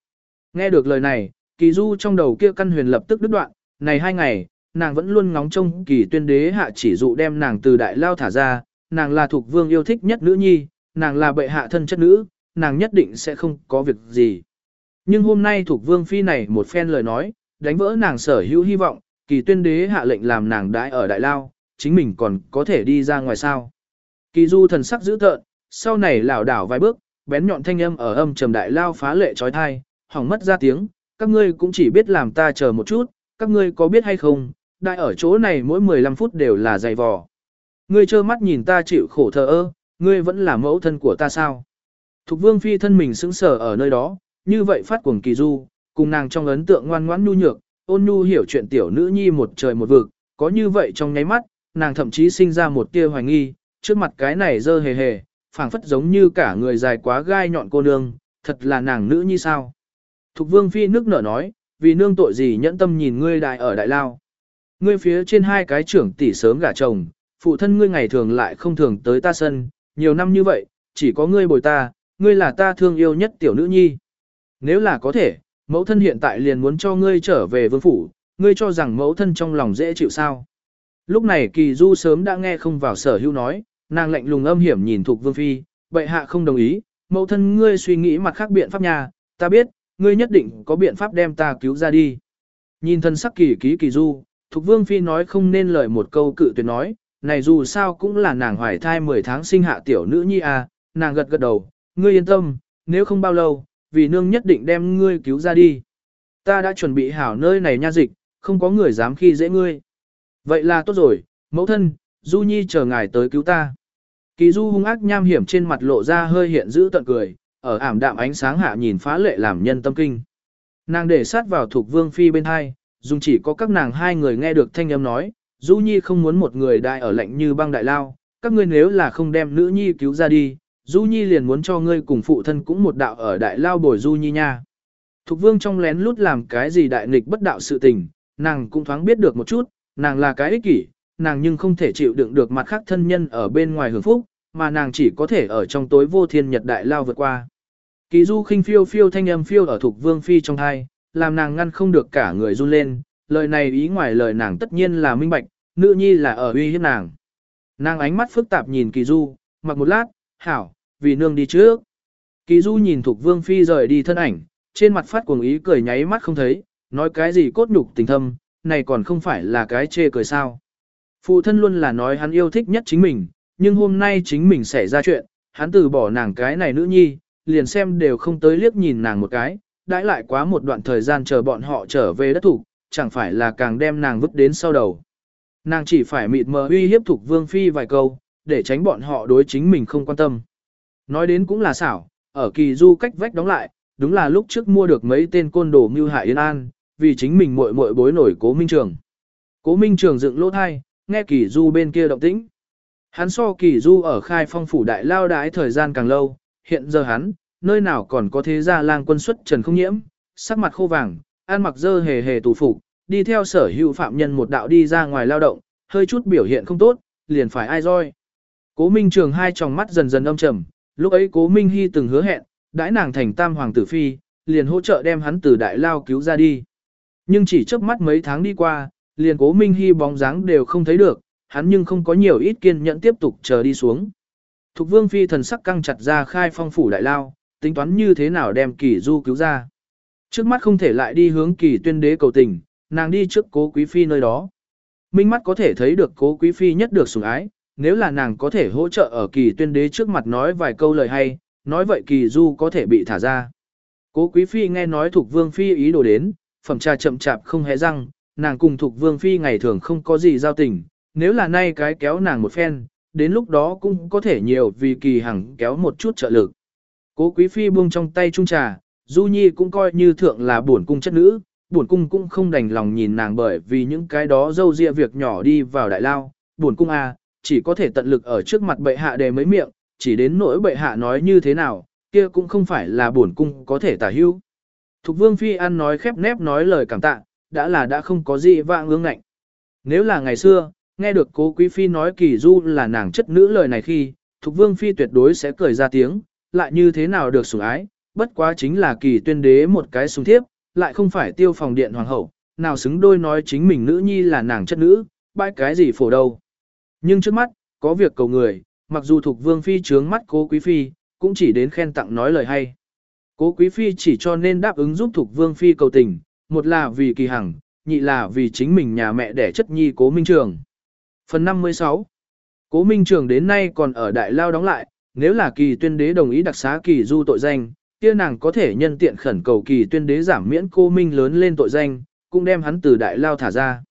Nghe được lời này, kỳ du trong đầu kia căn huyền lập tức đứt đoạn, này hai ngày, nàng vẫn luôn ngóng trông kỳ tuyên đế hạ chỉ dụ đem nàng từ đại lao thả ra, nàng là thuộc vương yêu thích nhất nữ nhi, nàng là bệ hạ thân chất nữ, nàng nhất định sẽ không có việc gì. Nhưng hôm nay thuộc vương phi này một phen lời nói, đánh vỡ nàng sở hữu hy vọng, kỳ tuyên đế hạ lệnh làm nàng đãi ở đại lao, chính mình còn có thể đi ra ngoài sao. Kỳ du thần sắc dữ tợn, sau này lảo đảo vài bước, bén nhọn thanh âm ở âm trầm đại lao phá lệ trói thai, hỏng mất ra tiếng, các ngươi cũng chỉ biết làm ta chờ một chút, các ngươi có biết hay không, đại ở chỗ này mỗi 15 phút đều là dày vò. Ngươi trơ mắt nhìn ta chịu khổ thờ ơ, ngươi vẫn là mẫu thân của ta sao? Thục vương phi thân mình sững sờ ở nơi đó, như vậy phát cuồng kỳ du, cùng nàng trong ấn tượng ngoan ngoãn nhu nhược, ôn nhu hiểu chuyện tiểu nữ nhi một trời một vực, có như vậy trong nháy mắt, nàng thậm chí sinh ra một tia hoài nghi, trước mặt cái này dơ hề hề, phảng phất giống như cả người dài quá gai nhọn cô nương, thật là nàng nữ nhi sao. Thục vương phi nước nở nói, vì nương tội gì nhẫn tâm nhìn ngươi đại ở đại lao. Ngươi phía trên hai cái trưởng tỷ sớm gả chồng, phụ thân ngươi ngày thường lại không thường tới ta sân, nhiều năm như vậy, chỉ có ngươi bồi ta, ngươi là ta thương yêu nhất tiểu nữ nhi. Nếu là có thể, mẫu thân hiện tại liền muốn cho ngươi trở về vương phủ, ngươi cho rằng mẫu thân trong lòng dễ chịu sao. Lúc này kỳ du sớm đã nghe không vào sở hữu nói, nàng lạnh lùng âm hiểm nhìn thuộc vương phi, bệ hạ không đồng ý, mẫu thân ngươi suy nghĩ mặt khác biện pháp nhà, ta biết, ngươi nhất định có biện pháp đem ta cứu ra đi. Nhìn thân sắc kỳ ký kỳ du, thuộc vương phi nói không nên lời một câu cự tuyệt nói, này dù sao cũng là nàng hoài thai 10 tháng sinh hạ tiểu nữ nhi à, nàng gật gật đầu, ngươi yên tâm, nếu không bao lâu, vì nương nhất định đem ngươi cứu ra đi. Ta đã chuẩn bị hảo nơi này nha dịch, không có người dám khi dễ ngươi. Vậy là tốt rồi, mẫu thân, Du Nhi chờ ngài tới cứu ta. Kỳ Du hung ác nham hiểm trên mặt lộ ra hơi hiện giữ tận cười, ở ảm đạm ánh sáng hạ nhìn phá lệ làm nhân tâm kinh. Nàng để sát vào thuộc vương phi bên hai, dùng chỉ có các nàng hai người nghe được thanh âm nói, Du Nhi không muốn một người đại ở lạnh như băng đại lao, các ngươi nếu là không đem nữ nhi cứu ra đi, Du Nhi liền muốn cho ngươi cùng phụ thân cũng một đạo ở đại lao bồi Du Nhi nha. Thục vương trong lén lút làm cái gì đại nghịch bất đạo sự tình, nàng cũng thoáng biết được một chút, nàng là cái ích kỷ, nàng nhưng không thể chịu đựng được mặt khác thân nhân ở bên ngoài hưởng phúc, mà nàng chỉ có thể ở trong tối vô thiên nhật đại lao vượt qua. Kỳ du khinh phiêu phiêu thanh âm phiêu ở thục vương phi trong hai, làm nàng ngăn không được cả người run lên, lời này ý ngoài lời nàng tất nhiên là minh bạch, nữ nhi là ở uy hiếp nàng. Nàng ánh mắt phức tạp nhìn kỳ du, mặc một lát, hảo, vì nương đi trước. Kỳ du nhìn thục vương phi rời đi thân ảnh, trên mặt phát cuồng ý cười nháy mắt không thấy, nói cái gì cốt nhục tình thâm, này còn không phải là cái chê cười sao. Phụ thân luôn là nói hắn yêu thích nhất chính mình, nhưng hôm nay chính mình xảy ra chuyện, hắn từ bỏ nàng cái này nữ nhi, liền xem đều không tới liếc nhìn nàng một cái, đãi lại quá một đoạn thời gian chờ bọn họ trở về đất thủ, chẳng phải là càng đem nàng vứt đến sau đầu. Nàng chỉ phải mịt mờ uy hiếp thuộc vương phi vài câu, để tránh bọn họ đối chính mình không quan tâm. Nói đến cũng là xảo, ở kỳ du cách vách đóng lại, đúng là lúc trước mua được mấy tên côn đồ mưu hại Yên An, vì chính mình muội muội bối nổi cố minh trường. Cố minh trường dựng lỗ thai, nghe kỳ du bên kia động tĩnh. Hắn so kỳ du ở khai phong phủ đại lao đái thời gian càng lâu, hiện giờ hắn, nơi nào còn có thế gia lang quân xuất trần không nhiễm, sắc mặt khô vàng, ăn mặc dơ hề hề tù phục, đi theo sở hữu phạm nhân một đạo đi ra ngoài lao động, hơi chút biểu hiện không tốt, liền phải ai roi. Cố Minh Trường hai tròng mắt dần dần âm trầm, lúc ấy Cố Minh Hy từng hứa hẹn, đãi nàng thành tam hoàng tử phi, liền hỗ trợ đem hắn từ đại lao cứu ra đi. Nhưng chỉ trước mắt mấy tháng đi qua, liền Cố Minh Hy bóng dáng đều không thấy được, hắn nhưng không có nhiều ít kiên nhẫn tiếp tục chờ đi xuống. Thục vương phi thần sắc căng chặt ra khai phong phủ đại lao, tính toán như thế nào đem kỳ du cứu ra. Trước mắt không thể lại đi hướng kỳ tuyên đế cầu tình, nàng đi trước cố quý phi nơi đó. Minh mắt có thể thấy được cố quý phi nhất được sủng ái, nếu là nàng có thể hỗ trợ ở kỳ tuyên đế trước mặt nói vài câu lời hay, nói vậy kỳ du có thể bị thả ra. Cố quý phi nghe nói thuộc vương phi ý đồ đến, phẩm trà chậm chạp không hé răng, nàng cùng thuộc vương phi ngày thường không có gì giao tình, nếu là nay cái kéo nàng một phen, đến lúc đó cũng có thể nhiều vì kỳ hằng kéo một chút trợ lực. Cố quý phi buông trong tay trung trà, Du Nhi cũng coi như thượng là buồn cung chất nữ, buồn cung cũng không đành lòng nhìn nàng bởi vì những cái đó dâu dịa việc nhỏ đi vào đại lao, buồn cung à, chỉ có thể tận lực ở trước mặt bệ hạ đề mấy miệng, chỉ đến nỗi bệ hạ nói như thế nào, kia cũng không phải là bổn cung có thể tả hữu. Thục vương phi ăn nói khép nép nói lời cảm tạ, đã là đã không có gì vạng ương ngạnh. Nếu là ngày xưa, nghe được cố quý phi nói kỳ du là nàng chất nữ lời này khi, thục vương phi tuyệt đối sẽ cười ra tiếng, lại như thế nào được sủng ái, bất quá chính là kỳ tuyên đế một cái súng thiếp, lại không phải tiêu phòng điện hoàng hậu, nào xứng đôi nói chính mình nữ nhi là nàng chất nữ, bãi cái gì phổ đâu. Nhưng trước mắt, có việc cầu người, mặc dù thuộc vương phi trướng mắt cố quý phi, cũng chỉ đến khen tặng nói lời hay. Cố quý phi chỉ cho nên đáp ứng giúp thuộc vương phi cầu tình, một là vì kỳ hằng, nhị là vì chính mình nhà mẹ đẻ chất nhi cố minh trường. Phần 56 Cố minh trường đến nay còn ở đại lao đóng lại, nếu là kỳ tuyên đế đồng ý đặc xá kỳ du tội danh, kia nàng có thể nhân tiện khẩn cầu kỳ tuyên đế giảm miễn cô minh lớn lên tội danh, cũng đem hắn từ đại lao thả ra.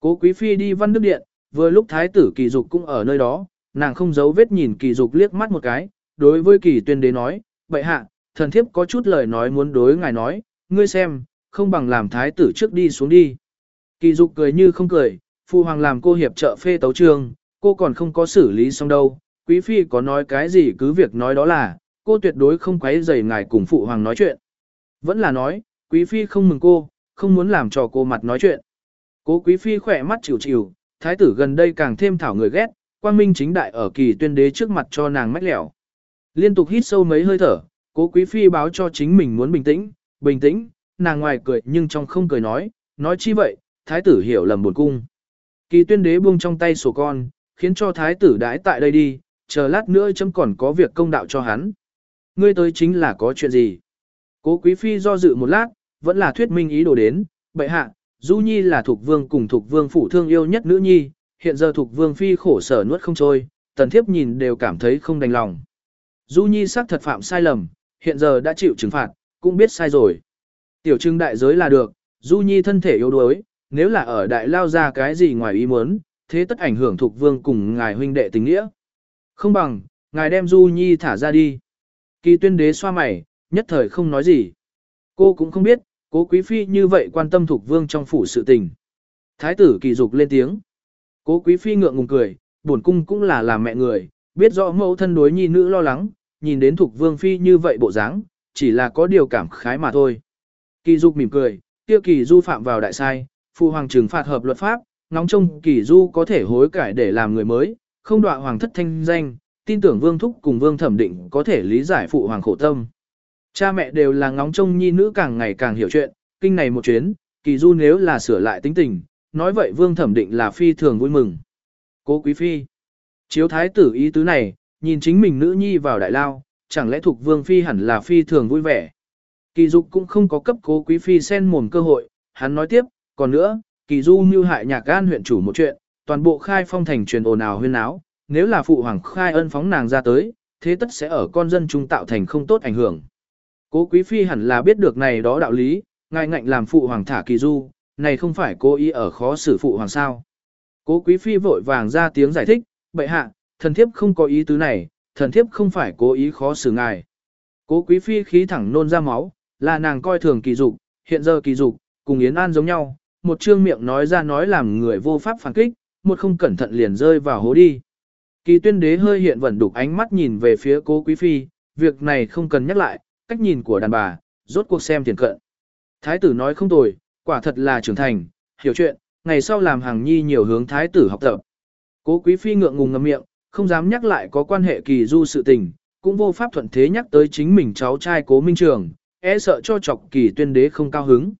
Cố quý phi đi văn đức điện, vừa lúc thái tử kỳ dục cũng ở nơi đó, nàng không giấu vết nhìn kỳ dục liếc mắt một cái, đối với kỳ tuyên đế nói, bệ hạ, thần thiếp có chút lời nói muốn đối ngài nói, ngươi xem, không bằng làm thái tử trước đi xuống đi. Kỳ dục cười như không cười, phu hoàng làm cô hiệp trợ phê tấu trường cô còn không có xử lý xong đâu, quý phi có nói cái gì cứ việc nói đó là, cô tuyệt đối không quấy rầy ngài cùng phụ hoàng nói chuyện. Vẫn là nói, quý phi không mừng cô, không muốn làm cho cô mặt nói chuyện. Cố quý phi khỏe mắt chịu chịu, thái tử gần đây càng thêm thảo người ghét, quang minh chính đại ở kỳ tuyên đế trước mặt cho nàng mách lẻo. Liên tục hít sâu mấy hơi thở, cố quý phi báo cho chính mình muốn bình tĩnh, bình tĩnh, nàng ngoài cười nhưng trong không cười nói, nói chi vậy, thái tử hiểu lầm buồn cung. Kỳ tuyên đế buông trong tay sổ con, khiến cho thái tử đãi tại đây đi, chờ lát nữa chấm còn có việc công đạo cho hắn. Ngươi tới chính là có chuyện gì? Cố quý phi do dự một lát, vẫn là thuyết minh ý đồ đến, bệ hạ, Du Nhi là thuộc vương cùng thuộc vương phủ thương yêu nhất nữ nhi, hiện giờ thuộc vương phi khổ sở nuốt không trôi, tần thiếp nhìn đều cảm thấy không đành lòng. Du Nhi xác thật phạm sai lầm, hiện giờ đã chịu trừng phạt, cũng biết sai rồi. Tiểu trưng đại giới là được, Du Nhi thân thể yếu đuối, nếu là ở đại lao ra cái gì ngoài ý muốn, thế tất ảnh hưởng thuộc vương cùng ngài huynh đệ tình nghĩa. Không bằng, ngài đem Du Nhi thả ra đi. Kỳ tuyên đế xoa mày, nhất thời không nói gì. Cô cũng không biết, Cố quý phi như vậy quan tâm thuộc vương trong phủ sự tình. Thái tử kỳ dục lên tiếng. Cố quý phi ngượng ngùng cười, buồn cung cũng là làm mẹ người, biết rõ mẫu thân đối nhi nữ lo lắng, nhìn đến thuộc vương phi như vậy bộ dáng, chỉ là có điều cảm khái mà thôi. Kỳ dục mỉm cười, kia kỳ du phạm vào đại sai, phụ hoàng trừng phạt hợp luật pháp, ngóng trông kỳ du có thể hối cải để làm người mới, không đọa hoàng thất thanh danh, tin tưởng vương thúc cùng vương thẩm định có thể lý giải phụ hoàng khổ tâm. Cha mẹ đều là ngóng trông nhi nữ càng ngày càng hiểu chuyện, kinh này một chuyến, kỳ du nếu là sửa lại tính tình, nói vậy vương thẩm định là phi thường vui mừng. Cố quý phi, chiếu thái tử ý tứ này, nhìn chính mình nữ nhi vào đại lao, chẳng lẽ thuộc vương phi hẳn là phi thường vui vẻ. Kỳ dục cũng không có cấp cố quý phi sen mồm cơ hội, hắn nói tiếp, còn nữa, kỳ du mưu hại nhạc gan huyện chủ một chuyện, toàn bộ khai phong thành truyền ồn ào huyên áo, nếu là phụ hoàng khai ân phóng nàng ra tới, thế tất sẽ ở con dân trung tạo thành không tốt ảnh hưởng. Cố quý phi hẳn là biết được này đó đạo lý, ngài ngạnh làm phụ hoàng thả kỳ du, này không phải cố ý ở khó xử phụ hoàng sao. Cố quý phi vội vàng ra tiếng giải thích, bệ hạ, thần thiếp không có ý tứ này, thần thiếp không phải cố ý khó xử ngài. Cố quý phi khí thẳng nôn ra máu, là nàng coi thường kỳ dục, hiện giờ kỳ dục, cùng Yến An giống nhau, một trương miệng nói ra nói làm người vô pháp phản kích, một không cẩn thận liền rơi vào hố đi. Kỳ tuyên đế hơi hiện vẩn đục ánh mắt nhìn về phía cố quý phi, việc này không cần nhắc lại, cách nhìn của đàn bà, rốt cuộc xem tiền cận. Thái tử nói không tồi, quả thật là trưởng thành, hiểu chuyện, ngày sau làm hàng nhi nhiều hướng thái tử học tập. Cố quý phi ngượng ngùng ngậm miệng, không dám nhắc lại có quan hệ kỳ du sự tình, cũng vô pháp thuận thế nhắc tới chính mình cháu trai cố minh trường, e sợ cho chọc kỳ tuyên đế không cao hứng.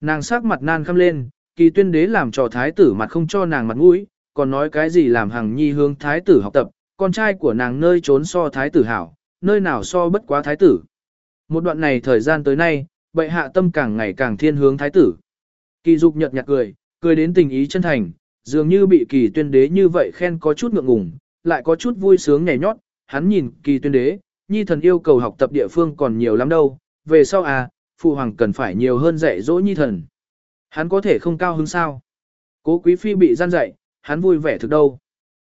Nàng sắc mặt nan khăm lên, kỳ tuyên đế làm cho thái tử mặt không cho nàng mặt mũi, còn nói cái gì làm hàng nhi hướng thái tử học tập, con trai của nàng nơi trốn so thái tử hảo, nơi nào so bất quá thái tử. Một đoạn này thời gian tới nay, bệ hạ tâm càng ngày càng thiên hướng thái tử. Kỳ dục nhật nhạt cười, cười đến tình ý chân thành, dường như bị kỳ tuyên đế như vậy khen có chút ngượng ngùng, lại có chút vui sướng nhảy nhót, hắn nhìn kỳ tuyên đế, nhi thần yêu cầu học tập địa phương còn nhiều lắm đâu, về sau à, phụ hoàng cần phải nhiều hơn dạy dỗ nhi thần. Hắn có thể không cao hứng sao. Cố quý phi bị gian dạy, hắn vui vẻ thực đâu.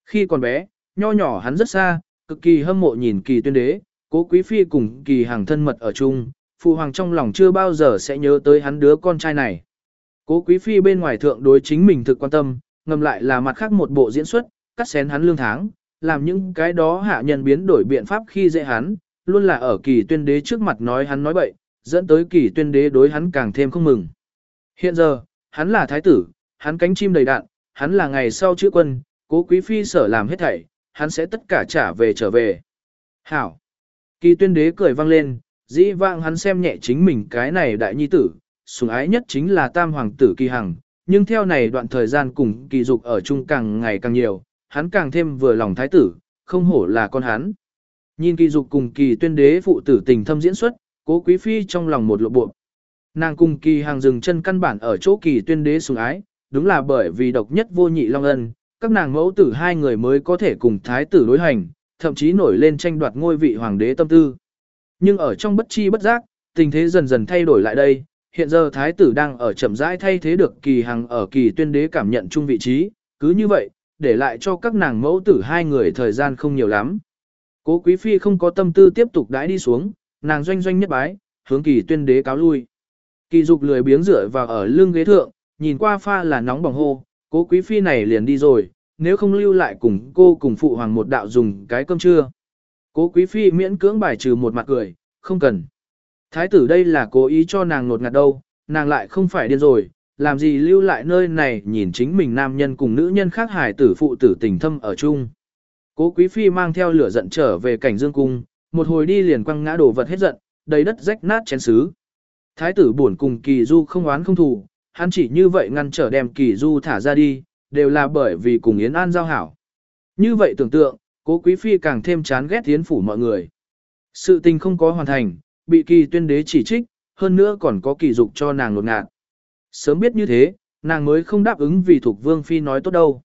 Khi còn bé, nho nhỏ hắn rất xa, cực kỳ hâm mộ nhìn kỳ tuyên đế, cố quý phi cùng kỳ hàng thân mật ở chung, phụ hoàng trong lòng chưa bao giờ sẽ nhớ tới hắn đứa con trai này. Cố quý phi bên ngoài thượng đối chính mình thực quan tâm, ngầm lại là mặt khác một bộ diễn xuất, cắt xén hắn lương tháng, làm những cái đó hạ nhân biến đổi biện pháp khi dễ hắn, luôn là ở kỳ tuyên đế trước mặt nói hắn nói bậy, dẫn tới kỳ tuyên đế đối hắn càng thêm không mừng. Hiện giờ, hắn là thái tử, hắn cánh chim đầy đạn, hắn là ngày sau chữ quân, cố quý phi sở làm hết thảy, hắn sẽ tất cả trả về trở về. Hảo! Kỳ tuyên đế cười vang lên, dĩ vãng hắn xem nhẹ chính mình cái này đại nhi tử, sủng ái nhất chính là tam hoàng tử kỳ hằng, nhưng theo này đoạn thời gian cùng kỳ dục ở chung càng ngày càng nhiều, hắn càng thêm vừa lòng thái tử, không hổ là con hắn. Nhìn kỳ dục cùng kỳ tuyên đế phụ tử tình thâm diễn xuất, cố quý phi trong lòng một lộ bộ. Nàng cùng kỳ hàng dừng chân căn bản ở chỗ kỳ tuyên đế sủng ái, đúng là bởi vì độc nhất vô nhị long ân, các nàng mẫu tử hai người mới có thể cùng thái tử đối hành, thậm chí nổi lên tranh đoạt ngôi vị hoàng đế tâm tư. Nhưng ở trong bất chi bất giác, tình thế dần dần thay đổi lại đây, hiện giờ thái tử đang ở chậm rãi thay thế được kỳ hằng ở kỳ tuyên đế cảm nhận chung vị trí, cứ như vậy, để lại cho các nàng mẫu tử hai người thời gian không nhiều lắm. Cố quý phi không có tâm tư tiếp tục đãi đi xuống, nàng doanh doanh nhất bái, hướng kỳ tuyên đế cáo lui. Kỳ dục lười biếng rửa vào ở lưng ghế thượng, nhìn qua pha là nóng bỏng hô, cố quý phi này liền đi rồi, nếu không lưu lại cùng cô cùng phụ hoàng một đạo dùng cái cơm trưa. Cố quý phi miễn cưỡng bài trừ một mặt cười, không cần. Thái tử đây là cố ý cho nàng nột ngạt đâu, nàng lại không phải điên rồi, làm gì lưu lại nơi này nhìn chính mình nam nhân cùng nữ nhân khác hài tử phụ tử tình thâm ở chung. Cố quý phi mang theo lửa giận trở về cảnh dương cung, một hồi đi liền quăng ngã đổ vật hết giận, đầy đất rách nát chén xứ. Thái tử buồn cùng kỳ du không oán không thù, hắn chỉ như vậy ngăn trở đem kỳ du thả ra đi, đều là bởi vì cùng Yến An giao hảo. Như vậy tưởng tượng, cố quý phi càng thêm chán ghét Yến phủ mọi người. Sự tình không có hoàn thành, bị kỳ tuyên đế chỉ trích, hơn nữa còn có kỳ dục cho nàng lột ngạt. Sớm biết như thế, nàng mới không đáp ứng vì Thục Vương Phi nói tốt đâu.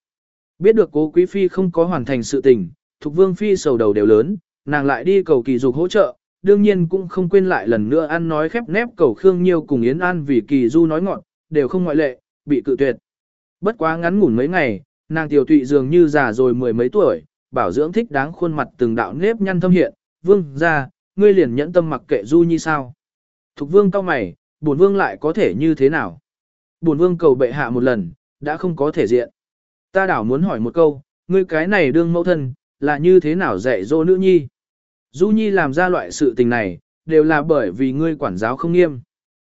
Biết được cố quý phi không có hoàn thành sự tình, Thục Vương Phi sầu đầu đều lớn, nàng lại đi cầu kỳ dục hỗ trợ, đương nhiên cũng không quên lại lần nữa ăn nói khép nép cầu Khương Nhiêu cùng Yến An vì kỳ du nói ngọn, đều không ngoại lệ, bị cự tuyệt. Bất quá ngắn ngủn mấy ngày, nàng tiểu tụy dường như già rồi mười mấy tuổi, bảo dưỡng thích đáng khuôn mặt từng đạo nếp nhăn thâm hiện, vương ra, ngươi liền nhẫn tâm mặc kệ du nhi sao. Thục vương cao mày, bổn vương lại có thể như thế nào? Bổn vương cầu bệ hạ một lần, đã không có thể diện. Ta đảo muốn hỏi một câu, ngươi cái này đương mẫu thân, là như thế nào dạy dỗ nữ nhi? Du nhi làm ra loại sự tình này, đều là bởi vì ngươi quản giáo không nghiêm.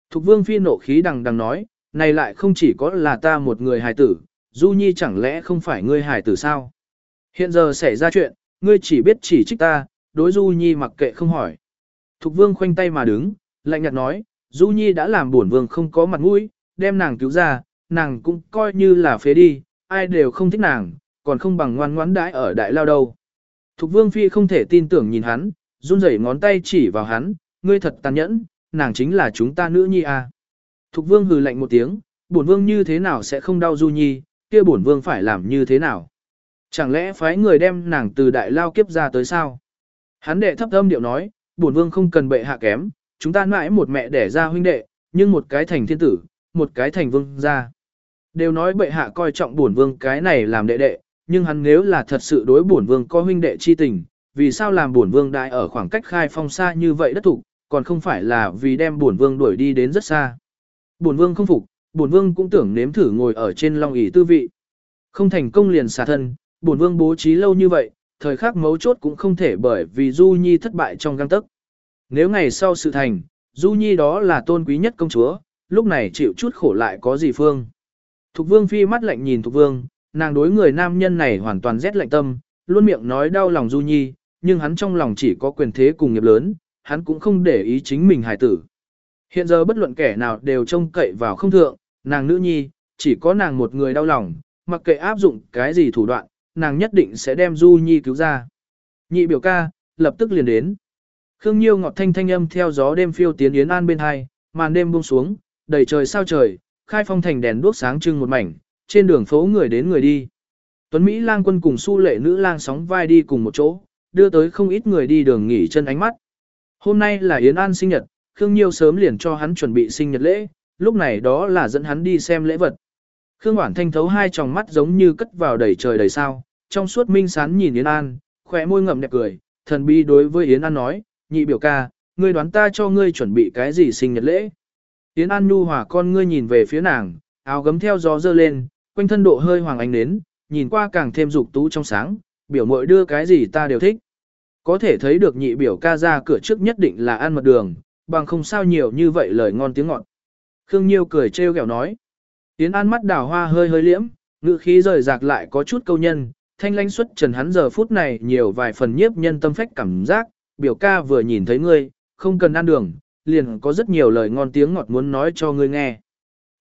Thục vương phi nộ khí đằng đằng nói, này lại không chỉ có là ta một người hài tử, Du nhi chẳng lẽ không phải ngươi hài tử sao? Hiện giờ xảy ra chuyện, ngươi chỉ biết chỉ trích ta, đối Du nhi mặc kệ không hỏi. Thục vương khoanh tay mà đứng, lạnh nhạt nói, Du nhi đã làm buồn vương không có mặt mũi, đem nàng cứu ra, nàng cũng coi như là phế đi, ai đều không thích nàng, còn không bằng ngoan ngoãn đãi ở đại lao đâu. Thục vương phi không thể tin tưởng nhìn hắn, run rẩy ngón tay chỉ vào hắn, ngươi thật tàn nhẫn, nàng chính là chúng ta nữ nhi à. Thục vương hừ lạnh một tiếng, bổn vương như thế nào sẽ không đau du nhi, kia bổn vương phải làm như thế nào. Chẳng lẽ phái người đem nàng từ đại lao kiếp ra tới sao? Hắn đệ thấp âm điệu nói, bổn vương không cần bệ hạ kém, chúng ta mãi một mẹ đẻ ra huynh đệ, nhưng một cái thành thiên tử, một cái thành vương gia. Đều nói bệ hạ coi trọng bổn vương cái này làm đệ đệ, nhưng hắn nếu là thật sự đối bổn vương có huynh đệ chi tình, vì sao làm bổn vương đại ở khoảng cách khai phong xa như vậy đất thủ, còn không phải là vì đem bổn vương đuổi đi đến rất xa. Bổn vương không phục, bổn vương cũng tưởng nếm thử ngồi ở trên long ỷ tư vị. Không thành công liền xả thân, bổn vương bố trí lâu như vậy, thời khắc mấu chốt cũng không thể bởi vì Du Nhi thất bại trong găng tức. Nếu ngày sau sự thành, Du Nhi đó là tôn quý nhất công chúa, lúc này chịu chút khổ lại có gì phương. Thục vương phi mắt lạnh nhìn thục vương, nàng đối người nam nhân này hoàn toàn rét lạnh tâm, luôn miệng nói đau lòng Du Nhi, nhưng hắn trong lòng chỉ có quyền thế cùng nghiệp lớn, hắn cũng không để ý chính mình hài tử. Hiện giờ bất luận kẻ nào đều trông cậy vào không thượng, nàng nữ nhi, chỉ có nàng một người đau lòng, mặc kệ áp dụng cái gì thủ đoạn, nàng nhất định sẽ đem Du Nhi cứu ra. Nhị biểu ca, lập tức liền đến. Khương Nhiêu ngọt thanh thanh âm theo gió đêm phiêu tiến yến an bên hai, màn đêm buông xuống, đầy trời sao trời, khai phong thành đèn đuốc sáng trưng một mảnh, trên đường phố người đến người đi. Tuấn Mỹ lang quân cùng su lệ nữ lang sóng vai đi cùng một chỗ, đưa tới không ít người đi đường nghỉ chân ánh mắt. Hôm nay là Yến An sinh nhật, Khương Nhiêu sớm liền cho hắn chuẩn bị sinh nhật lễ, lúc này đó là dẫn hắn đi xem lễ vật. Khương Hoản Thanh thấu hai tròng mắt giống như cất vào đầy trời đầy sao, trong suốt minh sán nhìn Yến An, khỏe môi ngậm đẹp cười, thần bi đối với Yến An nói, nhị biểu ca, ngươi đoán ta cho ngươi chuẩn bị cái gì sinh nhật lễ. Yến An nhu hòa con ngươi nhìn về phía nàng, áo gấm theo gió dơ lên, quanh thân độ hơi hoàng ánh nến, nhìn qua càng thêm dục tú trong sáng, biểu mội đưa cái gì ta đều thích. Có thể thấy được nhị biểu ca ra cửa trước nhất định là ăn mật đường, bằng không sao nhiều như vậy lời ngon tiếng ngọt. Khương Nhiêu cười trêu ghẹo nói. tiến An mắt đào hoa hơi hơi liễm, ngữ khí rời rạc lại có chút câu nhân, thanh lãnh xuất trần hắn giờ phút này nhiều vài phần nhiếp nhân tâm phách cảm giác, biểu ca vừa nhìn thấy ngươi, không cần ăn đường, liền có rất nhiều lời ngon tiếng ngọt muốn nói cho ngươi nghe.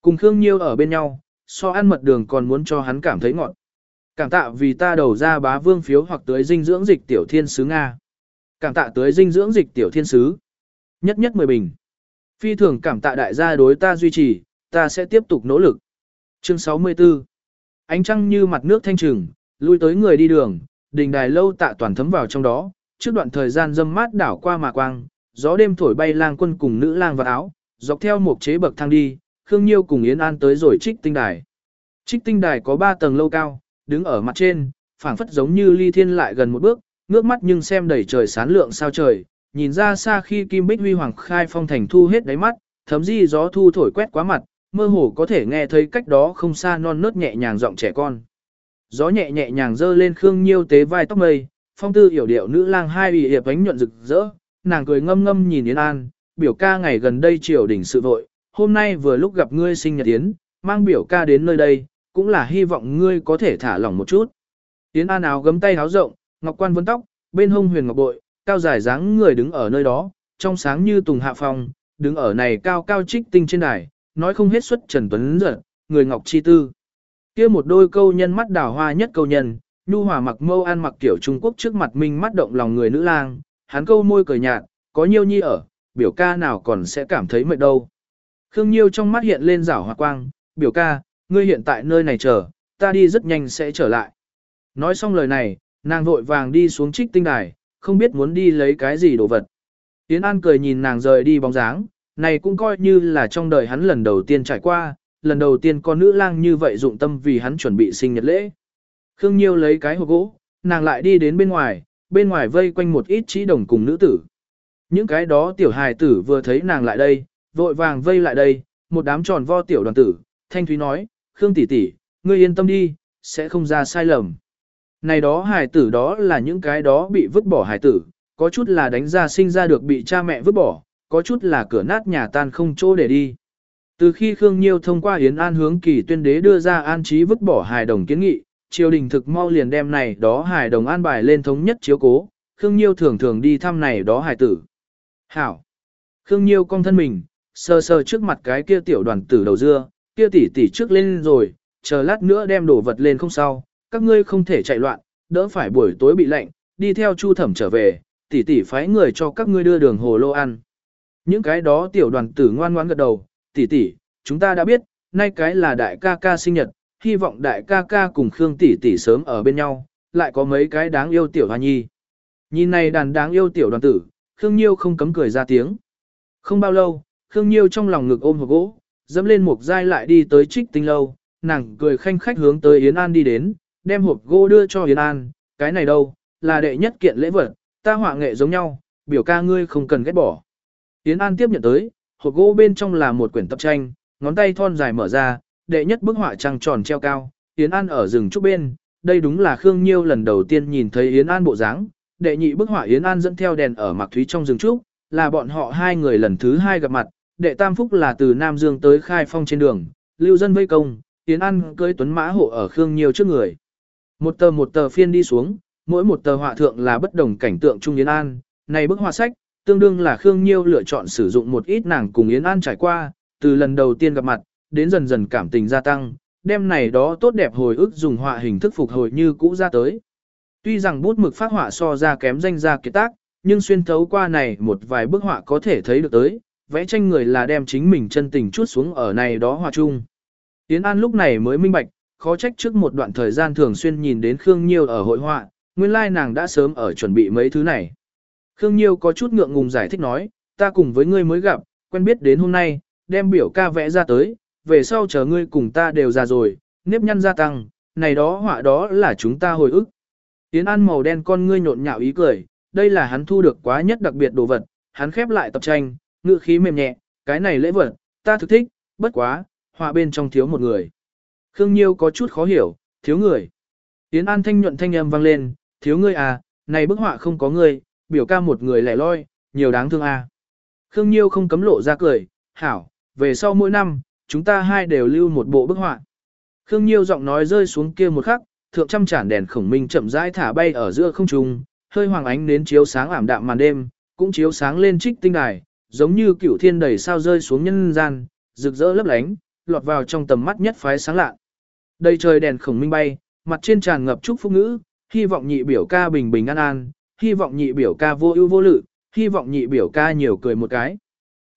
Cùng Khương Nhiêu ở bên nhau, so ăn mật đường còn muốn cho hắn cảm thấy ngọt. Cảm tạ vì ta đầu ra bá vương phiếu hoặc tới dinh dưỡng dịch tiểu thiên sứ Nga. Cảm tạ tới dinh dưỡng dịch tiểu thiên sứ. Nhất nhất mười bình. Phi thường cảm tạ đại gia đối ta duy trì, ta sẽ tiếp tục nỗ lực. Chương 64 Ánh trăng như mặt nước thanh trừng, lui tới người đi đường, đình đài lâu tạ toàn thấm vào trong đó, trước đoạn thời gian dâm mát đảo qua mà quang, gió đêm thổi bay lang quân cùng nữ lang vào áo, dọc theo một chế bậc thang đi, Khương Nhiêu cùng Yến An tới rồi trích tinh đài. Trích tinh đài có 3 tầng lâu cao, đứng ở mặt trên, phảng phất giống như ly thiên lại gần một bước, ngước mắt nhưng xem đầy trời sán lượng sao trời, nhìn ra xa khi kim bích huy hoàng khai phong thành thu hết đáy mắt, thấm di gió thu thổi quét quá mặt, mơ hồ có thể nghe thấy cách đó không xa non nớt nhẹ nhàng giọng trẻ con. Gió nhẹ nhẹ nhàng dơ lên Khương Nhiêu tế vai tóc mây, phong tư hiểu điệu nữ lang hai ủy hiệp ánh nhuận rực rỡ, nàng cười ngâm ngâm nhìn Yến An, biểu ca ngày gần đây triều đỉnh sự vội, hôm nay vừa lúc gặp ngươi sinh nhật Yến, mang biểu ca đến nơi đây, cũng là hy vọng ngươi có thể thả lỏng một chút. Yến An áo gấm tay háo rộng, ngọc quan vấn tóc, bên hông huyền ngọc bội, cao dài dáng người đứng ở nơi đó, trong sáng như tùng hạ phong, đứng ở này cao cao trích tinh trên đài, nói không hết xuất Trần Tuấn giật, người ngọc chi tư. kia một đôi câu nhân mắt đào hoa nhất câu nhân, nhu hòa mặc mâu ăn mặc kiểu Trung Quốc trước mặt mình mắt động lòng người nữ lang, hắn câu môi cười nhạt, có nhiêu nhi ở, biểu ca nào còn sẽ cảm thấy mệt đâu. Khương Nhiêu trong mắt hiện lên rảo hoa quang, biểu ca, ngươi hiện tại nơi này chờ, ta đi rất nhanh sẽ trở lại. Nói xong lời này, nàng vội vàng đi xuống trích tinh đài, không biết muốn đi lấy cái gì đồ vật. Yến An cười nhìn nàng rời đi bóng dáng, này cũng coi như là trong đời hắn lần đầu tiên trải qua, lần đầu tiên con nữ lang như vậy dụng tâm vì hắn chuẩn bị sinh nhật lễ. Khương Nhiêu lấy cái hộp gỗ, nàng lại đi đến bên ngoài, bên ngoài vây quanh một ít trí đồng cùng nữ tử. Những cái đó tiểu hài tử vừa thấy nàng lại đây, vội vàng vây lại đây, một đám tròn vo tiểu đoàn tử, thanh thúy nói, Khương tỷ tỷ, ngươi yên tâm đi, sẽ không ra sai lầm. Này đó hài tử đó là những cái đó bị vứt bỏ hài tử, có chút là đánh ra sinh ra được bị cha mẹ vứt bỏ, có chút là cửa nát nhà tan không chỗ để đi. Từ khi Khương Nhiêu thông qua Yến An hướng kỳ tuyên đế đưa ra an trí vứt bỏ hài đồng kiến nghị, triều đình thực mau liền đem này đó hài đồng an bài lên thống nhất chiếu cố, Khương Nhiêu thường thường đi thăm này đó hài tử. Hảo! Khương Nhiêu cong thân mình, sờ sờ trước mặt cái kia tiểu đoàn tử đầu dưa, kia tỷ tỷ trước lên rồi, chờ lát nữa đem đồ vật lên không sao, các ngươi không thể chạy loạn, đỡ phải buổi tối bị lạnh, đi theo Chu Thẩm trở về, tỷ tỷ phái người cho các ngươi đưa đường hồ lô ăn. Những cái đó tiểu đoàn tử ngoan ngoãn gật đầu, tỷ tỷ, chúng ta đã biết, nay cái là đại ca ca sinh nhật, hy vọng đại ca ca cùng Khương tỷ tỷ sớm ở bên nhau, lại có mấy cái đáng yêu tiểu hoa nhi. Nhìn này đàn đáng yêu tiểu đoàn tử, Khương Nhiêu không cấm cười ra tiếng. Không bao lâu, Khương Nhiêu trong lòng ngực ôm hộp gỗ, dẫm lên một dai lại đi tới trích tinh lâu, nàng cười khanh khách hướng tới Yến An đi đến, đem hộp gỗ đưa cho Yến An, cái này đâu, là đệ nhất kiện lễ vật, ta họa nghệ giống nhau, biểu ca ngươi không cần ghét bỏ. Yến An tiếp nhận tới, hộp gỗ bên trong là một quyển tập tranh, ngón tay thon dài mở ra, đệ nhất bức họa trăng tròn treo cao, Yến An ở rừng trúc bên, đây đúng là Khương Nhiêu lần đầu tiên nhìn thấy Yến An bộ dáng. Đệ nhị bức họa Yến An dẫn theo đèn ở mặc thúy trong rừng trúc, là bọn họ hai người lần thứ hai gặp mặt, đệ tam phúc là từ Nam Dương tới khai phong trên đường, lưu dân vây công, Yến An cưới tuấn mã hộ ở Khương Nhiêu trước người. Một tờ một tờ phiên đi xuống, mỗi một tờ họa thượng là bất đồng cảnh tượng Trung Yến An, này bức họa sách, tương đương là Khương Nhiêu lựa chọn sử dụng một ít nàng cùng Yến An trải qua, từ lần đầu tiên gặp mặt, đến dần dần cảm tình gia tăng, đêm này đó tốt đẹp hồi ức dùng họa hình thức phục hồi như cũ ra tới. Tuy rằng bút mực phát họa so ra kém danh gia kiệt tác, nhưng xuyên thấu qua này một vài bức họa có thể thấy được tới, vẽ tranh người là đem chính mình chân tình chút xuống ở này đó họa chung. Yến An lúc này mới minh bạch, khó trách trước một đoạn thời gian thường xuyên nhìn đến Khương Nhiêu ở hội họa, nguyên lai nàng đã sớm ở chuẩn bị mấy thứ này. Khương Nhiêu có chút ngượng ngùng giải thích nói, ta cùng với ngươi mới gặp, quen biết đến hôm nay, đem biểu ca vẽ ra tới, về sau chờ ngươi cùng ta đều già rồi, nếp nhăn gia tăng, này đó họa đó là chúng ta hồi ức. tiến An màu đen con ngươi nhộn nhạo ý cười, đây là hắn thu được quá nhất đặc biệt đồ vật, hắn khép lại tập tranh, ngữ khí mềm nhẹ, cái này lễ vật, ta thực thích, bất quá, họa bên trong thiếu một người. Khương Nhiêu có chút khó hiểu, thiếu người. Tiến An thanh nhuận thanh âm vang lên, thiếu ngươi à, này bức họa không có ngươi, biểu ca một người lẻ loi, nhiều đáng thương à. Khương Nhiêu không cấm lộ ra cười, hảo, về sau mỗi năm, chúng ta hai đều lưu một bộ bức họa. Khương Nhiêu giọng nói rơi xuống kia một khắc, thượng trăm chản đèn khổng minh chậm rãi thả bay ở giữa không trung, hơi hoàng ánh nến chiếu sáng ảm đạm màn đêm, cũng chiếu sáng lên trích tinh đài, giống như cửu thiên đầy sao rơi xuống nhân gian, rực rỡ lấp lánh, lọt vào trong tầm mắt nhất phái sáng lạ. Đây trời đèn khổng minh bay, mặt trên tràn ngập chúc phúc ngữ, hy vọng nhị biểu ca bình bình an an, hy vọng nhị biểu ca vô ưu vô lự, hy vọng nhị biểu ca nhiều cười một cái.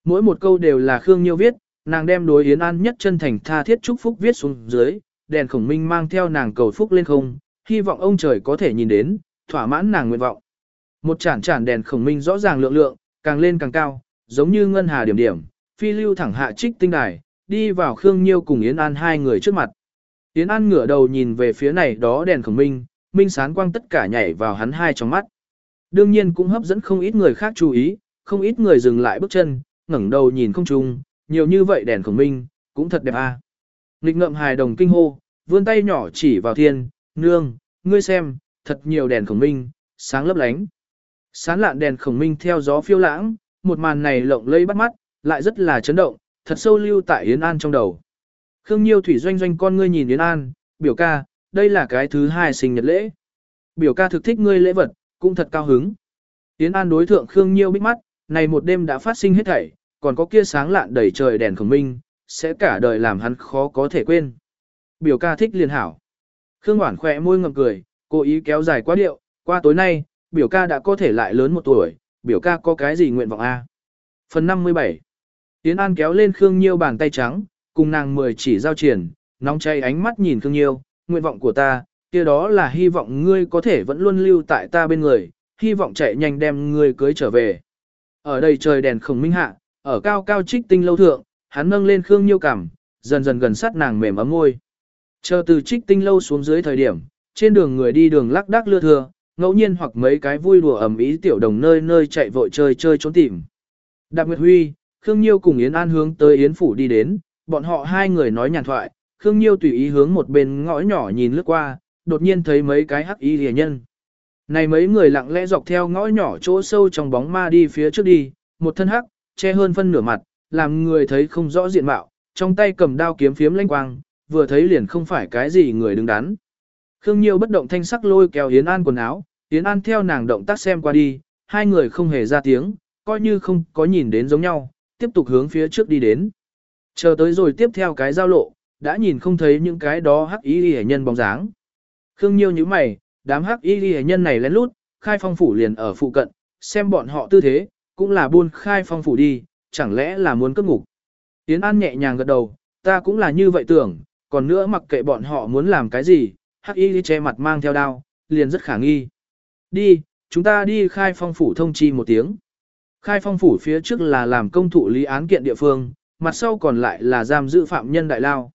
Mỗi một câu đều là Khương Nhiêu viết, nàng đem đối Yến An nhất chân thành tha thiết chúc phúc viết xuống dưới, đèn khổng minh mang theo nàng cầu phúc lên không, hy vọng ông trời có thể nhìn đến, thỏa mãn nàng nguyện vọng. Một chản chản đèn khổng minh rõ ràng lượng lượng, càng lên càng cao, giống như ngân hà điểm điểm, phi lưu thẳng hạ trích tinh đài, đi vào Khương Nhiêu cùng Yến An hai người trước mặt. Yến An ngửa đầu nhìn về phía này đó đèn khổng minh, minh sán quang tất cả nhảy vào hắn hai trong mắt. Đương nhiên cũng hấp dẫn không ít người khác chú ý, không ít người dừng lại bước chân, ngẩng đầu nhìn không trung, nhiều như vậy đèn khổng minh, cũng thật đẹp a. À. Nghịch ngậm hài đồng kinh hô, vươn tay nhỏ chỉ vào thiên, nương, ngươi xem, thật nhiều đèn khổng minh, sáng lấp lánh. Sán lạn đèn khổng minh theo gió phiêu lãng, một màn này lộng lẫy bắt mắt, lại rất là chấn động, thật sâu lưu tại Yến An trong đầu. Khương Nhiêu thủy doanh doanh con ngươi nhìn Yến An, biểu ca, đây là cái thứ hai sinh nhật lễ. Biểu ca thực thích ngươi lễ vật, cũng thật cao hứng. Yến An đối thượng Khương Nhiêu bích mắt, này một đêm đã phát sinh hết thảy, còn có kia sáng lạn đầy trời đèn khổng minh, sẽ cả đời làm hắn khó có thể quên. Biểu ca thích liền hảo. Khương Hoản khỏe môi ngậm cười, cố ý kéo dài quá điệu, qua tối nay, biểu ca đã có thể lại lớn một tuổi, biểu ca có cái gì nguyện vọng a? Phần 57 Yến An kéo lên Khương Nhiêu bàn tay trắng, cùng nàng mười chỉ giao triển, nóng cháy ánh mắt nhìn Khương Nhiêu, nguyện vọng của ta, kia đó là hy vọng ngươi có thể vẫn luôn lưu tại ta bên người, hy vọng chạy nhanh đem ngươi cưới trở về. Ở đây trời đèn khổng minh hạ, ở cao cao trích tinh lâu thượng, hắn nâng lên Khương Nhiêu cảm, dần dần gần sát nàng mềm ấm môi. Chờ từ trích tinh lâu xuống dưới thời điểm, trên đường người đi đường lắc đắc lưa thưa, ngẫu nhiên hoặc mấy cái vui đùa ẩm ý tiểu đồng nơi nơi chạy vội chơi chơi trốn tìm. Đạp Nguyệt Huy, Khương Nhiêu cùng Yến An hướng tới Yến Phủ đi đến, bọn họ hai người nói nhàn thoại, Khương Nhiêu tùy ý hướng một bên ngõ nhỏ nhìn lướt qua, đột nhiên thấy mấy cái hắc y rìa nhân. Này mấy người lặng lẽ dọc theo ngõ nhỏ chỗ sâu trong bóng ma đi phía trước đi, một thân hắc, che hơn phân nửa mặt, làm người thấy không rõ diện mạo, trong tay cầm đao kiếm phiếm lanh quang, vừa thấy liền không phải cái gì người đứng đắn. Khương Nhiêu bất động thanh sắc lôi kéo Yến An quần áo, Yến An theo nàng động tác xem qua đi, hai người không hề ra tiếng, coi như không có nhìn đến giống nhau, tiếp tục hướng phía trước đi đến. Chờ tới rồi tiếp theo cái giao lộ, đã nhìn không thấy những cái đó hắc y hệ nhân bóng dáng. Khương Nhiêu như mày, đám hắc y hệ nhân này lén lút, khai phong phủ liền ở phụ cận, xem bọn họ tư thế, cũng là buôn khai phong phủ đi, chẳng lẽ là muốn cướp ngục. Yến An nhẹ nhàng gật đầu, ta cũng là như vậy tưởng, còn nữa mặc kệ bọn họ muốn làm cái gì, hắc y che mặt mang theo đao, liền rất khả nghi. Đi, chúng ta đi khai phong phủ thông chi một tiếng. Khai phong phủ phía trước là làm công thụ lý án kiện địa phương, mặt sau còn lại là giam giữ phạm nhân đại lao.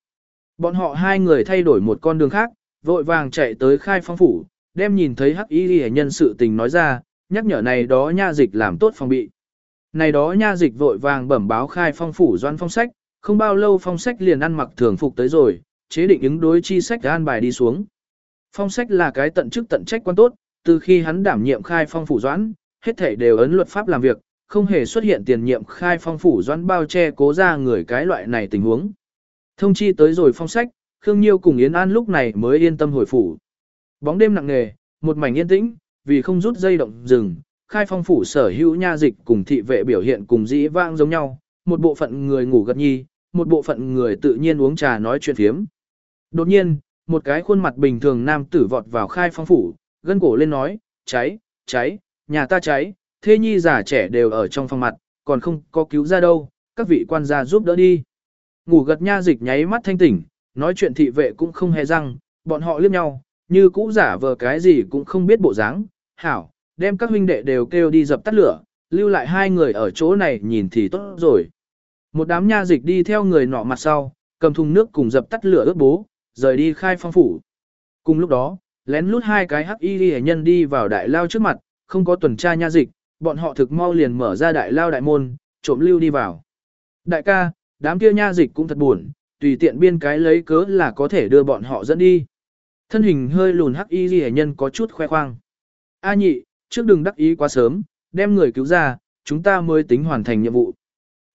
Bọn họ hai người thay đổi một con đường khác, vội vàng chạy tới khai phong phủ, đem nhìn thấy hắc y ghi nhân sự tình nói ra, nhắc nhở này đó nha dịch làm tốt phòng bị. Này đó nha dịch vội vàng bẩm báo khai phong phủ doan phong sách, không bao lâu phong sách liền ăn mặc thường phục tới rồi, chế định ứng đối chi sách an bài đi xuống. Phong sách là cái tận chức tận trách quan tốt, từ khi hắn đảm nhiệm khai phong phủ doãn, hết thảy đều ấn luật pháp làm việc, không hề xuất hiện tiền nhiệm khai phong phủ doãn bao che cố ra người cái loại này tình huống. Thông chi tới rồi phong sách, Khương Nhiêu cùng Yến An lúc này mới yên tâm hồi phủ. Bóng đêm nặng nề, một mảnh yên tĩnh, vì không rút dây động rừng, khai phong phủ sở hữu nha dịch cùng thị vệ biểu hiện cùng dĩ vãng giống nhau, một bộ phận người ngủ gật nhi, một bộ phận người tự nhiên uống trà nói chuyện phiếm. Đột nhiên, một cái khuôn mặt bình thường nam tử vọt vào khai phong phủ, gân cổ lên nói, cháy, cháy, nhà ta cháy, thê nhi già trẻ đều ở trong phòng mặt, còn không có cứu ra đâu, các vị quan gia giúp đỡ đi. Ngủ gật nha dịch nháy mắt thanh tỉnh, nói chuyện thị vệ cũng không hề răng, bọn họ liếc nhau, như cũ giả vờ cái gì cũng không biết bộ dáng. hảo, đem các huynh đệ đều kêu đi dập tắt lửa, lưu lại hai người ở chỗ này nhìn thì tốt rồi. Một đám nha dịch đi theo người nọ mặt sau, cầm thùng nước cùng dập tắt lửa ướt bố, rời đi khai phong phủ. Cùng lúc đó, lén lút hai cái hắc y ghi nhân đi vào đại lao trước mặt, không có tuần tra nha dịch, bọn họ thực mau liền mở ra đại lao đại môn, trộm lưu đi vào. Đại ca, đám kia nha dịch cũng thật buồn, tùy tiện biên cái lấy cớ là có thể đưa bọn họ dẫn đi. Thân hình hơi lùn hắc y ghi nhân có chút khoe khoang. A nhị, trước đừng đắc ý quá sớm, đem người cứu ra, chúng ta mới tính hoàn thành nhiệm vụ.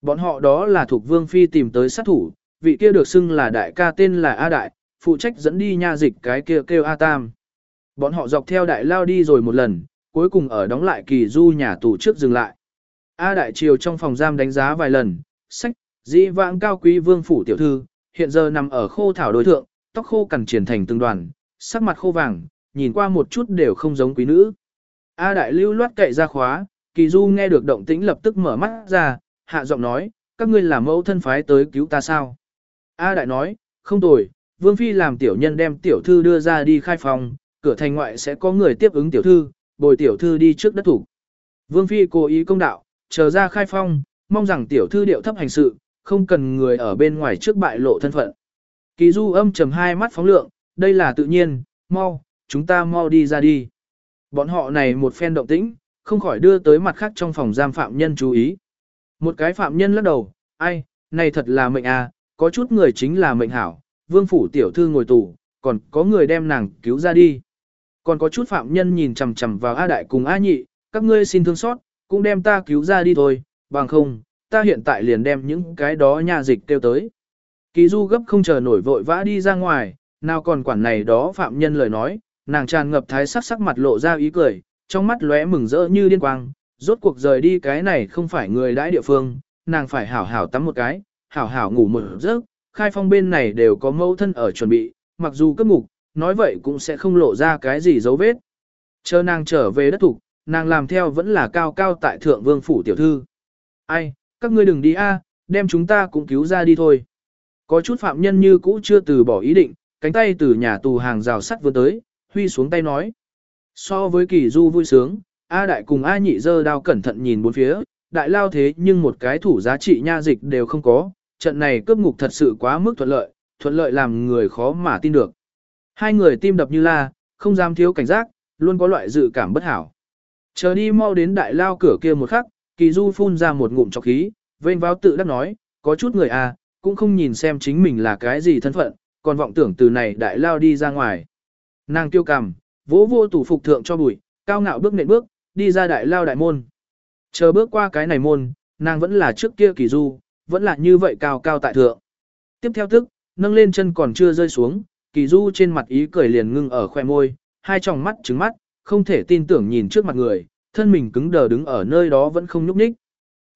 Bọn họ đó là thuộc vương phi tìm tới sát thủ, vị kia được xưng là đại ca tên là A Đại, phụ trách dẫn đi nha dịch cái kia kêu A Tam. Bọn họ dọc theo đại lao đi rồi một lần, cuối cùng ở đóng lại kỳ du nhà tù trước dừng lại. A Đại Triều trong phòng giam đánh giá vài lần, sách, dĩ vãng cao quý vương phủ tiểu thư, hiện giờ nằm ở khô thảo đối thượng, tóc khô cằn triển thành từng đoàn, sắc mặt khô vàng, nhìn qua một chút đều không giống quý nữ. A Đại lưu loát cậy ra khóa, kỳ du nghe được động tĩnh lập tức mở mắt ra, hạ giọng nói, các ngươi là mẫu thân phái tới cứu ta sao? A Đại nói, không tồi, Vương Phi làm tiểu nhân đem tiểu thư đưa ra đi khai phòng, cửa thành ngoại sẽ có người tiếp ứng tiểu thư, bồi tiểu thư đi trước đất thủ. Vương Phi cố ý công đạo, chờ ra khai phong, mong rằng tiểu thư điệu thấp hành sự, không cần người ở bên ngoài trước bại lộ thân phận. Kỳ du âm trầm hai mắt phóng lượng, đây là tự nhiên, mau, chúng ta mau đi ra đi. Bọn họ này một phen động tĩnh, không khỏi đưa tới mặt khác trong phòng giam phạm nhân chú ý. Một cái phạm nhân lắc đầu, ai, này thật là mệnh à, có chút người chính là mệnh hảo, vương phủ tiểu thư ngồi tù, còn có người đem nàng cứu ra đi. Còn có chút phạm nhân nhìn chằm chằm vào A Đại cùng A Nhị, các ngươi xin thương xót, cũng đem ta cứu ra đi thôi, bằng không, ta hiện tại liền đem những cái đó nhà dịch kêu tới. Kỳ du gấp không chờ nổi vội vã đi ra ngoài, nào còn quản này đó phạm nhân lời nói, nàng tràn ngập thái sắc sắc mặt lộ ra ý cười, trong mắt lóe mừng rỡ như điên quang, rốt cuộc rời đi cái này không phải người đãi địa phương, nàng phải hảo hảo tắm một cái, hảo hảo ngủ một giấc, khai phong bên này đều có mẫu thân ở chuẩn bị, mặc dù cấp ngục, nói vậy cũng sẽ không lộ ra cái gì dấu vết. Chờ nàng trở về đất thủ, nàng làm theo vẫn là cao cao tại thượng vương phủ tiểu thư. Ai, các ngươi đừng đi a, đem chúng ta cũng cứu ra đi thôi. Có chút phạm nhân như cũ chưa từ bỏ ý định, cánh tay từ nhà tù hàng rào sắt vươn tới, huy xuống tay nói. So với kỳ du vui sướng, A đại cùng A nhị dơ đao cẩn thận nhìn bốn phía, đại lao thế nhưng một cái thủ giá trị nha dịch đều không có, trận này cướp ngục thật sự quá mức thuận lợi, thuận lợi làm người khó mà tin được. Hai người tim đập như la, không dám thiếu cảnh giác, luôn có loại dự cảm bất hảo. Chờ đi mau đến đại lao cửa kia một khắc, kỳ du phun ra một ngụm chọc khí, vênh vào tự đắc nói, có chút người à, cũng không nhìn xem chính mình là cái gì thân phận, còn vọng tưởng từ này đại lao đi ra ngoài. Nàng tiêu cằm, vỗ vô tủ phục thượng cho bụi, cao ngạo bước nện bước, đi ra đại lao đại môn. Chờ bước qua cái này môn, nàng vẫn là trước kia kỳ du, vẫn là như vậy cao cao tại thượng. Tiếp theo tức, nâng lên chân còn chưa rơi xuống, kỳ du trên mặt ý cười liền ngưng ở khoe môi, hai tròng mắt trứng mắt, không thể tin tưởng nhìn trước mặt người, thân mình cứng đờ đứng ở nơi đó vẫn không nhúc nhích.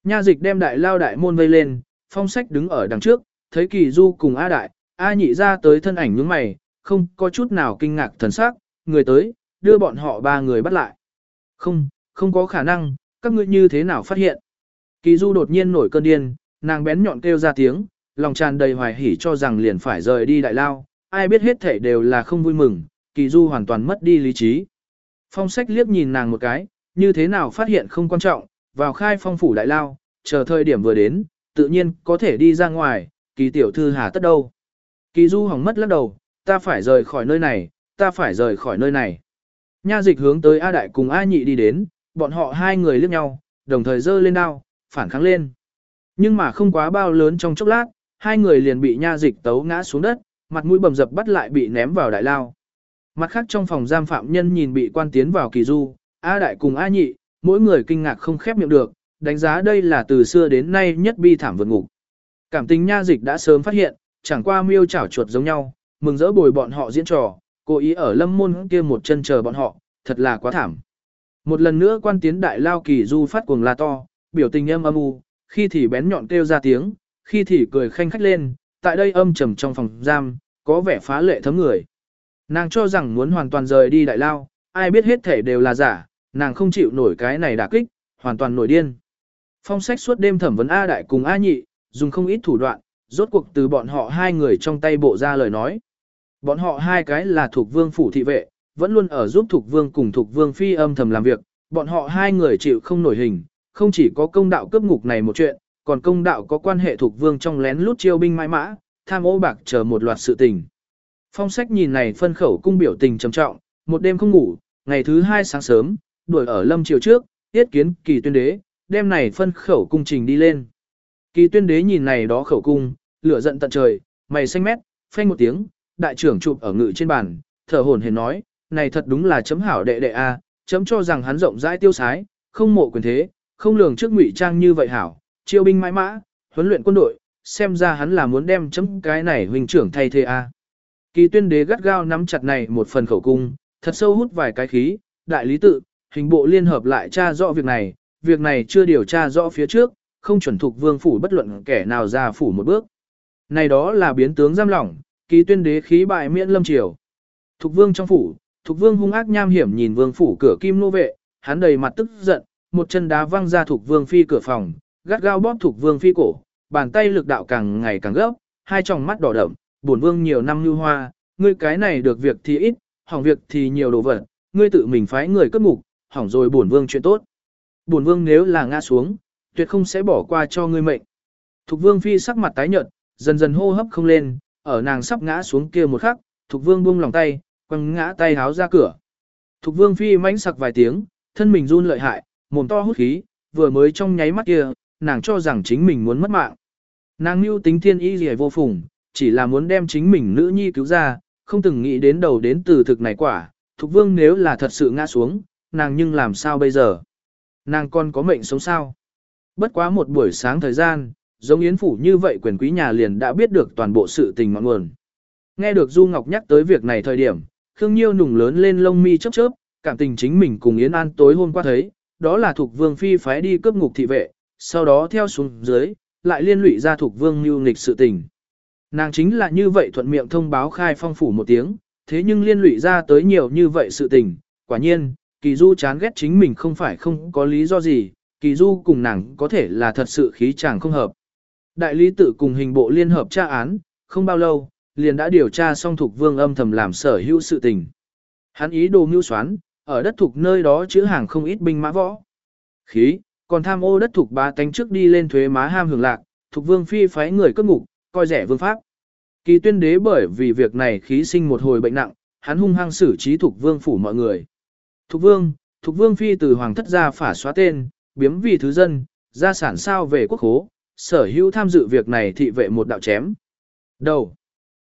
Nha dịch đem đại lao đại môn vây lên, phong sách đứng ở đằng trước, thấy kỳ du cùng A đại, A nhị ra tới thân ảnh nhướng mày, không có chút nào kinh ngạc thần sắc, người tới, đưa bọn họ ba người bắt lại. Không, không có khả năng, các ngươi như thế nào phát hiện. Kỳ du đột nhiên nổi cơn điên, nàng bén nhọn kêu ra tiếng, lòng tràn đầy hoài hỉ cho rằng liền phải rời đi đại lao, ai biết hết thể đều là không vui mừng, kỳ du hoàn toàn mất đi lý trí. Phong sách liếc nhìn nàng một cái, như thế nào phát hiện không quan trọng, vào khai phong phủ đại lao, chờ thời điểm vừa đến, tự nhiên có thể đi ra ngoài, kỳ tiểu thư hà tất đâu. Kỳ du hỏng mất lắc đầu, ta phải rời khỏi nơi này, ta phải rời khỏi nơi này. Nha dịch hướng tới A Đại cùng A Nhị đi đến, bọn họ hai người liếc nhau, đồng thời giơ lên đao, phản kháng lên. Nhưng mà không quá bao lớn trong chốc lát, hai người liền bị nha dịch tấu ngã xuống đất, mặt mũi bầm dập bắt lại bị ném vào đại lao. Mặt khác trong phòng giam phạm nhân nhìn bị quan tiến vào kỳ du, A Đại cùng A Nhị, mỗi người kinh ngạc không khép miệng được, đánh giá đây là từ xưa đến nay nhất bi thảm vượt ngục. Cảm tình nha dịch đã sớm phát hiện, chẳng qua miêu chảo chuột giống nhau, mừng rỡ bồi bọn họ diễn trò, cố ý ở lâm môn kia một chân chờ bọn họ, thật là quá thảm. Một lần nữa quan tiến đại lao kỳ du phát cuồng la to, biểu tình âm âm u, khi thì bén nhọn kêu ra tiếng, khi thì cười khanh khách lên, tại đây âm trầm trong phòng giam, có vẻ phá lệ thấm người. Nàng cho rằng muốn hoàn toàn rời đi đại lao, ai biết hết thể đều là giả, nàng không chịu nổi cái này đả kích, hoàn toàn nổi điên. Phong sách suốt đêm thẩm vấn A đại cùng A nhị, dùng không ít thủ đoạn, rốt cuộc từ bọn họ hai người trong tay bộ ra lời nói. Bọn họ hai cái là thuộc vương phủ thị vệ, vẫn luôn ở giúp thuộc vương cùng thuộc vương phi âm thầm làm việc, bọn họ hai người chịu không nổi hình, không chỉ có công đạo cướp ngục này một chuyện, còn công đạo có quan hệ thuộc vương trong lén lút chiêu binh mãi mã, tham ô bạc chờ một loạt sự tình. Phong sách nhìn này phân khẩu cung biểu tình trầm trọng, một đêm không ngủ, ngày thứ hai sáng sớm, đuổi ở lâm chiều trước, tiết kiến kỳ tuyên đế, đêm này phân khẩu cung trình đi lên. Kỳ tuyên đế nhìn này đó khẩu cung, lửa giận tận trời, mày xanh mét, phanh một tiếng, đại trưởng chụp ở ngự trên bàn, thở hổn hển nói, này thật đúng là chấm hảo đệ đệ a, chấm cho rằng hắn rộng rãi tiêu sái, không mộ quyền thế, không lường trước ngụy trang như vậy hảo, chiêu binh mãi mã, huấn luyện quân đội, xem ra hắn là muốn đem chấm cái này huynh trưởng thay thế a. Kỳ tuyên đế gắt gao nắm chặt này một phần khẩu cung, thật sâu hút vài cái khí, đại lý tự, hình bộ liên hợp lại tra rõ việc này, việc này chưa điều tra rõ phía trước, không chuẩn thuộc vương phủ bất luận kẻ nào ra phủ một bước. Này đó là biến tướng giam lỏng, kỳ tuyên đế khí bại miễn lâm triều. Thục vương trong phủ, thục vương hung ác nham hiểm nhìn vương phủ cửa kim nô vệ, hắn đầy mặt tức giận, một chân đá văng ra thục vương phi cửa phòng, gắt gao bóp thuộc vương phi cổ, bàn tay lực đạo càng ngày càng gấp, hai tròng mắt đỏ đậm, bổn vương nhiều năm như hoa, ngươi cái này được việc thì ít, hỏng việc thì nhiều đồ vật, ngươi tự mình phái người cất ngục, hỏng rồi bổn vương chuyện tốt. Bổn vương nếu là ngã xuống, tuyệt không sẽ bỏ qua cho ngươi mệnh. Thục vương phi sắc mặt tái nhợt, dần dần hô hấp không lên, ở nàng sắp ngã xuống kia một khắc, Thục Vương buông lòng tay, quăng ngã tay háo ra cửa. Thục Vương phi mãnh sặc vài tiếng, thân mình run lợi hại, mồm to hút khí, vừa mới trong nháy mắt kia, nàng cho rằng chính mình muốn mất mạng. Nàng mưu tính thiên y gì vô phùng, chỉ là muốn đem chính mình nữ nhi cứu ra, không từng nghĩ đến đầu đến từ thực này quả. Thục Vương nếu là thật sự ngã xuống, nàng nhưng làm sao bây giờ? Nàng còn có mệnh sống sao? Bất quá một buổi sáng thời gian, giống yến phủ như vậy quyền quý nhà liền đã biết được toàn bộ sự tình ngọn nguồn. Nghe được Du Ngọc nhắc tới việc này thời điểm, Khương Nhiêu nùng lớn lên lông mi chớp chớp, cảm tình chính mình cùng Yến An tối hôm qua thấy, đó là thuộc vương phi phái đi cướp ngục thị vệ, sau đó theo xuống dưới, lại liên lụy ra thuộc vương mưu nghịch sự tình. Nàng chính là như vậy thuận miệng thông báo khai phong phủ một tiếng, thế nhưng liên lụy ra tới nhiều như vậy sự tình, quả nhiên, Kỳ Du chán ghét chính mình không phải không có lý do gì, Kỳ Du cùng nàng có thể là thật sự khí chàng không hợp. Đại lý tự cùng hình bộ liên hợp tra án, không bao lâu, liền đã điều tra xong thuộc vương âm thầm làm sở hữu sự tình. Hắn ý đồ mưu xoán, ở đất thuộc nơi đó chữ hàng không ít binh mã võ. Khí, còn tham ô đất thuộc bá tánh trước đi lên thuế má ham hưởng lạc, thuộc vương phi phái người cất ngục, coi rẻ vương pháp. Kỳ tuyên đế bởi vì việc này khí sinh một hồi bệnh nặng, hắn hung hăng xử trí thuộc vương phủ mọi người. Thuộc vương, thuộc vương phi từ hoàng thất gia phả xóa tên, biếm vì thứ dân, gia sản sao về quốc hố, sở hữu tham dự việc này thị vệ một đạo chém. Đầu.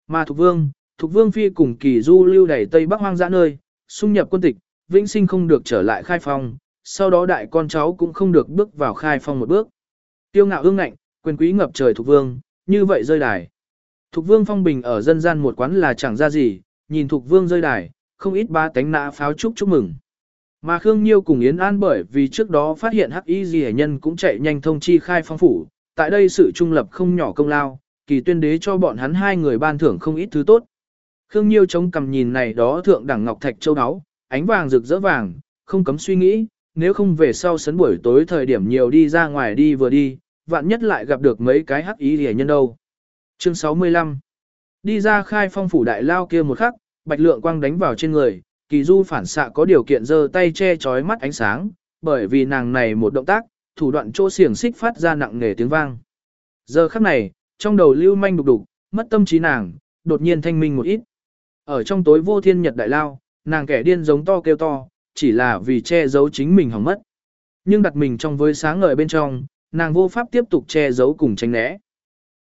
Mà thuộc Vương, thuộc Vương Phi cùng kỳ du lưu đẩy Tây Bắc hoang dã nơi, xung nhập quân tịch, vĩnh sinh không được trở lại khai phong, sau đó đại con cháu cũng không được bước vào khai phong một bước. Tiêu ngạo ương ngạnh, quyền quý ngập trời Thục Vương, như vậy rơi đài. Thục Vương phong bình ở dân gian một quán là chẳng ra gì, nhìn Thục Vương rơi đài, không ít ba tánh nã pháo chúc chúc mừng. Mà Khương Nhiêu cùng Yến An bởi vì trước đó phát hiện hắc y gì nhân cũng chạy nhanh thông chi khai phong phủ, tại đây sự trung lập không nhỏ công lao, kỳ tuyên đế cho bọn hắn hai người ban thưởng không ít thứ tốt. Khương Nhiêu chống cầm nhìn này đó thượng đẳng ngọc thạch châu áo, ánh vàng rực rỡ vàng, không cấm suy nghĩ, nếu không về sau sấn buổi tối thời điểm nhiều đi ra ngoài đi vừa đi, vạn nhất lại gặp được mấy cái hắc ý hề nhân đâu. Chương 65 Đi ra khai phong phủ đại lao kia một khắc, bạch lượng quang đánh vào trên người, kỳ du phản xạ có điều kiện giơ tay che chói mắt ánh sáng, bởi vì nàng này một động tác, thủ đoạn chỗ xiềng xích phát ra nặng nề tiếng vang. Giờ khắc này, trong đầu lưu manh đục đục, mất tâm trí nàng, đột nhiên thanh minh một ít. Ở trong tối vô thiên nhật đại lao, nàng kẻ điên giống to kêu to, chỉ là vì che giấu chính mình hỏng mất. Nhưng đặt mình trong với sáng ngời bên trong, nàng vô pháp tiếp tục che giấu cùng tránh né.